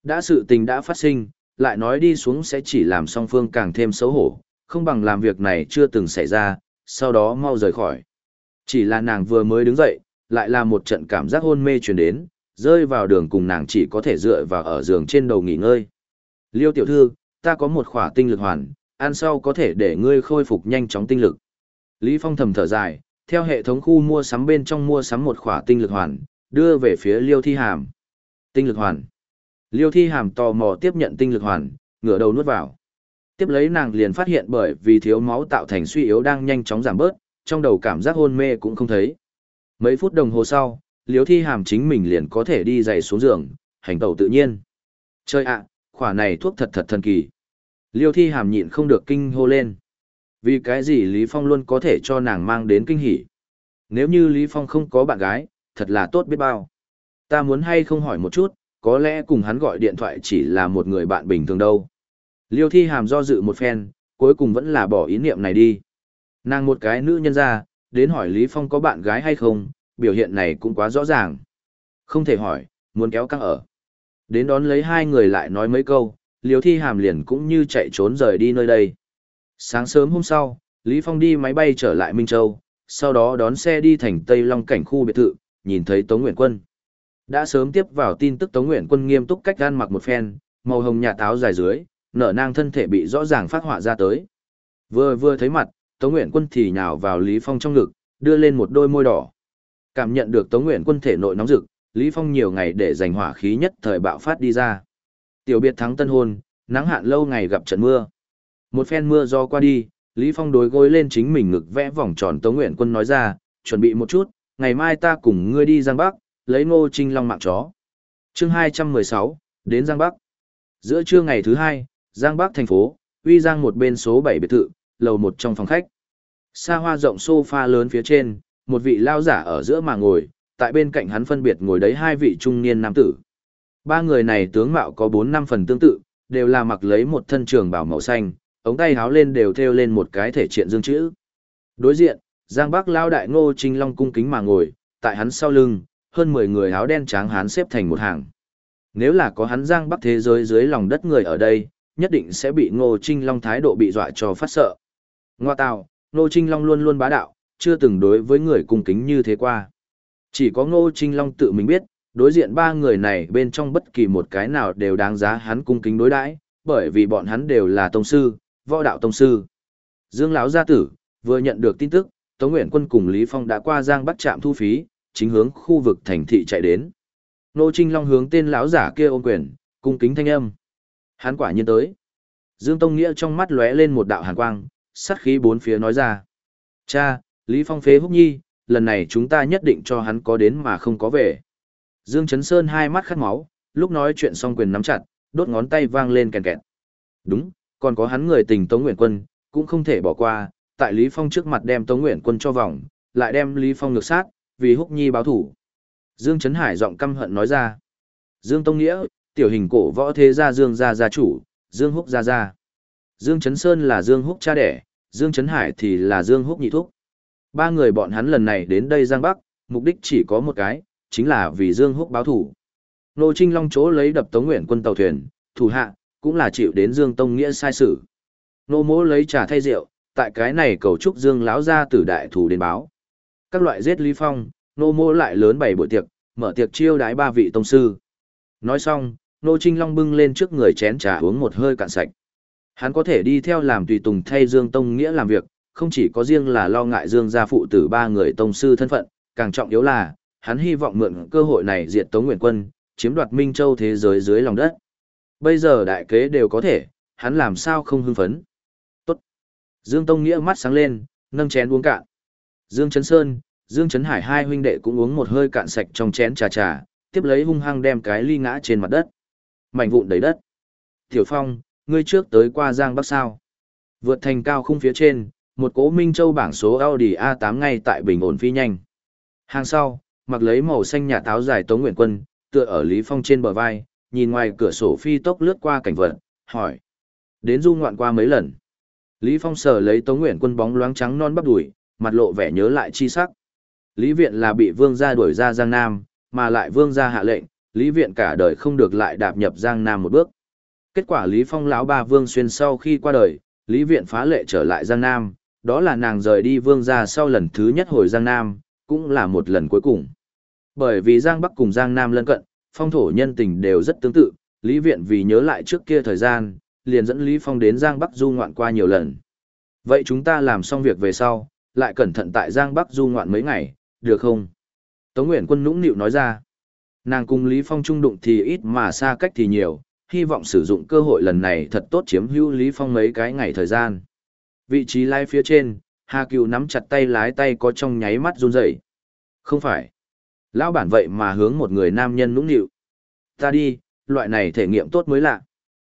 Đã sự tình đã phát sinh, lại nói đi xuống sẽ chỉ làm song phương càng thêm xấu hổ, không bằng làm việc này chưa từng xảy ra, sau đó mau rời khỏi. Chỉ là nàng vừa mới đứng dậy, lại là một trận cảm giác hôn mê truyền đến, rơi vào đường cùng nàng chỉ có thể dựa vào ở giường trên đầu nghỉ ngơi. Liêu tiểu thư, ta có một khỏa tinh lực hoàn, ăn sau có thể để ngươi khôi phục nhanh chóng tinh lực. Lý Phong thầm thở dài, theo hệ thống khu mua sắm bên trong mua sắm một khỏa tinh lực hoàn, đưa về phía Liêu Thi Hàm. Tinh lực hoàn. Liêu Thi Hàm tò mò tiếp nhận tinh lực hoàn, ngửa đầu nuốt vào. Tiếp lấy nàng liền phát hiện bởi vì thiếu máu tạo thành suy yếu đang nhanh chóng giảm bớt, trong đầu cảm giác hôn mê cũng không thấy. Mấy phút đồng hồ sau, Liêu Thi Hàm chính mình liền có thể đi giày xuống giường, hành tẩu tự nhiên. Chơi ạ, khỏa này thuốc thật thật thần kỳ. Liêu Thi Hàm nhịn không được kinh hô lên. Vì cái gì Lý Phong luôn có thể cho nàng mang đến kinh hỉ. Nếu như Lý Phong không có bạn gái, thật là tốt biết bao. Ta muốn hay không hỏi một chút, có lẽ cùng hắn gọi điện thoại chỉ là một người bạn bình thường đâu. Liêu thi hàm do dự một phen, cuối cùng vẫn là bỏ ý niệm này đi. Nàng một cái nữ nhân ra, đến hỏi Lý Phong có bạn gái hay không, biểu hiện này cũng quá rõ ràng. Không thể hỏi, muốn kéo căng ở. Đến đón lấy hai người lại nói mấy câu, liêu thi hàm liền cũng như chạy trốn rời đi nơi đây. Sáng sớm hôm sau, Lý Phong đi máy bay trở lại Minh Châu, sau đó đón xe đi thành Tây Long cảnh khu biệt thự, nhìn thấy Tống Nguyện Quân. Đã sớm tiếp vào tin tức Tống Nguyện Quân nghiêm túc cách gan mặc một phen, màu hồng nhà táo dài dưới, nở nang thân thể bị rõ ràng phát họa ra tới. Vừa vừa thấy mặt, Tống Nguyện Quân thì nhào vào Lý Phong trong ngực, đưa lên một đôi môi đỏ. Cảm nhận được Tống Nguyện Quân thể nội nóng rực, Lý Phong nhiều ngày để giành hỏa khí nhất thời bạo phát đi ra. Tiểu biệt thắng tân hôn, nắng hạn lâu ngày gặp trận mưa. Một phen mưa do qua đi, Lý Phong đối gối lên chính mình ngực vẽ vòng tròn Tống Nguyện Quân nói ra, chuẩn bị một chút, ngày mai ta cùng ngươi đi Giang Bắc, lấy ngô trinh long mạng chó. Chương 216, đến Giang Bắc. Giữa trưa ngày thứ hai, Giang Bắc thành phố, uy giang một bên số 7 biệt thự, lầu một trong phòng khách. Xa hoa rộng sofa lớn phía trên, một vị lao giả ở giữa mà ngồi, tại bên cạnh hắn phân biệt ngồi đấy hai vị trung niên nam tử. Ba người này tướng mạo có 4 năm phần tương tự, đều là mặc lấy một thân trường bào màu xanh, ống tay háo lên đều thêu lên một cái thể triện dương chữ. Đối diện, Giang Bắc lao đại ngô Trinh Long cung kính mà ngồi, tại hắn sau lưng, hơn 10 người áo đen tráng hán xếp thành một hàng. Nếu là có hắn giang bắc thế giới dưới lòng đất người ở đây, nhất định sẽ bị Ngô Trinh Long thái độ bị dọa cho phát sợ. Ngoa tào, Ngô Trinh Long luôn luôn bá đạo, chưa từng đối với người cung kính như thế qua. Chỉ có Ngô Trinh Long tự mình biết, đối diện ba người này bên trong bất kỳ một cái nào đều đáng giá hắn cung kính đối đãi, bởi vì bọn hắn đều là tông sư, võ đạo tông sư. Dương lão gia tử vừa nhận được tin tức, Tống Nguyện Quân cùng Lý Phong đã qua Giang Bắc trạm thu phí, chính hướng khu vực thành thị chạy đến. Nô Trinh Long hướng tên lão giả kia ôm quyền, cung kính thanh âm. Hắn quả nhiên tới. Dương Tông Nghĩa trong mắt lóe lên một đạo hàn quang, sát khí bốn phía nói ra. Cha, Lý Phong phế húc nhi, lần này chúng ta nhất định cho hắn có đến mà không có về. Dương Trấn Sơn hai mắt khát máu, lúc nói chuyện xong quyền nắm chặt, đốt ngón tay vang lên kèn kẹt. Đúng, còn có hắn người tình Tống Nguyện Quân, cũng không thể bỏ qua, tại Lý Phong trước mặt đem Tống Nguyện Quân cho vòng, lại đem Lý Phong ngược sát, vì húc nhi báo thủ. Dương Trấn Hải giọng căm hận nói ra. Dương Tông Nghĩa, tiểu hình cổ võ thế gia Dương gia gia chủ, Dương Húc gia gia. Dương Trấn Sơn là Dương Húc cha đẻ, Dương Trấn Hải thì là Dương Húc nhị thúc. Ba người bọn hắn lần này đến đây Giang Bắc, mục đích chỉ có một cái, chính là vì Dương Húc báo thủ. Nô Trinh Long chỗ lấy đập Tống Nguyện quân tàu thuyền, thủ hạ, cũng là chịu đến Dương Tông Nghĩa sai sử, Nô mỗ lấy trà thay rượu, tại cái này cầu chúc Dương lão gia tử đại thủ đến báo. Các loại giết Lý Phong, nô mỗ lại lớn bày buổi tiệc, mở tiệc chiêu đái ba vị tông sư. Nói xong, nô Trinh Long bưng lên trước người chén trà uống một hơi cạn sạch. Hắn có thể đi theo làm tùy tùng thay Dương Tông Nghĩa làm việc, không chỉ có riêng là lo ngại Dương gia phụ tử ba người tông sư thân phận, càng trọng yếu là, hắn hy vọng mượn cơ hội này diệt Tống Nguyện Quân, chiếm đoạt Minh Châu thế giới dưới lòng đất. Bây giờ đại kế đều có thể, hắn làm sao không hưng phấn. Tốt. Dương Tông Nghĩa mắt sáng lên, nâng chén uống cạn. Dương Trấn Sơn, Dương Trấn Hải hai huynh đệ cũng uống một hơi cạn sạch trong chén trà trà, tiếp lấy hung hăng đem cái ly ngã trên mặt đất. Mảnh vụn đầy đất. Tiểu Phong, ngươi trước tới qua Giang Bắc sao. Vượt thành cao khung phía trên, một cố Minh Châu bảng số Audi A8 ngay tại bình ổn phi nhanh. Hàng sau, mặc lấy màu xanh nhà táo dài Tống Nguyện Quân, tựa ở Lý Phong trên bờ vai, nhìn ngoài cửa sổ phi tốc lướt qua cảnh vật, hỏi. Đến du ngoạn qua mấy lần. Lý Phong sờ lấy Tống Nguyện Quân bóng loáng trắng non bắp đùi, mặt lộ vẻ nhớ lại chi sắc. Lý Viện là bị vương gia đuổi ra Giang Nam, mà lại vương gia hạ lệnh, Lý Viện cả đời không được lại đạp nhập Giang Nam một bước. Kết quả Lý Phong lão ba vương xuyên sau khi qua đời, Lý Viện phá lệ trở lại Giang Nam, đó là nàng rời đi vương gia sau lần thứ nhất hồi Giang Nam, cũng là một lần cuối cùng. Bởi vì Giang Bắc cùng Giang Nam lân cận, phong thổ nhân tình đều rất tương tự, Lý Viện vì nhớ lại trước kia thời gian, liền dẫn Lý Phong đến Giang Bắc du ngoạn qua nhiều lần. Vậy chúng ta làm xong việc về sau, lại cẩn thận tại Giang Bắc du ngoạn mấy ngày, được không? Tống Nguyễn Quân nũng nịu nói ra. Nàng cùng Lý Phong trung đụng thì ít mà xa cách thì nhiều, hy vọng sử dụng cơ hội lần này thật tốt chiếm hữu Lý Phong mấy cái ngày thời gian. Vị trí lái phía trên, Hà Cừu nắm chặt tay lái tay có trong nháy mắt run rẩy. Không phải. Lão bản vậy mà hướng một người nam nhân nũng nịu. Ta đi, loại này thể nghiệm tốt mới lạ.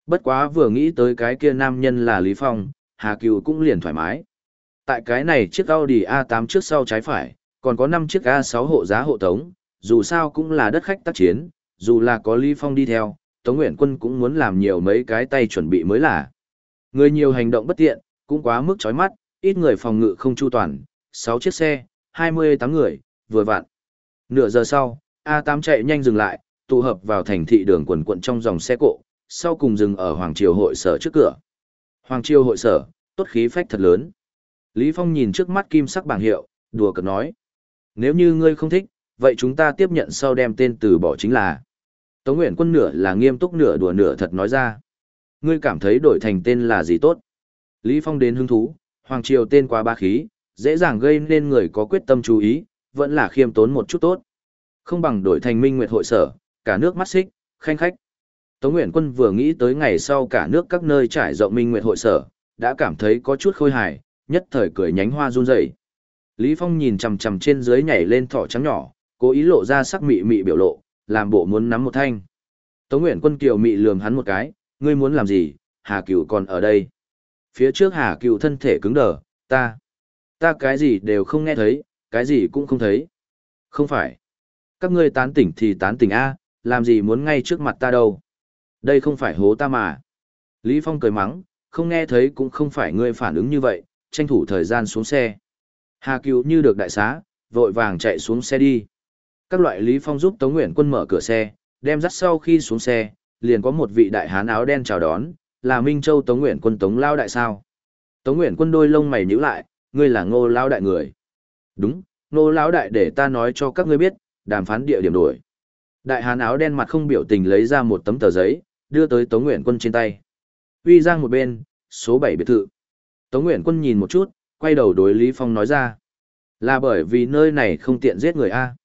Bất quá vừa nghĩ tới cái kia nam nhân là Lý Phong, Hà Cựu cũng liền thoải mái. Tại cái này chiếc Audi A8 trước sau trái phải, còn có 5 chiếc A6 hộ giá hộ tống, dù sao cũng là đất khách tác chiến, dù là có Lý Phong đi theo, Tống Nguyện Quân cũng muốn làm nhiều mấy cái tay chuẩn bị mới là. Người nhiều hành động bất tiện, cũng quá mức chói mắt, ít người phòng ngự không chu toàn, 6 chiếc xe, 28 người, vừa vặn. Nửa giờ sau, A8 chạy nhanh dừng lại, tụ hợp vào thành thị đường quần quận trong dòng xe cộ, sau cùng dừng ở Hoàng Triều hội sở trước cửa. Hoàng Triều hội sở, tốt khí phách thật lớn. Lý Phong nhìn trước mắt kim sắc bảng hiệu, đùa cợt nói. Nếu như ngươi không thích, vậy chúng ta tiếp nhận sau đem tên từ bỏ chính là. Tống Nguyện quân nửa là nghiêm túc nửa đùa nửa thật nói ra. Ngươi cảm thấy đổi thành tên là gì tốt? Lý Phong đến hứng thú, Hoàng Triều tên quá ba khí, dễ dàng gây nên người có quyết tâm chú ý, vẫn là khiêm tốn một chút tốt. Không bằng đổi thành Minh Nguyệt hội sở, cả nước mắt xích, khanh khách. Tống Nguyện Quân vừa nghĩ tới ngày sau cả nước các nơi trải rộng Minh Nguyệt hội sở, đã cảm thấy có chút khôi hài, nhất thời cười nhánh hoa run rẩy. Lý Phong nhìn chằm chằm trên dưới nhảy lên thỏ trắng nhỏ, cố ý lộ ra sắc mị mị biểu lộ, làm bộ muốn nắm một thanh. Tống Nguyện Quân kiều mị lườm hắn một cái, ngươi muốn làm gì, Hà Cửu còn ở đây. Phía trước Hà Cửu thân thể cứng đờ, ta, ta cái gì đều không nghe thấy, cái gì cũng không thấy. Không phải. Các ngươi tán tỉnh thì tán tỉnh A, làm gì muốn ngay trước mặt ta đâu. Đây không phải hố ta mà. Lý Phong cười mắng, không nghe thấy cũng không phải ngươi phản ứng như vậy, tranh thủ thời gian xuống xe. Hà Cứu như được đại xá, vội vàng chạy xuống xe đi. Các loại Lý Phong giúp Tống nguyễn Quân mở cửa xe, đem dắt sau khi xuống xe, liền có một vị đại hán áo đen chào đón, là Minh Châu Tống nguyễn Quân Tống Lao Đại sao. Tống nguyễn Quân đôi lông mày nhíu lại, ngươi là ngô Lao Đại người. Đúng, ngô Lão Đại để ta nói cho các ngươi biết, đàm phán địa điểm đổi. Đại hán áo đen mặt không biểu tình lấy ra một tấm tờ giấy, đưa tới Tống Nguyện Quân trên tay. Uy Giang một bên, số 7 biệt thự. Tống Nguyện Quân nhìn một chút, quay đầu đối Lý Phong nói ra. Là bởi vì nơi này không tiện giết người A.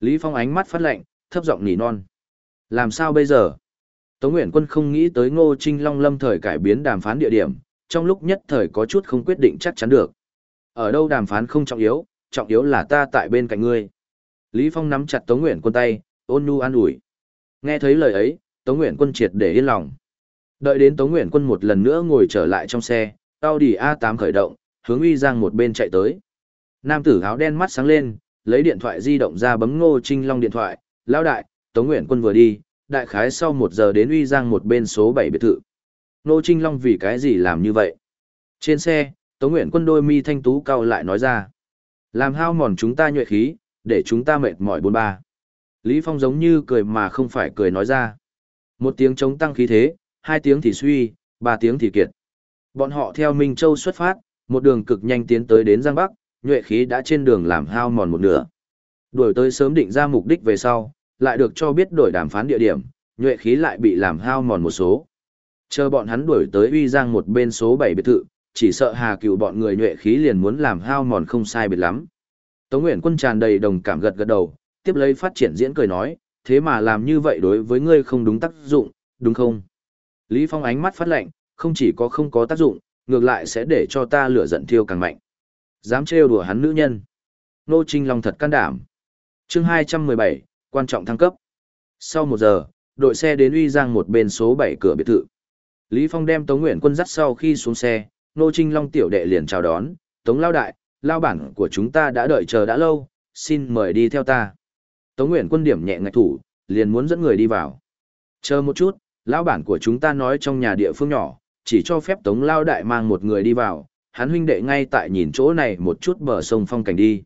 Lý Phong ánh mắt phát lạnh, thấp giọng nỉ non. Làm sao bây giờ? Tống Nguyện Quân không nghĩ tới Ngô Trinh Long lâm thời cải biến đàm phán địa điểm, trong lúc nhất thời có chút không quyết định chắc chắn được. Ở đâu đàm phán không trọng yếu, trọng yếu là ta tại bên cạnh ngươi. Lý Phong nắm chặt Tống Nguyện Quân tay, ôn nhu an ủi. Nghe thấy lời ấy, Tống Nguyện Quân triệt để yên lòng. Đợi đến Tống Nguyện Quân một lần nữa ngồi trở lại trong xe, Audi A8 khởi động, hướng uy giang một bên chạy tới. Nam tử áo đen mắt sáng lên, lấy điện thoại di động ra bấm Ngô Trinh Long điện thoại, lão đại, Tống Nguyện Quân vừa đi, đại khái sau một giờ đến uy giang một bên số 7 biệt thự. Ngô Trinh Long vì cái gì làm như vậy? Trên xe, Tống Nguyện Quân đôi mi thanh tú cao lại nói ra. Làm hao mòn chúng ta nhuệ khí, để chúng ta mệt mỏi bốn ba. Lý Phong giống như cười mà không phải cười nói ra. Một tiếng chống tăng khí thế, hai tiếng thì suy, ba tiếng thì kiệt. Bọn họ theo Minh Châu xuất phát, một đường cực nhanh tiến tới đến Giang Bắc, nhuệ khí đã trên đường làm hao mòn một nửa. Đuổi tới sớm định ra mục đích về sau, lại được cho biết đổi đàm phán địa điểm, nhuệ khí lại bị làm hao mòn một số. Chờ bọn hắn đuổi tới uy giang một bên số 7 biệt thự, chỉ sợ hà cựu bọn người nhuệ khí liền muốn làm hao mòn không sai biệt lắm. Tống Nguyện quân tràn đầy đồng cảm gật gật đầu, tiếp lấy phát triển diễn cười nói, thế mà làm như vậy đối với ngươi không đúng tác dụng, đúng không? Lý Phong ánh mắt phát lạnh, không chỉ có không có tác dụng, ngược lại sẽ để cho ta lửa giận thiêu càng mạnh. Dám trêu đùa hắn nữ nhân. Nô Trinh Long thật can đảm. chương 217, quan trọng thăng cấp. Sau một giờ, đội xe đến uy giang một bên số 7 cửa biệt thự. Lý Phong đem Tống Nguyện quân dắt sau khi xuống xe, Nô Trinh Long tiểu đệ liền chào đón, Tống Lao Đại, Lao bản của chúng ta đã đợi chờ đã lâu, xin mời đi theo ta. Tống Nguyện quân điểm nhẹ ngạch thủ, liền muốn dẫn người đi vào. Chờ một chút, lão bản của chúng ta nói trong nhà địa phương nhỏ, chỉ cho phép Tống Lao Đại mang một người đi vào, hắn huynh đệ ngay tại nhìn chỗ này một chút bờ sông phong cảnh đi.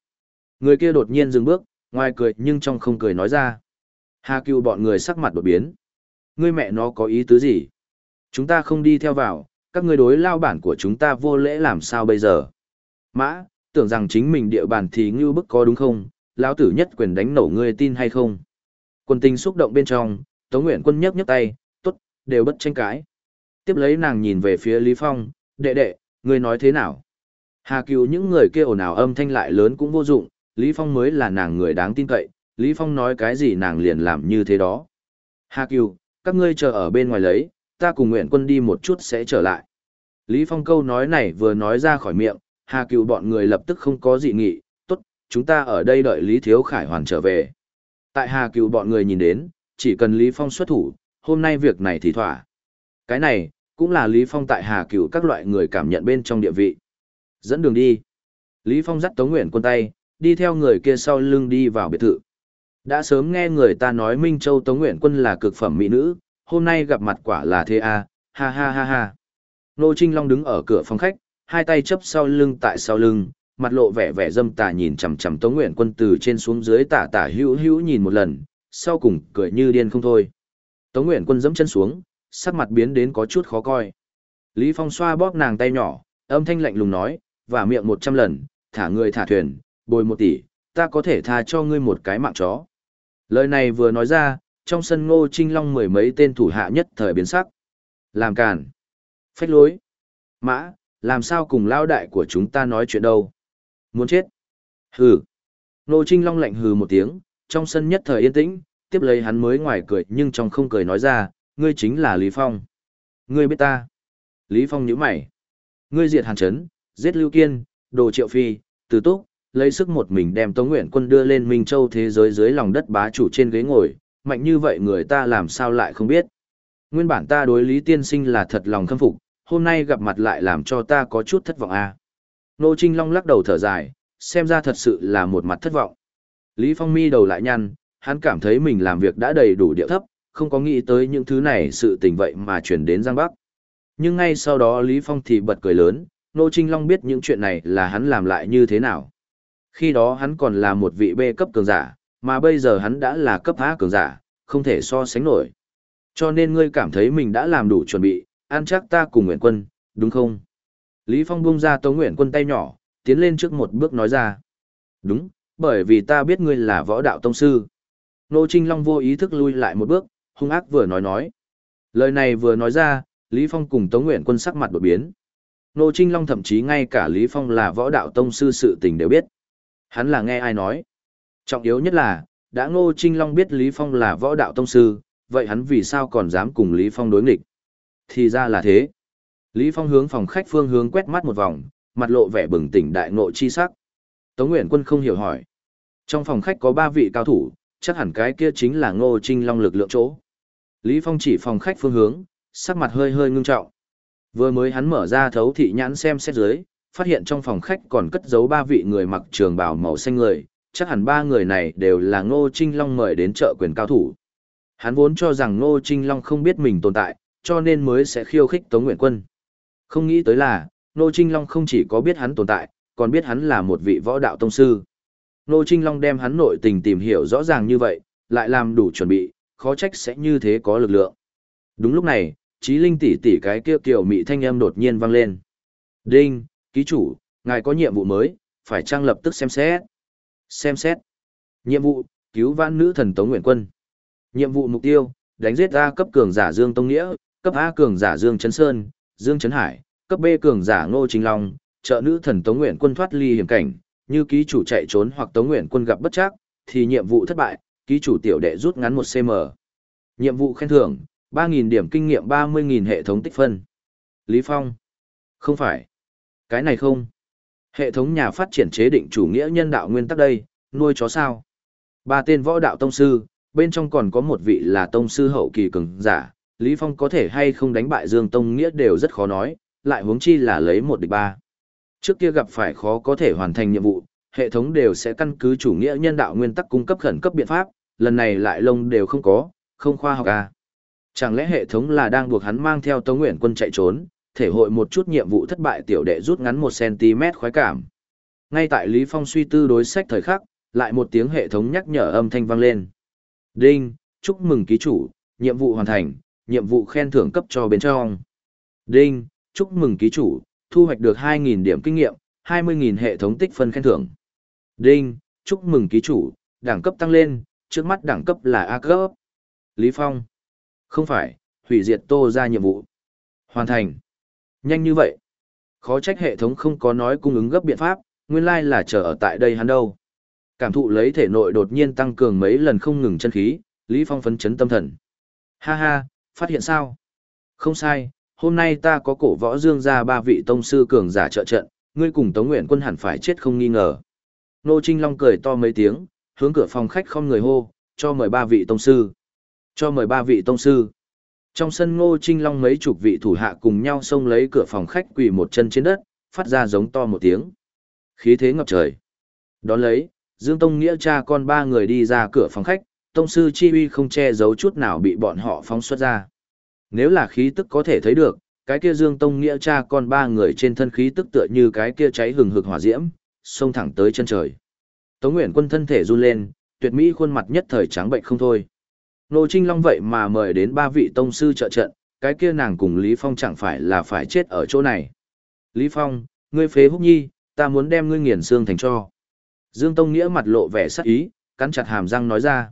Người kia đột nhiên dừng bước, ngoài cười nhưng trong không cười nói ra. Hà cựu bọn người sắc mặt đột biến. Ngươi mẹ nó có ý tứ gì? Chúng ta không đi theo vào, các ngươi đối lao bản của chúng ta vô lễ làm sao bây giờ? Mã, tưởng rằng chính mình địa bàn thì ngưu bức có đúng không? Lão tử nhất quyền đánh nổ ngươi tin hay không? Quân tình xúc động bên trong, Tống Nguyện quân nhấc nhấc tay, tốt, đều bất tranh cãi. Tiếp lấy nàng nhìn về phía Lý Phong, đệ đệ, ngươi nói thế nào? Hà cứu những người kia ồn ào âm thanh lại lớn cũng vô dụng, Lý Phong mới là nàng người đáng tin cậy, Lý Phong nói cái gì nàng liền làm như thế đó. Hà cứu, các ngươi chờ ở bên ngoài lấy, ta cùng nguyện quân đi một chút sẽ trở lại. Lý Phong câu nói này vừa nói ra khỏi miệng, Hà Cửu bọn người lập tức không có dị nghị, tốt, chúng ta ở đây đợi Lý Thiếu Khải hoàn trở về. Tại Hà Cửu bọn người nhìn đến, chỉ cần Lý Phong xuất thủ, hôm nay việc này thì thỏa. Cái này, cũng là Lý Phong tại Hà Cửu các loại người cảm nhận bên trong địa vị. Dẫn đường đi. Lý Phong dắt Tống Nguyện quân tay, đi theo người kia sau lưng đi vào biệt thự. Đã sớm nghe người ta nói Minh Châu Tống Nguyện quân là cực phẩm mỹ nữ, hôm nay gặp mặt quả là thế à, ha ha ha ha. Nô Trinh Long đứng ở cửa phòng khách, hai tay chấp sau lưng tại sau lưng, mặt lộ vẻ vẻ dâm tà nhìn chằm chằm Tống Nguyện quân từ trên xuống dưới tả tả hữu hữu nhìn một lần, sau cùng cười như điên không thôi. Tống Nguyện quân dẫm chân xuống, sắc mặt biến đến có chút khó coi. Lý Phong xoa bóp nàng tay nhỏ, âm thanh lạnh lùng nói, và miệng một trăm lần, thả người thả thuyền, bồi một tỷ, ta có thể tha cho ngươi một cái mạng chó. Lời này vừa nói ra, trong sân ngô trinh long mười mấy tên thủ hạ nhất thời biến sắc. Làm càn. Phách lối. Mã, làm sao cùng lao đại của chúng ta nói chuyện đâu. Muốn chết. Hừ. Ngô trinh long lạnh hừ một tiếng, trong sân nhất thời yên tĩnh, tiếp lấy hắn mới ngoài cười nhưng trong không cười nói ra, ngươi chính là Lý Phong. Ngươi biết ta. Lý Phong nhíu mày. Ngươi diệt hàn chấn, giết Lưu Kiên, đồ triệu phi, từ túc, lấy sức một mình đem Tống Nguyện quân đưa lên Minh Châu thế giới dưới lòng đất bá chủ trên ghế ngồi, mạnh như vậy người ta làm sao lại không biết. Nguyên bản ta đối Lý Tiên Sinh là thật lòng khâm phục, hôm nay gặp mặt lại làm cho ta có chút thất vọng a. À. Nô Trinh Long lắc đầu thở dài, xem ra thật sự là một mặt thất vọng. Lý Phong mi đầu lại nhăn, hắn cảm thấy mình làm việc đã đầy đủ địa thấp, không có nghĩ tới những thứ này sự tình vậy mà chuyển đến Giang Bắc. Nhưng ngay sau đó Lý Phong thì bật cười lớn, Nô Trinh Long biết những chuyện này là hắn làm lại như thế nào. Khi đó hắn còn là một vị bê cấp cường giả, mà bây giờ hắn đã là cấp A cường giả, không thể so sánh nổi. Cho nên ngươi cảm thấy mình đã làm đủ chuẩn bị, an chắc ta cùng nguyễn Quân, đúng không? Lý Phong buông ra Tống nguyễn Quân tay nhỏ, tiến lên trước một bước nói ra. Đúng, bởi vì ta biết ngươi là võ đạo tông sư. Nô Trinh Long vô ý thức lui lại một bước, hung ác vừa nói nói. Lời này vừa nói ra, Lý Phong cùng Tống nguyễn Quân sắc mặt đột biến. Nô Trinh Long thậm chí ngay cả Lý Phong là võ đạo tông sư sự tình đều biết. Hắn là nghe ai nói. Trọng yếu nhất là, đã Ngô Trinh Long biết Lý Phong là võ đạo tông sư, vậy hắn vì sao còn dám cùng Lý Phong đối nghịch? Thì ra là thế. Lý Phong hướng phòng khách phương hướng quét mắt một vòng, mặt lộ vẻ bừng tỉnh đại ngộ chi sắc. Tống Nguyễn Quân không hiểu hỏi. Trong phòng khách có ba vị cao thủ, chắc hẳn cái kia chính là Ngô Trinh Long lực lượng chỗ. Lý Phong chỉ phòng khách phương hướng, sắc mặt hơi hơi ngưng trọng. Vừa mới hắn mở ra thấu thị nhãn xem xét dưới, phát hiện trong phòng khách còn cất giấu ba vị người mặc trường bào màu xanh người, chắc hẳn ba người này đều là Ngô Trinh Long mời đến trợ quyền cao thủ. Hắn vốn cho rằng Ngô Trinh Long không biết mình tồn tại, cho nên mới sẽ khiêu khích Tống Nguyện Quân. Không nghĩ tới là, Ngô Trinh Long không chỉ có biết hắn tồn tại, còn biết hắn là một vị võ đạo tông sư. Ngô Trinh Long đem hắn nội tình tìm hiểu rõ ràng như vậy, lại làm đủ chuẩn bị, khó trách sẽ như thế có lực lượng. Đúng lúc này, Chí linh tỷ tỷ cái kia kiểu mị thanh âm đột nhiên vang lên. Đinh, ký chủ, ngài có nhiệm vụ mới, phải trang lập tức xem xét. Xem xét. Nhiệm vụ, cứu vãn nữ thần Tống Nguyện Quân. Nhiệm vụ mục tiêu, đánh giết A cấp cường giả Dương Tông Nghĩa, cấp A cường giả Dương Trấn Sơn, Dương Trấn Hải, cấp B cường giả Ngô Chính Long, trợ nữ thần Tống Nguyện Quân thoát ly hiểm cảnh, như ký chủ chạy trốn hoặc Tống Nguyện Quân gặp bất chắc, thì nhiệm vụ thất bại, ký chủ tiểu đệ rút ngắn một cm. Nhiệm vụ khen thưởng, 3.000 điểm kinh nghiệm 30.000 hệ thống tích phân. Lý Phong. Không phải. Cái này không. Hệ thống nhà phát triển chế định chủ nghĩa nhân đạo nguyên tắc đây, nuôi chó sao. Ba tên võ đạo tông sư, bên trong còn có một vị là tông sư hậu kỳ cường giả, Lý Phong có thể hay không đánh bại Dương Tông Nghĩa đều rất khó nói, lại huống chi là lấy một địch ba. Trước kia gặp phải khó có thể hoàn thành nhiệm vụ, hệ thống đều sẽ căn cứ chủ nghĩa nhân đạo nguyên tắc cung cấp khẩn cấp biện pháp, lần này lại lông đều không có, không khoa học à. Chẳng lẽ hệ thống là đang buộc hắn mang theo Tống Nguyện quân chạy trốn, thể hội một chút nhiệm vụ thất bại tiểu đệ rút ngắn 1cm khoái cảm. Ngay tại Lý Phong suy tư đối sách thời khắc, lại một tiếng hệ thống nhắc nhở âm thanh vang lên. Đinh, chúc mừng ký chủ, nhiệm vụ hoàn thành, nhiệm vụ khen thưởng cấp cho bên trong. Đinh, chúc mừng ký chủ, thu hoạch được 2.000 điểm kinh nghiệm, 20.000 hệ thống tích phân khen thưởng. Đinh, chúc mừng ký chủ, đẳng cấp tăng lên, trước mắt đẳng cấp là A cấp. Lý Phong. Không phải, hủy diệt tô ra nhiệm vụ. Hoàn thành. Nhanh như vậy. Khó trách hệ thống không có nói cung ứng gấp biện pháp, nguyên lai là chờ ở tại đây hắn đâu. Cảm thụ lấy thể nội đột nhiên tăng cường mấy lần không ngừng chân khí, Lý Phong phấn chấn tâm thần. Ha ha, phát hiện sao? Không sai, hôm nay ta có cổ võ dương ra ba vị tông sư cường giả trợ trận, ngươi cùng Tống Nguyện quân hẳn phải chết không nghi ngờ. Nô Trinh Long cười to mấy tiếng, hướng cửa phòng khách không người hô, cho mời ba vị tông sư. Cho mời ba vị tông sư. Trong sân Ngô Trinh Long mấy chục vị thủ hạ cùng nhau xông lấy cửa phòng khách quỳ một chân trên đất, phát ra giống to một tiếng. Khí thế ngập trời. Đón lấy, Dương Tông Nghĩa cha con ba người đi ra cửa phòng khách, Tông sư Chi uy không che giấu chút nào bị bọn họ phóng xuất ra. Nếu là khí tức có thể thấy được, cái kia Dương Tông Nghĩa cha con ba người trên thân khí tức tựa như cái kia cháy hừng hực hỏa diễm, xông thẳng tới chân trời. Tống Nguyện Quân thân thể run lên, tuyệt mỹ khuôn mặt nhất thời trắng bệnh không thôi. Nô Trinh Long vậy mà mời đến ba vị tông sư trợ trận, cái kia nàng cùng Lý Phong chẳng phải là phải chết ở chỗ này. Lý Phong, ngươi phế húc nhi, ta muốn đem ngươi nghiền xương thành cho. Dương Tông Nghĩa mặt lộ vẻ sắc ý, cắn chặt hàm răng nói ra.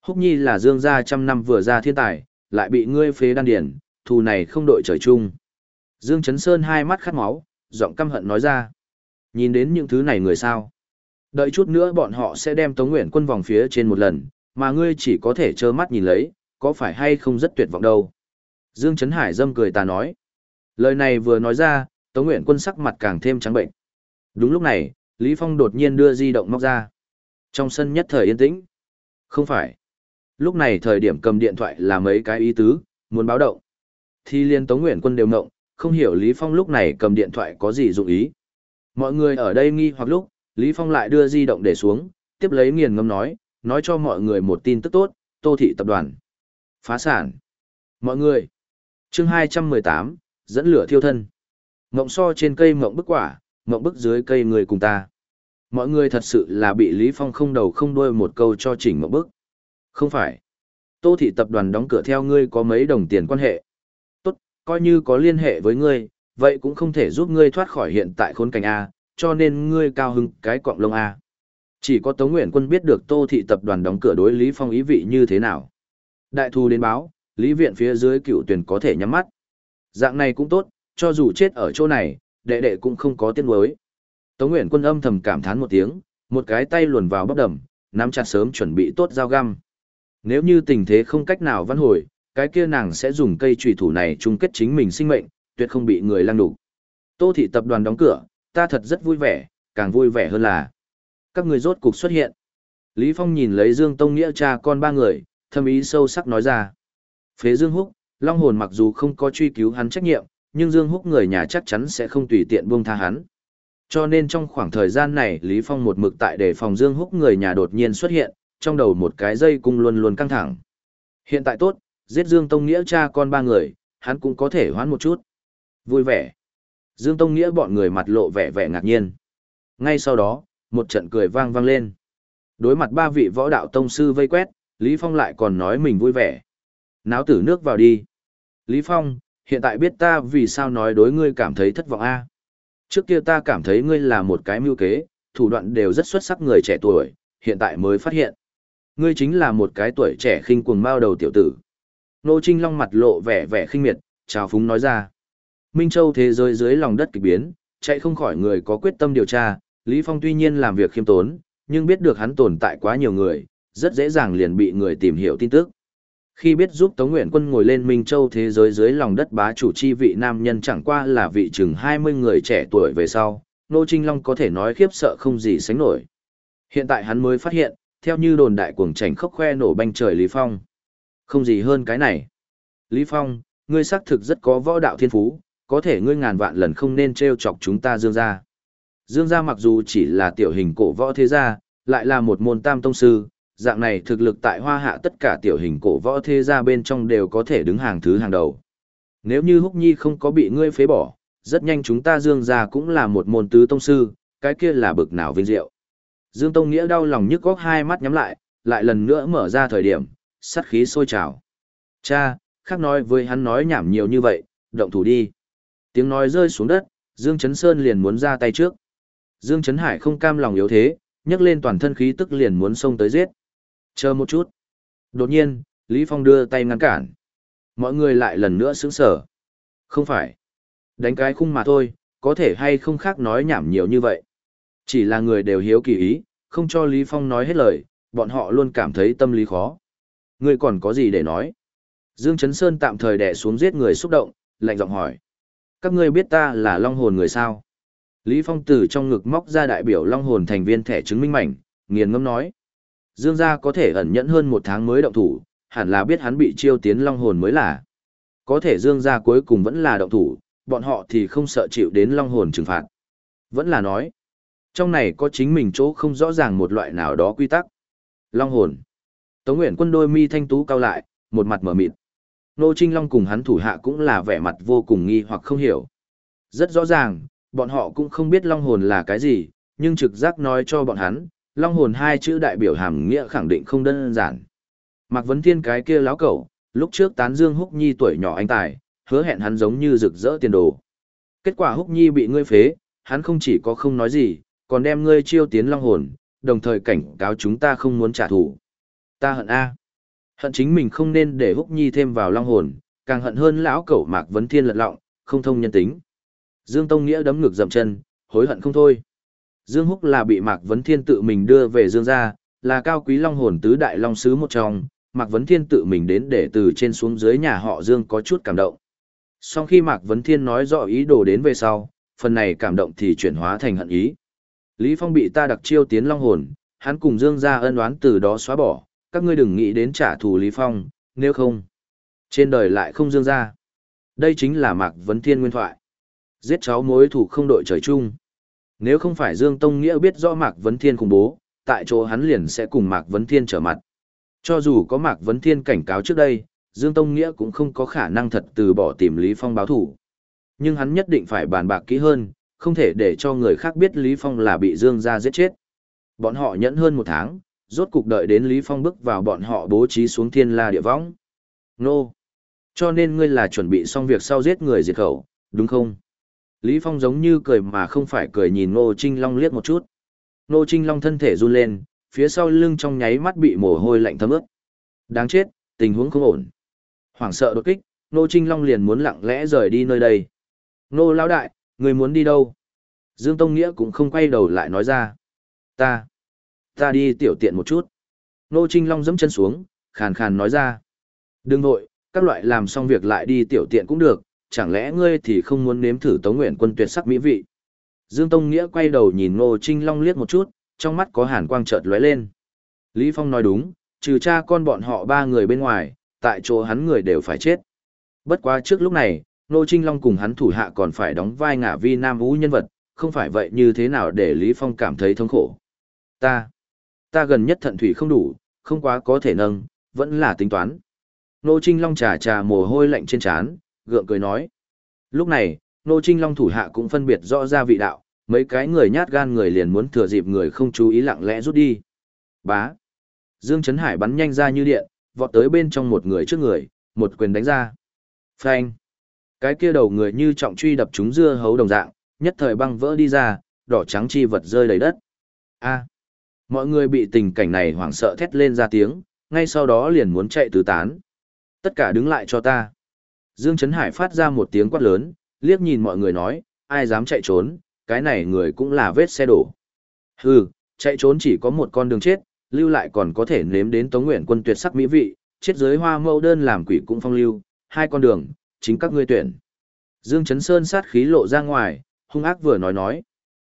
Húc nhi là Dương gia trăm năm vừa ra thiên tài, lại bị ngươi phế đan điển, thù này không đội trời chung. Dương Trấn Sơn hai mắt khát máu, giọng căm hận nói ra. Nhìn đến những thứ này người sao? Đợi chút nữa bọn họ sẽ đem Tống Nguyện quân vòng phía trên một lần, mà ngươi chỉ có thể trơ mắt nhìn lấy, có phải hay không rất tuyệt vọng đâu. Dương Trấn Hải dâm cười ta nói. Lời này vừa nói ra, Tống Nguyện quân sắc mặt càng thêm trắng bệnh. Đúng lúc này, Lý Phong đột nhiên đưa di động móc ra. Trong sân nhất thời yên tĩnh. Không phải. Lúc này thời điểm cầm điện thoại là mấy cái ý tứ, muốn báo động. Thì liên Tống Nguyện quân đều mộng, không hiểu Lý Phong lúc này cầm điện thoại có gì dụng ý. Mọi người ở đây nghi hoặc lúc, Lý Phong lại đưa di động để xuống, tiếp lấy nghiền ngâm nói, nói cho mọi người một tin tức tốt, Tô Thị Tập đoàn. Phá sản. Mọi người. chương 218, dẫn lửa thiêu thân. Mộng so trên cây mộng bức quả, mộng bức dưới cây người cùng ta. Mọi người thật sự là bị Lý Phong không đầu không đuôi một câu cho chỉnh một bức. Không phải. Tô thị tập đoàn đóng cửa theo ngươi có mấy đồng tiền quan hệ. Tốt, coi như có liên hệ với ngươi, vậy cũng không thể giúp ngươi thoát khỏi hiện tại khốn cảnh A, cho nên ngươi cao hứng cái quọng lông A. Chỉ có Tống Nguyện Quân biết được Tô thị tập đoàn đóng cửa đối Lý Phong ý vị như thế nào. Đại thu đến báo, Lý Viện phía dưới cựu tuyển có thể nhắm mắt. Dạng này cũng tốt, cho dù chết ở chỗ này, đệ đệ cũng không có tiếng nuối. Tống Nguyện Quân âm thầm cảm thán một tiếng, một cái tay luồn vào bắp đầm, nắm chặt sớm chuẩn bị tốt dao găm. Nếu như tình thế không cách nào văn hồi, cái kia nàng sẽ dùng cây trùy thủ này chung kết chính mình sinh mệnh, tuyệt không bị người lăng đục. Tô thị tập đoàn đóng cửa, ta thật rất vui vẻ, càng vui vẻ hơn là các người rốt cục xuất hiện. Lý Phong nhìn lấy Dương Tông Nghĩa cha con ba người, thâm ý sâu sắc nói ra. Phế Dương Húc, Long Hồn mặc dù không có truy cứu hắn trách nhiệm, nhưng Dương Húc người nhà chắc chắn sẽ không tùy tiện buông tha hắn. Cho nên trong khoảng thời gian này Lý Phong một mực tại để phòng Dương Húc người nhà đột nhiên xuất hiện, trong đầu một cái dây cung luôn luôn căng thẳng. Hiện tại tốt, giết Dương Tông Nghĩa cha con ba người, hắn cũng có thể hoán một chút. Vui vẻ. Dương Tông Nghĩa bọn người mặt lộ vẻ vẻ ngạc nhiên. Ngay sau đó, một trận cười vang vang lên. Đối mặt ba vị võ đạo tông sư vây quét, Lý Phong lại còn nói mình vui vẻ. Náo tử nước vào đi. Lý Phong, hiện tại biết ta vì sao nói đối ngươi cảm thấy thất vọng a? Trước kia ta cảm thấy ngươi là một cái mưu kế, thủ đoạn đều rất xuất sắc người trẻ tuổi, hiện tại mới phát hiện. Ngươi chính là một cái tuổi trẻ khinh cuồng mao đầu tiểu tử. Nô Trinh Long mặt lộ vẻ vẻ khinh miệt, chào phúng nói ra. Minh Châu thế giới dưới lòng đất kỳ biến, chạy không khỏi người có quyết tâm điều tra, Lý Phong tuy nhiên làm việc khiêm tốn, nhưng biết được hắn tồn tại quá nhiều người, rất dễ dàng liền bị người tìm hiểu tin tức. Khi biết giúp Tống Nguyện Quân ngồi lên Minh Châu thế giới dưới lòng đất bá chủ chi vị nam nhân chẳng qua là vị chừng 20 người trẻ tuổi về sau, Nô Trinh Long có thể nói khiếp sợ không gì sánh nổi. Hiện tại hắn mới phát hiện, theo như đồn đại cuồng trành khốc khoe nổ banh trời Lý Phong. Không gì hơn cái này. Lý Phong, ngươi xác thực rất có võ đạo thiên phú, có thể ngươi ngàn vạn lần không nên trêu chọc chúng ta Dương ra. Dương gia mặc dù chỉ là tiểu hình cổ võ thế gia, lại là một môn tam tông sư, dạng này thực lực tại hoa hạ tất cả tiểu hình cổ võ thế gia bên trong đều có thể đứng hàng thứ hàng đầu. Nếu như Húc Nhi không có bị ngươi phế bỏ, rất nhanh chúng ta Dương gia cũng là một môn tứ tông sư, cái kia là bực nào vinh diệu. Dương Tông Nghĩa đau lòng nhức góc hai mắt nhắm lại, lại lần nữa mở ra thời điểm, sát khí sôi trào. Cha, khác nói với hắn nói nhảm nhiều như vậy, động thủ đi. Tiếng nói rơi xuống đất, Dương Trấn Sơn liền muốn ra tay trước. Dương Trấn Hải không cam lòng yếu thế, nhấc lên toàn thân khí tức liền muốn xông tới giết. Chờ một chút. Đột nhiên, Lý Phong đưa tay ngăn cản. Mọi người lại lần nữa sững sờ. Không phải. Đánh cái khung mà thôi, có thể hay không khác nói nhảm nhiều như vậy. Chỉ là người đều hiếu kỳ ý, không cho Lý Phong nói hết lời, bọn họ luôn cảm thấy tâm lý khó. Ngươi còn có gì để nói? Dương Trấn Sơn tạm thời đè xuống giết người xúc động, lạnh giọng hỏi. Các ngươi biết ta là long hồn người sao? Lý Phong từ trong ngực móc ra đại biểu long hồn thành viên thẻ chứng minh mảnh, nghiền ngâm nói. Dương gia có thể ẩn nhẫn hơn một tháng mới động thủ, hẳn là biết hắn bị chiêu tiến long hồn mới là. Có thể Dương gia cuối cùng vẫn là động thủ, bọn họ thì không sợ chịu đến long hồn trừng phạt. Vẫn là nói, trong này có chính mình chỗ không rõ ràng một loại nào đó quy tắc. Long hồn. Tống Nguyễn quân đôi mi thanh tú cao lại, một mặt mở mịt. Nô Trinh Long cùng hắn thủ hạ cũng là vẻ mặt vô cùng nghi hoặc không hiểu. Rất rõ ràng, bọn họ cũng không biết long hồn là cái gì, nhưng trực giác nói cho bọn hắn, long hồn hai chữ đại biểu hàm nghĩa khẳng định không đơn giản. Mạc Vấn Thiên cái kia láo cẩu, lúc trước tán dương Húc Nhi tuổi nhỏ anh tài, hứa hẹn hắn giống như rực rỡ tiền đồ. Kết quả Húc Nhi bị ngươi phế, hắn không chỉ có không nói gì, còn đem ngươi chiêu tiến long hồn, đồng thời cảnh cáo chúng ta không muốn trả thù. Ta hận A. Hận chính mình không nên để Húc Nhi thêm vào long hồn, càng hận hơn lão cẩu Mạc Vấn Thiên lật lọng, không thông nhân tính. Dương Tông Nghĩa đấm ngực dậm chân, hối hận không thôi. Dương Húc là bị Mạc Vấn Thiên tự mình đưa về Dương gia, là cao quý long hồn tứ đại long sứ một trong, Mạc Vấn Thiên tự mình đến để từ trên xuống dưới nhà họ Dương có chút cảm động. Sau khi Mạc Vấn Thiên nói rõ ý đồ đến về sau, phần này cảm động thì chuyển hóa thành hận ý. Lý Phong bị ta đặc chiêu tiến long hồn, hắn cùng Dương gia ân oán từ đó xóa bỏ, các ngươi đừng nghĩ đến trả thù Lý Phong, nếu không, trên đời lại không Dương gia. Đây chính là Mạc Vấn Thiên nguyên thoại. Giết cháu mối thủ không đội trời chung. Nếu không phải Dương Tông Nghĩa biết rõ Mạc Vấn Thiên khủng bố, tại chỗ hắn liền sẽ cùng Mạc Vấn Thiên trở mặt. Cho dù có Mạc Vấn Thiên cảnh cáo trước đây, Dương Tông Nghĩa cũng không có khả năng thật từ bỏ tìm Lý Phong báo thủ. Nhưng hắn nhất định phải bàn bạc kỹ hơn, không thể để cho người khác biết Lý Phong là bị Dương gia giết chết. Bọn họ nhẫn hơn một tháng, rốt cục đợi đến Lý Phong bước vào bọn họ bố trí xuống thiên la địa võng. Nô! Cho nên ngươi là chuẩn bị xong việc sau giết người diệt khẩu, đúng không? Lý Phong giống như cười mà không phải cười nhìn Ngô Trinh Long liếc một chút. Ngô Trinh Long thân thể run lên, phía sau lưng trong nháy mắt bị mồ hôi lạnh thấm ướt. Đáng chết, tình huống không ổn. Hoảng sợ đột kích, Ngô Trinh Long liền muốn lặng lẽ rời đi nơi đây. Ngô Lão Đại, người muốn đi đâu? Dương Tông Nghĩa cũng không quay đầu lại nói ra. Ta, ta đi tiểu tiện một chút. Ngô Trinh Long dẫm chân xuống, khàn khàn nói ra. Đừng nội, các loại làm xong việc lại đi tiểu tiện cũng được, chẳng lẽ ngươi thì không muốn nếm thử Tống Nguyện quân tuyệt sắc mỹ vị? Dương Tông Nghĩa quay đầu nhìn Ngô Trinh Long liếc một chút, trong mắt có hàn quang chợt lóe lên. Lý Phong nói đúng, trừ cha con bọn họ ba người bên ngoài, tại chỗ hắn người đều phải chết. Bất quá trước lúc này, Ngô Trinh Long cùng hắn thủ hạ còn phải đóng vai ngả vi nam vũ nhân vật, không phải vậy như thế nào để Lý Phong cảm thấy thống khổ. Ta, ta gần nhất thận thủy không đủ, không quá có thể nâng, vẫn là tính toán. Ngô Trinh Long trà trà mồ hôi lạnh trên trán, gượng cười nói. Lúc này, Nô Trinh Long thủ hạ cũng phân biệt rõ ra vị đạo, mấy cái người nhát gan người liền muốn thừa dịp người không chú ý lặng lẽ rút đi. Bá. Dương Trấn Hải bắn nhanh ra như điện, vọt tới bên trong một người trước người, một quyền đánh ra. Phanh. Cái kia đầu người như trọng truy đập chúng dưa hấu đồng dạng, nhất thời băng vỡ đi ra, đỏ trắng chi vật rơi đầy đất. A. Mọi người bị tình cảnh này hoảng sợ thét lên ra tiếng, ngay sau đó liền muốn chạy tứ tán. Tất cả đứng lại cho ta. Dương Trấn Hải phát ra một tiếng quát lớn, liếc nhìn mọi người nói, ai dám chạy trốn, cái này người cũng là vết xe đổ. Hừ, chạy trốn chỉ có một con đường chết, lưu lại còn có thể nếm đến Tống Nguyện quân tuyệt sắc mỹ vị, chết dưới hoa mâu đơn làm quỷ cũng phong lưu, hai con đường, chính các ngươi tuyển. Dương Trấn Sơn sát khí lộ ra ngoài, hung ác vừa nói nói.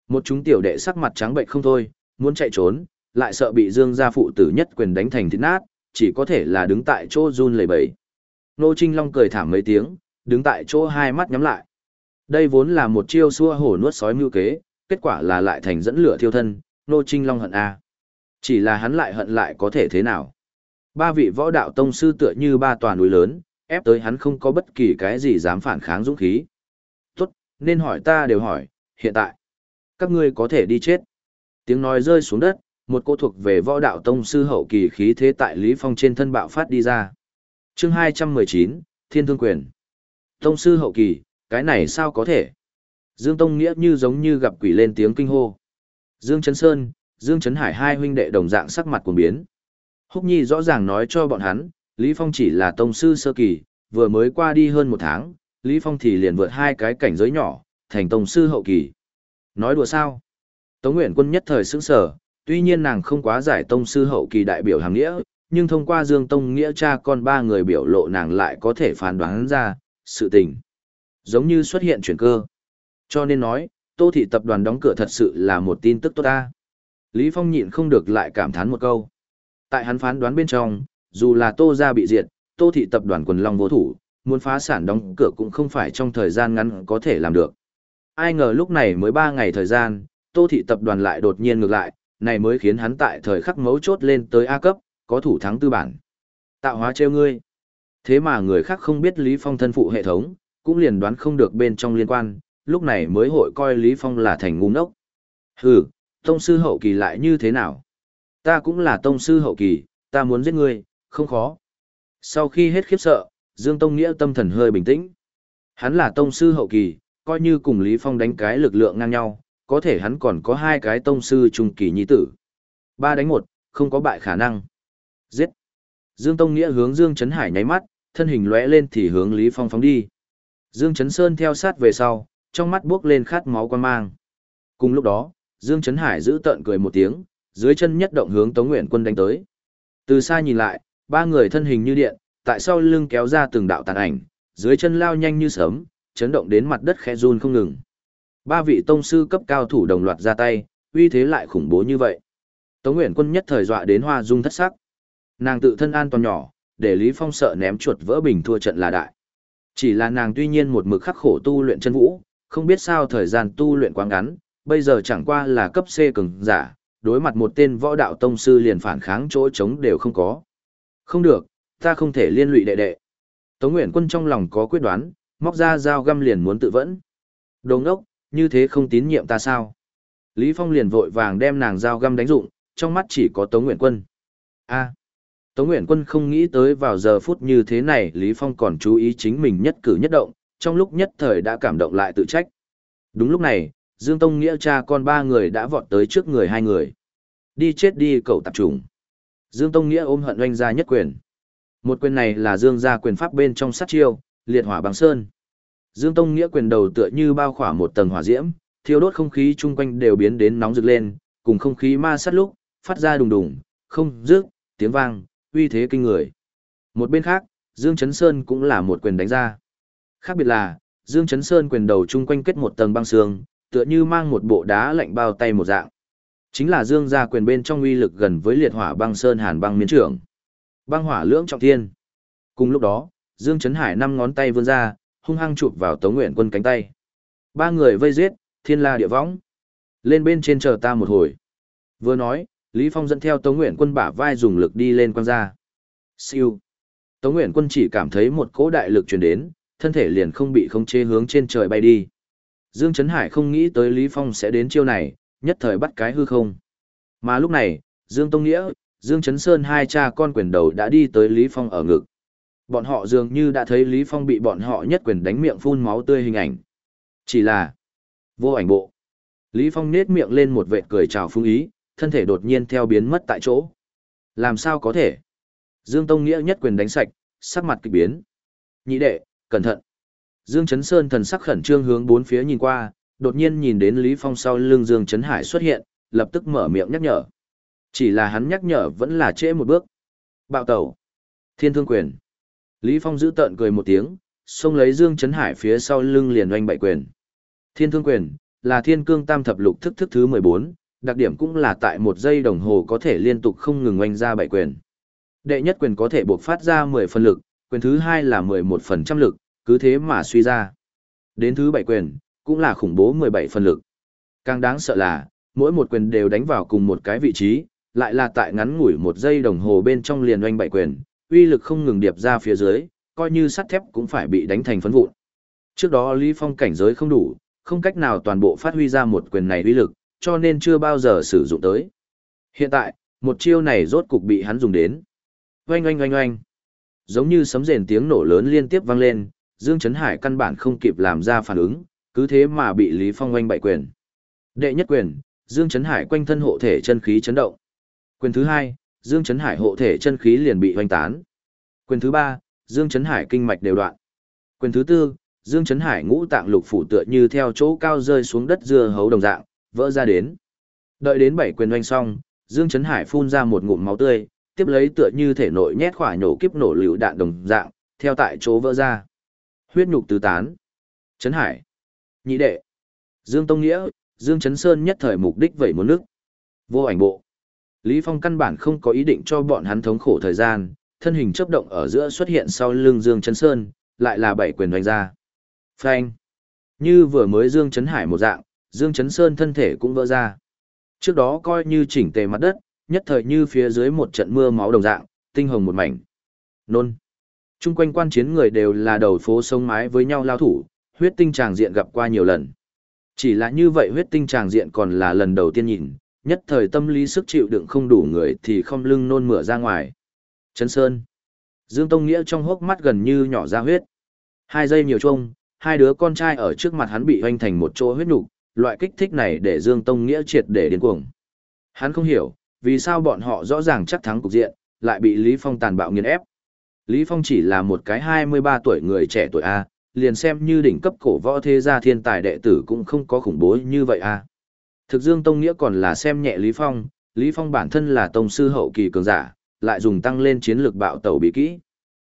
Một chúng tiểu đệ sắc mặt trắng bệnh không thôi, muốn chạy trốn, lại sợ bị Dương gia phụ tử nhất quyền đánh thành thịt nát, chỉ có thể là đứng tại chỗ run lẩy bẩy. Nô Trinh Long cười thảm mấy tiếng, đứng tại chỗ hai mắt nhắm lại. Đây vốn là một chiêu xua hổ nuốt sói mưu kế, kết quả là lại thành dẫn lửa thiêu thân, Nô Trinh Long hận a. Chỉ là hắn lại hận lại có thể thế nào. Ba vị võ đạo tông sư tựa như ba tòa núi lớn, ép tới hắn không có bất kỳ cái gì dám phản kháng dũng khí. Tốt, nên hỏi ta đều hỏi, hiện tại, các ngươi có thể đi chết. Tiếng nói rơi xuống đất, một cô thuộc về võ đạo tông sư hậu kỳ khí thế tại Lý Phong trên thân bạo phát đi ra chương hai trăm mười chín, thiên thương quyền. Tông sư hậu kỳ, cái này sao có thể? Dương tông nghĩa như giống như gặp quỷ lên tiếng kinh hô. Dương trấn sơn, dương trấn hải hai huynh đệ đồng dạng sắc mặt cuồng biến. Húc nhi rõ ràng nói cho bọn hắn, lý phong chỉ là tông sư sơ kỳ, vừa mới qua đi hơn một tháng, lý phong thì liền vượt hai cái cảnh giới nhỏ, thành tông sư hậu kỳ. Nói đùa sao? Tống nguyện quân nhất thời sững sờ, tuy nhiên nàng không quá giải tông sư hậu kỳ đại biểu hàng nghĩa nhưng thông qua Dương Tông nghĩa cha con ba người biểu lộ nàng lại có thể phán đoán ra, sự tình. Giống như xuất hiện chuyển cơ. Cho nên nói, Tô Thị Tập đoàn đóng cửa thật sự là một tin tức tốt ta. Lý Phong nhịn không được lại cảm thán một câu. Tại hắn phán đoán bên trong, dù là Tô gia bị diệt, Tô Thị Tập đoàn quần long vô thủ, muốn phá sản đóng cửa cũng không phải trong thời gian ngắn có thể làm được. Ai ngờ lúc này mới ba ngày thời gian, Tô Thị Tập đoàn lại đột nhiên ngược lại, này mới khiến hắn tại thời khắc mấu chốt lên tới A cấp, có thủ thắng tư bản. Tạo hóa trêu ngươi. Thế mà người khác không biết Lý Phong thân phụ hệ thống, cũng liền đoán không được bên trong liên quan, lúc này mới hội coi Lý Phong là thành ngu ngốc. Hừ, tông sư hậu kỳ lại như thế nào? Ta cũng là tông sư hậu kỳ, ta muốn giết ngươi, không khó. Sau khi hết khiếp sợ, Dương Tông Nghĩa tâm thần hơi bình tĩnh. Hắn là tông sư hậu kỳ, coi như cùng Lý Phong đánh cái lực lượng ngang nhau, có thể hắn còn có hai cái tông sư trung kỳ nhi tử. Ba đánh một, không có bại khả năng. Giết! Dương Tông Nghĩa hướng Dương Trấn Hải nháy mắt, thân hình lóe lên thì hướng Lý Phong phóng đi. Dương Trấn Sơn theo sát về sau, trong mắt bước lên khát máu quan mang. Cùng lúc đó, Dương Trấn Hải giữ tợn cười một tiếng, dưới chân nhất động hướng Tống Nguyện Quân đánh tới. Từ xa nhìn lại, ba người thân hình như điện, tại sau lưng kéo ra từng đạo tàn ảnh, dưới chân lao nhanh như sớm, chấn động đến mặt đất khẽ run không ngừng. Ba vị tông sư cấp cao thủ đồng loạt ra tay, uy thế lại khủng bố như vậy. Tống Nguyện Quân nhất thời dọa đến hoa dung thất sắc. Nàng tự thân an toàn nhỏ, để Lý Phong sợ ném chuột vỡ bình thua trận là đại. Chỉ là nàng tuy nhiên một mực khắc khổ tu luyện chân vũ, không biết sao thời gian tu luyện quá ngắn, bây giờ chẳng qua là cấp C cường giả, đối mặt một tên võ đạo tông sư liền phản kháng chỗ chống đều không có. Không được, ta không thể liên lụy đệ đệ. Tống Nguyễn Quân trong lòng có quyết đoán, móc ra dao găm liền muốn tự vẫn. Đồ ngốc, như thế không tín nhiệm ta sao? Lý Phong liền vội vàng đem nàng dao găm đánh dụng, trong mắt chỉ có Tống Nguyện Quân. A. Tống Nguyện Quân không nghĩ tới vào giờ phút như thế này Lý Phong còn chú ý chính mình nhất cử nhất động, trong lúc nhất thời đã cảm động lại tự trách. Đúng lúc này, Dương Tông Nghĩa cha con ba người đã vọt tới trước người hai người. Đi chết đi cậu tạp trùng. Dương Tông Nghĩa ôm hận oanh ra nhất quyền. Một quyền này là Dương gia quyền pháp bên trong sát chiêu, liệt hỏa bằng sơn. Dương Tông Nghĩa quyền đầu tựa như bao khỏa một tầng hỏa diễm, thiêu đốt không khí chung quanh đều biến đến nóng rực lên, cùng không khí ma sát lúc, phát ra đùng đùng, không rước, tiếng vang, uy thế kinh người. Một bên khác, Dương Chấn Sơn cũng là một quyền đánh ra. Khác biệt là, Dương Chấn Sơn quyền đầu chung quanh kết một tầng băng xương, tựa như mang một bộ đá lạnh bao tay một dạng. Chính là Dương gia quyền bên trong uy lực gần với liệt hỏa băng sơn hàn băng miến trưởng. Băng hỏa lưỡng trọng thiên. Cùng lúc đó, Dương Chấn Hải năm ngón tay vươn ra, hung hăng chụp vào Tống Nguyện Quân cánh tay. Ba người vây giết, thiên la địa võng. Lên bên trên chờ ta một hồi. Vừa nói, Lý Phong dẫn theo Tống Nguyện Quân bả vai dùng lực đi lên quang ra. Siêu. Tống Nguyện Quân chỉ cảm thấy một cỗ đại lực truyền đến, thân thể liền không bị khống chế hướng trên trời bay đi. Dương Trấn Hải không nghĩ tới Lý Phong sẽ đến chiêu này, nhất thời bắt cái hư không. Mà lúc này, Dương Tông Nghĩa, Dương Trấn Sơn hai cha con quyền đầu đã đi tới Lý Phong ở ngực. Bọn họ dường như đã thấy Lý Phong bị bọn họ nhất quyền đánh miệng phun máu tươi hình ảnh. Chỉ là vô ảnh bộ. Lý Phong nết miệng lên một vệt cười chào phương ý, thân thể đột nhiên theo biến mất tại chỗ. Làm sao có thể? Dương Tông Nghĩa nhất quyền đánh sạch, sắc mặt kịch biến. Nhị đệ, cẩn thận. Dương Chấn Sơn thần sắc khẩn trương hướng bốn phía nhìn qua, đột nhiên nhìn đến Lý Phong sau lưng Dương Chấn Hải xuất hiện, lập tức mở miệng nhắc nhở. Chỉ là hắn nhắc nhở vẫn là trễ một bước. Bạo tẩu. Thiên thương quyền. Lý Phong giữ tợn cười một tiếng, xông lấy Dương Chấn Hải phía sau lưng liền oanh bại quyền. Thiên thương quyền, là thiên cương tam thập lục thức thức thứ 14, đặc điểm cũng là tại một giây đồng hồ có thể liên tục không ngừng oanh ra bảy quyền. Đệ nhất quyền có thể buộc phát ra 10 phần lực, quyền thứ hai là 11 phần trăm lực, cứ thế mà suy ra. Đến thứ bảy quyền, cũng là khủng bố 17 phần lực. Càng đáng sợ là, mỗi một quyền đều đánh vào cùng một cái vị trí, lại là tại ngắn ngủi một giây đồng hồ bên trong liền oanh bảy quyền, uy lực không ngừng điệp ra phía dưới, coi như sắt thép cũng phải bị đánh thành phấn vụn. Trước đó Lý Phong cảnh giới không đủ, không cách nào toàn bộ phát huy ra một quyền này uy lực, cho nên chưa bao giờ sử dụng tới. Hiện tại, một chiêu này rốt cục bị hắn dùng đến. Oanh oanh oanh oanh. Giống như sấm rền tiếng nổ lớn liên tiếp vang lên, Dương Trấn Hải căn bản không kịp làm ra phản ứng, cứ thế mà bị Lý Phong oanh bại quyền. Đệ nhất quyền, Dương Trấn Hải quanh thân hộ thể chân khí chấn động. Quyền thứ hai, Dương Trấn Hải hộ thể chân khí liền bị oanh tán. Quyền thứ ba, Dương Trấn Hải kinh mạch đều đoạn. Quyền thứ tư, Dương Trấn Hải ngũ tạng lục phủ tựa như theo chỗ cao rơi xuống đất dưa hấu đồng dạng, vỡ ra đến. Đợi đến bảy quyền oanh xong, Dương Trấn Hải phun ra một ngụm máu tươi, tiếp lấy tựa như thể nội nhét khỏa nhổ kiếp nổ lựu đạn đồng dạng, theo tại chỗ vỡ ra. Huyết nhục tứ tán. Trấn Hải. Nhị đệ. Dương Tông Nghĩa, Dương Trấn Sơn nhất thời mục đích vậy muốn nước. Vô ảnh bộ. Lý Phong căn bản không có ý định cho bọn hắn thống khổ thời gian, thân hình chấp động ở giữa xuất hiện sau lưng Dương Trấn Sơn, lại là bảy quyền đánh ra. Phanh. Như vừa mới Dương Trấn Hải một dạng, Dương Chấn Sơn thân thể cũng vỡ ra. Trước đó coi như chỉnh tề mặt đất, nhất thời như phía dưới một trận mưa máu đồng dạng, tinh hồng một mảnh. Nôn. Trung quanh quan chiến người đều là đầu phố sông mái với nhau lao thủ, huyết tinh tràng diện gặp qua nhiều lần. Chỉ là như vậy huyết tinh tràng diện còn là lần đầu tiên nhìn, nhất thời tâm lý sức chịu đựng không đủ người thì không lưng nôn mửa ra ngoài. Trấn Sơn. Dương Tông Nghĩa trong hốc mắt gần như nhỏ ra huyết. Hai giây nhiều chung, hai đứa con trai ở trước mặt hắn bị hoanh thành một chỗ huyết nục, loại kích thích này để Dương Tông Nghĩa triệt để điên cuồng. Hắn không hiểu, vì sao bọn họ rõ ràng chắc thắng cục diện, lại bị Lý Phong tàn bạo nghiền ép. Lý Phong chỉ là một cái 23 tuổi người trẻ tuổi A, liền xem như đỉnh cấp cổ võ thế gia thiên tài đệ tử cũng không có khủng bố như vậy A. Thực Dương Tông Nghĩa còn là xem nhẹ Lý Phong, Lý Phong bản thân là tông sư hậu kỳ cường giả, lại dùng tăng lên chiến lược bạo tẩu bị kỹ.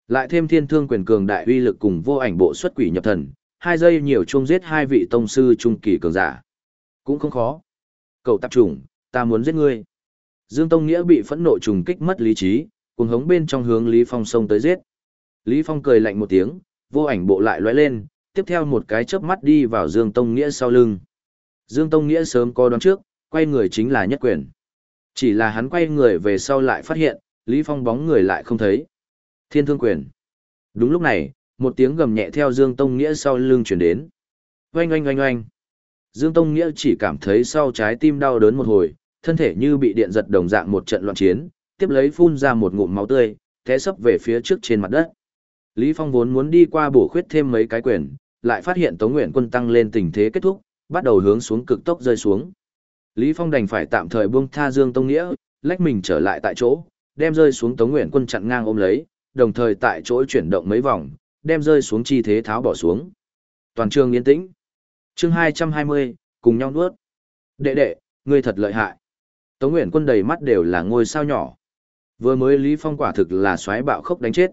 Lại thêm thiên thương quyền cường đại uy lực cùng vô ảnh bộ xuất quỷ nhập thần, hai giây nhiều chung giết hai vị tông sư trung kỳ cường giả. Cũng không khó. Cậu tạp trùng, ta muốn giết ngươi. Dương Tông Nghĩa bị phẫn nộ trùng kích mất lý trí, cuồng hống bên trong hướng Lý Phong xông tới giết. Lý Phong cười lạnh một tiếng, vô ảnh bộ lại lóe lên, tiếp theo một cái chớp mắt đi vào Dương Tông Nghĩa sau lưng. Dương Tông Nghĩa sớm có đoán trước, quay người chính là nhất quyền. Chỉ là hắn quay người về sau lại phát hiện, Lý Phong bóng người lại không thấy. Thiên thương quyền. Đúng lúc này, một tiếng gầm nhẹ theo Dương Tông Nghĩa sau lưng chuyển đến. Oanh oanh oanh oanh. Dương Tông Nghĩa chỉ cảm thấy sau trái tim đau đớn một hồi, thân thể như bị điện giật đồng dạng một trận loạn chiến, tiếp lấy phun ra một ngụm máu tươi, té sấp về phía trước trên mặt đất. Lý Phong vốn muốn đi qua bổ khuyết thêm mấy cái quyền, lại phát hiện Tống Nguyện Quân tăng lên tình thế kết thúc, bắt đầu hướng xuống cực tốc rơi xuống. Lý Phong đành phải tạm thời buông tha Dương Tông Nghĩa, lách mình trở lại tại chỗ, đem rơi xuống Tống Nguyện Quân chặn ngang ôm lấy, đồng thời tại chỗ chuyển động mấy vòng, đem rơi xuống chi thế tháo bỏ xuống. Toàn trường yên tĩnh. Chương 220, cùng nhau nuốt. Đệ đệ, ngươi thật lợi hại. Tống Nguyên Quân đầy mắt đều là ngôi sao nhỏ. Vừa mới Lý Phong quả thực là xoáy bạo khốc đánh chết.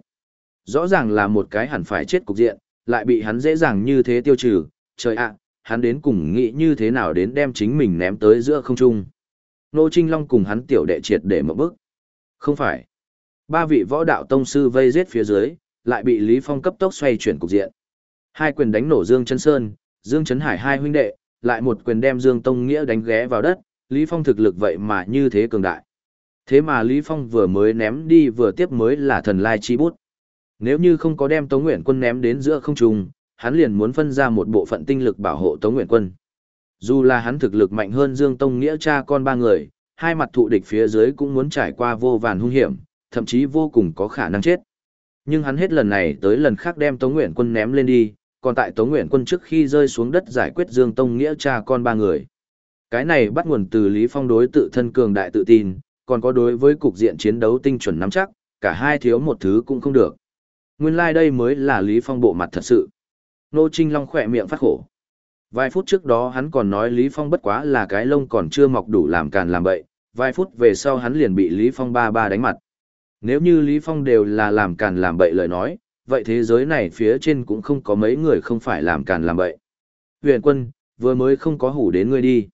Rõ ràng là một cái hẳn phải chết cục diện, lại bị hắn dễ dàng như thế tiêu trừ, trời ạ, hắn đến cùng nghĩ như thế nào đến đem chính mình ném tới giữa không trung. Nô Trinh Long cùng hắn tiểu đệ triệt để một bước. Không phải. Ba vị võ đạo tông sư vây giết phía dưới, lại bị Lý Phong cấp tốc xoay chuyển cục diện. Hai quyền đánh nổ Dương Trấn Sơn, Dương Trấn Hải hai huynh đệ, lại một quyền đem Dương Tông Nghĩa đánh ghé vào đất, Lý Phong thực lực vậy mà như thế cường đại. Thế mà Lý Phong vừa mới ném đi vừa tiếp mới là thần lai chi bút. Nếu như không có đem Tống Nguyện Quân ném đến giữa không trung, hắn liền muốn phân ra một bộ phận tinh lực bảo hộ Tống Nguyện Quân. Dù là hắn thực lực mạnh hơn Dương Tông Nghĩa cha con ba người, hai mặt thụ địch phía dưới cũng muốn trải qua vô vàn hung hiểm, thậm chí vô cùng có khả năng chết. Nhưng hắn hết lần này tới lần khác đem Tống Nguyện Quân ném lên đi, còn tại Tống Nguyện Quân trước khi rơi xuống đất giải quyết Dương Tông Nghĩa cha con ba người. Cái này bắt nguồn từ Lý Phong đối tự thân cường đại tự tin, còn có đối với cục diện chiến đấu tinh chuẩn nắm chắc, cả hai thiếu một thứ cũng không được. Nguyên lai like đây mới là Lý Phong bộ mặt thật sự. Nô Trinh Long khỏe miệng phát khổ. Vài phút trước đó hắn còn nói Lý Phong bất quá là cái lông còn chưa mọc đủ làm càn làm bậy, vài phút về sau hắn liền bị Lý Phong ba ba đánh mặt. Nếu như Lý Phong đều là làm càn làm bậy lời nói, vậy thế giới này phía trên cũng không có mấy người không phải làm càn làm bậy. Huyền quân, vừa mới không có hủ đến ngươi đi.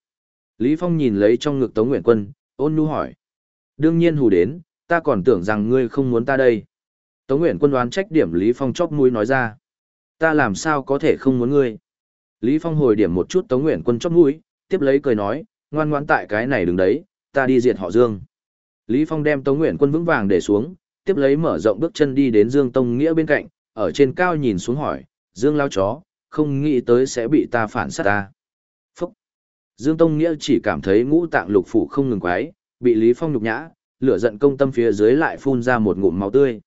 Lý Phong nhìn lấy trong ngực Tống Nguyện Quân, ôn nhu hỏi. Đương nhiên hủ đến, ta còn tưởng rằng ngươi không muốn ta đây. Tống Nguyện Quân đoán trách điểm Lý Phong chóp mũi nói ra. Ta làm sao có thể không muốn ngươi. Lý Phong hồi điểm một chút Tống Nguyện Quân chóp mũi, tiếp lấy cười nói, ngoan ngoãn tại cái này đứng đấy, ta đi diệt họ Dương. Lý Phong đem Tống Nguyện Quân vững vàng để xuống, tiếp lấy mở rộng bước chân đi đến Dương Tông Nghĩa bên cạnh, ở trên cao nhìn xuống hỏi, Dương lao chó, không nghĩ tới sẽ bị ta phản sát ta. Phúc! Dương Tông Nghĩa chỉ cảm thấy ngũ tạng lục phủ không ngừng quái, bị Lý Phong nhục nhã, lửa giận công tâm phía dưới lại phun ra một ngụm máu tươi.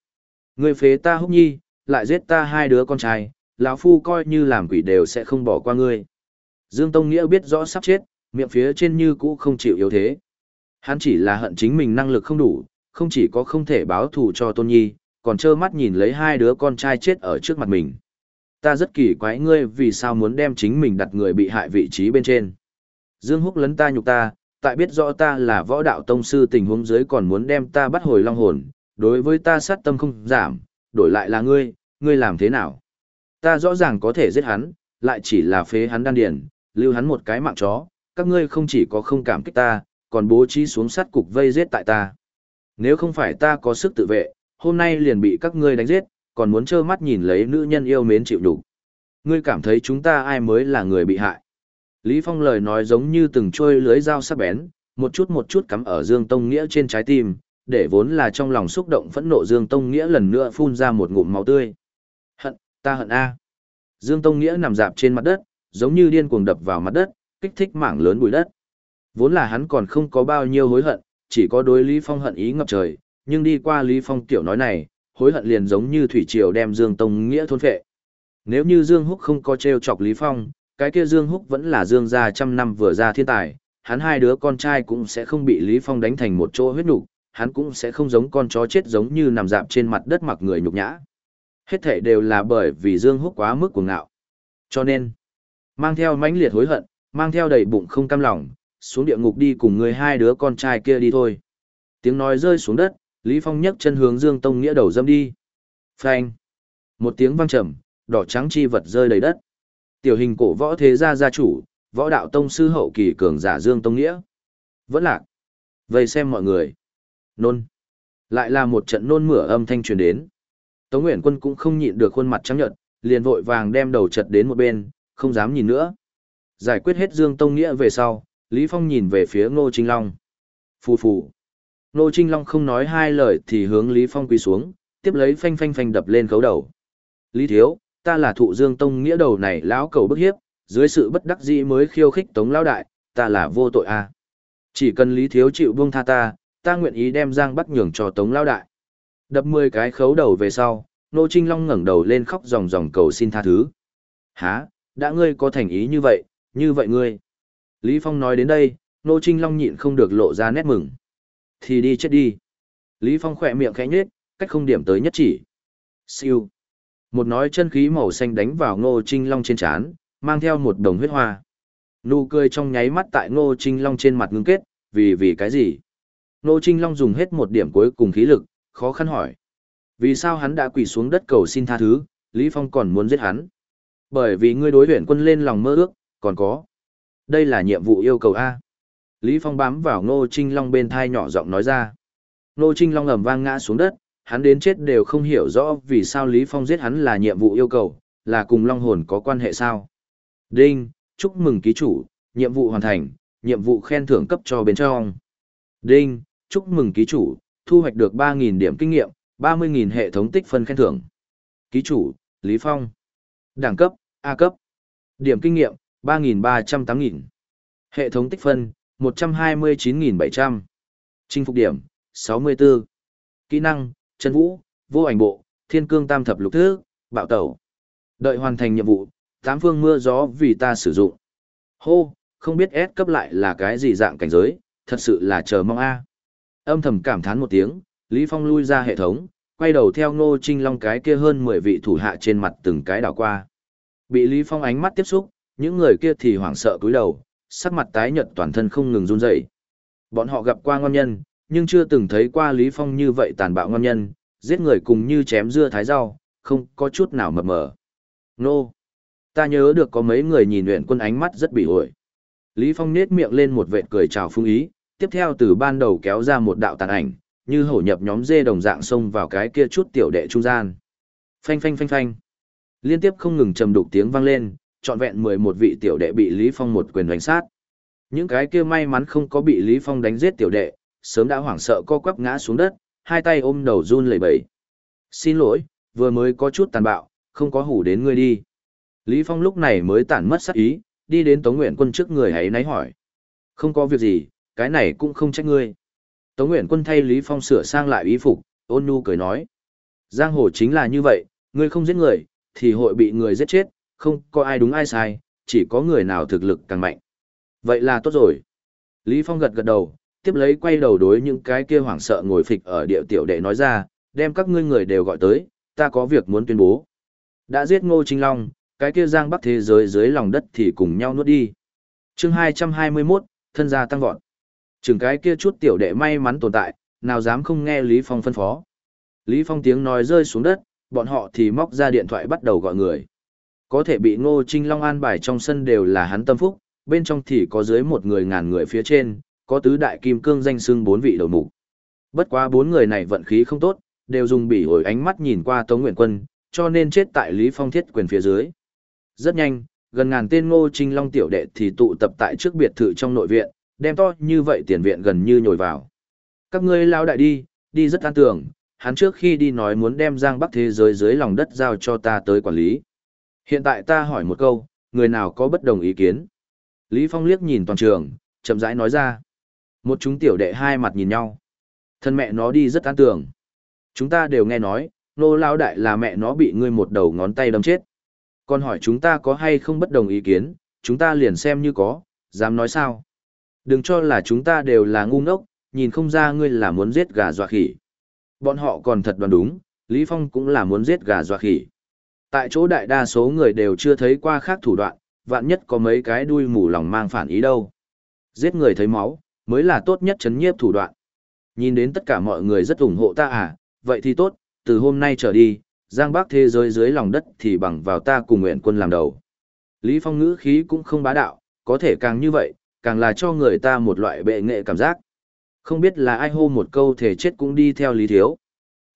Ngươi phế ta húc nhi, lại giết ta hai đứa con trai, lão phu coi như làm quỷ đều sẽ không bỏ qua ngươi. Dương Tông Nghĩa biết rõ sắp chết, miệng phía trên như cũ không chịu yếu thế. Hắn chỉ là hận chính mình năng lực không đủ, không chỉ có không thể báo thù cho Tôn Nhi, còn trơ mắt nhìn lấy hai đứa con trai chết ở trước mặt mình. Ta rất kỳ quái ngươi vì sao muốn đem chính mình đặt người bị hại vị trí bên trên. Dương Húc lấn ta nhục ta, tại biết rõ ta là võ đạo tông sư tình huống dưới còn muốn đem ta bắt hồi long hồn, đối với ta sát tâm không giảm, đổi lại là ngươi, ngươi làm thế nào? Ta rõ ràng có thể giết hắn, lại chỉ là phế hắn đan điền, lưu hắn một cái mạng chó, các ngươi không chỉ có không cảm kích ta, còn bố trí xuống sát cục vây giết tại ta. Nếu không phải ta có sức tự vệ, hôm nay liền bị các ngươi đánh giết, còn muốn trơ mắt nhìn lấy nữ nhân yêu mến chịu đủ. Ngươi cảm thấy chúng ta ai mới là người bị hại. Lý Phong lời nói giống như từng trôi lưới dao sắc bén, một chút một chút cắm ở Dương Tông Nghĩa trên trái tim, để vốn là trong lòng xúc động phẫn nộ Dương Tông Nghĩa lần nữa phun ra một ngụm máu tươi. Hận, ta hận A. Dương Tông Nghĩa nằm dạp trên mặt đất, giống như điên cuồng đập vào mặt đất, kích thích mảng lớn bụi đất. Vốn là hắn còn không có bao nhiêu hối hận, chỉ có đối Lý Phong hận ý ngập trời, nhưng đi qua Lý Phong tiểu nói này, hối hận liền giống như thủy triều đem Dương Tông Nghĩa thôn phệ. Nếu như Dương Húc không có treo chọc Lý Phong, cái kia Dương Húc vẫn là Dương gia trăm năm vừa ra thiên tài, hắn hai đứa con trai cũng sẽ không bị Lý Phong đánh thành một chỗ huyết nục, hắn cũng sẽ không giống con chó chết giống như nằm dạp trên mặt đất mặc người nhục nhã. Hết thể đều là bởi vì Dương Húc quá mức cuồng ngạo. Cho nên, mang theo mãnh liệt hối hận, mang theo đầy bụng không cam lòng, xuống địa ngục đi cùng người hai đứa con trai kia đi thôi. Tiếng nói rơi xuống đất, Lý Phong nhấc chân hướng Dương Tông Nghĩa đầu dâm đi. Phanh. Một tiếng vang trầm, đỏ trắng chi vật rơi đầy đất. Tiểu hình cổ võ thế gia gia chủ, võ đạo tông sư hậu kỳ cường giả Dương Tông Nghĩa. Vẫn lạc. Vây xem mọi người. Nôn. Lại là một trận nôn mửa âm thanh truyền đến. Tống Nguyễn Quân cũng không nhịn được khuôn mặt trắng nhợt, liền vội vàng đem đầu chật đến một bên, không dám nhìn nữa. Giải quyết hết Dương Tông Nghĩa về sau, Lý Phong nhìn về phía Ngô Trinh Long. Phù phù. Ngô Trinh Long không nói hai lời thì hướng Lý Phong quỳ xuống, tiếp lấy phanh phanh phanh đập lên khấu đầu. Lý Thiếu, ta là thụ Dương Tông Nghĩa đầu này lão cầu bức hiếp, dưới sự bất đắc dĩ mới khiêu khích Tống Lão Đại, ta là vô tội à. Chỉ cần Lý Thiếu chịu buông tha ta, ta nguyện ý đem Giang Bắc nhường cho Tống Lão Đại. Đập 10 cái khấu đầu về sau, Ngô Trinh Long ngẩng đầu lên khóc ròng ròng cầu xin tha thứ. Hả, đã ngươi có thành ý như vậy, như vậy ngươi. Lý Phong nói đến đây, Nô Trinh Long nhịn không được lộ ra nét mừng. Thì đi chết đi. Lý Phong khỏe miệng khẽ nhếch, cách không điểm tới nhất chỉ. Siêu. Một nói chân khí màu xanh đánh vào Ngô Trinh Long trên trán, mang theo một đồng huyết hoa. Nụ cười trong nháy mắt tại Ngô Trinh Long trên mặt ngưng kết, vì vì cái gì? Ngô Trinh Long dùng hết một điểm cuối cùng khí lực, khó khăn hỏi. Vì sao hắn đã quỳ xuống đất cầu xin tha thứ, Lý Phong còn muốn giết hắn? Bởi vì ngươi đối huyện quân lên lòng mơ ước, còn có. Đây là nhiệm vụ yêu cầu A. Lý Phong bám vào Ngô Trinh Long bên thai nhỏ giọng nói ra. Ngô Trinh Long ầm vang ngã xuống đất, hắn đến chết đều không hiểu rõ vì sao Lý Phong giết hắn là nhiệm vụ yêu cầu, là cùng Long hồn có quan hệ sao. Đinh, chúc mừng ký chủ, nhiệm vụ hoàn thành, nhiệm vụ khen thưởng cấp cho bên trong. Đinh, chúc mừng ký chủ, thu hoạch được 3.000 điểm kinh nghiệm, 30.000 hệ thống tích phân khen thưởng. Ký chủ, Lý Phong. Đẳng cấp, A cấp. Điểm kinh nghiệm, 3.308.000. Hệ thống tích phân, 129.700. Chinh phục điểm, 64. Kỹ năng, chân vũ, vô ảnh bộ, thiên cương tam thập lục thứ, bạo tẩu. Đợi hoàn thành nhiệm vụ, tám phương mưa gió vì ta sử dụng. Hô, không biết S cấp lại là cái gì dạng cảnh giới, thật sự là chờ mong A. Âm thầm cảm thán một tiếng, Lý Phong lui ra hệ thống, quay đầu theo Ngô Trinh Long cái kia hơn 10 vị thủ hạ trên mặt từng cái đảo qua. Bị Lý Phong ánh mắt tiếp xúc, những người kia thì hoảng sợ cúi đầu, sắc mặt tái nhợt toàn thân không ngừng run rẩy. Bọn họ gặp qua ngon nhân, nhưng chưa từng thấy qua Lý Phong như vậy tàn bạo ngon nhân, giết người cùng như chém dưa thái rau, không có chút nào mập mờ. Nô! Ta nhớ được có mấy người nhìn luyện quân ánh mắt rất bị ổi. Lý Phong nết miệng lên một vệt cười chào phương ý, tiếp theo từ ban đầu kéo ra một đạo tàn ảnh, như hổ nhập nhóm dê đồng dạng xông vào cái kia chút tiểu đệ trung gian. Phanh phanh phanh phanh. Liên tiếp không ngừng trầm đục tiếng vang lên, trọn vẹn 11 vị tiểu đệ bị Lý Phong một quyền đánh sát. Những cái kia may mắn không có bị Lý Phong đánh giết tiểu đệ, sớm đã hoảng sợ co quắp ngã xuống đất, hai tay ôm đầu run lẩy bẩy. Xin lỗi, vừa mới có chút tàn bạo, không có hủ đến ngươi đi. Lý Phong lúc này mới tản mất sắc ý, đi đến Tống Nguyện Quân trước người ấy náy hỏi. Không có việc gì, cái này cũng không trách ngươi. Tống Nguyện Quân thay Lý Phong sửa sang lại ý phục, ôn nhu cười nói. Giang hồ chính là như vậy, ngươi không giết người, thì hội bị người giết chết, không có ai đúng ai sai, chỉ có người nào thực lực càng mạnh. Vậy là tốt rồi. Lý Phong gật gật đầu, tiếp lấy quay đầu đối những cái kia hoảng sợ ngồi phịch ở địa tiểu đệ nói ra, đem các ngươi người đều gọi tới, ta có việc muốn tuyên bố. Đã giết Ngô Trinh Long, cái kia giang bắc thế giới dưới lòng đất thì cùng nhau nuốt đi. chương 221, thân gia tăng vọt. Chừng cái kia chút tiểu đệ may mắn tồn tại, nào dám không nghe Lý Phong phân phó. Lý Phong tiếng nói rơi xuống đất, bọn họ thì móc ra điện thoại bắt đầu gọi người. Có thể bị Ngô Trinh Long an bài trong sân đều là hắn tâm phúc, bên trong thì có dưới một người ngàn người phía trên, có tứ đại kim cương danh xưng bốn vị đầu mục. Bất quá bốn người này vận khí không tốt, đều dùng bỉ ổi ánh mắt nhìn qua Tống Nguyện Quân, cho nên chết tại Lý Phong thiết quyền phía dưới. Rất nhanh, gần ngàn tên Ngô Trinh Long tiểu đệ thì tụ tập tại trước biệt thự trong nội viện, đem to như vậy tiền viện gần như nhồi vào. Các ngươi lao đại đi, đi rất an tưởng, hắn trước khi đi nói muốn đem Giang Bắc thế giới dưới lòng đất giao cho ta tới quản lý. Hiện tại ta hỏi một câu, người nào có bất đồng ý kiến? Lý Phong liếc nhìn toàn trường, chậm rãi nói ra. Một chúng tiểu đệ hai mặt nhìn nhau. Thân mẹ nó đi rất an tưởng. Chúng ta đều nghe nói, nô lao đại là mẹ nó bị ngươi một đầu ngón tay đâm chết. Còn hỏi chúng ta có hay không bất đồng ý kiến, chúng ta liền xem như có, dám nói sao? Đừng cho là chúng ta đều là ngu ngốc, nhìn không ra ngươi là muốn giết gà dọa khỉ. Bọn họ còn thật đoán đúng, Lý Phong cũng là muốn giết gà dọa khỉ. Tại chỗ đại đa số người đều chưa thấy qua khác thủ đoạn, vạn nhất có mấy cái đuôi mù lòng mang phản ý đâu. Giết người thấy máu, mới là tốt nhất chấn nhiếp thủ đoạn. Nhìn đến tất cả mọi người rất ủng hộ ta à, vậy thì tốt, từ hôm nay trở đi, Giang Bắc thế giới dưới lòng đất thì bằng vào ta cùng nguyện quân làm đầu. Lý Phong ngữ khí cũng không bá đạo, có thể càng như vậy, càng là cho người ta một loại bệ nghệ cảm giác. Không biết là ai hô một câu thể chết cũng đi theo Lý Thiếu.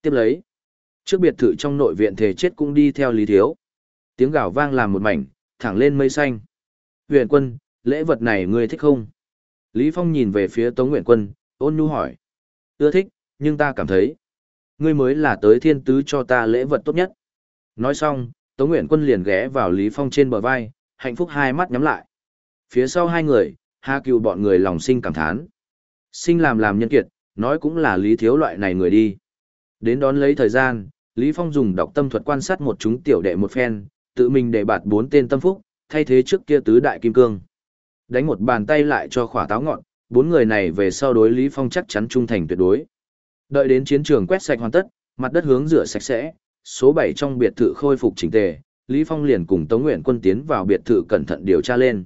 Tiếp lấy, trước biệt thự trong nội viện thể chết cũng đi theo Lý Thiếu. Tiếng gào vang làm một mảnh, thẳng lên mây xanh. Huyền quân, lễ vật này ngươi thích không? Lý Phong nhìn về phía Tống Nguyện Quân, ôn nhu hỏi. Ưa thích, nhưng ta cảm thấy, ngươi mới là tới thiên tứ cho ta lễ vật tốt nhất. Nói xong, Tống Nguyện Quân liền ghé vào Lý Phong trên bờ vai, hạnh phúc hai mắt nhắm lại. Phía sau hai người, Hà Cựu bọn người lòng sinh cảm thán. Sinh làm làm nhân kiệt, nói cũng là lý thiếu loại này người đi. Đến đón lấy thời gian, Lý Phong dùng đọc tâm thuật quan sát một chúng tiểu đệ một phen, tự mình để bạt bốn tên tâm phúc, thay thế trước kia tứ đại kim cương. Đánh một bàn tay lại cho khỏa táo ngọn, bốn người này về sau đối Lý Phong chắc chắn trung thành tuyệt đối. Đợi đến chiến trường quét sạch hoàn tất, mặt đất hướng rửa sạch sẽ, số 7 trong biệt thự khôi phục chỉnh tề, Lý Phong liền cùng Tống Nguyện quân tiến vào biệt thự cẩn thận điều tra lên.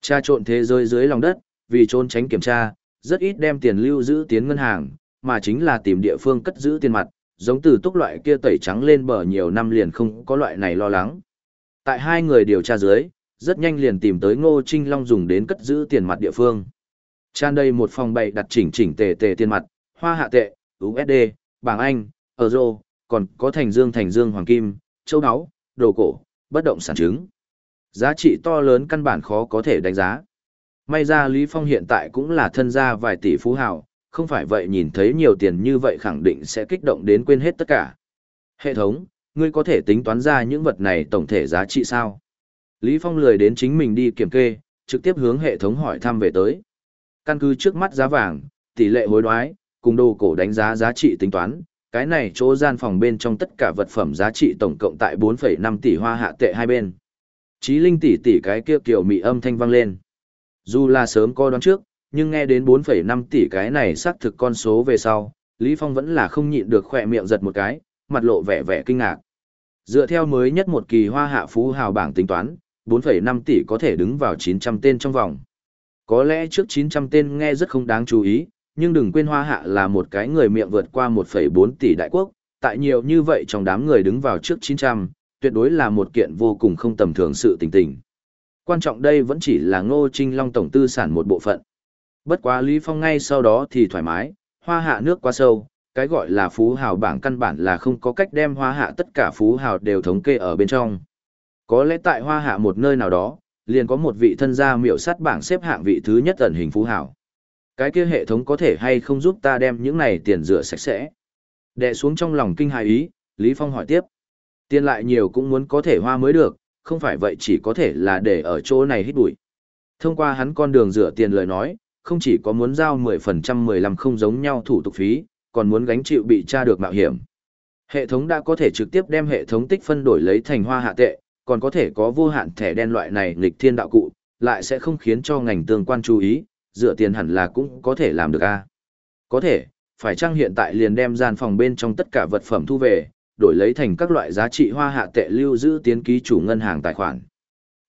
Tra trộn thế giới dưới lòng đất, vì trốn tránh kiểm tra, rất ít đem tiền lưu giữ tiến ngân hàng, mà chính là tìm địa phương cất giữ tiền mặt, giống từ túc loại kia tẩy trắng lên bờ nhiều năm liền không có loại này lo lắng. Tại hai người điều tra dưới, rất nhanh liền tìm tới Ngô Trinh Long dùng đến cất giữ tiền mặt địa phương. Tràn đầy một phòng bày đặt chỉnh chỉnh tề tề tiền mặt, hoa hạ tệ, USD, bảng Anh, Euro, còn có thành dương thành dương hoàng kim, châu áo, đồ cổ, bất động sản chứng. Giá trị to lớn căn bản khó có thể đánh giá. May ra Lý Phong hiện tại cũng là thân gia vài tỷ phú hào, không phải vậy nhìn thấy nhiều tiền như vậy khẳng định sẽ kích động đến quên hết tất cả. Hệ thống, ngươi có thể tính toán ra những vật này tổng thể giá trị sao? Lý Phong lười đến chính mình đi kiểm kê, trực tiếp hướng hệ thống hỏi thăm về tới. Căn cứ trước mắt giá vàng, tỷ lệ hối đoái, cùng đồ cổ đánh giá giá trị tính toán, cái này chỗ gian phòng bên trong tất cả vật phẩm giá trị tổng cộng tại 4,5 tỷ hoa hạ tệ hai bên. Chí linh tỷ tỷ cái kia kiểu mị âm thanh vang lên. Dù là sớm coi đoán trước, nhưng nghe đến 4,5 tỷ cái này xác thực con số về sau, Lý Phong vẫn là không nhịn được khỏe miệng giật một cái, mặt lộ vẻ vẻ kinh ngạc. Dựa theo mới nhất một kỳ hoa hạ phú hào bảng tính toán, 4,5 tỷ có thể đứng vào 900 tên trong vòng. Có lẽ trước 900 tên nghe rất không đáng chú ý, nhưng đừng quên hoa hạ là một cái người miệng vượt qua 1,4 tỷ đại quốc, tại nhiều như vậy trong đám người đứng vào trước 900, tuyệt đối là một kiện vô cùng không tầm thường sự tình tình. Quan trọng đây vẫn chỉ là ngô trinh long tổng tư sản một bộ phận. Bất quá Lý Phong ngay sau đó thì thoải mái, hoa hạ nước quá sâu, cái gọi là phú hào bảng căn bản là không có cách đem hoa hạ tất cả phú hào đều thống kê ở bên trong. Có lẽ tại hoa hạ một nơi nào đó, liền có một vị thân gia miệu sát bảng xếp hạng vị thứ nhất ẩn hình phú hào. Cái kia hệ thống có thể hay không giúp ta đem những này tiền rửa sạch sẽ. Đệ xuống trong lòng kinh hài ý, Lý Phong hỏi tiếp. Tiền lại nhiều cũng muốn có thể hoa mới được, không phải vậy chỉ có thể là để ở chỗ này hít bụi. Thông qua hắn con đường rửa tiền lời nói, không chỉ có muốn giao 10% 15 không giống nhau thủ tục phí, còn muốn gánh chịu bị tra được mạo hiểm. Hệ thống đã có thể trực tiếp đem hệ thống tích phân đổi lấy thành hoa hạ tệ, còn có thể có vô hạn thẻ đen loại này nghịch thiên đạo cụ, lại sẽ không khiến cho ngành tương quan chú ý, dựa tiền hẳn là cũng có thể làm được a. Có thể, phải chăng hiện tại liền đem gian phòng bên trong tất cả vật phẩm thu về, đổi lấy thành các loại giá trị hoa hạ tệ lưu giữ tiến ký chủ ngân hàng tài khoản.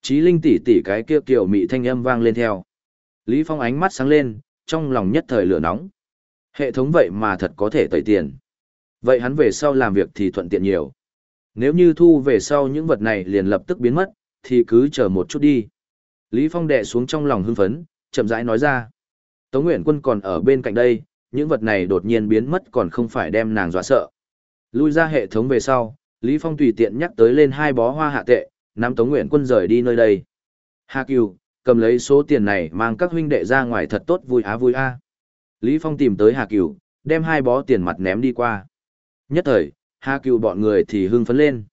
Chí Linh tỷ tỷ cái kia kiểu mị thanh âm vang lên theo. Lý Phong ánh mắt sáng lên, trong lòng nhất thời lửa nóng. Hệ thống vậy mà thật có thể tẩy tiền. Vậy hắn về sau làm việc thì thuận tiện nhiều. Nếu như thu về sau những vật này liền lập tức biến mất, thì cứ chờ một chút đi. Lý Phong đè xuống trong lòng hưng phấn, chậm rãi nói ra. Tống Nguyện Quân còn ở bên cạnh đây, những vật này đột nhiên biến mất còn không phải đem nàng dọa sợ. Lui ra hệ thống về sau, Lý Phong tùy tiện nhắc tới lên hai bó hoa hạ tệ, nắm Tống Nguyện Quân rời đi nơi đây. Hà Cừu, cầm lấy số tiền này mang các huynh đệ ra ngoài thật tốt vui á vui a. Lý Phong tìm tới Hà Cửu, đem hai bó tiền mặt ném đi qua. Nhất thời, Hà Cửu bọn người thì hưng phấn lên.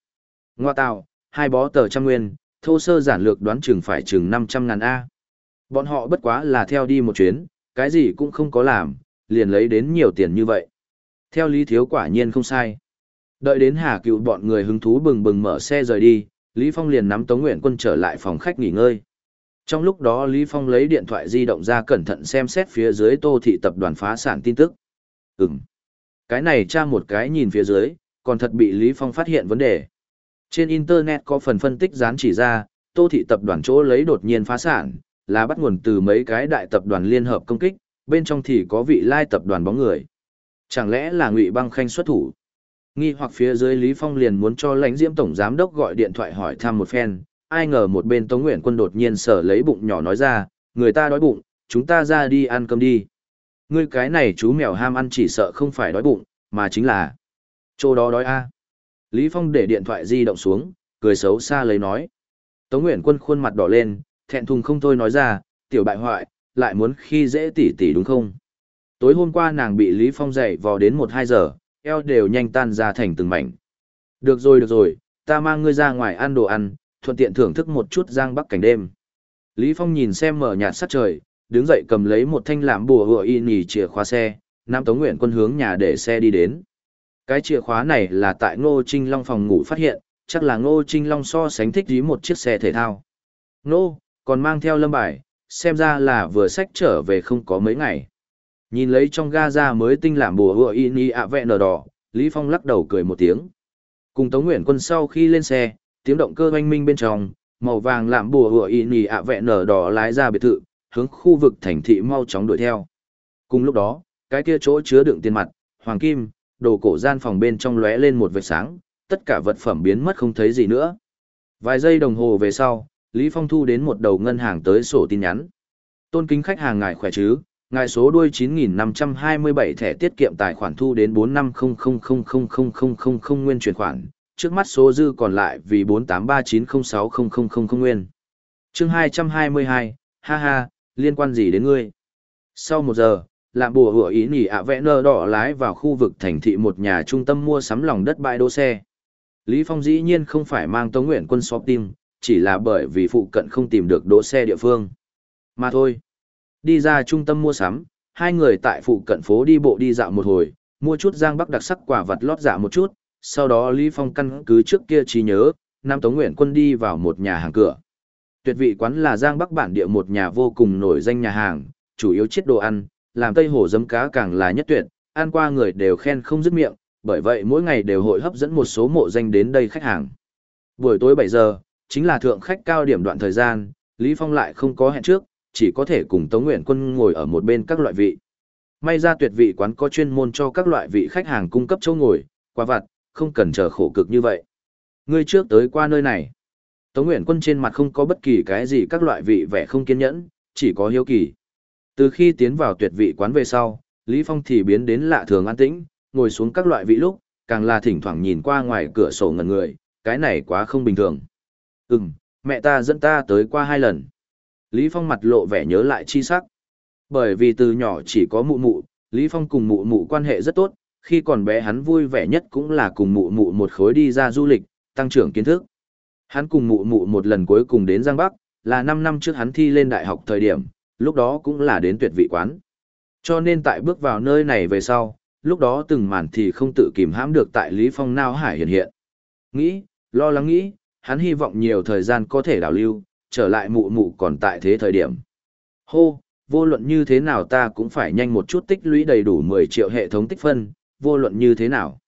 Ngoa tạo, hai bó tờ trăm nguyên, thô sơ giản lược đoán chừng phải chừng 500 ngàn A. Bọn họ bất quá là theo đi một chuyến, cái gì cũng không có làm, liền lấy đến nhiều tiền như vậy. Theo lý thiếu quả nhiên không sai. Đợi đến Hà Cửu bọn người hứng thú bừng bừng mở xe rời đi, Lý Phong liền nắm Tống Nguyện Quân trở lại phòng khách nghỉ ngơi. Trong lúc đó Lý Phong lấy điện thoại di động ra cẩn thận xem xét phía dưới Tô thị tập đoàn phá sản tin tức. Ừm. Cái này tra một cái nhìn phía dưới, còn thật bị Lý Phong phát hiện vấn đề. Trên Internet có phần phân tích dán chỉ ra, Tô thị tập đoàn chỗ lấy đột nhiên phá sản, là bắt nguồn từ mấy cái đại tập đoàn liên hợp công kích, bên trong thì có vị lai tập đoàn bóng người. Chẳng lẽ là Ngụy Băng Khanh xuất thủ? Nghi hoặc phía dưới Lý Phong liền muốn cho lãnh diễm tổng giám đốc gọi điện thoại hỏi thăm một phen, ai ngờ một bên Tống Nguyện Quân đột nhiên sở lấy bụng nhỏ nói ra, người ta đói bụng, chúng ta ra đi ăn cơm đi. Ngươi cái này chú mèo ham ăn chỉ sợ không phải đói bụng, mà chính là chỗ đó đói a. Lý Phong để điện thoại di động xuống, cười xấu xa lấy nói. Tống Nguyện Quân khuôn mặt đỏ lên, thẹn thùng không thôi nói ra, tiểu bại hoại, lại muốn khi dễ tỉ tỉ đúng không? Tối hôm qua nàng bị Lý Phong dậy vò đến 1-2 giờ, eo đều nhanh tan ra thành từng mảnh. Được rồi được rồi, ta mang ngươi ra ngoài ăn đồ ăn, thuận tiện thưởng thức một chút giang bắc cảnh đêm. Lý Phong nhìn xem mở nhạt sát trời, đứng dậy cầm lấy một thanh làm bùa hựa y nhì chìa khóa xe, Nam Tống Nguyện quân hướng nhà để xe đi đến. Cái chìa khóa này là tại Ngô Trinh Long phòng ngủ phát hiện, chắc là Ngô Trinh Long so sánh thích dí một chiếc xe thể thao. Ngô, còn mang theo lâm bài, xem ra là vừa sách trở về không có mấy ngày. Nhìn lấy trong ga ra mới tinh làm bùa hựa y nhì ạ vẹn nở đỏ, Lý Phong lắc đầu cười một tiếng. Cùng Tống Nguyện quân sau khi lên xe, tiếng động cơ oanh minh bên trong, màu vàng làm bùa hựa y nì ạ vẹn nở đỏ lái ra biệt thự, hướng khu vực thành thị mau chóng đuổi theo. Cùng lúc đó, cái kia chỗ chứa đựng tiền mặt, hoàng kim, đồ cổ gian phòng bên trong lóe lên một vệt sáng, tất cả vật phẩm biến mất không thấy gì nữa. Vài giây đồng hồ về sau, Lý Phong thu đến một đầu ngân hàng tới sổ tin nhắn. Tôn kính khách hàng ngài khỏe chứ, ngài số đuôi 9527 thẻ tiết kiệm tài khoản thu đến 4500000000 nguyên chuyển khoản, trước mắt số dư còn lại vì 4839060000 nguyên. Chương 222, ha ha, liên quan gì đến ngươi? Sau một giờ, làm bùa hủa ý nỉ ạ vẽ nơ đỏ lái vào khu vực thành thị một nhà trung tâm mua sắm lòng đất bãi đỗ xe. Lý Phong dĩ nhiên không phải mang Tống Nguyện quân shopping, chỉ là bởi vì phụ cận không tìm được đỗ xe địa phương. Mà thôi. Đi ra trung tâm mua sắm, hai người tại phụ cận phố đi bộ đi dạo một hồi, mua chút giang bắc đặc sắc quả vật lót dạ một chút, sau đó Lý Phong căn cứ trước kia trí nhớ, Nam Tống Nguyện quân đi vào một nhà hàng cửa. Tuyệt vị quán là giang bắc bản địa một nhà vô cùng nổi danh nhà hàng, chủ yếu chiết đồ ăn, làm tây hồ dấm cá càng là nhất tuyệt, ăn qua người đều khen không dứt miệng, bởi vậy mỗi ngày đều hội hấp dẫn một số mộ danh đến đây khách hàng. Buổi tối 7 giờ, chính là thượng khách cao điểm đoạn thời gian, Lý Phong lại không có hẹn trước, chỉ có thể cùng Tống Nguyện Quân ngồi ở một bên các loại vị. May ra tuyệt vị quán có chuyên môn cho các loại vị khách hàng cung cấp chỗ ngồi, qua vặt, không cần chờ khổ cực như vậy. Ngươi trước tới qua nơi này. Tống Nguyện Quân trên mặt không có bất kỳ cái gì các loại vị vẻ không kiên nhẫn, chỉ có hiếu kỳ. Từ khi tiến vào tuyệt vị quán về sau, Lý Phong thì biến đến lạ thường an tĩnh, ngồi xuống các loại vị lúc, càng là thỉnh thoảng nhìn qua ngoài cửa sổ ngẩn người, cái này quá không bình thường. Ừm, mẹ ta dẫn ta tới qua hai lần. Lý Phong mặt lộ vẻ nhớ lại chi sắc. Bởi vì từ nhỏ chỉ có mụ mụ, Lý Phong cùng mụ mụ quan hệ rất tốt, khi còn bé hắn vui vẻ nhất cũng là cùng mụ mụ một khối đi ra du lịch, tăng trưởng kiến thức. Hắn cùng mụ mụ một lần cuối cùng đến Giang Bắc, là 5 năm trước hắn thi lên đại học thời điểm, lúc đó cũng là đến tuyệt vị quán. Cho nên tại bước vào nơi này về sau, lúc đó từng màn thì không tự kìm hãm được tại Lý Phong nao hải hiện hiện. Nghĩ, lo lắng nghĩ, hắn hy vọng nhiều thời gian có thể đảo lưu, trở lại mụ mụ còn tại thế thời điểm. Hô, vô luận như thế nào ta cũng phải nhanh một chút tích lũy đầy đủ 10 triệu hệ thống tích phân, vô luận như thế nào.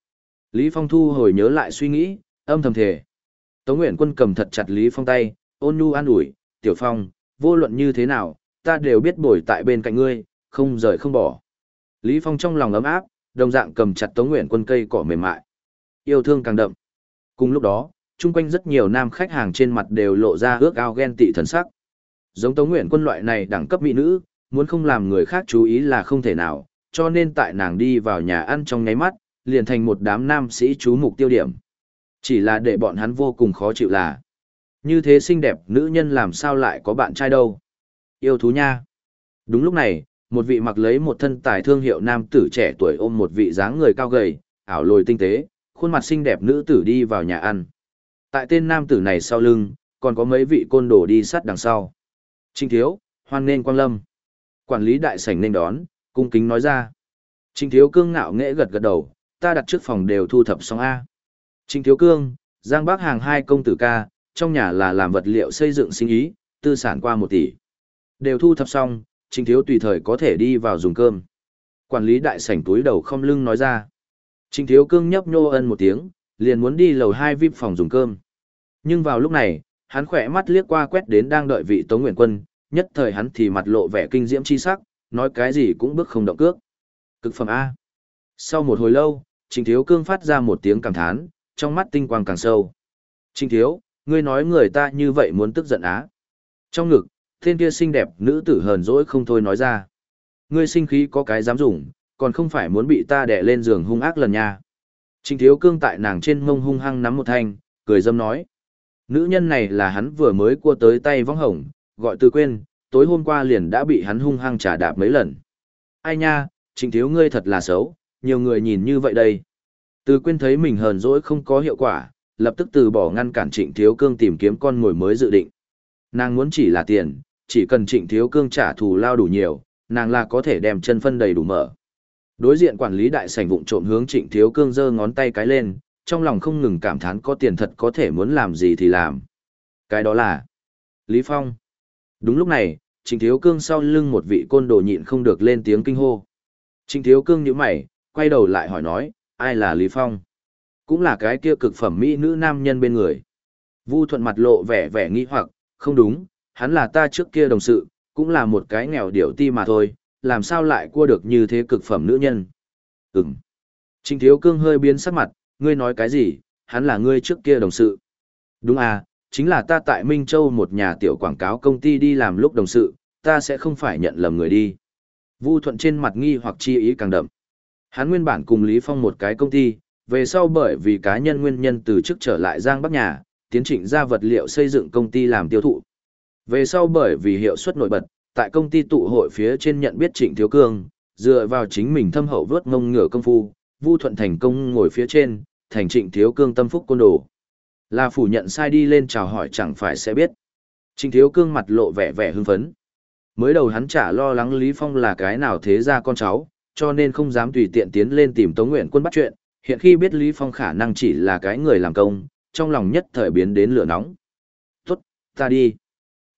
Lý Phong thu hồi nhớ lại suy nghĩ, âm thầm thề. Tống Nguyễn Quân cầm thật chặt Lý Phong tay, ôn nhu an ủi, Tiểu Phong, vô luận như thế nào, ta đều biết bồi tại bên cạnh ngươi, không rời không bỏ. Lý Phong trong lòng ấm áp, đồng dạng cầm chặt Tống Nguyễn Quân cây cỏ mềm mại. Yêu thương càng đậm. Cùng lúc đó, chung quanh rất nhiều nam khách hàng trên mặt đều lộ ra ước ao ghen tị thần sắc. Giống Tống Nguyễn Quân loại này đẳng cấp mỹ nữ, muốn không làm người khác chú ý là không thể nào, cho nên tại nàng đi vào nhà ăn trong nháy mắt, liền thành một đám nam sĩ chú mục tiêu điểm. Chỉ là để bọn hắn vô cùng khó chịu là, như thế xinh đẹp nữ nhân làm sao lại có bạn trai đâu. Yêu thú nha. Đúng lúc này, một vị mặc lấy một thân tài thương hiệu nam tử trẻ tuổi ôm một vị dáng người cao gầy, ảo lồi tinh tế, khuôn mặt xinh đẹp nữ tử đi vào nhà ăn. Tại tên nam tử này sau lưng, còn có mấy vị côn đồ đi sát đằng sau. Trinh thiếu, hoan nên quang lâm. Quản lý đại sảnh nên đón, cung kính nói ra. trịnh thiếu cương ngạo nghễ gật gật đầu, ta đặt trước phòng đều thu thập xong A. trịnh thiếu cương, giang bác hàng hai công tử ca, trong nhà là làm vật liệu xây dựng sinh ý, tư sản qua một tỷ. Đều thu thập xong, Trình Thiếu tùy thời có thể đi vào dùng cơm. Quản lý đại sảnh túi đầu không lưng nói ra. Trình Thiếu cương nhấp nhô ân một tiếng, liền muốn đi lầu hai VIP phòng dùng cơm. Nhưng vào lúc này, hắn khỏe mắt liếc qua quét đến đang đợi vị Tống Nguyện Quân, nhất thời hắn thì mặt lộ vẻ kinh diễm chi sắc, nói cái gì cũng bước không động cước. Cực phẩm A. Sau một hồi lâu, Trình Thiếu cương phát ra một tiếng cảm thán, trong mắt tinh quang càng sâu. Trình Thiếu, ngươi nói người ta như vậy muốn tức giận á. Trong ngực, thiên kia xinh đẹp nữ tử hờn dỗi không thôi nói ra. Ngươi sinh khí có cái dám dùng, còn không phải muốn bị ta đè lên giường hung ác lần nha. Trình thiếu cương tại nàng trên mông hung hăng nắm một thanh, cười dâm nói. Nữ nhân này là hắn vừa mới cua tới tay vong hồng, gọi từ quên, tối hôm qua liền đã bị hắn hung hăng trả đạp mấy lần. Ai nha, trình thiếu ngươi thật là xấu, nhiều người nhìn như vậy đây. Từ quên thấy mình hờn dỗi không có hiệu quả, lập tức từ bỏ ngăn cản Trịnh Thiếu Cương tìm kiếm con mồi mới dự định. Nàng muốn chỉ là tiền, chỉ cần Trịnh Thiếu Cương trả thù lao đủ nhiều, nàng là có thể đem chân phân đầy đủ mở. Đối diện quản lý đại sảnh vụng trộm hướng Trịnh Thiếu Cương giơ ngón tay cái lên, trong lòng không ngừng cảm thán có tiền thật có thể muốn làm gì thì làm. Cái đó là Lý Phong. Đúng lúc này, Trịnh Thiếu Cương sau lưng một vị côn đồ nhịn không được lên tiếng kinh hô. Trịnh Thiếu Cương nhíu mày, quay đầu lại hỏi nói, ai là Lý Phong? Cũng là cái kia cực phẩm mỹ nữ nam nhân bên người. Vu Thuận mặt lộ vẻ vẻ nghi hoặc, không đúng, hắn là ta trước kia đồng sự, cũng là một cái nghèo điểu ti mà thôi, làm sao lại cua được như thế cực phẩm nữ nhân? Ừm. Trịnh Thiếu Cương hơi biến sắc mặt, ngươi nói cái gì, hắn là ngươi trước kia đồng sự. Đúng à, chính là ta tại Minh Châu một nhà tiểu quảng cáo công ty đi làm lúc đồng sự, ta sẽ không phải nhận lầm người đi. Vu Thuận trên mặt nghi hoặc chi ý càng đậm. Hắn nguyên bản cùng Lý Phong một cái công ty, về sau bởi vì cá nhân nguyên nhân từ chức trở lại Giang Bắc nhà, tiến trình ra vật liệu xây dựng công ty làm tiêu thụ. Về sau bởi vì hiệu suất nổi bật, tại công ty tụ hội phía trên nhận biết Trịnh Thiếu Cương, dựa vào chính mình thâm hậu vớt ngông ngửa công phu, Vu Thuận thành công ngồi phía trên, thành Trịnh Thiếu Cương tâm phúc côn đồ. Là phủ nhận sai đi lên chào hỏi chẳng phải sẽ biết. Trịnh Thiếu Cương mặt lộ vẻ vẻ hưng phấn. Mới đầu hắn chả lo lắng Lý Phong là cái nào thế ra con cháu, cho nên không dám tùy tiện tiến lên tìm Tống Nguyện quân bắt chuyện, hiện khi biết Lý Phong khả năng chỉ là cái người làm công, trong lòng nhất thời biến đến lửa nóng. Tốt, ta đi.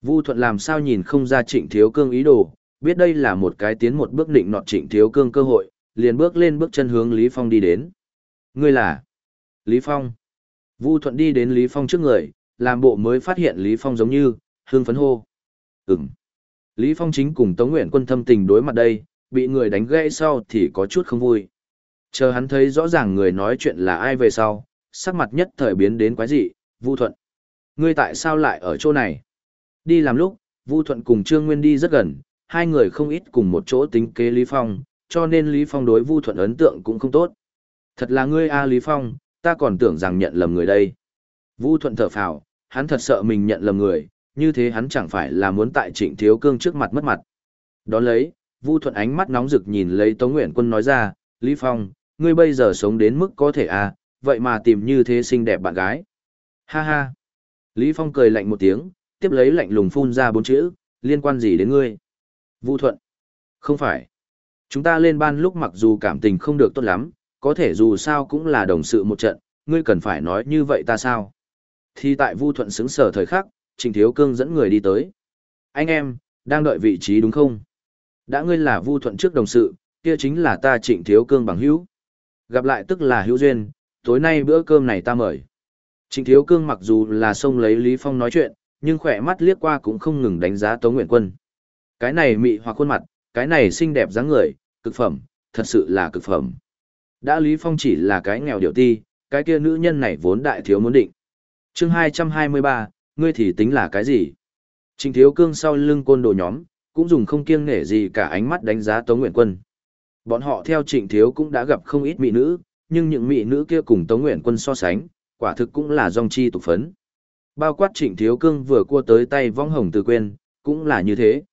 Vu Thuận làm sao nhìn không ra trịnh thiếu cương ý đồ, biết đây là một cái tiến một bước định nọt trịnh thiếu cương cơ hội, liền bước lên bước chân hướng Lý Phong đi đến. Ngươi là? Lý Phong. Vu Thuận đi đến Lý Phong trước người, làm bộ mới phát hiện Lý Phong giống như, hương phấn hô. Ừm. Lý Phong chính cùng Tống Nguyện quân thâm tình đối mặt đây, bị người đánh gãy sau thì có chút không vui. Chờ hắn thấy rõ ràng người nói chuyện là ai về sau, sắc mặt nhất thời biến đến quái dị, Vu Thuận. Ngươi tại sao lại ở chỗ này? Đi làm lúc, Vu Thuận cùng Trương Nguyên đi rất gần, hai người không ít cùng một chỗ tính kế Lý Phong, cho nên Lý Phong đối Vu Thuận ấn tượng cũng không tốt. Thật là ngươi a Lý Phong, ta còn tưởng rằng nhận lầm người đây. Vu Thuận thở phào, hắn thật sợ mình nhận lầm người, như thế hắn chẳng phải là muốn tại Trịnh Thiếu Cương trước mặt mất mặt. Đón lấy, Vu Thuận ánh mắt nóng rực nhìn lấy Tống Nguyện Quân nói ra, Lý Phong, ngươi bây giờ sống đến mức có thể à, vậy mà tìm như thế xinh đẹp bạn gái. Ha ha. Lý Phong cười lạnh một tiếng, tiếp lấy lạnh lùng phun ra bốn chữ, liên quan gì đến ngươi? Vu Thuận. Không phải. Chúng ta lên ban lúc mặc dù cảm tình không được tốt lắm, có thể dù sao cũng là đồng sự một trận, ngươi cần phải nói như vậy ta sao? Thì tại Vu Thuận xứng sở thời khắc, Trình Thiếu Cương dẫn người đi tới. Anh em, đang đợi vị trí đúng không? Đã ngươi là Vu Thuận trước đồng sự, kia chính là ta Trịnh Thiếu Cương bằng hữu. Gặp lại tức là hữu duyên, tối nay bữa cơm này ta mời. Trịnh Thiếu Cương mặc dù là xông lấy Lý Phong nói chuyện, nhưng khỏe mắt liếc qua cũng không ngừng đánh giá Tống Nguyện Quân. Cái này mị hoặc khuôn mặt, cái này xinh đẹp dáng người, cực phẩm, thật sự là cực phẩm. Đã Lý Phong chỉ là cái nghèo điều ti, cái kia nữ nhân này vốn đại thiếu muốn định. Chương 223, ngươi thì tính là cái gì? Trình Thiếu Cương sau lưng côn đồ nhóm, cũng dùng không kiêng nể gì cả ánh mắt đánh giá Tống Nguyện Quân. Bọn họ theo Trịnh Thiếu cũng đã gặp không ít mỹ nữ, nhưng những mỹ nữ kia cùng Tống Nguyện Quân so sánh, quả thực cũng là dòng chi tục phấn. Bao quát Trịnh Thiếu Cương vừa cua tới tay vong hồng từ quên, cũng là như thế.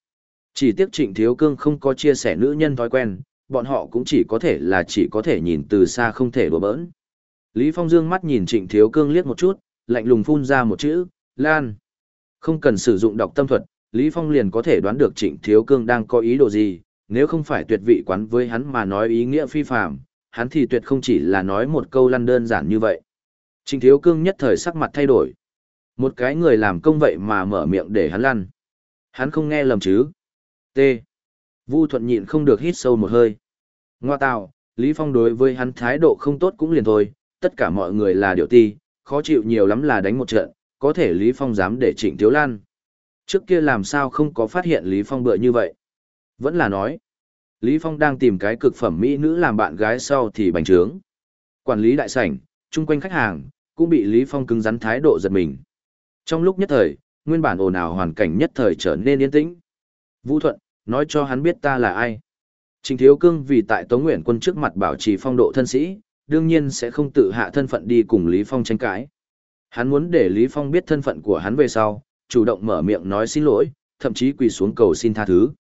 Chỉ tiếc Trịnh Thiếu Cương không có chia sẻ nữ nhân thói quen, bọn họ cũng chỉ có thể là chỉ có thể nhìn từ xa không thể đùa bỡn. Lý Phong dương mắt nhìn Trịnh Thiếu Cương liếc một chút, lạnh lùng phun ra một chữ, Lan. Không cần sử dụng đọc tâm thuật, Lý Phong liền có thể đoán được Trịnh Thiếu Cương đang có ý đồ gì, nếu không phải tuyệt vị quán với hắn mà nói ý nghĩa phi phàm, hắn thì tuyệt không chỉ là nói một câu lăn đơn giản như vậy. Trịnh Thiếu Cương nhất thời sắc mặt thay đổi. Một cái người làm công vậy mà mở miệng để hắn lăn. Hắn không nghe lầm chứ. T. Vu Thuận nhịn không được hít sâu một hơi. Ngoa tạo, Lý Phong đối với hắn thái độ không tốt cũng liền thôi, tất cả mọi người là điều ti, khó chịu nhiều lắm là đánh một trận, có thể Lý Phong dám để Trịnh Thiếu Lan. Trước kia làm sao không có phát hiện Lý Phong bựa như vậy. Vẫn là nói, Lý Phong đang tìm cái cực phẩm mỹ nữ làm bạn gái sau thì bành trướng. Quản lý đại sảnh, chung quanh khách hàng, cũng bị Lý Phong cứng rắn thái độ giật mình. Trong lúc nhất thời, nguyên bản ồn ào hoàn cảnh nhất thời trở nên yên tĩnh. Vũ Thuận, nói cho hắn biết ta là ai. Trình Thiếu Cương vì tại Tống Nguyện quân trước mặt bảo trì phong độ thân sĩ, đương nhiên sẽ không tự hạ thân phận đi cùng Lý Phong tranh cãi. Hắn muốn để Lý Phong biết thân phận của hắn về sau, chủ động mở miệng nói xin lỗi, thậm chí quỳ xuống cầu xin tha thứ.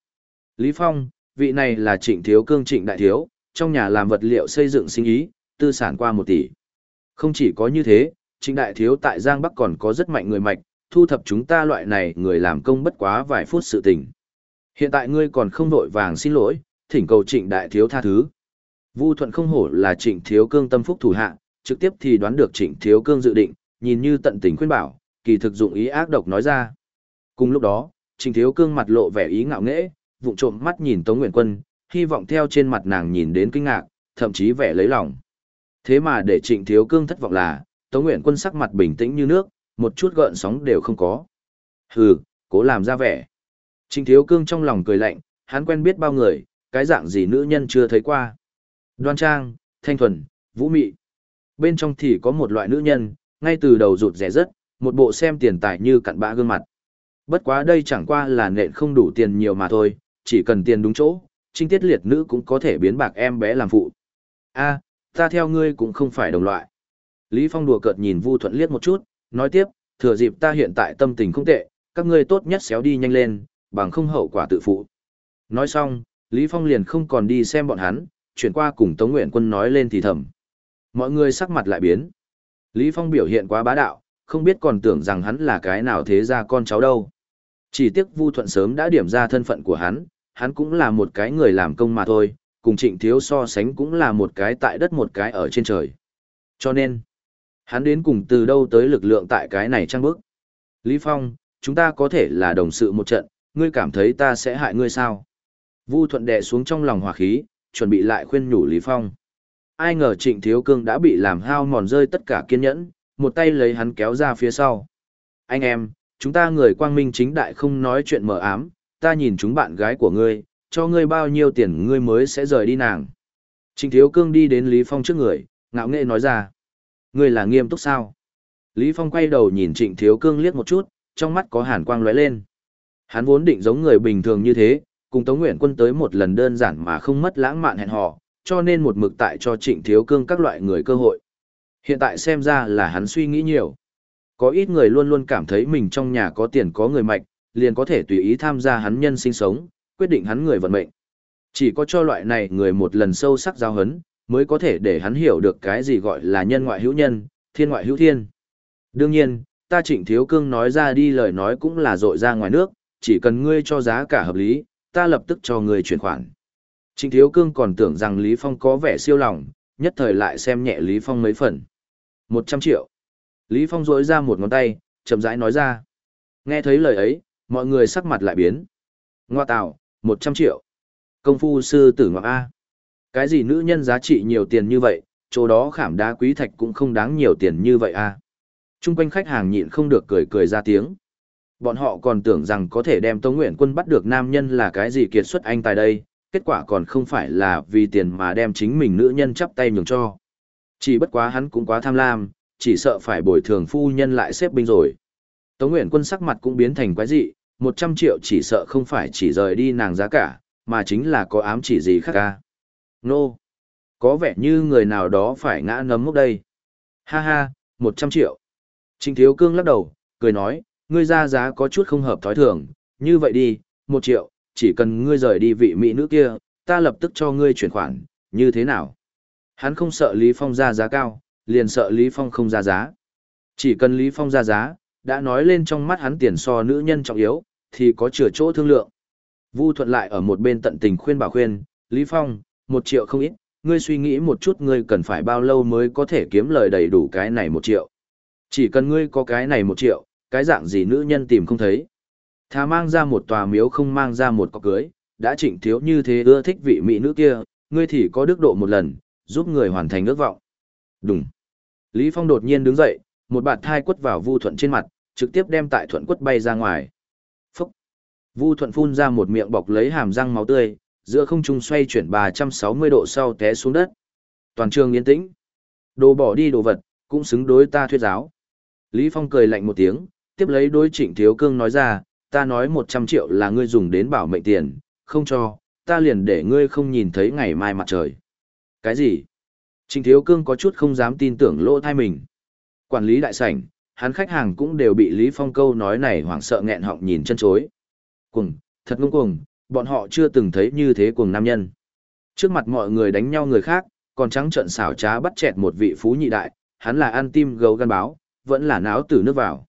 Lý Phong, vị này là Trịnh Thiếu Cương Trịnh Đại Thiếu, trong nhà làm vật liệu xây dựng sinh ý, tư sản qua một tỷ. Không chỉ có như thế, Trịnh Đại Thiếu tại Giang Bắc còn có rất mạnh người mạch, thu thập chúng ta loại này người làm công bất quá vài phút sự tình. Hiện tại ngươi còn không vội vàng xin lỗi, thỉnh cầu Trịnh Đại Thiếu tha thứ. Vu Thuận không hổ là Trịnh Thiếu Cương tâm phúc thủ hạ, trực tiếp thì đoán được Trịnh Thiếu Cương dự định, nhìn như tận tình khuyên bảo, kỳ thực dụng ý ác độc nói ra. Cùng lúc đó, Trịnh Thiếu Cương mặt lộ vẻ ý ngạo nghễ, vụng trộm mắt nhìn Tống Nguyện Quân, hy vọng theo trên mặt nàng nhìn đến kinh ngạc, thậm chí vẻ lấy lòng. Thế mà để Trịnh Thiếu Cương thất vọng là, Tống Nguyện Quân sắc mặt bình tĩnh như nước, một chút gợn sóng đều không có. Hừ, cố làm ra vẻ. Trịnh Thiếu Cương trong lòng cười lạnh, hắn quen biết bao người, cái dạng gì nữ nhân chưa thấy qua. Đoan trang, thanh thuần, vũ mị. Bên trong thì có một loại nữ nhân, ngay từ đầu rụt rẻ rất, một bộ xem tiền tài như cặn bã gương mặt. Bất quá đây chẳng qua là nện không đủ tiền nhiều mà thôi, chỉ cần tiền đúng chỗ, trinh tiết liệt nữ cũng có thể biến bạc em bé làm phụ. a ta theo ngươi cũng không phải đồng loại. Lý Phong đùa cợt nhìn Vu Thuận liếc một chút, nói tiếp, thừa dịp ta hiện tại tâm tình không tệ, các ngươi tốt nhất xéo đi nhanh lên, bằng không hậu quả tự phụ. Nói xong, Lý Phong liền không còn đi xem bọn hắn, chuyển qua cùng Tống Nguyện Quân nói lên thì thầm. Mọi người sắc mặt lại biến. Lý Phong biểu hiện quá bá đạo, không biết còn tưởng rằng hắn là cái nào thế ra con cháu đâu. Chỉ tiếc Vu Thuận sớm đã điểm ra thân phận của hắn, hắn cũng là một cái người làm công mà thôi, cùng trịnh thiếu so sánh cũng là một cái tại đất một cái ở trên trời. Cho nên, hắn đến cùng từ đâu tới lực lượng tại cái này trăng bước. Lý Phong, chúng ta có thể là đồng sự một trận, ngươi cảm thấy ta sẽ hại ngươi sao? Vu Thuận đè xuống trong lòng hòa khí, chuẩn bị lại khuyên nhủ Lý Phong. Ai ngờ Trịnh Thiếu Cương đã bị làm hao mòn rơi tất cả kiên nhẫn, một tay lấy hắn kéo ra phía sau. Anh em, chúng ta người quang minh chính đại không nói chuyện mờ ám, ta nhìn chúng bạn gái của ngươi, cho ngươi bao nhiêu tiền ngươi mới sẽ rời đi nàng. Trịnh Thiếu Cương đi đến Lý Phong trước người, ngạo nghệ nói ra. Ngươi là nghiêm túc sao? Lý Phong quay đầu nhìn Trịnh Thiếu Cương liếc một chút, trong mắt có hàn quang lóe lên. Hắn vốn định giống người bình thường như thế, cùng Tống Nguyện Quân tới một lần đơn giản mà không mất lãng mạn hẹn hò, cho nên một mực tại cho Trịnh Thiếu Cương các loại người cơ hội. Hiện tại xem ra là hắn suy nghĩ nhiều. Có ít người luôn luôn cảm thấy mình trong nhà có tiền có người mạnh, liền có thể tùy ý tham gia hắn nhân sinh sống, quyết định hắn người vận mệnh. Chỉ có cho loại này người một lần sâu sắc giao hấn, mới có thể để hắn hiểu được cái gì gọi là nhân ngoại hữu nhân, thiên ngoại hữu thiên. Đương nhiên, ta trịnh thiếu cương nói ra đi lời nói cũng là dội ra ngoài nước, chỉ cần ngươi cho giá cả hợp lý, ta lập tức cho người chuyển khoản. Trịnh thiếu cương còn tưởng rằng Lý Phong có vẻ siêu lòng, nhất thời lại xem nhẹ Lý Phong mấy phần. Một trăm triệu. Lý Phong rỗi ra một ngón tay, chậm rãi nói ra. Nghe thấy lời ấy, mọi người sắc mặt lại biến. Ngoa tạo, một trăm triệu. Công phu sư tử ngọc A. Cái gì nữ nhân giá trị nhiều tiền như vậy, chỗ đó khảm đá quý thạch cũng không đáng nhiều tiền như vậy A. Trung quanh khách hàng nhịn không được cười cười ra tiếng. Bọn họ còn tưởng rằng có thể đem Tống Nguyện Quân bắt được nam nhân là cái gì kiệt xuất anh tại đây, kết quả còn không phải là vì tiền mà đem chính mình nữ nhân chắp tay nhường cho. Chỉ bất quá hắn cũng quá tham lam, chỉ sợ phải bồi thường phu nhân lại xếp binh rồi. Tống Nguyện Quân sắc mặt cũng biến thành quái dị, 100 triệu chỉ sợ không phải chỉ rời đi nàng giá cả, mà chính là có ám chỉ gì khác ca. Nô! No. Có vẻ như người nào đó phải ngã nấm mốc đây. Ha ha, 100 triệu. Trình Thiếu Cương lắc đầu, cười nói, ngươi ra giá có chút không hợp thói thường, như vậy đi, một triệu, chỉ cần ngươi rời đi vị mỹ nữ kia, ta lập tức cho ngươi chuyển khoản, như thế nào? Hắn không sợ Lý Phong ra giá cao, liền sợ Lý Phong không ra giá. Chỉ cần Lý Phong ra giá, đã nói lên trong mắt hắn tiền so nữ nhân trọng yếu, thì có chừa chỗ thương lượng. Vu Thuận lại ở một bên tận tình khuyên bảo khuyên, Lý Phong, một triệu không ít, ngươi suy nghĩ một chút ngươi cần phải bao lâu mới có thể kiếm lời đầy đủ cái này một triệu. Chỉ cần ngươi có cái này một triệu, cái dạng gì nữ nhân tìm không thấy. Thà mang ra một tòa miếu không mang ra một cọc cưới, đã trịnh thiếu như thế ưa thích vị mỹ nữ kia, ngươi thì có đức độ một lần, giúp người hoàn thành ước vọng. Đúng. Lý Phong đột nhiên đứng dậy, một bạt thai quất vào Vu Thuận trên mặt, trực tiếp đem tại Thuận quất bay ra ngoài. Phúc. Vu Thuận phun ra một miệng bọc lấy hàm răng máu tươi, giữa không trung xoay chuyển 360 độ sau té xuống đất. Toàn trường yên tĩnh. Đồ bỏ đi đồ vật, cũng xứng đối ta thuyết giáo. Lý Phong cười lạnh một tiếng, tiếp lấy đối trịnh thiếu cương nói ra, ta nói 100 triệu là ngươi dùng đến bảo mệnh tiền, không cho, ta liền để ngươi không nhìn thấy ngày mai mặt trời. Cái gì? Trịnh thiếu cương có chút không dám tin tưởng lỗ thai mình. Quản lý đại sảnh, hắn khách hàng cũng đều bị Lý Phong câu nói này hoảng sợ nghẹn họng nhìn chân chối. Cuồng, thật ngông cuồng, bọn họ chưa từng thấy như thế cuồng nam nhân. Trước mặt mọi người đánh nhau người khác, còn trắng trợn xảo trá bắt chẹt một vị phú nhị đại, hắn là ăn tim gấu gan báo, vẫn là não tử nước vào.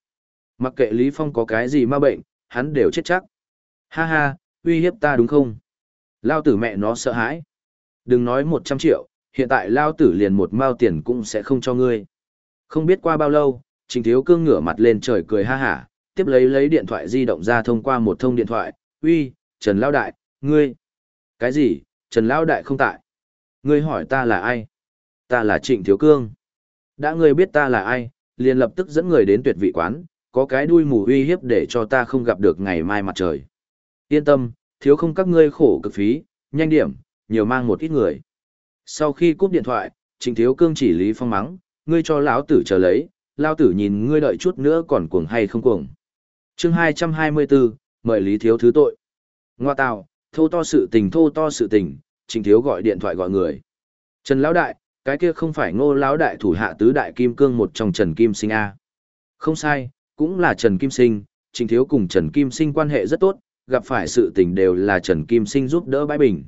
Mặc kệ Lý Phong có cái gì ma bệnh, hắn đều chết chắc. Ha ha, uy hiếp ta đúng không? Lao tử mẹ nó sợ hãi. Đừng nói 100 triệu, hiện tại Lao tử liền một mao tiền cũng sẽ không cho ngươi. Không biết qua bao lâu, Trình Thiếu Cương ngửa mặt lên trời cười ha hả, tiếp lấy lấy điện thoại di động ra thông qua một thông điện thoại, uy, Trần Lao Đại, ngươi. Cái gì, Trần Lao Đại không tại. Ngươi hỏi ta là ai? Ta là Trịnh Thiếu Cương. Đã ngươi biết ta là ai, liền lập tức dẫn người đến tuyệt vị quán, có cái đuôi mù uy hiếp để cho ta không gặp được ngày mai mặt trời. Yên tâm, thiếu không các ngươi khổ cực phí, nhanh điểm, nhiều mang một ít người. Sau khi cúp điện thoại, trình Thiếu Cương chỉ Lý Phong mắng, ngươi cho lão tử chờ lấy, lão tử nhìn ngươi đợi chút nữa còn cuồng hay không cuồng. Chương 224, mời Lý Thiếu thứ tội. Ngoa tào, thô to sự tình thô to sự tình, trình Thiếu gọi điện thoại gọi người. Trần lão đại, cái kia không phải Ngô lão đại thủ hạ tứ đại kim cương một trong Trần Kim Sinh a. Không sai, cũng là Trần Kim Sinh, Trình Thiếu cùng Trần Kim Sinh quan hệ rất tốt, gặp phải sự tình đều là Trần Kim Sinh giúp đỡ bãi bình.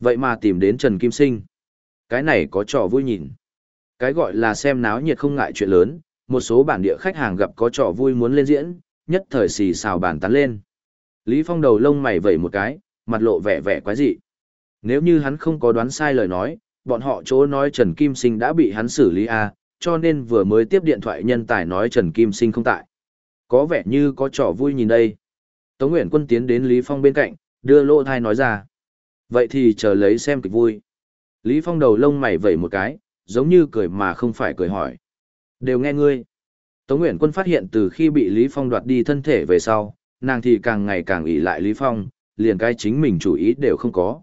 Vậy mà tìm đến Trần Kim Sinh. Cái này có trò vui nhìn. Cái gọi là xem náo nhiệt không ngại chuyện lớn, một số bản địa khách hàng gặp có trò vui muốn lên diễn, nhất thời xì xào bàn tán lên. Lý Phong đầu lông mày vẩy một cái, mặt lộ vẻ vẻ quái dị. Nếu như hắn không có đoán sai lời nói, bọn họ chỗ nói Trần Kim Sinh đã bị hắn xử lý à, cho nên vừa mới tiếp điện thoại nhân tài nói Trần Kim Sinh không tại. Có vẻ như có trò vui nhìn đây. Tống Nguyễn Quân tiến đến Lý Phong bên cạnh, đưa lô thai nói ra. Vậy thì chờ lấy xem kịch vui. Lý Phong đầu lông mày vẩy một cái, giống như cười mà không phải cười hỏi. Đều nghe ngươi. Tống Nguyễn Quân phát hiện từ khi bị Lý Phong đoạt đi thân thể về sau, nàng thì càng ngày càng ỷ lại Lý Phong, liền cái chính mình chủ ý đều không có.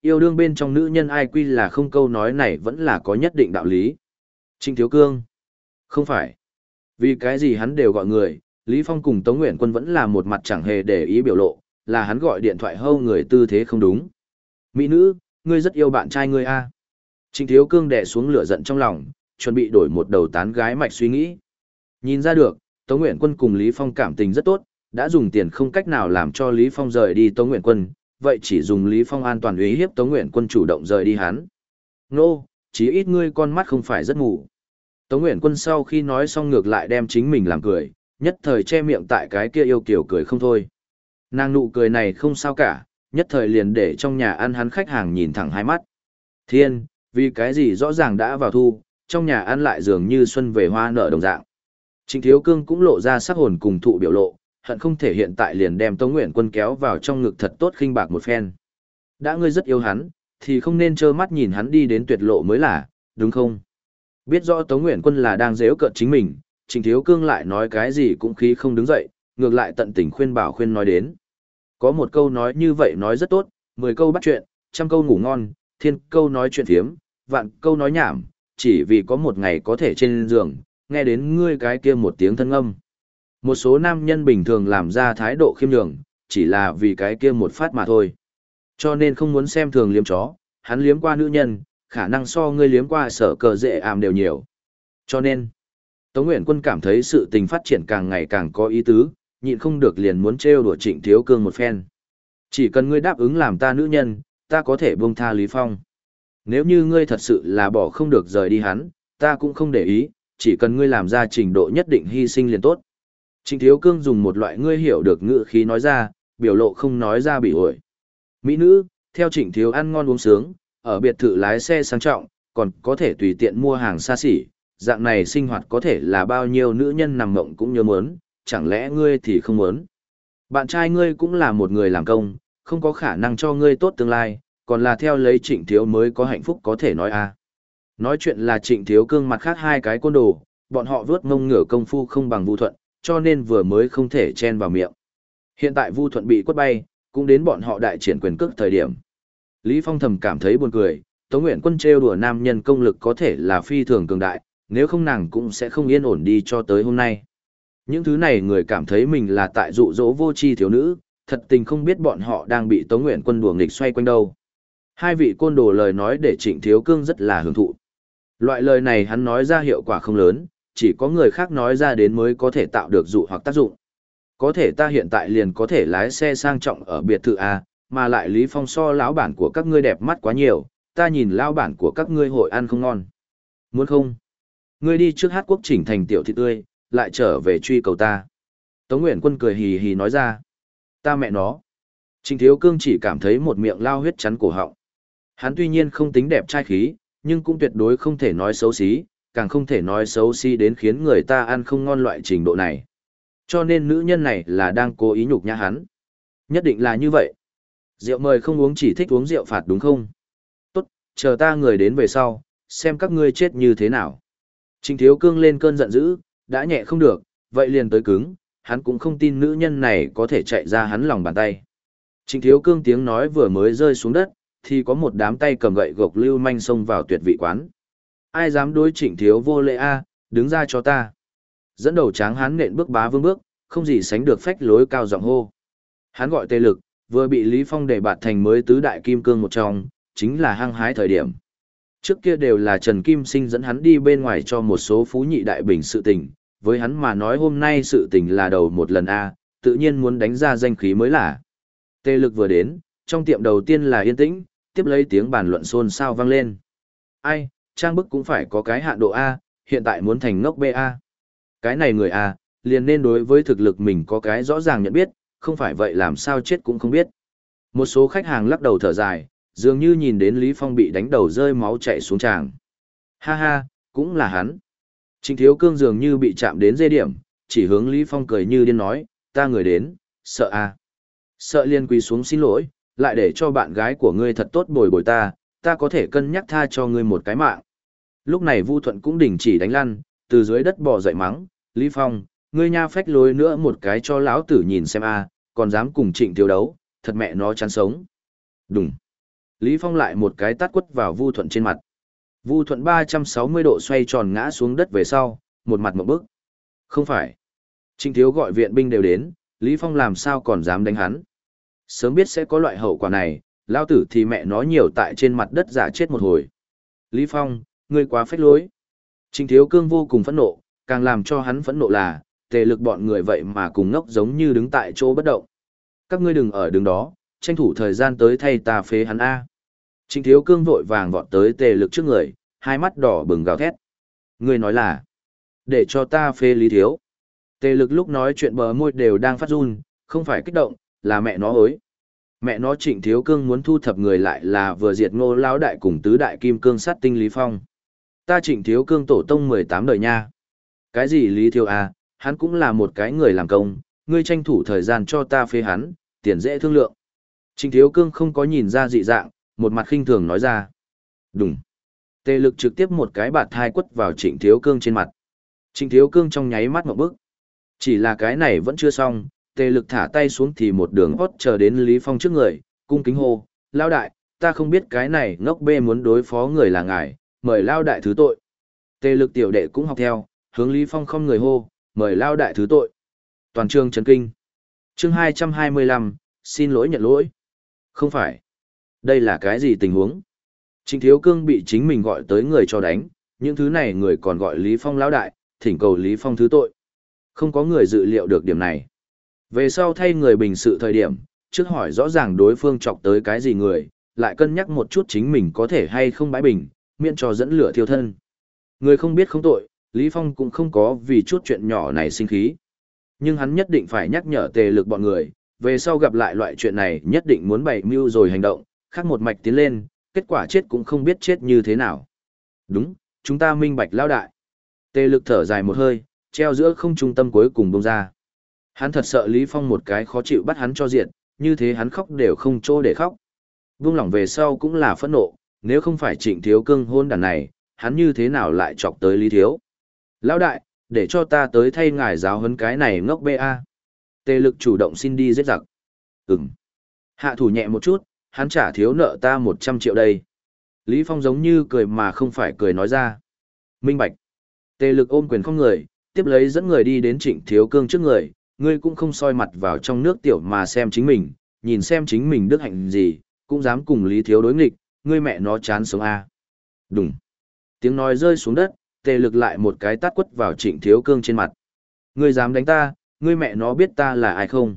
Yêu đương bên trong nữ nhân ai quy là không câu nói này vẫn là có nhất định đạo lý. Trinh Thiếu Cương. Không phải. Vì cái gì hắn đều gọi người, Lý Phong cùng Tống Nguyện Quân vẫn là một mặt chẳng hề để ý biểu lộ, là hắn gọi điện thoại hâu người tư thế không đúng. Mỹ nữ, ngươi rất yêu bạn trai ngươi a. À. Trịnh Thiếu Cương đè xuống lửa giận trong lòng, chuẩn bị đổi một đầu tán gái mạch suy nghĩ. Nhìn ra được, Tống Nguyện Quân cùng Lý Phong cảm tình rất tốt, đã dùng tiền không cách nào làm cho Lý Phong rời đi Tống Nguyện Quân, vậy chỉ dùng Lý Phong an toàn uy hiếp Tống Nguyện Quân chủ động rời đi hắn. Nô, chí ít ngươi con mắt không phải rất mù. Tống Nguyện Quân sau khi nói xong ngược lại đem chính mình làm cười, nhất thời che miệng tại cái kia yêu kiểu cười không thôi. Nàng nụ cười này không sao cả, nhất thời liền để trong nhà ăn hắn khách hàng nhìn thẳng hai mắt. Thiên, vì cái gì rõ ràng đã vào thu, trong nhà ăn lại dường như xuân về hoa nở đồng dạng. Trịnh Thiếu Cương cũng lộ ra sắc hồn cùng thụ biểu lộ, hận không thể hiện tại liền đem Tống Nguyện Quân kéo vào trong ngực thật tốt khinh bạc một phen. Đã ngươi rất yêu hắn, thì không nên trơ mắt nhìn hắn đi đến tuyệt lộ mới là, đúng không? Biết rõ Tống Nguyện Quân là đang dễ cợt chính mình, Trình Thiếu Cương lại nói cái gì cũng khí không đứng dậy, ngược lại tận tình khuyên bảo khuyên nói đến. Có một câu nói như vậy nói rất tốt, mười câu bắt chuyện, trăm câu ngủ ngon, thiên câu nói chuyện thiếm, vạn câu nói nhảm, chỉ vì có một ngày có thể trên giường, nghe đến ngươi cái kia một tiếng thân âm. Một số nam nhân bình thường làm ra thái độ khiêm nhường, chỉ là vì cái kia một phát mà thôi. Cho nên không muốn xem thường liếm chó, hắn liếm qua nữ nhân, khả năng so ngươi liếm qua sở cờ dễ ảm đều nhiều. Cho nên, Tống Nguyễn Quân cảm thấy sự tình phát triển càng ngày càng có ý tứ, nhịn không được liền muốn trêu đùa Trịnh Thiếu Cương một phen. Chỉ cần ngươi đáp ứng làm ta nữ nhân, ta có thể buông tha Lý Phong. Nếu như ngươi thật sự là bỏ không được rời đi hắn, ta cũng không để ý, chỉ cần ngươi làm ra trình độ nhất định hy sinh liền tốt. Trịnh Thiếu Cương dùng một loại ngươi hiểu được ngữ khí nói ra, biểu lộ không nói ra bị ổi. Mỹ nữ, theo Trịnh Thiếu ăn ngon uống sướng, ở biệt thự lái xe sang trọng, còn có thể tùy tiện mua hàng xa xỉ, dạng này sinh hoạt có thể là bao nhiêu nữ nhân nằm mộng cũng nhớ muốn, chẳng lẽ ngươi thì không muốn. Bạn trai ngươi cũng là một người làm công, không có khả năng cho ngươi tốt tương lai, còn là theo lấy trịnh thiếu mới có hạnh phúc có thể nói a. Nói chuyện là trịnh thiếu cương mặt khác hai cái côn đồ, bọn họ vớt mông ngửa công phu không bằng vu thuận, cho nên vừa mới không thể chen vào miệng. Hiện tại vu thuận bị quất bay, cũng đến bọn họ đại triển quyền cước thời điểm. Lý Phong thầm cảm thấy buồn cười, Tống Nguyện Quân trêu đùa nam nhân công lực có thể là phi thường cường đại, nếu không nàng cũng sẽ không yên ổn đi cho tới hôm nay. Những thứ này người cảm thấy mình là tại dụ dỗ vô tri thiếu nữ, thật tình không biết bọn họ đang bị Tống Nguyện Quân đùa nghịch xoay quanh đâu. Hai vị côn đồ lời nói để Trịnh Thiếu Cương rất là hưởng thụ. Loại lời này hắn nói ra hiệu quả không lớn, chỉ có người khác nói ra đến mới có thể tạo được dụ hoặc tác dụng. Có thể ta hiện tại liền có thể lái xe sang trọng ở biệt thự A, mà lại Lý Phong so lão bản của các ngươi đẹp mắt quá nhiều, ta nhìn lão bản của các ngươi hội ăn không ngon. Muốn không? Ngươi đi trước hát quốc chỉnh thành tiểu thị tươi, lại trở về truy cầu ta. Tống Nguyễn Quân cười hì hì nói ra. Ta mẹ nó. Trình Thiếu Cương chỉ cảm thấy một miệng lao huyết chắn cổ họng. Hắn tuy nhiên không tính đẹp trai khí, nhưng cũng tuyệt đối không thể nói xấu xí, càng không thể nói xấu xí đến khiến người ta ăn không ngon loại trình độ này. Cho nên nữ nhân này là đang cố ý nhục nhã hắn. Nhất định là như vậy. Rượu mời không uống chỉ thích uống rượu phạt đúng không? Tốt, chờ ta người đến về sau, xem các ngươi chết như thế nào. Trình Thiếu Cương lên cơn giận dữ, đã nhẹ không được, vậy liền tới cứng, hắn cũng không tin nữ nhân này có thể chạy ra hắn lòng bàn tay. Trình Thiếu Cương tiếng nói vừa mới rơi xuống đất, thì có một đám tay cầm gậy gộc lưu manh xông vào tuyệt vị quán. Ai dám đối Trịnh Thiếu vô lễ a, đứng ra cho ta. Dẫn đầu tráng hắn nện bước bá vương bước, không gì sánh được phách lối cao giọng hô. Hắn gọi tê lực, vừa bị Lý Phong để bạt thành mới tứ đại kim cương một trong, chính là hăng hái thời điểm. Trước kia đều là Trần Kim Sinh dẫn hắn đi bên ngoài cho một số phú nhị đại bình sự tình, với hắn mà nói hôm nay sự tình là đầu một lần A, tự nhiên muốn đánh ra danh khí mới là. Tê lực vừa đến, trong tiệm đầu tiên là yên tĩnh, tiếp lấy tiếng bàn luận xôn xao vang lên. Ai, trang bức cũng phải có cái hạn độ A, hiện tại muốn thành ngốc BA. Cái này người A, liền nên đối với thực lực mình có cái rõ ràng nhận biết, không phải vậy làm sao chết cũng không biết. Một số khách hàng lắc đầu thở dài, dường như nhìn đến Lý Phong bị đánh đầu rơi máu chảy xuống tràng. Ha ha, cũng là hắn. Trình Thiếu Cương dường như bị chạm đến dây điểm, chỉ hướng Lý Phong cười như điên nói, ta người đến, sợ à. Sợ liên quỳ xuống xin lỗi, lại để cho bạn gái của ngươi thật tốt bồi bồi ta, ta có thể cân nhắc tha cho ngươi một cái mạng. Lúc này Vu Thuận cũng đình chỉ đánh lăn, từ dưới đất bò dậy mắng, Lý Phong, ngươi nha phách lối nữa một cái cho lão tử nhìn xem a, còn dám cùng Trịnh Thiếu đấu, thật mẹ nó chán sống. Đúng. Lý Phong lại một cái tát quất vào Vu Thuận trên mặt. Vu Thuận 360 độ xoay tròn ngã xuống đất về sau, một mặt một bức. Không phải. Trình Thiếu gọi viện binh đều đến, Lý Phong làm sao còn dám đánh hắn. Sớm biết sẽ có loại hậu quả này, lao tử thì mẹ nó nhiều tại trên mặt đất giả chết một hồi. Lý Phong, ngươi quá phách lối. Trình Thiếu Cương vô cùng phẫn nộ, càng làm cho hắn phẫn nộ là, tề lực bọn người vậy mà cùng ngốc giống như đứng tại chỗ bất động. Các ngươi đừng ở đứng đó, tranh thủ thời gian tới thay ta phế hắn A. trịnh Thiếu Cương vội vàng vọt tới tề lực trước người, hai mắt đỏ bừng gào thét. Ngươi nói là, để cho ta phê Lý Thiếu. Tề lực lúc nói chuyện bờ môi đều đang phát run, không phải kích động, là mẹ nó ối. Mẹ nó trịnh thiếu cương muốn thu thập người lại là vừa diệt ngô lão đại cùng tứ đại kim cương sát tinh Lý Phong. Ta trịnh thiếu cương tổ tông 18 đời nha. Cái gì Lý Thiếu à, hắn cũng là một cái người làm công, ngươi tranh thủ thời gian cho ta phê hắn, tiền dễ thương lượng. Trình thiếu cương không có nhìn ra dị dạng, một mặt khinh thường nói ra. Đúng. Tề lực trực tiếp một cái bạt thai quất vào trịnh thiếu cương trên mặt. Trịnh thiếu cương trong nháy mắt một bước. Chỉ là cái này vẫn chưa xong, tề lực thả tay xuống thì một đường hót chờ đến Lý Phong trước người, cung kính hô, lao đại, ta không biết cái này ngốc bê muốn đối phó người là ngài, mời lao đại thứ tội. Tề lực tiểu đệ cũng học theo, hướng Lý Phong không người hô, mời lao đại thứ tội. Toàn trường chấn kinh. Chương 225, xin lỗi nhận lỗi. Không phải. Đây là cái gì tình huống? Trịnh Thiếu Cương bị chính mình gọi tới người cho đánh, những thứ này người còn gọi Lý Phong lão đại, thỉnh cầu Lý Phong thứ tội. Không có người dự liệu được điểm này. Về sau thay người bình sự thời điểm, trước hỏi rõ ràng đối phương chọc tới cái gì người, lại cân nhắc một chút chính mình có thể hay không bãi bình, miễn cho dẫn lửa thiêu thân. Người không biết không tội, Lý Phong cũng không có vì chút chuyện nhỏ này sinh khí. Nhưng hắn nhất định phải nhắc nhở tề lực bọn người, về sau gặp lại loại chuyện này nhất định muốn bày mưu rồi hành động, khác một mạch tiến lên, kết quả chết cũng không biết chết như thế nào. Đúng, chúng ta minh bạch lao đại. Tê lực thở dài một hơi, treo giữa không trung tâm cuối cùng bông ra. Hắn thật sợ Lý Phong một cái khó chịu bắt hắn cho diện, như thế hắn khóc đều không chỗ để khóc. Vương lòng về sau cũng là phẫn nộ, nếu không phải trịnh thiếu cương hôn đàn này, hắn như thế nào lại chọc tới Lý Thiếu. Lão đại, để cho ta tới thay ngài giáo huấn cái này ngốc bê a. Tề lực chủ động xin đi giết giặc. Ừm. Hạ thủ nhẹ một chút, hắn trả thiếu nợ ta 100 triệu đây. Lý Phong giống như cười mà không phải cười nói ra. Minh Bạch. Tề lực ôm quyền không người, tiếp lấy dẫn người đi đến trịnh thiếu cương trước người, ngươi cũng không soi mặt vào trong nước tiểu mà xem chính mình, nhìn xem chính mình đức hạnh gì, cũng dám cùng Lý Thiếu đối nghịch, ngươi mẹ nó chán sống a. À. Đúng. Tiếng nói rơi xuống đất, tề lực lại một cái tát quất vào trịnh thiếu cương trên mặt. Ngươi dám đánh ta, ngươi mẹ nó biết ta là ai không?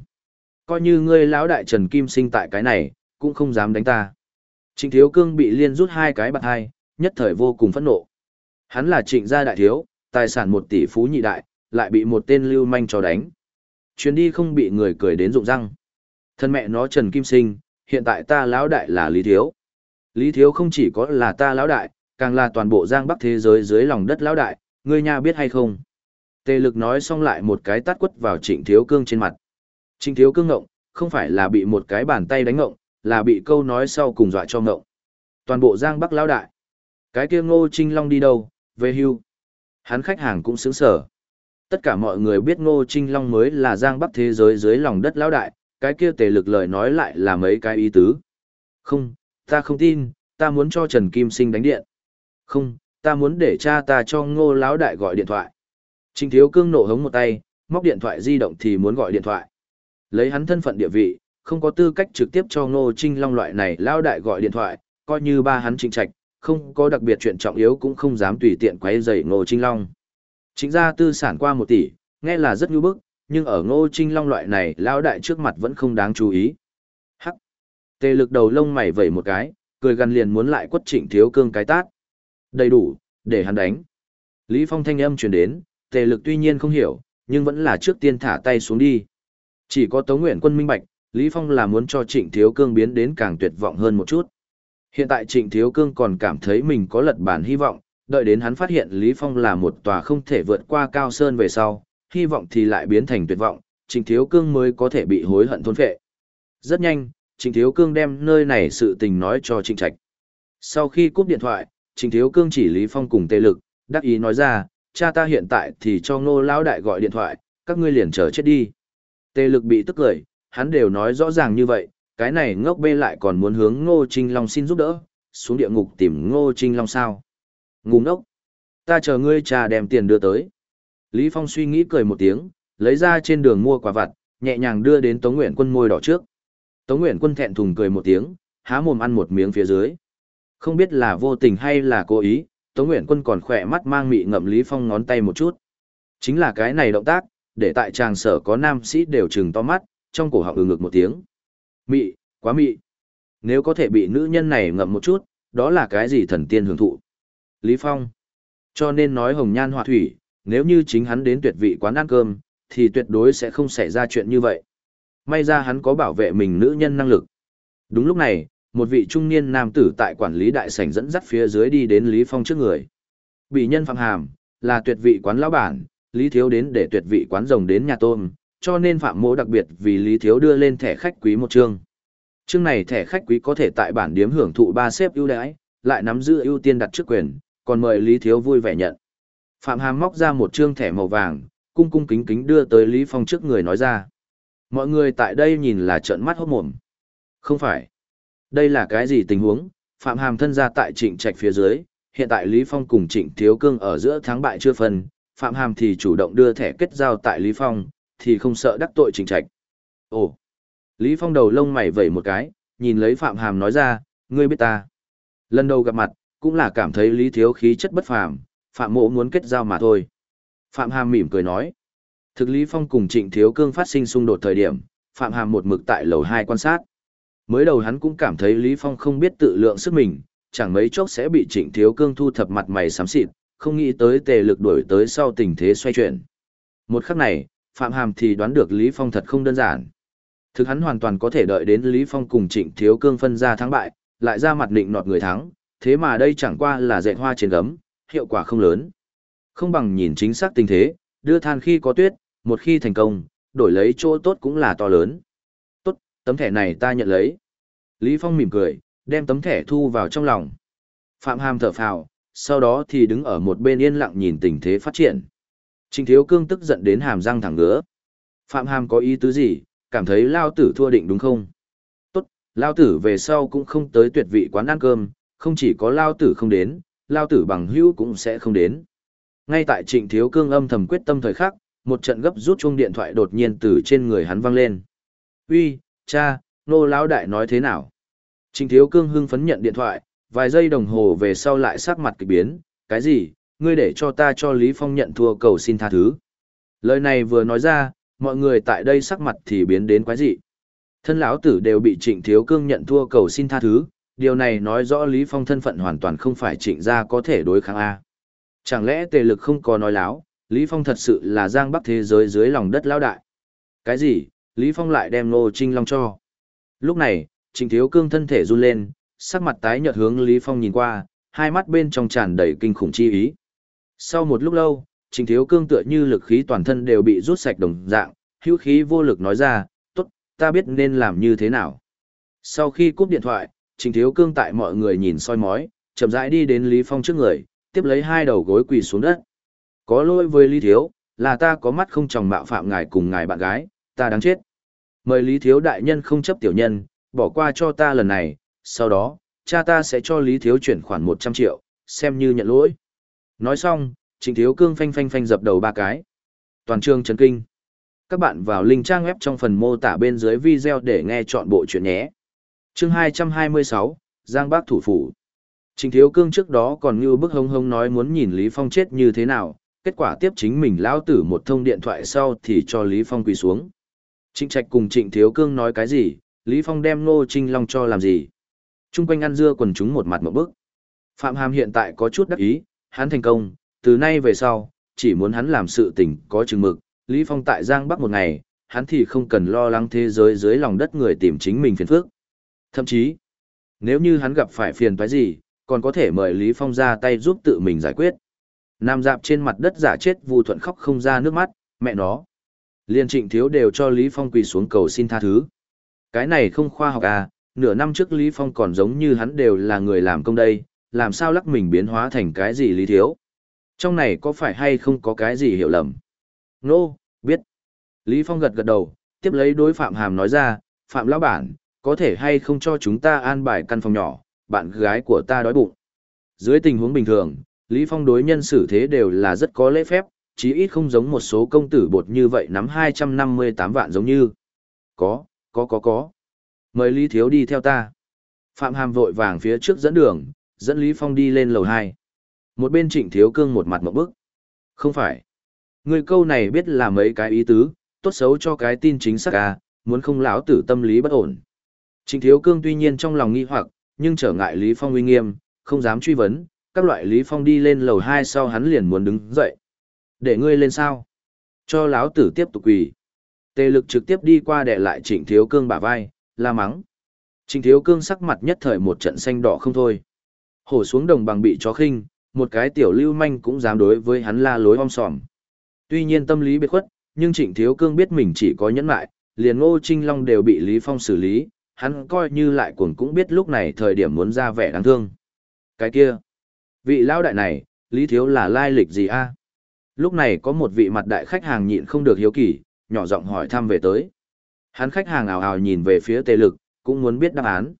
Coi như ngươi lão đại Trần Kim sinh tại cái này, cũng không dám đánh ta. Trịnh thiếu cương bị liên rút hai cái bạc hai, nhất thời vô cùng phẫn nộ. Hắn là trịnh gia đại thiếu, tài sản một tỷ phú nhị đại, lại bị một tên lưu manh cho đánh. Chuyến đi không bị người cười đến rụng răng. Thân mẹ nó Trần Kim Sinh, hiện tại ta lão đại là Lý Thiếu. Lý Thiếu không chỉ có là ta lão đại, càng là toàn bộ giang bắc thế giới dưới lòng đất lão đại, ngươi nha biết hay không. Tề lực nói xong lại một cái tát quất vào trịnh thiếu cương trên mặt. Trịnh thiếu cương ngộng, không phải là bị một cái bàn tay đánh ngộng, là bị câu nói sau cùng dọa cho ngộng. Toàn bộ giang bắc lão đại. Cái kia ngô trinh long đi đâu, về hưu. Hắn khách hàng cũng sướng sở. Tất cả mọi người biết ngô trinh long mới là giang bắc thế giới dưới lòng đất lão đại, cái kia tề lực lời nói lại là mấy cái ý tứ. Không, ta không tin, ta muốn cho Trần Kim Sinh đánh điện. Không, ta muốn để cha ta cho ngô lão đại gọi điện thoại. Trình thiếu cương nổ hống một tay, móc điện thoại di động thì muốn gọi điện thoại. Lấy hắn thân phận địa vị, không có tư cách trực tiếp cho ngô trinh long loại này lão đại gọi điện thoại, coi như ba hắn trinh trạch, không có đặc biệt chuyện trọng yếu cũng không dám tùy tiện quấy rầy ngô trinh long. Chính ra tư sản qua một tỷ, nghe là rất nhu bức, nhưng ở ngô trinh long loại này lão đại trước mặt vẫn không đáng chú ý. Hắc! Tề lực đầu lông mày vẩy một cái, cười gần liền muốn lại quất trịnh thiếu cương cái tát. Đầy đủ, để hắn đánh. Lý Phong thanh âm truyền đến, tề lực tuy nhiên không hiểu, nhưng vẫn là trước tiên thả tay xuống đi. Chỉ có Tống Nguyện quân minh bạch, Lý Phong là muốn cho Trịnh Thiếu Cương biến đến càng tuyệt vọng hơn một chút. Hiện tại Trịnh Thiếu Cương còn cảm thấy mình có lật bản hy vọng, đợi đến hắn phát hiện Lý Phong là một tòa không thể vượt qua cao sơn về sau, hy vọng thì lại biến thành tuyệt vọng, Trịnh Thiếu Cương mới có thể bị hối hận thôn phệ. Rất nhanh, Trịnh Thiếu Cương đem nơi này sự tình nói cho Trịnh Trạch. Sau khi cúp điện thoại, Trịnh Thiếu Cương chỉ Lý Phong cùng tê lực, đắc ý nói ra, cha ta hiện tại thì cho ngô lão đại gọi điện thoại, các ngươi liền chờ chết đi. Tề lực bị tức cười, hắn đều nói rõ ràng như vậy, cái này ngốc bê lại còn muốn hướng ngô trinh long xin giúp đỡ, xuống địa ngục tìm ngô trinh long sao. Ngu ngốc, ta chờ ngươi cha đem tiền đưa tới. Lý Phong suy nghĩ cười một tiếng, lấy ra trên đường mua quả vặt, nhẹ nhàng đưa đến Tống Nguyện Quân môi đỏ trước. Tống Nguyện Quân thẹn thùng cười một tiếng, há mồm ăn một miếng phía dưới. Không biết là vô tình hay là cố ý, Tống Nguyện Quân còn khỏe mắt mang mị ngậm Lý Phong ngón tay một chút. Chính là cái này động tác, để tại tràng sở có nam sĩ đều trừng to mắt, trong cổ họng ừ ngực một tiếng. Mị, quá mị. Nếu có thể bị nữ nhân này ngậm một chút, đó là cái gì thần tiên hưởng thụ. Lý Phong. Cho nên nói hồng nhan họa thủy, nếu như chính hắn đến tuyệt vị quán ăn cơm, thì tuyệt đối sẽ không xảy ra chuyện như vậy. May ra hắn có bảo vệ mình nữ nhân năng lực. Đúng lúc này, một vị trung niên nam tử tại quản lý đại sảnh dẫn dắt phía dưới đi đến Lý Phong trước người. Bị nhân phạm hàm, là tuyệt vị quán lão bản, Lý Thiếu đến để tuyệt vị quán rồng đến nhà tôm, cho nên phạm mỗ đặc biệt vì Lý Thiếu đưa lên thẻ khách quý một chương. Chương này thẻ khách quý có thể tại bản điếm hưởng thụ ba xếp ưu đãi, lại nắm giữ ưu tiên đặt trước quyền, còn mời Lý Thiếu vui vẻ nhận. Phạm Hàm móc ra một chương thẻ màu vàng, cung cung kính kính đưa tới Lý Phong trước người nói ra. Mọi người tại đây nhìn là trợn mắt hốt mồm. Không phải. Đây là cái gì tình huống? Phạm Hàm thân ra tại trịnh trạch phía dưới, hiện tại Lý Phong cùng trịnh thiếu cương ở giữa thắng bại chưa phân, Phạm Hàm thì chủ động đưa thẻ kết giao tại Lý Phong, thì không sợ đắc tội trịnh trạch. Ồ! Lý Phong đầu lông mày vẩy một cái, nhìn lấy Phạm Hàm nói ra, ngươi biết ta. Lần đầu gặp mặt, cũng là cảm thấy Lý Thiếu khí chất bất phàm, Phạm Mộ muốn kết giao mà thôi. Phạm Hàm mỉm cười nói. Thực Lý Phong cùng Trịnh Thiếu Cương phát sinh xung đột thời điểm, Phạm Hàm một mực tại lầu 2 quan sát. Mới đầu hắn cũng cảm thấy Lý Phong không biết tự lượng sức mình, chẳng mấy chốc sẽ bị Trịnh Thiếu Cương thu thập mặt mày xám xịt, không nghĩ tới tề lực đuổi tới sau tình thế xoay chuyển. Một khắc này, Phạm Hàm thì đoán được Lý Phong thật không đơn giản. Thực hắn hoàn toàn có thể đợi đến Lý Phong cùng Trịnh Thiếu Cương phân ra thắng bại, lại ra mặt định nọt người thắng, thế mà đây chẳng qua là dạy hoa trên gấm, hiệu quả không lớn. Không bằng nhìn chính xác tình thế, đưa than khi có tuyết, một khi thành công, đổi lấy chỗ tốt cũng là to lớn. Tấm thẻ này ta nhận lấy. Lý Phong mỉm cười, đem tấm thẻ thu vào trong lòng. Phạm Hàm thở phào, sau đó thì đứng ở một bên yên lặng nhìn tình thế phát triển. Trình Thiếu Cương tức giận đến hàm răng thẳng ngứa. Phạm Hàm có ý tứ gì, cảm thấy Lao Tử thua định đúng không? Tốt, Lao Tử về sau cũng không tới tuyệt vị quán ăn cơm, không chỉ có Lao Tử không đến, Lao Tử bằng hữu cũng sẽ không đến. Ngay tại Trịnh Thiếu Cương âm thầm quyết tâm thời khắc, một trận gấp rút chuông điện thoại đột nhiên từ trên người hắn vang lên. "Uy, cha, nô lão đại nói thế nào?" Trịnh Thiếu Cương hưng phấn nhận điện thoại, vài giây đồng hồ về sau lại sắc mặt kỳ biến, "Cái gì? Ngươi để cho ta cho Lý Phong nhận thua cầu xin tha thứ?" Lời này vừa nói ra, mọi người tại đây sắc mặt thì biến đến quái dị. Thân lão tử đều bị Trịnh Thiếu Cương nhận thua cầu xin tha thứ, điều này nói rõ Lý Phong thân phận hoàn toàn không phải Trịnh gia có thể đối kháng a. Chẳng lẽ tề lực không có nói láo, Lý Phong thật sự là giang bắc thế giới dưới lòng đất lão đại. Cái gì, Lý Phong lại đem Ngô Trinh Long cho. Lúc này, Trịnh Thiếu Cương thân thể run lên, sắc mặt tái nhợt hướng Lý Phong nhìn qua, hai mắt bên trong tràn đầy kinh khủng chi ý. Sau một lúc lâu, Trịnh Thiếu Cương tựa như lực khí toàn thân đều bị rút sạch đồng dạng, hữu khí vô lực nói ra, tốt, ta biết nên làm như thế nào. Sau khi cúp điện thoại, Trịnh Thiếu Cương tại mọi người nhìn soi mói, chậm rãi đi đến Lý Phong trước người, tiếp lấy hai đầu gối quỳ xuống đất. Có lỗi với Lý Thiếu, là ta có mắt không tròng mạo phạm ngài cùng ngài bạn gái, ta đáng chết. Mời Lý Thiếu đại nhân không chấp tiểu nhân, bỏ qua cho ta lần này, sau đó, cha ta sẽ cho Lý Thiếu chuyển khoản 100 triệu, xem như nhận lỗi. Nói xong, Trịnh Thiếu Cương phanh phanh phanh dập đầu ba cái. Toàn trường chấn kinh. Các bạn vào link trang web trong phần mô tả bên dưới video để nghe chọn bộ chuyện nhé. Chương 226, Giang Bác Thủ Phủ. Trịnh Thiếu Cương trước đó còn như bức hông hông nói muốn nhìn Lý Phong chết như thế nào, kết quả tiếp chính mình lão tử một thông điện thoại sau thì cho Lý Phong quỳ xuống. Trịnh Trạch cùng Trịnh Thiếu Cương nói cái gì, Lý Phong đem Ngô Trinh Long cho làm gì. Trung quanh ăn dưa quần chúng một mặt một bức. Phạm Hàm hiện tại có chút đắc ý, hắn thành công, từ nay về sau, chỉ muốn hắn làm sự tình có chừng mực, Lý Phong tại Giang Bắc một ngày, hắn thì không cần lo lắng thế giới dưới lòng đất người tìm chính mình phiền phức. Thậm chí, nếu như hắn gặp phải phiền toái gì, còn có thể mời Lý Phong ra tay giúp tự mình giải quyết. Nam dạp trên mặt đất giả chết Vu Thuận khóc không ra nước mắt, mẹ nó. Liên trịnh thiếu đều cho Lý Phong quỳ xuống cầu xin tha thứ. Cái này không khoa học à, nửa năm trước Lý Phong còn giống như hắn đều là người làm công đây, làm sao lắc mình biến hóa thành cái gì Lý Thiếu. Trong này có phải hay không có cái gì hiểu lầm? Nô, no, biết. Lý Phong gật gật đầu, tiếp lấy đối Phạm Hàm nói ra, Phạm Lão Bản, có thể hay không cho chúng ta an bài căn phòng nhỏ, bạn gái của ta đói bụng. Dưới tình huống bình thường, Lý Phong đối nhân xử thế đều là rất có lễ phép, chí ít không giống một số công tử bột như vậy nắm 258 vạn giống như. Có, có có có. Mời Lý Thiếu đi theo ta. Phạm Hàm vội vàng phía trước dẫn đường, dẫn Lý Phong đi lên lầu 2. Một bên trịnh thiếu cương một mặt một bức. Không phải. Người câu này biết là mấy cái ý tứ, tốt xấu cho cái tin chính xác à, muốn không lão tử tâm lý bất ổn. Trịnh thiếu cương tuy nhiên trong lòng nghi hoặc, nhưng trở ngại Lý Phong uy nghiêm, không dám truy vấn, các loại Lý Phong đi lên lầu 2 sau hắn liền muốn đứng dậy. Để ngươi lên sao? Cho lão tử tiếp tục quỳ. Tề lực trực tiếp đi qua để lại trịnh thiếu cương bả vai, la mắng. Trịnh thiếu cương sắc mặt nhất thời một trận xanh đỏ không thôi. Hổ xuống đồng bằng bị chó khinh, một cái tiểu lưu manh cũng dám đối với hắn la lối om sòm. Tuy nhiên tâm lý biệt khuất, nhưng trịnh thiếu cương biết mình chỉ có nhẫn lại, liền ngô trinh long đều bị Lý Phong xử lý, hắn coi như lại cuồng cũng biết lúc này thời điểm muốn ra vẻ đáng thương. Cái kia, vị lão đại này, Lý Thiếu là lai lịch gì a? Lúc này có một vị mặt đại khách hàng nhịn không được hiếu kỳ, nhỏ giọng hỏi thăm về tới. Hắn khách hàng ảo ảo nhìn về phía tề lực, cũng muốn biết đáp án.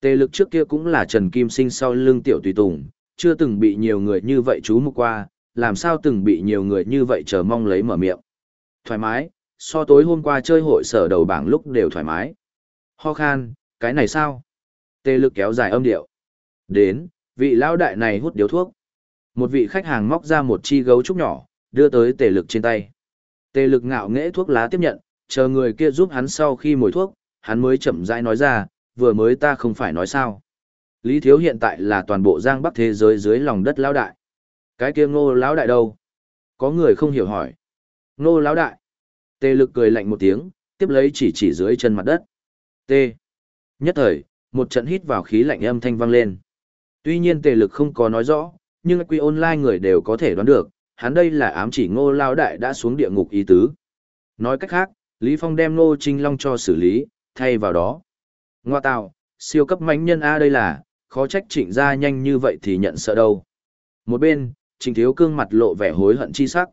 Tề lực trước kia cũng là Trần Kim Sinh sau lưng tiểu tùy tùng, chưa từng bị nhiều người như vậy chú mục qua, làm sao từng bị nhiều người như vậy chờ mong lấy mở miệng. Thoải mái, so tối hôm qua chơi hội sở đầu bảng lúc đều thoải mái. Ho khan, cái này sao? Tề lực kéo dài âm điệu. Đến, vị lão đại này hút điếu thuốc. Một vị khách hàng móc ra một chi gấu trúc nhỏ, đưa tới tề lực trên tay. Tề lực ngạo nghễ thuốc lá tiếp nhận, chờ người kia giúp hắn sau khi mồi thuốc, hắn mới chậm rãi nói ra, vừa mới ta không phải nói sao. Lý Thiếu hiện tại là toàn bộ giang bắc thế giới dưới lòng đất lão đại. Cái kia ngô lão đại đâu? Có người không hiểu hỏi. Ngô lão đại. Tề lực cười lạnh một tiếng, tiếp lấy chỉ chỉ dưới chân mặt đất. T. Nhất thời, một trận hít vào khí lạnh âm thanh vang lên. Tuy nhiên tề lực không có nói rõ, nhưng quy online người đều có thể đoán được, hắn đây là ám chỉ ngô lao đại đã xuống địa ngục ý tứ. Nói cách khác, Lý Phong đem ngô trinh long cho xử lý, thay vào đó. Ngoa tạo, siêu cấp mãnh nhân A đây là, khó trách trịnh ra nhanh như vậy thì nhận sợ đâu. Một bên, trịnh thiếu cương mặt lộ vẻ hối hận chi sắc.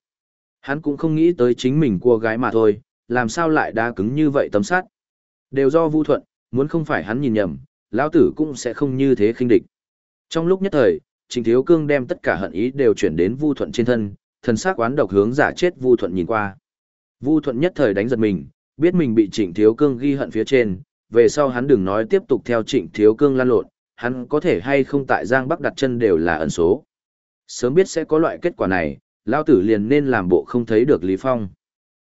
Hắn cũng không nghĩ tới chính mình cua gái mà thôi, làm sao lại đa cứng như vậy tấm sát. Đều do Vu Thuận, muốn không phải hắn nhìn nhầm, lão tử cũng sẽ không như thế khinh địch. Trong lúc nhất thời, Trình Thiếu Cương đem tất cả hận ý đều chuyển đến Vu Thuận trên thân, thần sắc quán độc hướng giả chết Vu Thuận nhìn qua. Vu Thuận nhất thời đánh giật mình, biết mình bị Trịnh Thiếu Cương ghi hận phía trên, về sau hắn đừng nói tiếp tục theo Trịnh Thiếu Cương lan lộn, hắn có thể hay không tại Giang Bắc đặt chân đều là ẩn số. Sớm biết sẽ có loại kết quả này, lão tử liền nên làm bộ không thấy được Lý Phong.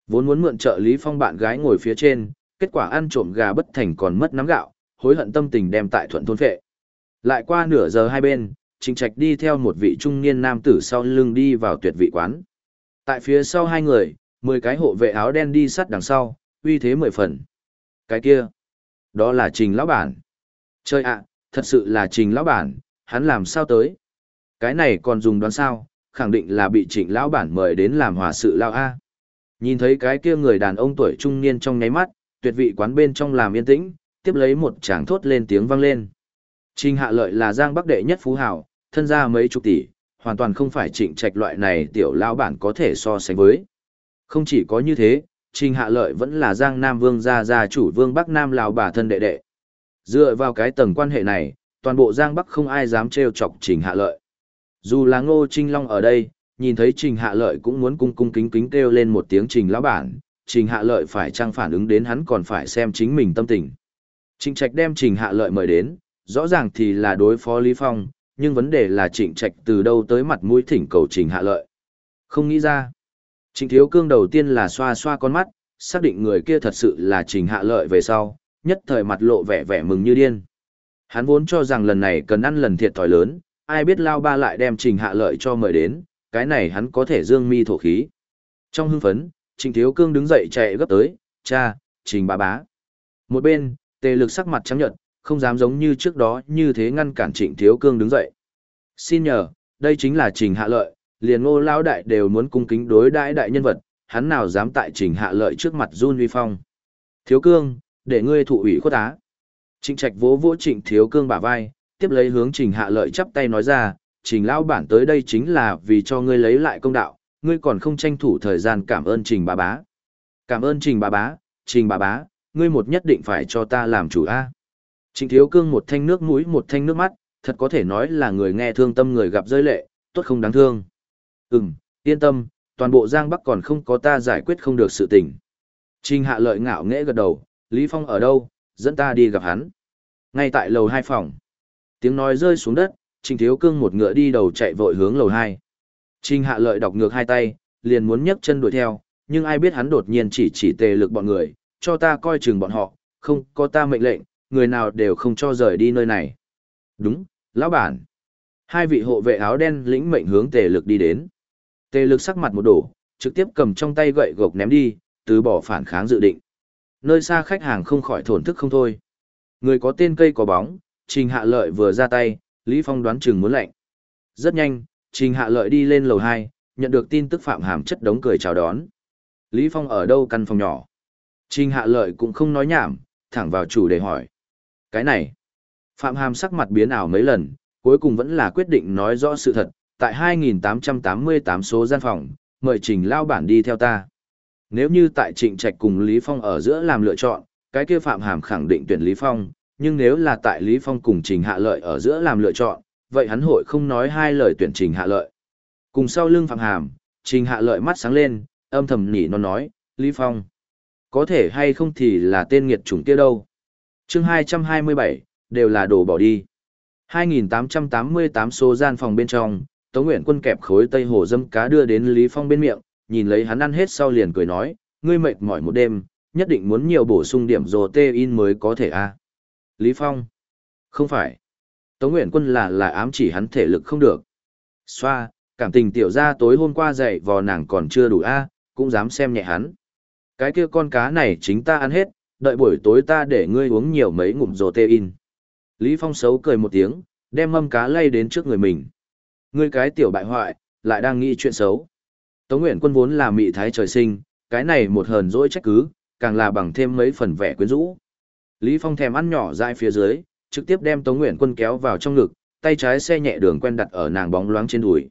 Vốn muốn mượn trợ Lý Phong bạn gái ngồi phía trên, kết quả ăn trộm gà bất thành còn mất nắm gạo, hối hận tâm tình đem tại thuận thôn phệ. Lại qua nửa giờ hai bên, Trình Trạch đi theo một vị trung niên nam tử sau lưng đi vào tuyệt vị quán. Tại phía sau hai người, mười cái hộ vệ áo đen đi sát đằng sau, uy thế mười phần. Cái kia, đó là Trình lão bản. Chơi ạ, thật sự là Trình lão bản, hắn làm sao tới? Cái này còn dùng đoán sao, khẳng định là bị Trịnh lão bản mời đến làm hòa sự lao a. Nhìn thấy cái kia người đàn ông tuổi trung niên trong nháy mắt, tuyệt vị quán bên trong làm yên tĩnh, tiếp lấy một tràng thốt lên tiếng vang lên. Trình Hạ Lợi là Giang Bắc đệ nhất phú hào, thân gia mấy chục tỷ, hoàn toàn không phải Trịnh Trạch loại này tiểu lão bản có thể so sánh với. Không chỉ có như thế, Trình Hạ Lợi vẫn là Giang Nam Vương gia gia chủ Vương Bắc Nam lão bà thân đệ đệ. Dựa vào cái tầng quan hệ này, toàn bộ Giang Bắc không ai dám trêu chọc Trình Hạ Lợi. Dù là Ngô Trinh Long ở đây, nhìn thấy Trình Hạ Lợi cũng muốn cung cung kính kính kêu lên một tiếng Trình lão bản, Trình Hạ Lợi phải trang phản ứng đến hắn còn phải xem chính mình tâm tình. trình Trạch đem Trình Hạ Lợi mời đến, rõ ràng thì là đối phó Lý Phong, nhưng vấn đề là Trịnh Trạch từ đâu tới mặt mũi thỉnh cầu Trình Hạ Lợi. Không nghĩ ra. Trịnh Thiếu Cương đầu tiên là xoa xoa con mắt, xác định người kia thật sự là Trình Hạ Lợi về sau, nhất thời mặt lộ vẻ vẻ mừng như điên. Hắn vốn cho rằng lần này cần ăn lần thiệt thòi lớn, ai biết Lao Ba lại đem Trình Hạ Lợi cho mời đến, cái này hắn có thể dương mi thổ khí. Trong hưng phấn, Trình Thiếu Cương đứng dậy chạy gấp tới, cha, Trình bà bá. Một bên, tề lực sắc mặt trắng nhợt, không dám giống như trước đó như thế ngăn cản Trịnh Thiếu Cương đứng dậy. Xin nhờ, đây chính là Trình Hạ Lợi, liền ngô Lão đại đều muốn cung kính đối đãi đại nhân vật, hắn nào dám tại Trình Hạ Lợi trước mặt run uy phong. Thiếu Cương, để ngươi thụ ủy khuất á. Trịnh Trạch vỗ vỗ Trịnh Thiếu Cương bả vai, tiếp lấy hướng Trình Hạ Lợi chắp tay nói ra, Trình lão bản tới đây chính là vì cho ngươi lấy lại công đạo, ngươi còn không tranh thủ thời gian cảm ơn Trình bà bá. Cảm ơn Trình bà bá, Trình bà bá, ngươi một nhất định phải cho ta làm chủ a. Trịnh Thiếu Cương một thanh nước mũi một thanh nước mắt, thật có thể nói là người nghe thương tâm người gặp rơi lệ, tốt không đáng thương. Ừm, yên tâm, toàn bộ Giang Bắc còn không có ta giải quyết không được sự tình. Trình Hạ Lợi ngạo nghễ gật đầu, Lý Phong ở đâu, dẫn ta đi gặp hắn. Ngay tại lầu hai phòng. Tiếng nói rơi xuống đất, Trình Thiếu Cương một ngựa đi đầu chạy vội hướng lầu hai. Trình Hạ Lợi đọc ngược hai tay, liền muốn nhấc chân đuổi theo, nhưng ai biết hắn đột nhiên chỉ chỉ tề lực bọn người, cho ta coi chừng bọn họ, không có ta mệnh lệnh, người nào đều không cho rời đi nơi này. Đúng, lão bản. Hai vị hộ vệ áo đen lĩnh mệnh hướng tề lực đi đến. Tề lực sắc mặt một đổ, trực tiếp cầm trong tay gậy gộc ném đi, từ bỏ phản kháng dự định. Nơi xa khách hàng không khỏi thổn thức không thôi. Người có tên cây có bóng, Trình Hạ Lợi vừa ra tay, Lý Phong đoán chừng muốn lệnh. Rất nhanh, Trình Hạ Lợi đi lên lầu 2, nhận được tin tức Phạm Hàm chất đống cười chào đón. Lý Phong ở đâu căn phòng nhỏ? Trình Hạ Lợi cũng không nói nhảm, thẳng vào chủ đề hỏi. Cái này, Phạm Hàm sắc mặt biến ảo mấy lần, cuối cùng vẫn là quyết định nói rõ sự thật, tại 2888 số gian phòng, mời Trình Lao Bản đi theo ta. Nếu như tại Trịnh Trạch cùng Lý Phong ở giữa làm lựa chọn, cái kia Phạm Hàm khẳng định tuyển Lý Phong, nhưng nếu là tại Lý Phong cùng Trình Hạ Lợi ở giữa làm lựa chọn, vậy hắn hội không nói hai lời tuyển Trình Hạ Lợi. Cùng sau lưng Phạm Hàm, Trình Hạ Lợi mắt sáng lên, âm thầm nỉ nó nói, Lý Phong. Có thể hay không thì là tên nghiệt chủng kia đâu chương 227, đều là đồ bỏ đi. 2888 số gian phòng bên trong, Tống Nguyện quân kẹp khối tây hồ dâm cá đưa đến Lý Phong bên miệng, nhìn lấy hắn ăn hết sau liền cười nói, ngươi mệt mỏi một đêm, nhất định muốn nhiều bổ sung điểm rồ tê in mới có thể a Lý Phong. Không phải. Tống Nguyện quân là là ám chỉ hắn thể lực không được. Xoa, cảm tình tiểu ra tối hôm qua dậy vò nàng còn chưa đủ a cũng dám xem nhẹ hắn. Cái kia con cá này chính ta ăn hết, đợi buổi tối ta để ngươi uống nhiều mấy ngụm rồ tê in. Lý Phong xấu cười một tiếng, đem mâm cá lay đến trước người mình. Ngươi cái tiểu bại hoại, lại đang nghĩ chuyện xấu. Tống Nguyện quân vốn là mị thái trời sinh, cái này một hờn dỗi trách cứ, càng là bằng thêm mấy phần vẻ quyến rũ. Lý Phong thèm ăn nhỏ dại phía dưới, trực tiếp đem Tống Nguyện quân kéo vào trong ngực, tay trái xe nhẹ đường quen đặt ở nàng bóng loáng trên đùi.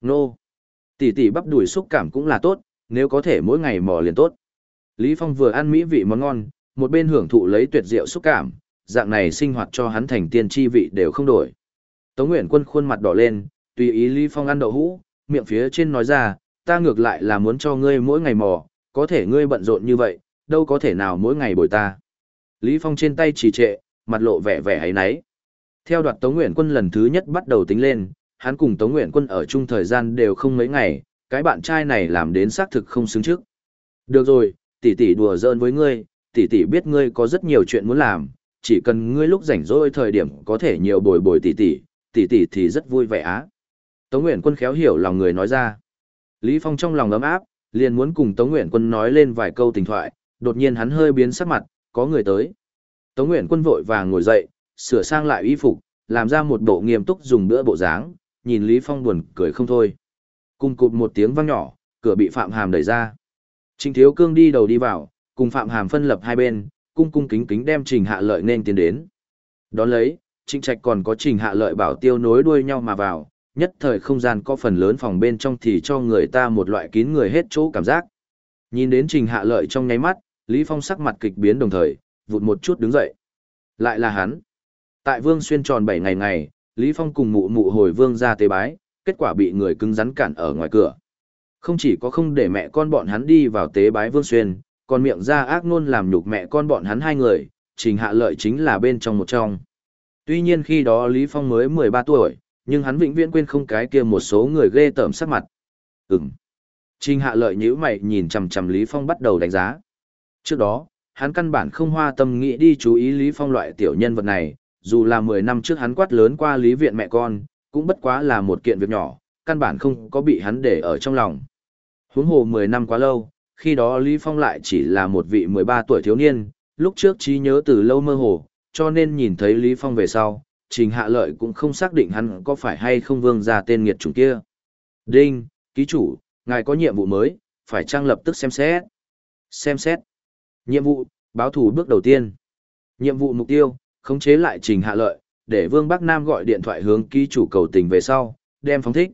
Nô! Tỷ tỷ bắp đùi xúc cảm cũng là tốt, nếu có thể mỗi ngày mò liền tốt. Lý Phong vừa ăn mỹ vị món ngon, một bên hưởng thụ lấy tuyệt diệu xúc cảm, dạng này sinh hoạt cho hắn thành tiên chi vị đều không đổi. Tống Nguyện Quân khuôn mặt đỏ lên, tùy ý Lý Phong ăn đậu hũ, miệng phía trên nói ra, ta ngược lại là muốn cho ngươi mỗi ngày mò, có thể ngươi bận rộn như vậy, đâu có thể nào mỗi ngày bồi ta. Lý Phong trên tay trì trệ, mặt lộ vẻ vẻ ấy nấy. Theo đoạt Tống Nguyện Quân lần thứ nhất bắt đầu tính lên, hắn cùng Tống Nguyện Quân ở chung thời gian đều không mấy ngày, cái bạn trai này làm đến xác thực không xứng trước. Được rồi, tỷ tỷ đùa giỡn với ngươi, tỷ tỷ biết ngươi có rất nhiều chuyện muốn làm, chỉ cần ngươi lúc rảnh rỗi thời điểm có thể nhiều bồi bồi tỷ tỷ, tỷ tỷ thì rất vui vẻ á. Tống Nguyện Quân khéo hiểu lòng người nói ra. Lý Phong trong lòng ấm áp, liền muốn cùng Tống Nguyện Quân nói lên vài câu tình thoại, đột nhiên hắn hơi biến sắc mặt, có người tới. Tống Nguyện Quân vội vàng ngồi dậy, sửa sang lại y phục, làm ra một bộ nghiêm túc dùng bữa bộ dáng, nhìn Lý Phong buồn cười không thôi. Cùng cụt một tiếng vang nhỏ, cửa bị Phạm Hàm đẩy ra. Trình Thiếu Cương đi đầu đi vào, cùng Phạm Hàm phân lập hai bên, cung cung kính kính đem Trình Hạ Lợi nên tiến đến. Đón lấy, trịnh Trạch còn có Trình Hạ Lợi bảo tiêu nối đuôi nhau mà vào, nhất thời không gian có phần lớn phòng bên trong thì cho người ta một loại kín người hết chỗ cảm giác. Nhìn đến Trình Hạ Lợi trong nháy mắt, Lý Phong sắc mặt kịch biến đồng thời, vụt một chút đứng dậy. Lại là hắn. Tại Vương Xuyên tròn 7 ngày ngày, Lý Phong cùng mụ mụ hồi Vương ra tế bái, kết quả bị người cứng rắn cản ở ngoài cửa. Không chỉ có không để mẹ con bọn hắn đi vào tế bái Vương Xuyên, còn miệng ra ác ngôn làm nhục mẹ con bọn hắn hai người, Trình Hạ Lợi chính là bên trong một trong. Tuy nhiên khi đó Lý Phong mới 13 tuổi, nhưng hắn vĩnh viễn quên không cái kia một số người ghê tởm sắc mặt. Ừm. Trình Hạ Lợi nhíu mày nhìn chằm chằm Lý Phong bắt đầu đánh giá. Trước đó, hắn căn bản không hoa tâm nghĩ đi chú ý Lý Phong loại tiểu nhân vật này, dù là 10 năm trước hắn quát lớn qua Lý Viện mẹ con, cũng bất quá là một kiện việc nhỏ, căn bản không có bị hắn để ở trong lòng. Huống hồ 10 năm quá lâu, khi đó Lý Phong lại chỉ là một vị 13 tuổi thiếu niên, lúc trước trí nhớ từ lâu mơ hồ, cho nên nhìn thấy Lý Phong về sau, Trình Hạ Lợi cũng không xác định hắn có phải hay không vương ra tên nghiệt chủng kia. Đinh, ký chủ, ngài có nhiệm vụ mới, phải trang lập tức xem xét. Xem xét. Nhiệm vụ, báo thủ bước đầu tiên. Nhiệm vụ mục tiêu, khống chế lại Trình Hạ Lợi, để Vương Bắc Nam gọi điện thoại hướng ký chủ cầu tình về sau, đem phóng thích.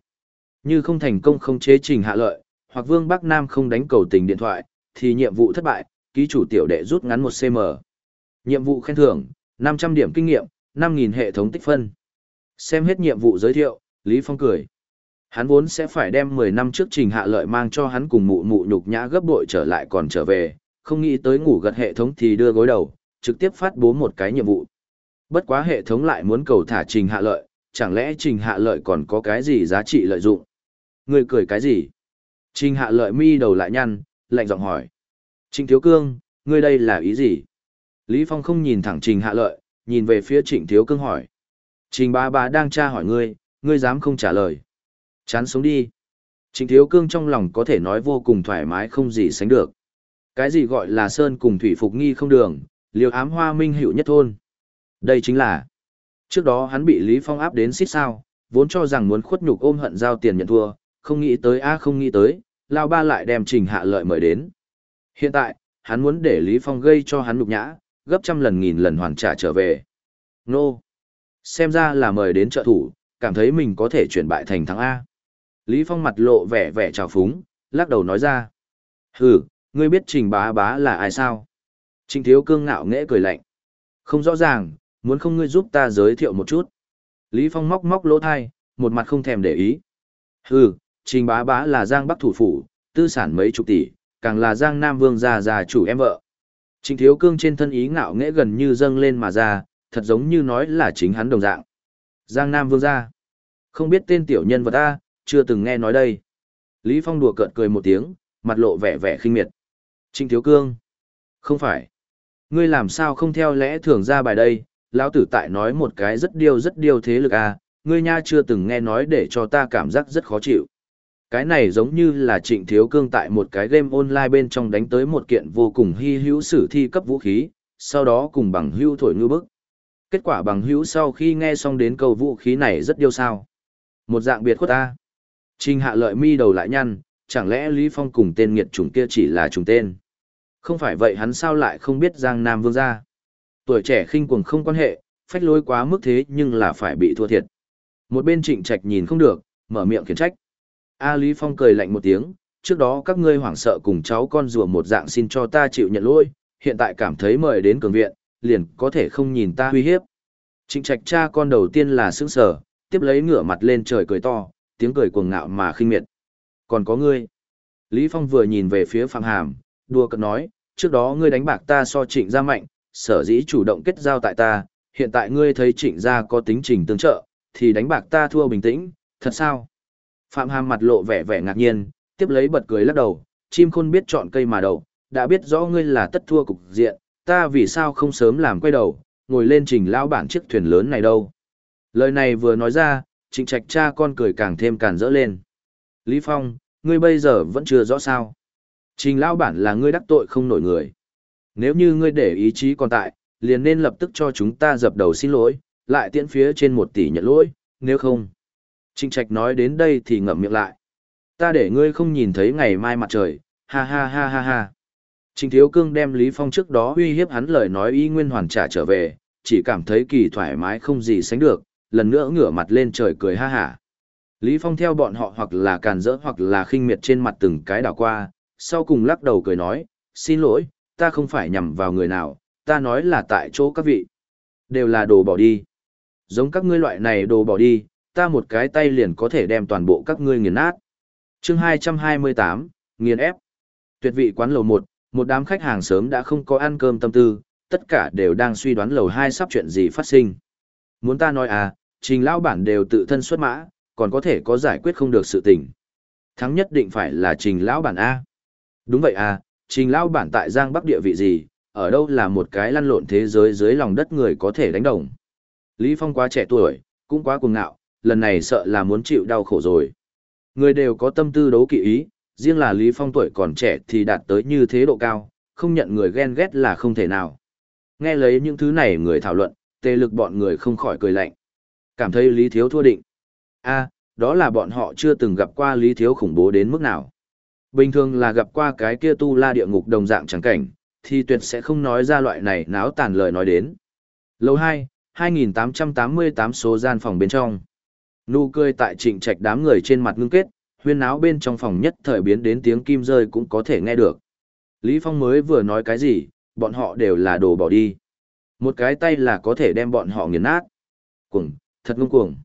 Như không thành công khống chế Trình Hạ Lợi, hoặc Vương Bắc Nam không đánh cầu tình điện thoại, thì nhiệm vụ thất bại, ký chủ tiểu đệ rút ngắn một cm. Nhiệm vụ khen thưởng, 500 điểm kinh nghiệm, 5.000 hệ thống tích phân. Xem hết nhiệm vụ giới thiệu, Lý Phong cười. Hắn vốn sẽ phải đem 10 năm trước trình hạ lợi mang cho hắn cùng mụ mụ nhục nhã gấp bội trở lại còn trở về, không nghĩ tới ngủ gật hệ thống thì đưa gối đầu, trực tiếp phát bố một cái nhiệm vụ. Bất quá hệ thống lại muốn cầu thả trình hạ lợi, chẳng lẽ trình hạ lợi còn có cái gì giá trị lợi dụng? Người cười cái gì? Trình hạ lợi mi đầu lại nhăn, lạnh giọng hỏi. Trình thiếu cương, ngươi đây là ý gì? Lý Phong không nhìn thẳng trình hạ lợi, nhìn về phía trịnh thiếu cương hỏi. Trình ba ba đang tra hỏi ngươi, ngươi dám không trả lời. Chán sống đi. Trịnh thiếu cương trong lòng có thể nói vô cùng thoải mái không gì sánh được. Cái gì gọi là sơn cùng thủy phục nghi không đường, liều ám hoa minh hữu nhất thôn. Đây chính là. Trước đó hắn bị Lý Phong áp đến xít sao, vốn cho rằng muốn khuất nhục ôm hận giao tiền nhận thua, không nghĩ tới a không nghĩ tới, lao ba lại đem trình hạ lợi mời đến. Hiện tại, hắn muốn để Lý Phong gây cho hắn nhục nhã, gấp trăm lần nghìn lần hoàn trả trở về. Nô! Xem ra là mời đến trợ thủ, cảm thấy mình có thể chuyển bại thành thắng A. Lý Phong mặt lộ vẻ vẻ trào phúng, lắc đầu nói ra. Hừ, ngươi biết trình bá bá là ai sao? Trình thiếu cương ngạo nghễ cười lạnh. Không rõ ràng, muốn không ngươi giúp ta giới thiệu một chút. Lý Phong móc móc lỗ thai, một mặt không thèm để ý. Hừ, trình bá bá là giang bắc thủ phủ, tư sản mấy chục tỷ, càng là giang nam vương gia già chủ em vợ. Trình thiếu cương trên thân ý ngạo nghễ gần như dâng lên mà ra, thật giống như nói là chính hắn đồng dạng. Giang Nam Vương gia. Không biết tên tiểu nhân vật ta, chưa từng nghe nói đây. Lý Phong đùa cợt cười một tiếng, mặt lộ vẻ vẻ khinh miệt. Trình thiếu cương. Không phải. Ngươi làm sao không theo lẽ thường ra bài đây, lão tử tại nói một cái rất điêu rất điêu thế lực à, ngươi nha chưa từng nghe nói để cho ta cảm giác rất khó chịu. Cái này giống như là trịnh thiếu cương tại một cái game online bên trong đánh tới một kiện vô cùng hy hữu sử thi cấp vũ khí, sau đó cùng bằng hữu thổi ngư bức. Kết quả bằng hữu sau khi nghe xong đến câu vũ khí này rất điêu sao. Một dạng biệt khuất ta. Trình hạ lợi mi đầu lại nhăn, chẳng lẽ Lý Phong cùng tên nghiệt chủng kia chỉ là trùng tên. Không phải vậy hắn sao lại không biết Giang Nam Vương gia. Tuổi trẻ khinh cuồng không quan hệ, phách lối quá mức thế nhưng là phải bị thua thiệt. Một bên trịnh trạch nhìn không được, mở miệng khiển trách. A Lý Phong cười lạnh một tiếng, trước đó các ngươi hoảng sợ cùng cháu con rùa một dạng xin cho ta chịu nhận lỗi, hiện tại cảm thấy mời đến cường viện, liền có thể không nhìn ta uy hiếp. Trịnh trạch cha con đầu tiên là sững sờ, tiếp lấy ngửa mặt lên trời cười to, tiếng cười cuồng ngạo mà khinh miệt. Còn có ngươi. Lý Phong vừa nhìn về phía Phạm Hàm, đùa cợt nói, trước đó ngươi đánh bạc ta so trịnh gia mạnh, sở dĩ chủ động kết giao tại ta, hiện tại ngươi thấy trịnh gia có tính trình tương trợ, thì đánh bạc ta thua bình tĩnh, thật sao? Phạm Hàm mặt lộ vẻ vẻ ngạc nhiên, tiếp lấy bật cười lắc đầu, chim khôn biết chọn cây mà đầu, đã biết rõ ngươi là tất thua cục diện, ta vì sao không sớm làm quay đầu, ngồi lên trình lao bản chiếc thuyền lớn này đâu. Lời này vừa nói ra, trịnh trạch cha con cười càng thêm càn rỡ lên. Lý Phong, ngươi bây giờ vẫn chưa rõ sao. Trình lao bản là ngươi đắc tội không nổi người. Nếu như ngươi để ý chí còn tại, liền nên lập tức cho chúng ta dập đầu xin lỗi, lại tiễn phía trên một tỷ nhận lỗi, nếu không. Trịnh trạch nói đến đây thì ngậm miệng lại. Ta để ngươi không nhìn thấy ngày mai mặt trời, ha ha ha ha ha. Trình Thiếu Cương đem Lý Phong trước đó uy hiếp hắn lời nói y nguyên hoàn trả trở về, chỉ cảm thấy kỳ thoải mái không gì sánh được, lần nữa ngửa mặt lên trời cười ha hả. Lý Phong theo bọn họ hoặc là càn rỡ hoặc là khinh miệt trên mặt từng cái đảo qua, sau cùng lắc đầu cười nói, xin lỗi, ta không phải nhằm vào người nào, ta nói là tại chỗ các vị. Đều là đồ bỏ đi. Giống các ngươi loại này đồ bỏ đi, ta một cái tay liền có thể đem toàn bộ các ngươi nghiền nát. chương 228, nghiền ép. Tuyệt vị quán lầu 1, một đám khách hàng sớm đã không có ăn cơm tâm tư, tất cả đều đang suy đoán lầu 2 sắp chuyện gì phát sinh. Muốn ta nói à, trình lão bản đều tự thân xuất mã, còn có thể có giải quyết không được sự tình. Thắng nhất định phải là trình lão bản A. Đúng vậy à, trình lão bản tại Giang Bắc địa vị gì, ở đâu là một cái lăn lộn thế giới dưới lòng đất người có thể đánh đồng. Lý Phong quá trẻ tuổi, cũng quá cuồng ngạo, lần này sợ là muốn chịu đau khổ rồi. Người đều có tâm tư đấu kỵ ý, riêng là Lý Phong tuổi còn trẻ thì đạt tới như thế độ cao, không nhận người ghen ghét là không thể nào. Nghe lấy những thứ này người thảo luận, tê lực bọn người không khỏi cười lạnh. Cảm thấy Lý Thiếu thua định. a à, đó là bọn họ chưa từng gặp qua Lý Thiếu khủng bố đến mức nào. Bình thường là gặp qua cái kia tu la địa ngục đồng dạng chẳng cảnh, thì tuyệt sẽ không nói ra loại này náo tàn lời nói đến. Lầu 2, 2888 số gian phòng bên trong. Nụ cười tại trịnh trạch đám người trên mặt ngưng kết, huyên náo bên trong phòng nhất thời biến đến tiếng kim rơi cũng có thể nghe được. Lý Phong mới vừa nói cái gì, bọn họ đều là đồ bỏ đi. Một cái tay là có thể đem bọn họ nghiền nát. Cuồng, thật ngông cuồng.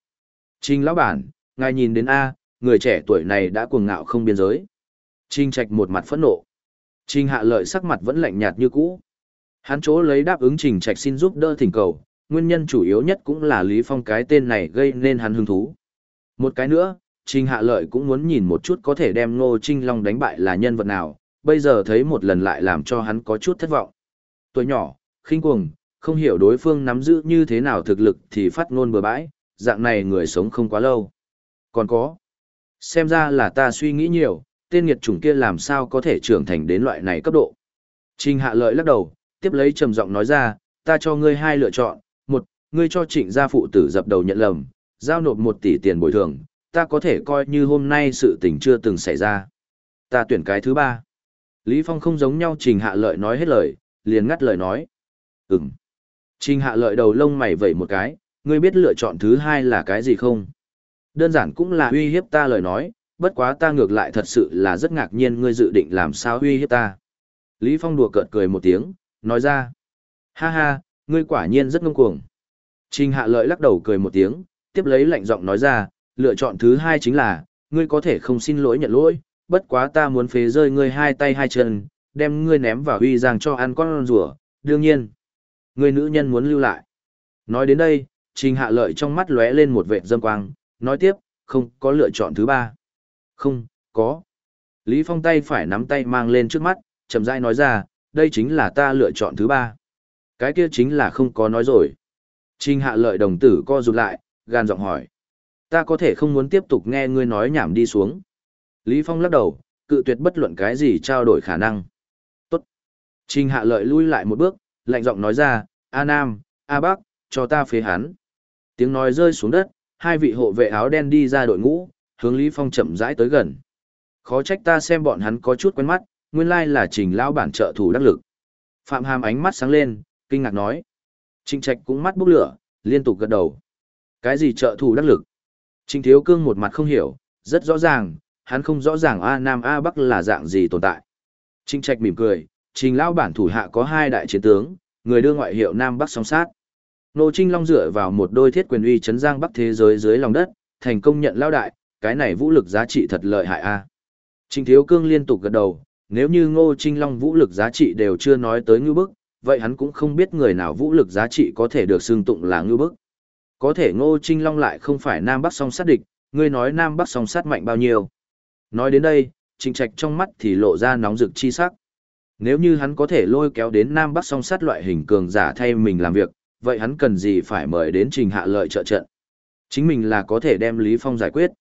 Trình lão bản, ngài nhìn đến A, người trẻ tuổi này đã cuồng ngạo không biên giới. Trình trạch một mặt phẫn nộ. Trình hạ lợi sắc mặt vẫn lạnh nhạt như cũ. Hắn chỗ lấy đáp ứng trình trạch xin giúp đỡ thỉnh cầu, nguyên nhân chủ yếu nhất cũng là Lý Phong cái tên này gây nên hắn hứng thú. Một cái nữa, Trình Hạ Lợi cũng muốn nhìn một chút có thể đem Ngô Trinh Long đánh bại là nhân vật nào, bây giờ thấy một lần lại làm cho hắn có chút thất vọng. Tuổi nhỏ, khinh cuồng, không hiểu đối phương nắm giữ như thế nào thực lực thì phát ngôn bừa bãi, dạng này người sống không quá lâu. Còn có, xem ra là ta suy nghĩ nhiều, tên nghiệt chủng kia làm sao có thể trưởng thành đến loại này cấp độ. Trình Hạ Lợi lắc đầu, tiếp lấy trầm giọng nói ra, ta cho ngươi hai lựa chọn, một, ngươi cho trịnh gia phụ tử dập đầu nhận lầm, giao nộp một tỷ tiền bồi thường, ta có thể coi như hôm nay sự tình chưa từng xảy ra. Ta tuyển cái thứ ba. Lý Phong không giống nhau trình hạ lợi nói hết lời, liền ngắt lời nói. Ừm. Trình hạ lợi đầu lông mày vẩy một cái, ngươi biết lựa chọn thứ hai là cái gì không? Đơn giản cũng là uy hiếp ta lời nói, bất quá ta ngược lại thật sự là rất ngạc nhiên ngươi dự định làm sao uy hiếp ta. Lý Phong đùa cợt cười một tiếng, nói ra. Ha ha, ngươi quả nhiên rất ngông cuồng. Trình hạ lợi lắc đầu cười một tiếng, tiếp lấy lạnh giọng nói ra, lựa chọn thứ hai chính là, ngươi có thể không xin lỗi nhận lỗi, bất quá ta muốn phế rơi ngươi hai tay hai chân, đem ngươi ném vào huy giang cho ăn con rùa, đương nhiên. Ngươi nữ nhân muốn lưu lại. Nói đến đây, trình hạ lợi trong mắt lóe lên một vệt dâm quang, nói tiếp, không có lựa chọn thứ ba. Không, có. Lý Phong tay phải nắm tay mang lên trước mắt, chậm rãi nói ra, đây chính là ta lựa chọn thứ ba. Cái kia chính là không có nói rồi. Trình hạ lợi đồng tử co rụt lại, gan giọng hỏi. Ta có thể không muốn tiếp tục nghe ngươi nói nhảm đi xuống. Lý Phong lắc đầu, cự tuyệt bất luận cái gì trao đổi khả năng. Tốt. Trình hạ lợi lui lại một bước, lạnh giọng nói ra, A Nam, A Bắc, cho ta phế hắn. Tiếng nói rơi xuống đất, hai vị hộ vệ áo đen đi ra đội ngũ, hướng Lý Phong chậm rãi tới gần. Khó trách ta xem bọn hắn có chút quen mắt, nguyên lai là trình lão bản trợ thủ đắc lực. Phạm Hàm ánh mắt sáng lên, kinh ngạc nói. Trịnh Trạch cũng mắt bốc lửa, liên tục gật đầu. Cái gì trợ thủ đắc lực? Trịnh Thiếu Cương một mặt không hiểu, rất rõ ràng, hắn không rõ ràng A Nam A Bắc là dạng gì tồn tại. Trịnh Trạch mỉm cười, trình lão bản thủ hạ có hai đại chiến tướng, người đưa ngoại hiệu Nam Bắc song sát. Nô Trinh Long dựa vào một đôi thiết quyền uy chấn giang Bắc thế giới dưới lòng đất, thành công nhận lao đại, cái này vũ lực giá trị thật lợi hại a. Trịnh Thiếu Cương liên tục gật đầu, nếu như Ngô Trinh Long vũ lực giá trị đều chưa nói tới ngư bức, vậy hắn cũng không biết người nào vũ lực giá trị có thể được xương tụng là ngư bức. Có thể Ngô Trinh Long lại không phải Nam Bắc song sát địch, ngươi nói Nam Bắc song sát mạnh bao nhiêu. Nói đến đây, Trịnh Trạch trong mắt thì lộ ra nóng rực chi sắc. Nếu như hắn có thể lôi kéo đến Nam Bắc song sát loại hình cường giả thay mình làm việc, vậy hắn cần gì phải mời đến Trình Hạ Lợi trợ trận. Chính mình là có thể đem Lý Phong giải quyết.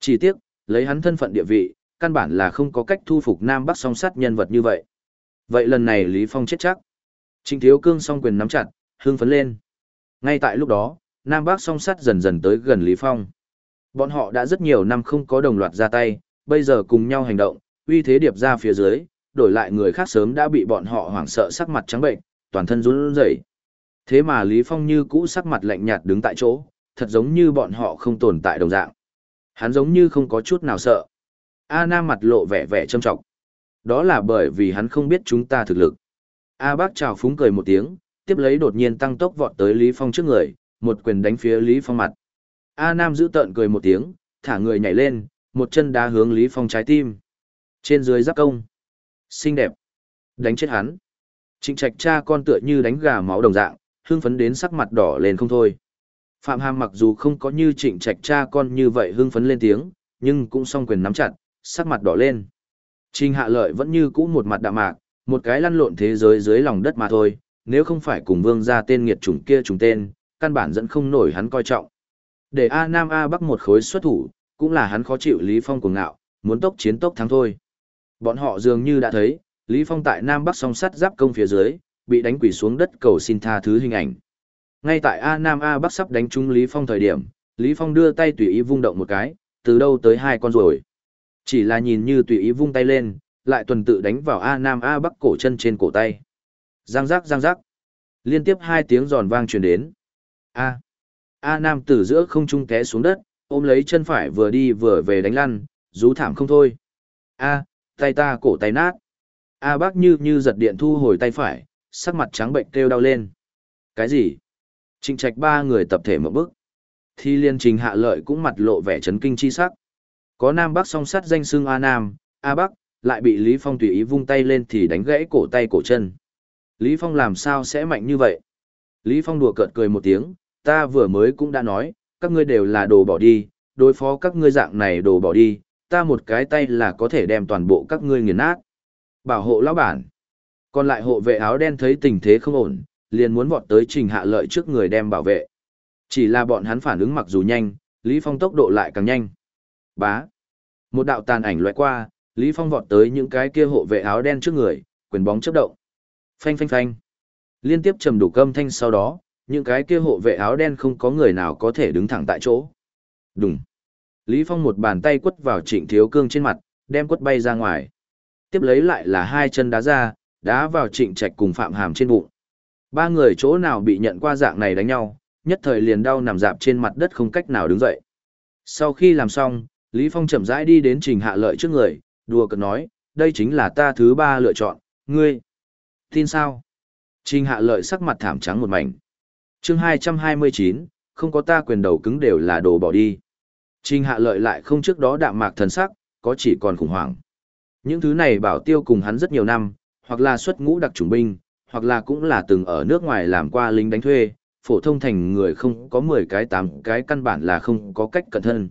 Chỉ tiếc, lấy hắn thân phận địa vị, căn bản là không có cách thu phục Nam Bắc song sát nhân vật như vậy. Vậy lần này Lý Phong chết chắc. Trịnh Thiếu Cương song quyền nắm chặt, hưng phấn lên. Ngay tại lúc đó, Nam Bắc song sát dần dần tới gần Lý Phong. Bọn họ đã rất nhiều năm không có đồng loạt ra tay, bây giờ cùng nhau hành động, uy thế điệp ra phía dưới, đổi lại người khác sớm đã bị bọn họ hoảng sợ sắc mặt trắng bệnh, toàn thân run rẩy. Thế mà Lý Phong như cũ sắc mặt lạnh nhạt đứng tại chỗ, thật giống như bọn họ không tồn tại đồng dạng. Hắn giống như không có chút nào sợ. A Nam mặt lộ vẻ vẻ trâm trọng. Đó là bởi vì hắn không biết chúng ta thực lực. A Bác chào phúng cười một tiếng, tiếp lấy đột nhiên tăng tốc vọt tới Lý Phong trước người, một quyền đánh phía Lý Phong mặt. A Nam giữ tợn cười một tiếng, thả người nhảy lên, một chân đá hướng Lý Phong trái tim. Trên dưới giáp công. Xinh đẹp. Đánh chết hắn. Trịnh trạch cha con tựa như đánh gà máu đồng dạng, hưng phấn đến sắc mặt đỏ lên không thôi. Phạm Hàm mặc dù không có như trịnh trạch cha con như vậy hưng phấn lên tiếng, nhưng cũng song quyền nắm chặt, sắc mặt đỏ lên. Trình hạ lợi vẫn như cũ một mặt đạm mạc, một cái lăn lộn thế giới dưới lòng đất mà thôi, nếu không phải cùng vương ra tên nghiệt chủng kia trùng tên, căn bản dẫn không nổi hắn coi trọng. Để A Nam A Bắc một khối xuất thủ, cũng là hắn khó chịu Lý Phong cuồng ngạo, muốn tốc chiến tốc thắng thôi. Bọn họ dường như đã thấy, Lý Phong tại Nam Bắc song sắt giáp công phía dưới, bị đánh quỷ xuống đất cầu xin tha thứ hình ảnh. Ngay tại A Nam A Bắc sắp đánh trúng Lý Phong thời điểm, Lý Phong đưa tay tùy ý vung động một cái, từ đâu tới hai con rồi. Chỉ là nhìn như tùy ý vung tay lên, lại tuần tự đánh vào A Nam A Bắc cổ chân trên cổ tay. Giang giác giang giác. Liên tiếp hai tiếng giòn vang truyền đến. A. A Nam từ giữa không trung té xuống đất, ôm lấy chân phải vừa đi vừa về đánh lăn, rú thảm không thôi. A, tay ta cổ tay nát. A bắc như như giật điện thu hồi tay phải, sắc mặt trắng bệnh kêu đau lên. Cái gì? Trịnh trạch ba người tập thể một bước Thi liên trình hạ lợi cũng mặt lộ vẻ chấn kinh chi sắc. Có Nam Bắc song sát danh xưng A Nam, A Bắc, lại bị Lý Phong tùy ý vung tay lên thì đánh gãy cổ tay cổ chân. Lý Phong làm sao sẽ mạnh như vậy? Lý Phong đùa cợt cười một tiếng, ta vừa mới cũng đã nói, các ngươi đều là đồ bỏ đi, đối phó các ngươi dạng này đồ bỏ đi, ta một cái tay là có thể đem toàn bộ các ngươi nghiền nát. Bảo hộ lão bản. Còn lại hộ vệ áo đen thấy tình thế không ổn, liền muốn vọt tới trình hạ lợi trước người đem bảo vệ. Chỉ là bọn hắn phản ứng mặc dù nhanh, Lý Phong tốc độ lại càng nhanh. Bá. Một đạo tàn ảnh loại qua, Lý Phong vọt tới những cái kia hộ vệ áo đen trước người, quyền bóng chớp động. Phanh phanh phanh. Liên tiếp trầm đủ câm thanh sau đó, những cái kia hộ vệ áo đen không có người nào có thể đứng thẳng tại chỗ. Đùng. Lý Phong một bàn tay quất vào trịnh thiếu cương trên mặt, đem quất bay ra ngoài. Tiếp lấy lại là hai chân đá ra, đá vào trịnh trạch cùng phạm hàm trên bụng. Ba người chỗ nào bị nhận qua dạng này đánh nhau, nhất thời liền đau nằm dạp trên mặt đất không cách nào đứng dậy. Sau khi làm xong, Lý Phong chậm rãi đi đến trình hạ lợi trước người, đùa cợt nói, đây chính là ta thứ ba lựa chọn, ngươi. Tin sao? Trình hạ lợi sắc mặt thảm trắng một mảnh. chương 229, không có ta quyền đầu cứng đều là đồ bỏ đi. Trình hạ lợi lại không trước đó đạm mạc thần sắc, có chỉ còn khủng hoảng. Những thứ này bảo tiêu cùng hắn rất nhiều năm, hoặc là xuất ngũ đặc chủng binh, hoặc là cũng là từng ở nước ngoài làm qua lính đánh thuê, phổ thông thành người không có 10 cái 8 cái căn bản là không có cách cẩn thân.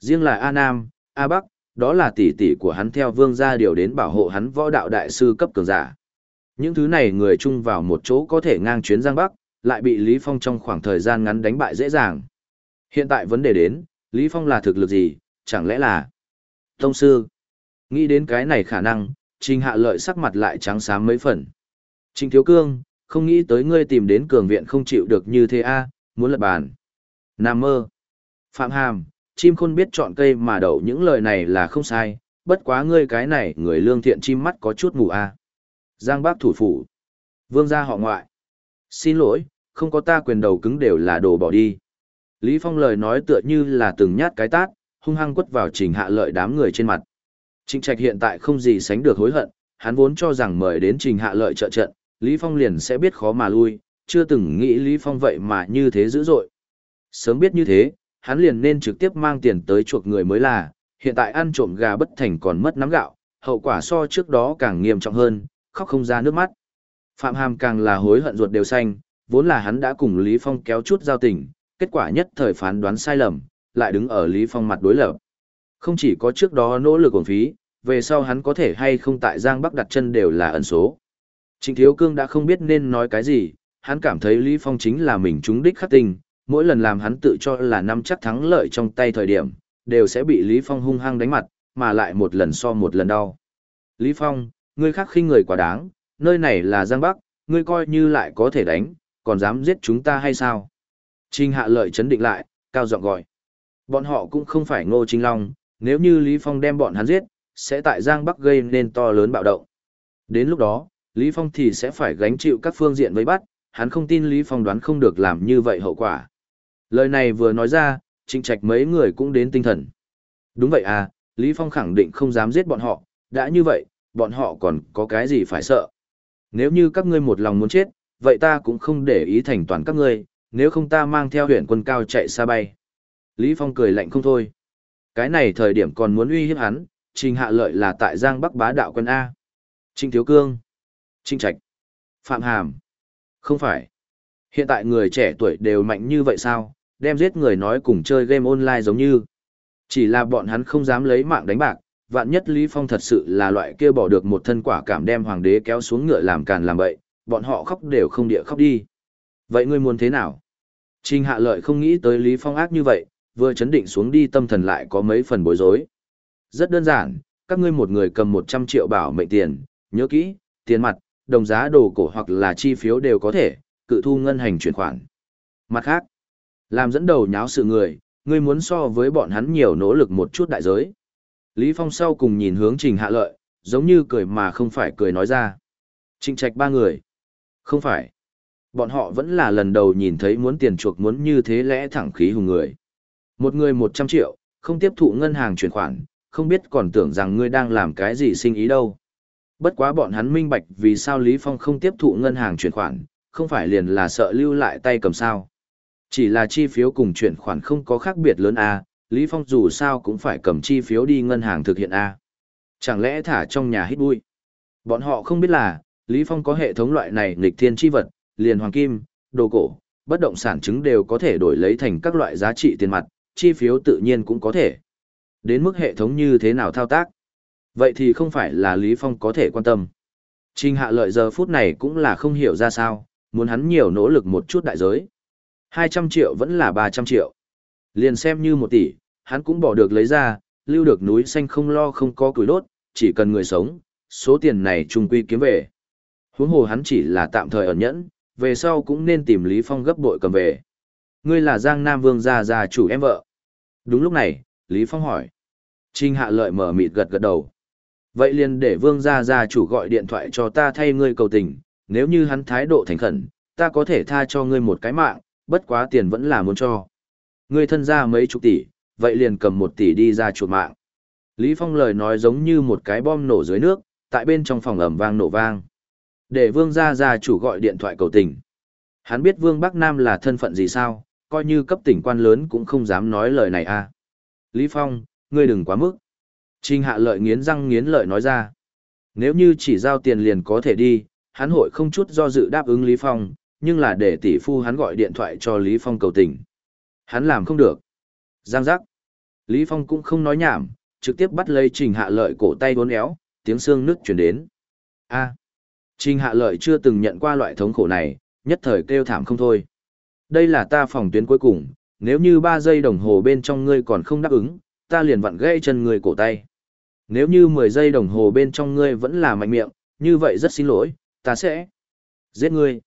Riêng là A Nam, A Bắc, đó là tỷ tỷ của hắn theo vương gia điều đến bảo hộ hắn võ đạo đại sư cấp cường giả. Những thứ này người chung vào một chỗ có thể ngang chuyến Giang Bắc, lại bị Lý Phong trong khoảng thời gian ngắn đánh bại dễ dàng. Hiện tại vấn đề đến, Lý Phong là thực lực gì, chẳng lẽ là Tông Sư? Nghĩ đến cái này khả năng, Trình Hạ Lợi sắc mặt lại trắng xám mấy phần. Trình Thiếu Cương, không nghĩ tới ngươi tìm đến cường viện không chịu được như thế a, muốn lật bàn. Nam mơ. Phạm Hàm, chim khôn biết chọn cây mà đậu những lời này là không sai, bất quá ngươi cái này người lương thiện chim mắt có chút mù a. Giang Bác thủ phủ. Vương gia họ ngoại. Xin lỗi, không có ta quyền đầu cứng đều là đồ bỏ đi. Lý Phong lời nói tựa như là từng nhát cái tát, hung hăng quất vào trình hạ lợi đám người trên mặt. Trịnh Trạch hiện tại không gì sánh được hối hận, hắn vốn cho rằng mời đến trình hạ lợi trợ trận, Lý Phong liền sẽ biết khó mà lui, chưa từng nghĩ Lý Phong vậy mà như thế dữ dội. Sớm biết như thế, hắn liền nên trực tiếp mang tiền tới chuộc người mới là, hiện tại ăn trộm gà bất thành còn mất nắm gạo, hậu quả so trước đó càng nghiêm trọng hơn, khóc không ra nước mắt. Phạm Hàm càng là hối hận ruột đều xanh, vốn là hắn đã cùng Lý Phong kéo chút giao tình, kết quả nhất thời phán đoán sai lầm, lại đứng ở Lý Phong mặt đối lập. Không chỉ có trước đó nỗ lực ổn phí, về sau hắn có thể hay không tại Giang Bắc đặt chân đều là ẩn số. Trịnh Thiếu Cương đã không biết nên nói cái gì, hắn cảm thấy Lý Phong chính là mình trúng đích khắc tình, mỗi lần làm hắn tự cho là năm chắc thắng lợi trong tay thời điểm, đều sẽ bị Lý Phong hung hăng đánh mặt, mà lại một lần so một lần đau. Lý Phong, ngươi khác khinh người quá đáng, nơi này là Giang Bắc, ngươi coi như lại có thể đánh, còn dám giết chúng ta hay sao? Trình hạ lợi chấn định lại, cao giọng gọi. Bọn họ cũng không phải ngô chính long, nếu như Lý Phong đem bọn hắn giết, sẽ tại Giang Bắc gây nên to lớn bạo động. Đến lúc đó, Lý Phong thì sẽ phải gánh chịu các phương diện với bắt, hắn không tin Lý Phong đoán không được làm như vậy hậu quả. Lời này vừa nói ra, trịnh trạch mấy người cũng đến tinh thần. Đúng vậy à, Lý Phong khẳng định không dám giết bọn họ, đã như vậy, bọn họ còn có cái gì phải sợ. Nếu như các ngươi một lòng muốn chết, vậy ta cũng không để ý thành toàn các ngươi, nếu không ta mang theo huyện quân cao chạy xa bay. Lý Phong cười lạnh không thôi. Cái này thời điểm còn muốn uy hiếp hắn, trình hạ lợi là tại Giang Bắc bá đạo quân A. Trinh Thiếu Cương. Trinh Trạch. Phạm Hàm. Không phải. Hiện tại người trẻ tuổi đều mạnh như vậy sao, đem giết người nói cùng chơi game online giống như. Chỉ là bọn hắn không dám lấy mạng đánh bạc, vạn nhất Lý Phong thật sự là loại kia bỏ được một thân quả cảm đem hoàng đế kéo xuống ngựa làm càn làm bậy, bọn họ khóc đều không địa khóc đi. Vậy ngươi muốn thế nào? Trình hạ lợi không nghĩ tới Lý Phong ác như vậy, vừa chấn định xuống đi tâm thần lại có mấy phần bối rối. Rất đơn giản, các ngươi một người cầm 100 triệu bảo mệnh tiền, nhớ kỹ, tiền mặt, đồng giá đồ cổ hoặc là chi phiếu đều có thể, cự thu ngân hành chuyển khoản. Mặt khác, làm dẫn đầu nháo sự người, ngươi muốn so với bọn hắn nhiều nỗ lực một chút đại giới. Lý Phong sau cùng nhìn hướng Trình Hạ Lợi, giống như cười mà không phải cười nói ra. Trình trạch ba người. Không phải. Bọn họ vẫn là lần đầu nhìn thấy muốn tiền chuộc muốn như thế lẽ thẳng khí hùng người. Một người 100 triệu, không tiếp thụ ngân hàng chuyển khoản, không biết còn tưởng rằng ngươi đang làm cái gì sinh ý đâu. Bất quá bọn hắn minh bạch vì sao Lý Phong không tiếp thụ ngân hàng chuyển khoản, không phải liền là sợ lưu lại tay cầm sao. Chỉ là chi phiếu cùng chuyển khoản không có khác biệt lớn à, Lý Phong dù sao cũng phải cầm chi phiếu đi ngân hàng thực hiện A. Chẳng lẽ thả trong nhà hít bụi? Bọn họ không biết là, Lý Phong có hệ thống loại này nghịch thiên chi vật, liền hoàng kim, đồ cổ, bất động sản chứng đều có thể đổi lấy thành các loại giá trị tiền mặt, chi phiếu tự nhiên cũng có thể. Đến mức hệ thống như thế nào thao tác? Vậy thì không phải là Lý Phong có thể quan tâm. Trình hạ lợi giờ phút này cũng là không hiểu ra sao, muốn hắn nhiều nỗ lực một chút đại giới. 200 triệu vẫn là 300 triệu. Liền xem như một tỷ, hắn cũng bỏ được lấy ra, lưu được núi xanh không lo không có củi đốt, chỉ cần người sống, số tiền này trung quy kiếm về. Huống hồ hắn chỉ là tạm thời ẩn nhẫn, về sau cũng nên tìm Lý Phong gấp bội cầm về. Ngươi là Giang Nam Vương gia gia chủ em vợ. Đúng lúc này, Lý Phong hỏi. Trinh Hạ Lợi mở mịt gật gật đầu. Vậy liền để Vương gia gia chủ gọi điện thoại cho ta thay ngươi cầu tình, nếu như hắn thái độ thành khẩn, ta có thể tha cho ngươi một cái mạng, bất quá tiền vẫn là muốn cho. Ngươi thân ra mấy chục tỷ, vậy liền cầm một tỷ đi ra chuột mạng. Lý Phong lời nói giống như một cái bom nổ dưới nước, tại bên trong phòng ẩm vang nổ vang. Để Vương gia gia chủ gọi điện thoại cầu tình. Hắn biết Vương Bắc Nam là thân phận gì sao, coi như cấp tỉnh quan lớn cũng không dám nói lời này a. À. Lý Phong, ngươi đừng quá mức. Trình hạ lợi nghiến răng nghiến lợi nói ra. Nếu như chỉ giao tiền liền có thể đi, hắn hội không chút do dự đáp ứng Lý Phong, nhưng là để tỷ phu hắn gọi điện thoại cho Lý Phong cầu tình. Hắn làm không được. Giang giác. Lý Phong cũng không nói nhảm, trực tiếp bắt lấy Trình Hạ Lợi cổ tay uốn éo, tiếng xương nứt chuyển đến. A. Trình Hạ Lợi chưa từng nhận qua loại thống khổ này, nhất thời kêu thảm không thôi. Đây là ta phòng tuyến cuối cùng, nếu như 3 giây đồng hồ bên trong ngươi còn không đáp ứng, ta liền vặn gãy chân ngươi cổ tay. Nếu như 10 giây đồng hồ bên trong ngươi vẫn là mạnh miệng, như vậy rất xin lỗi, ta sẽ giết ngươi.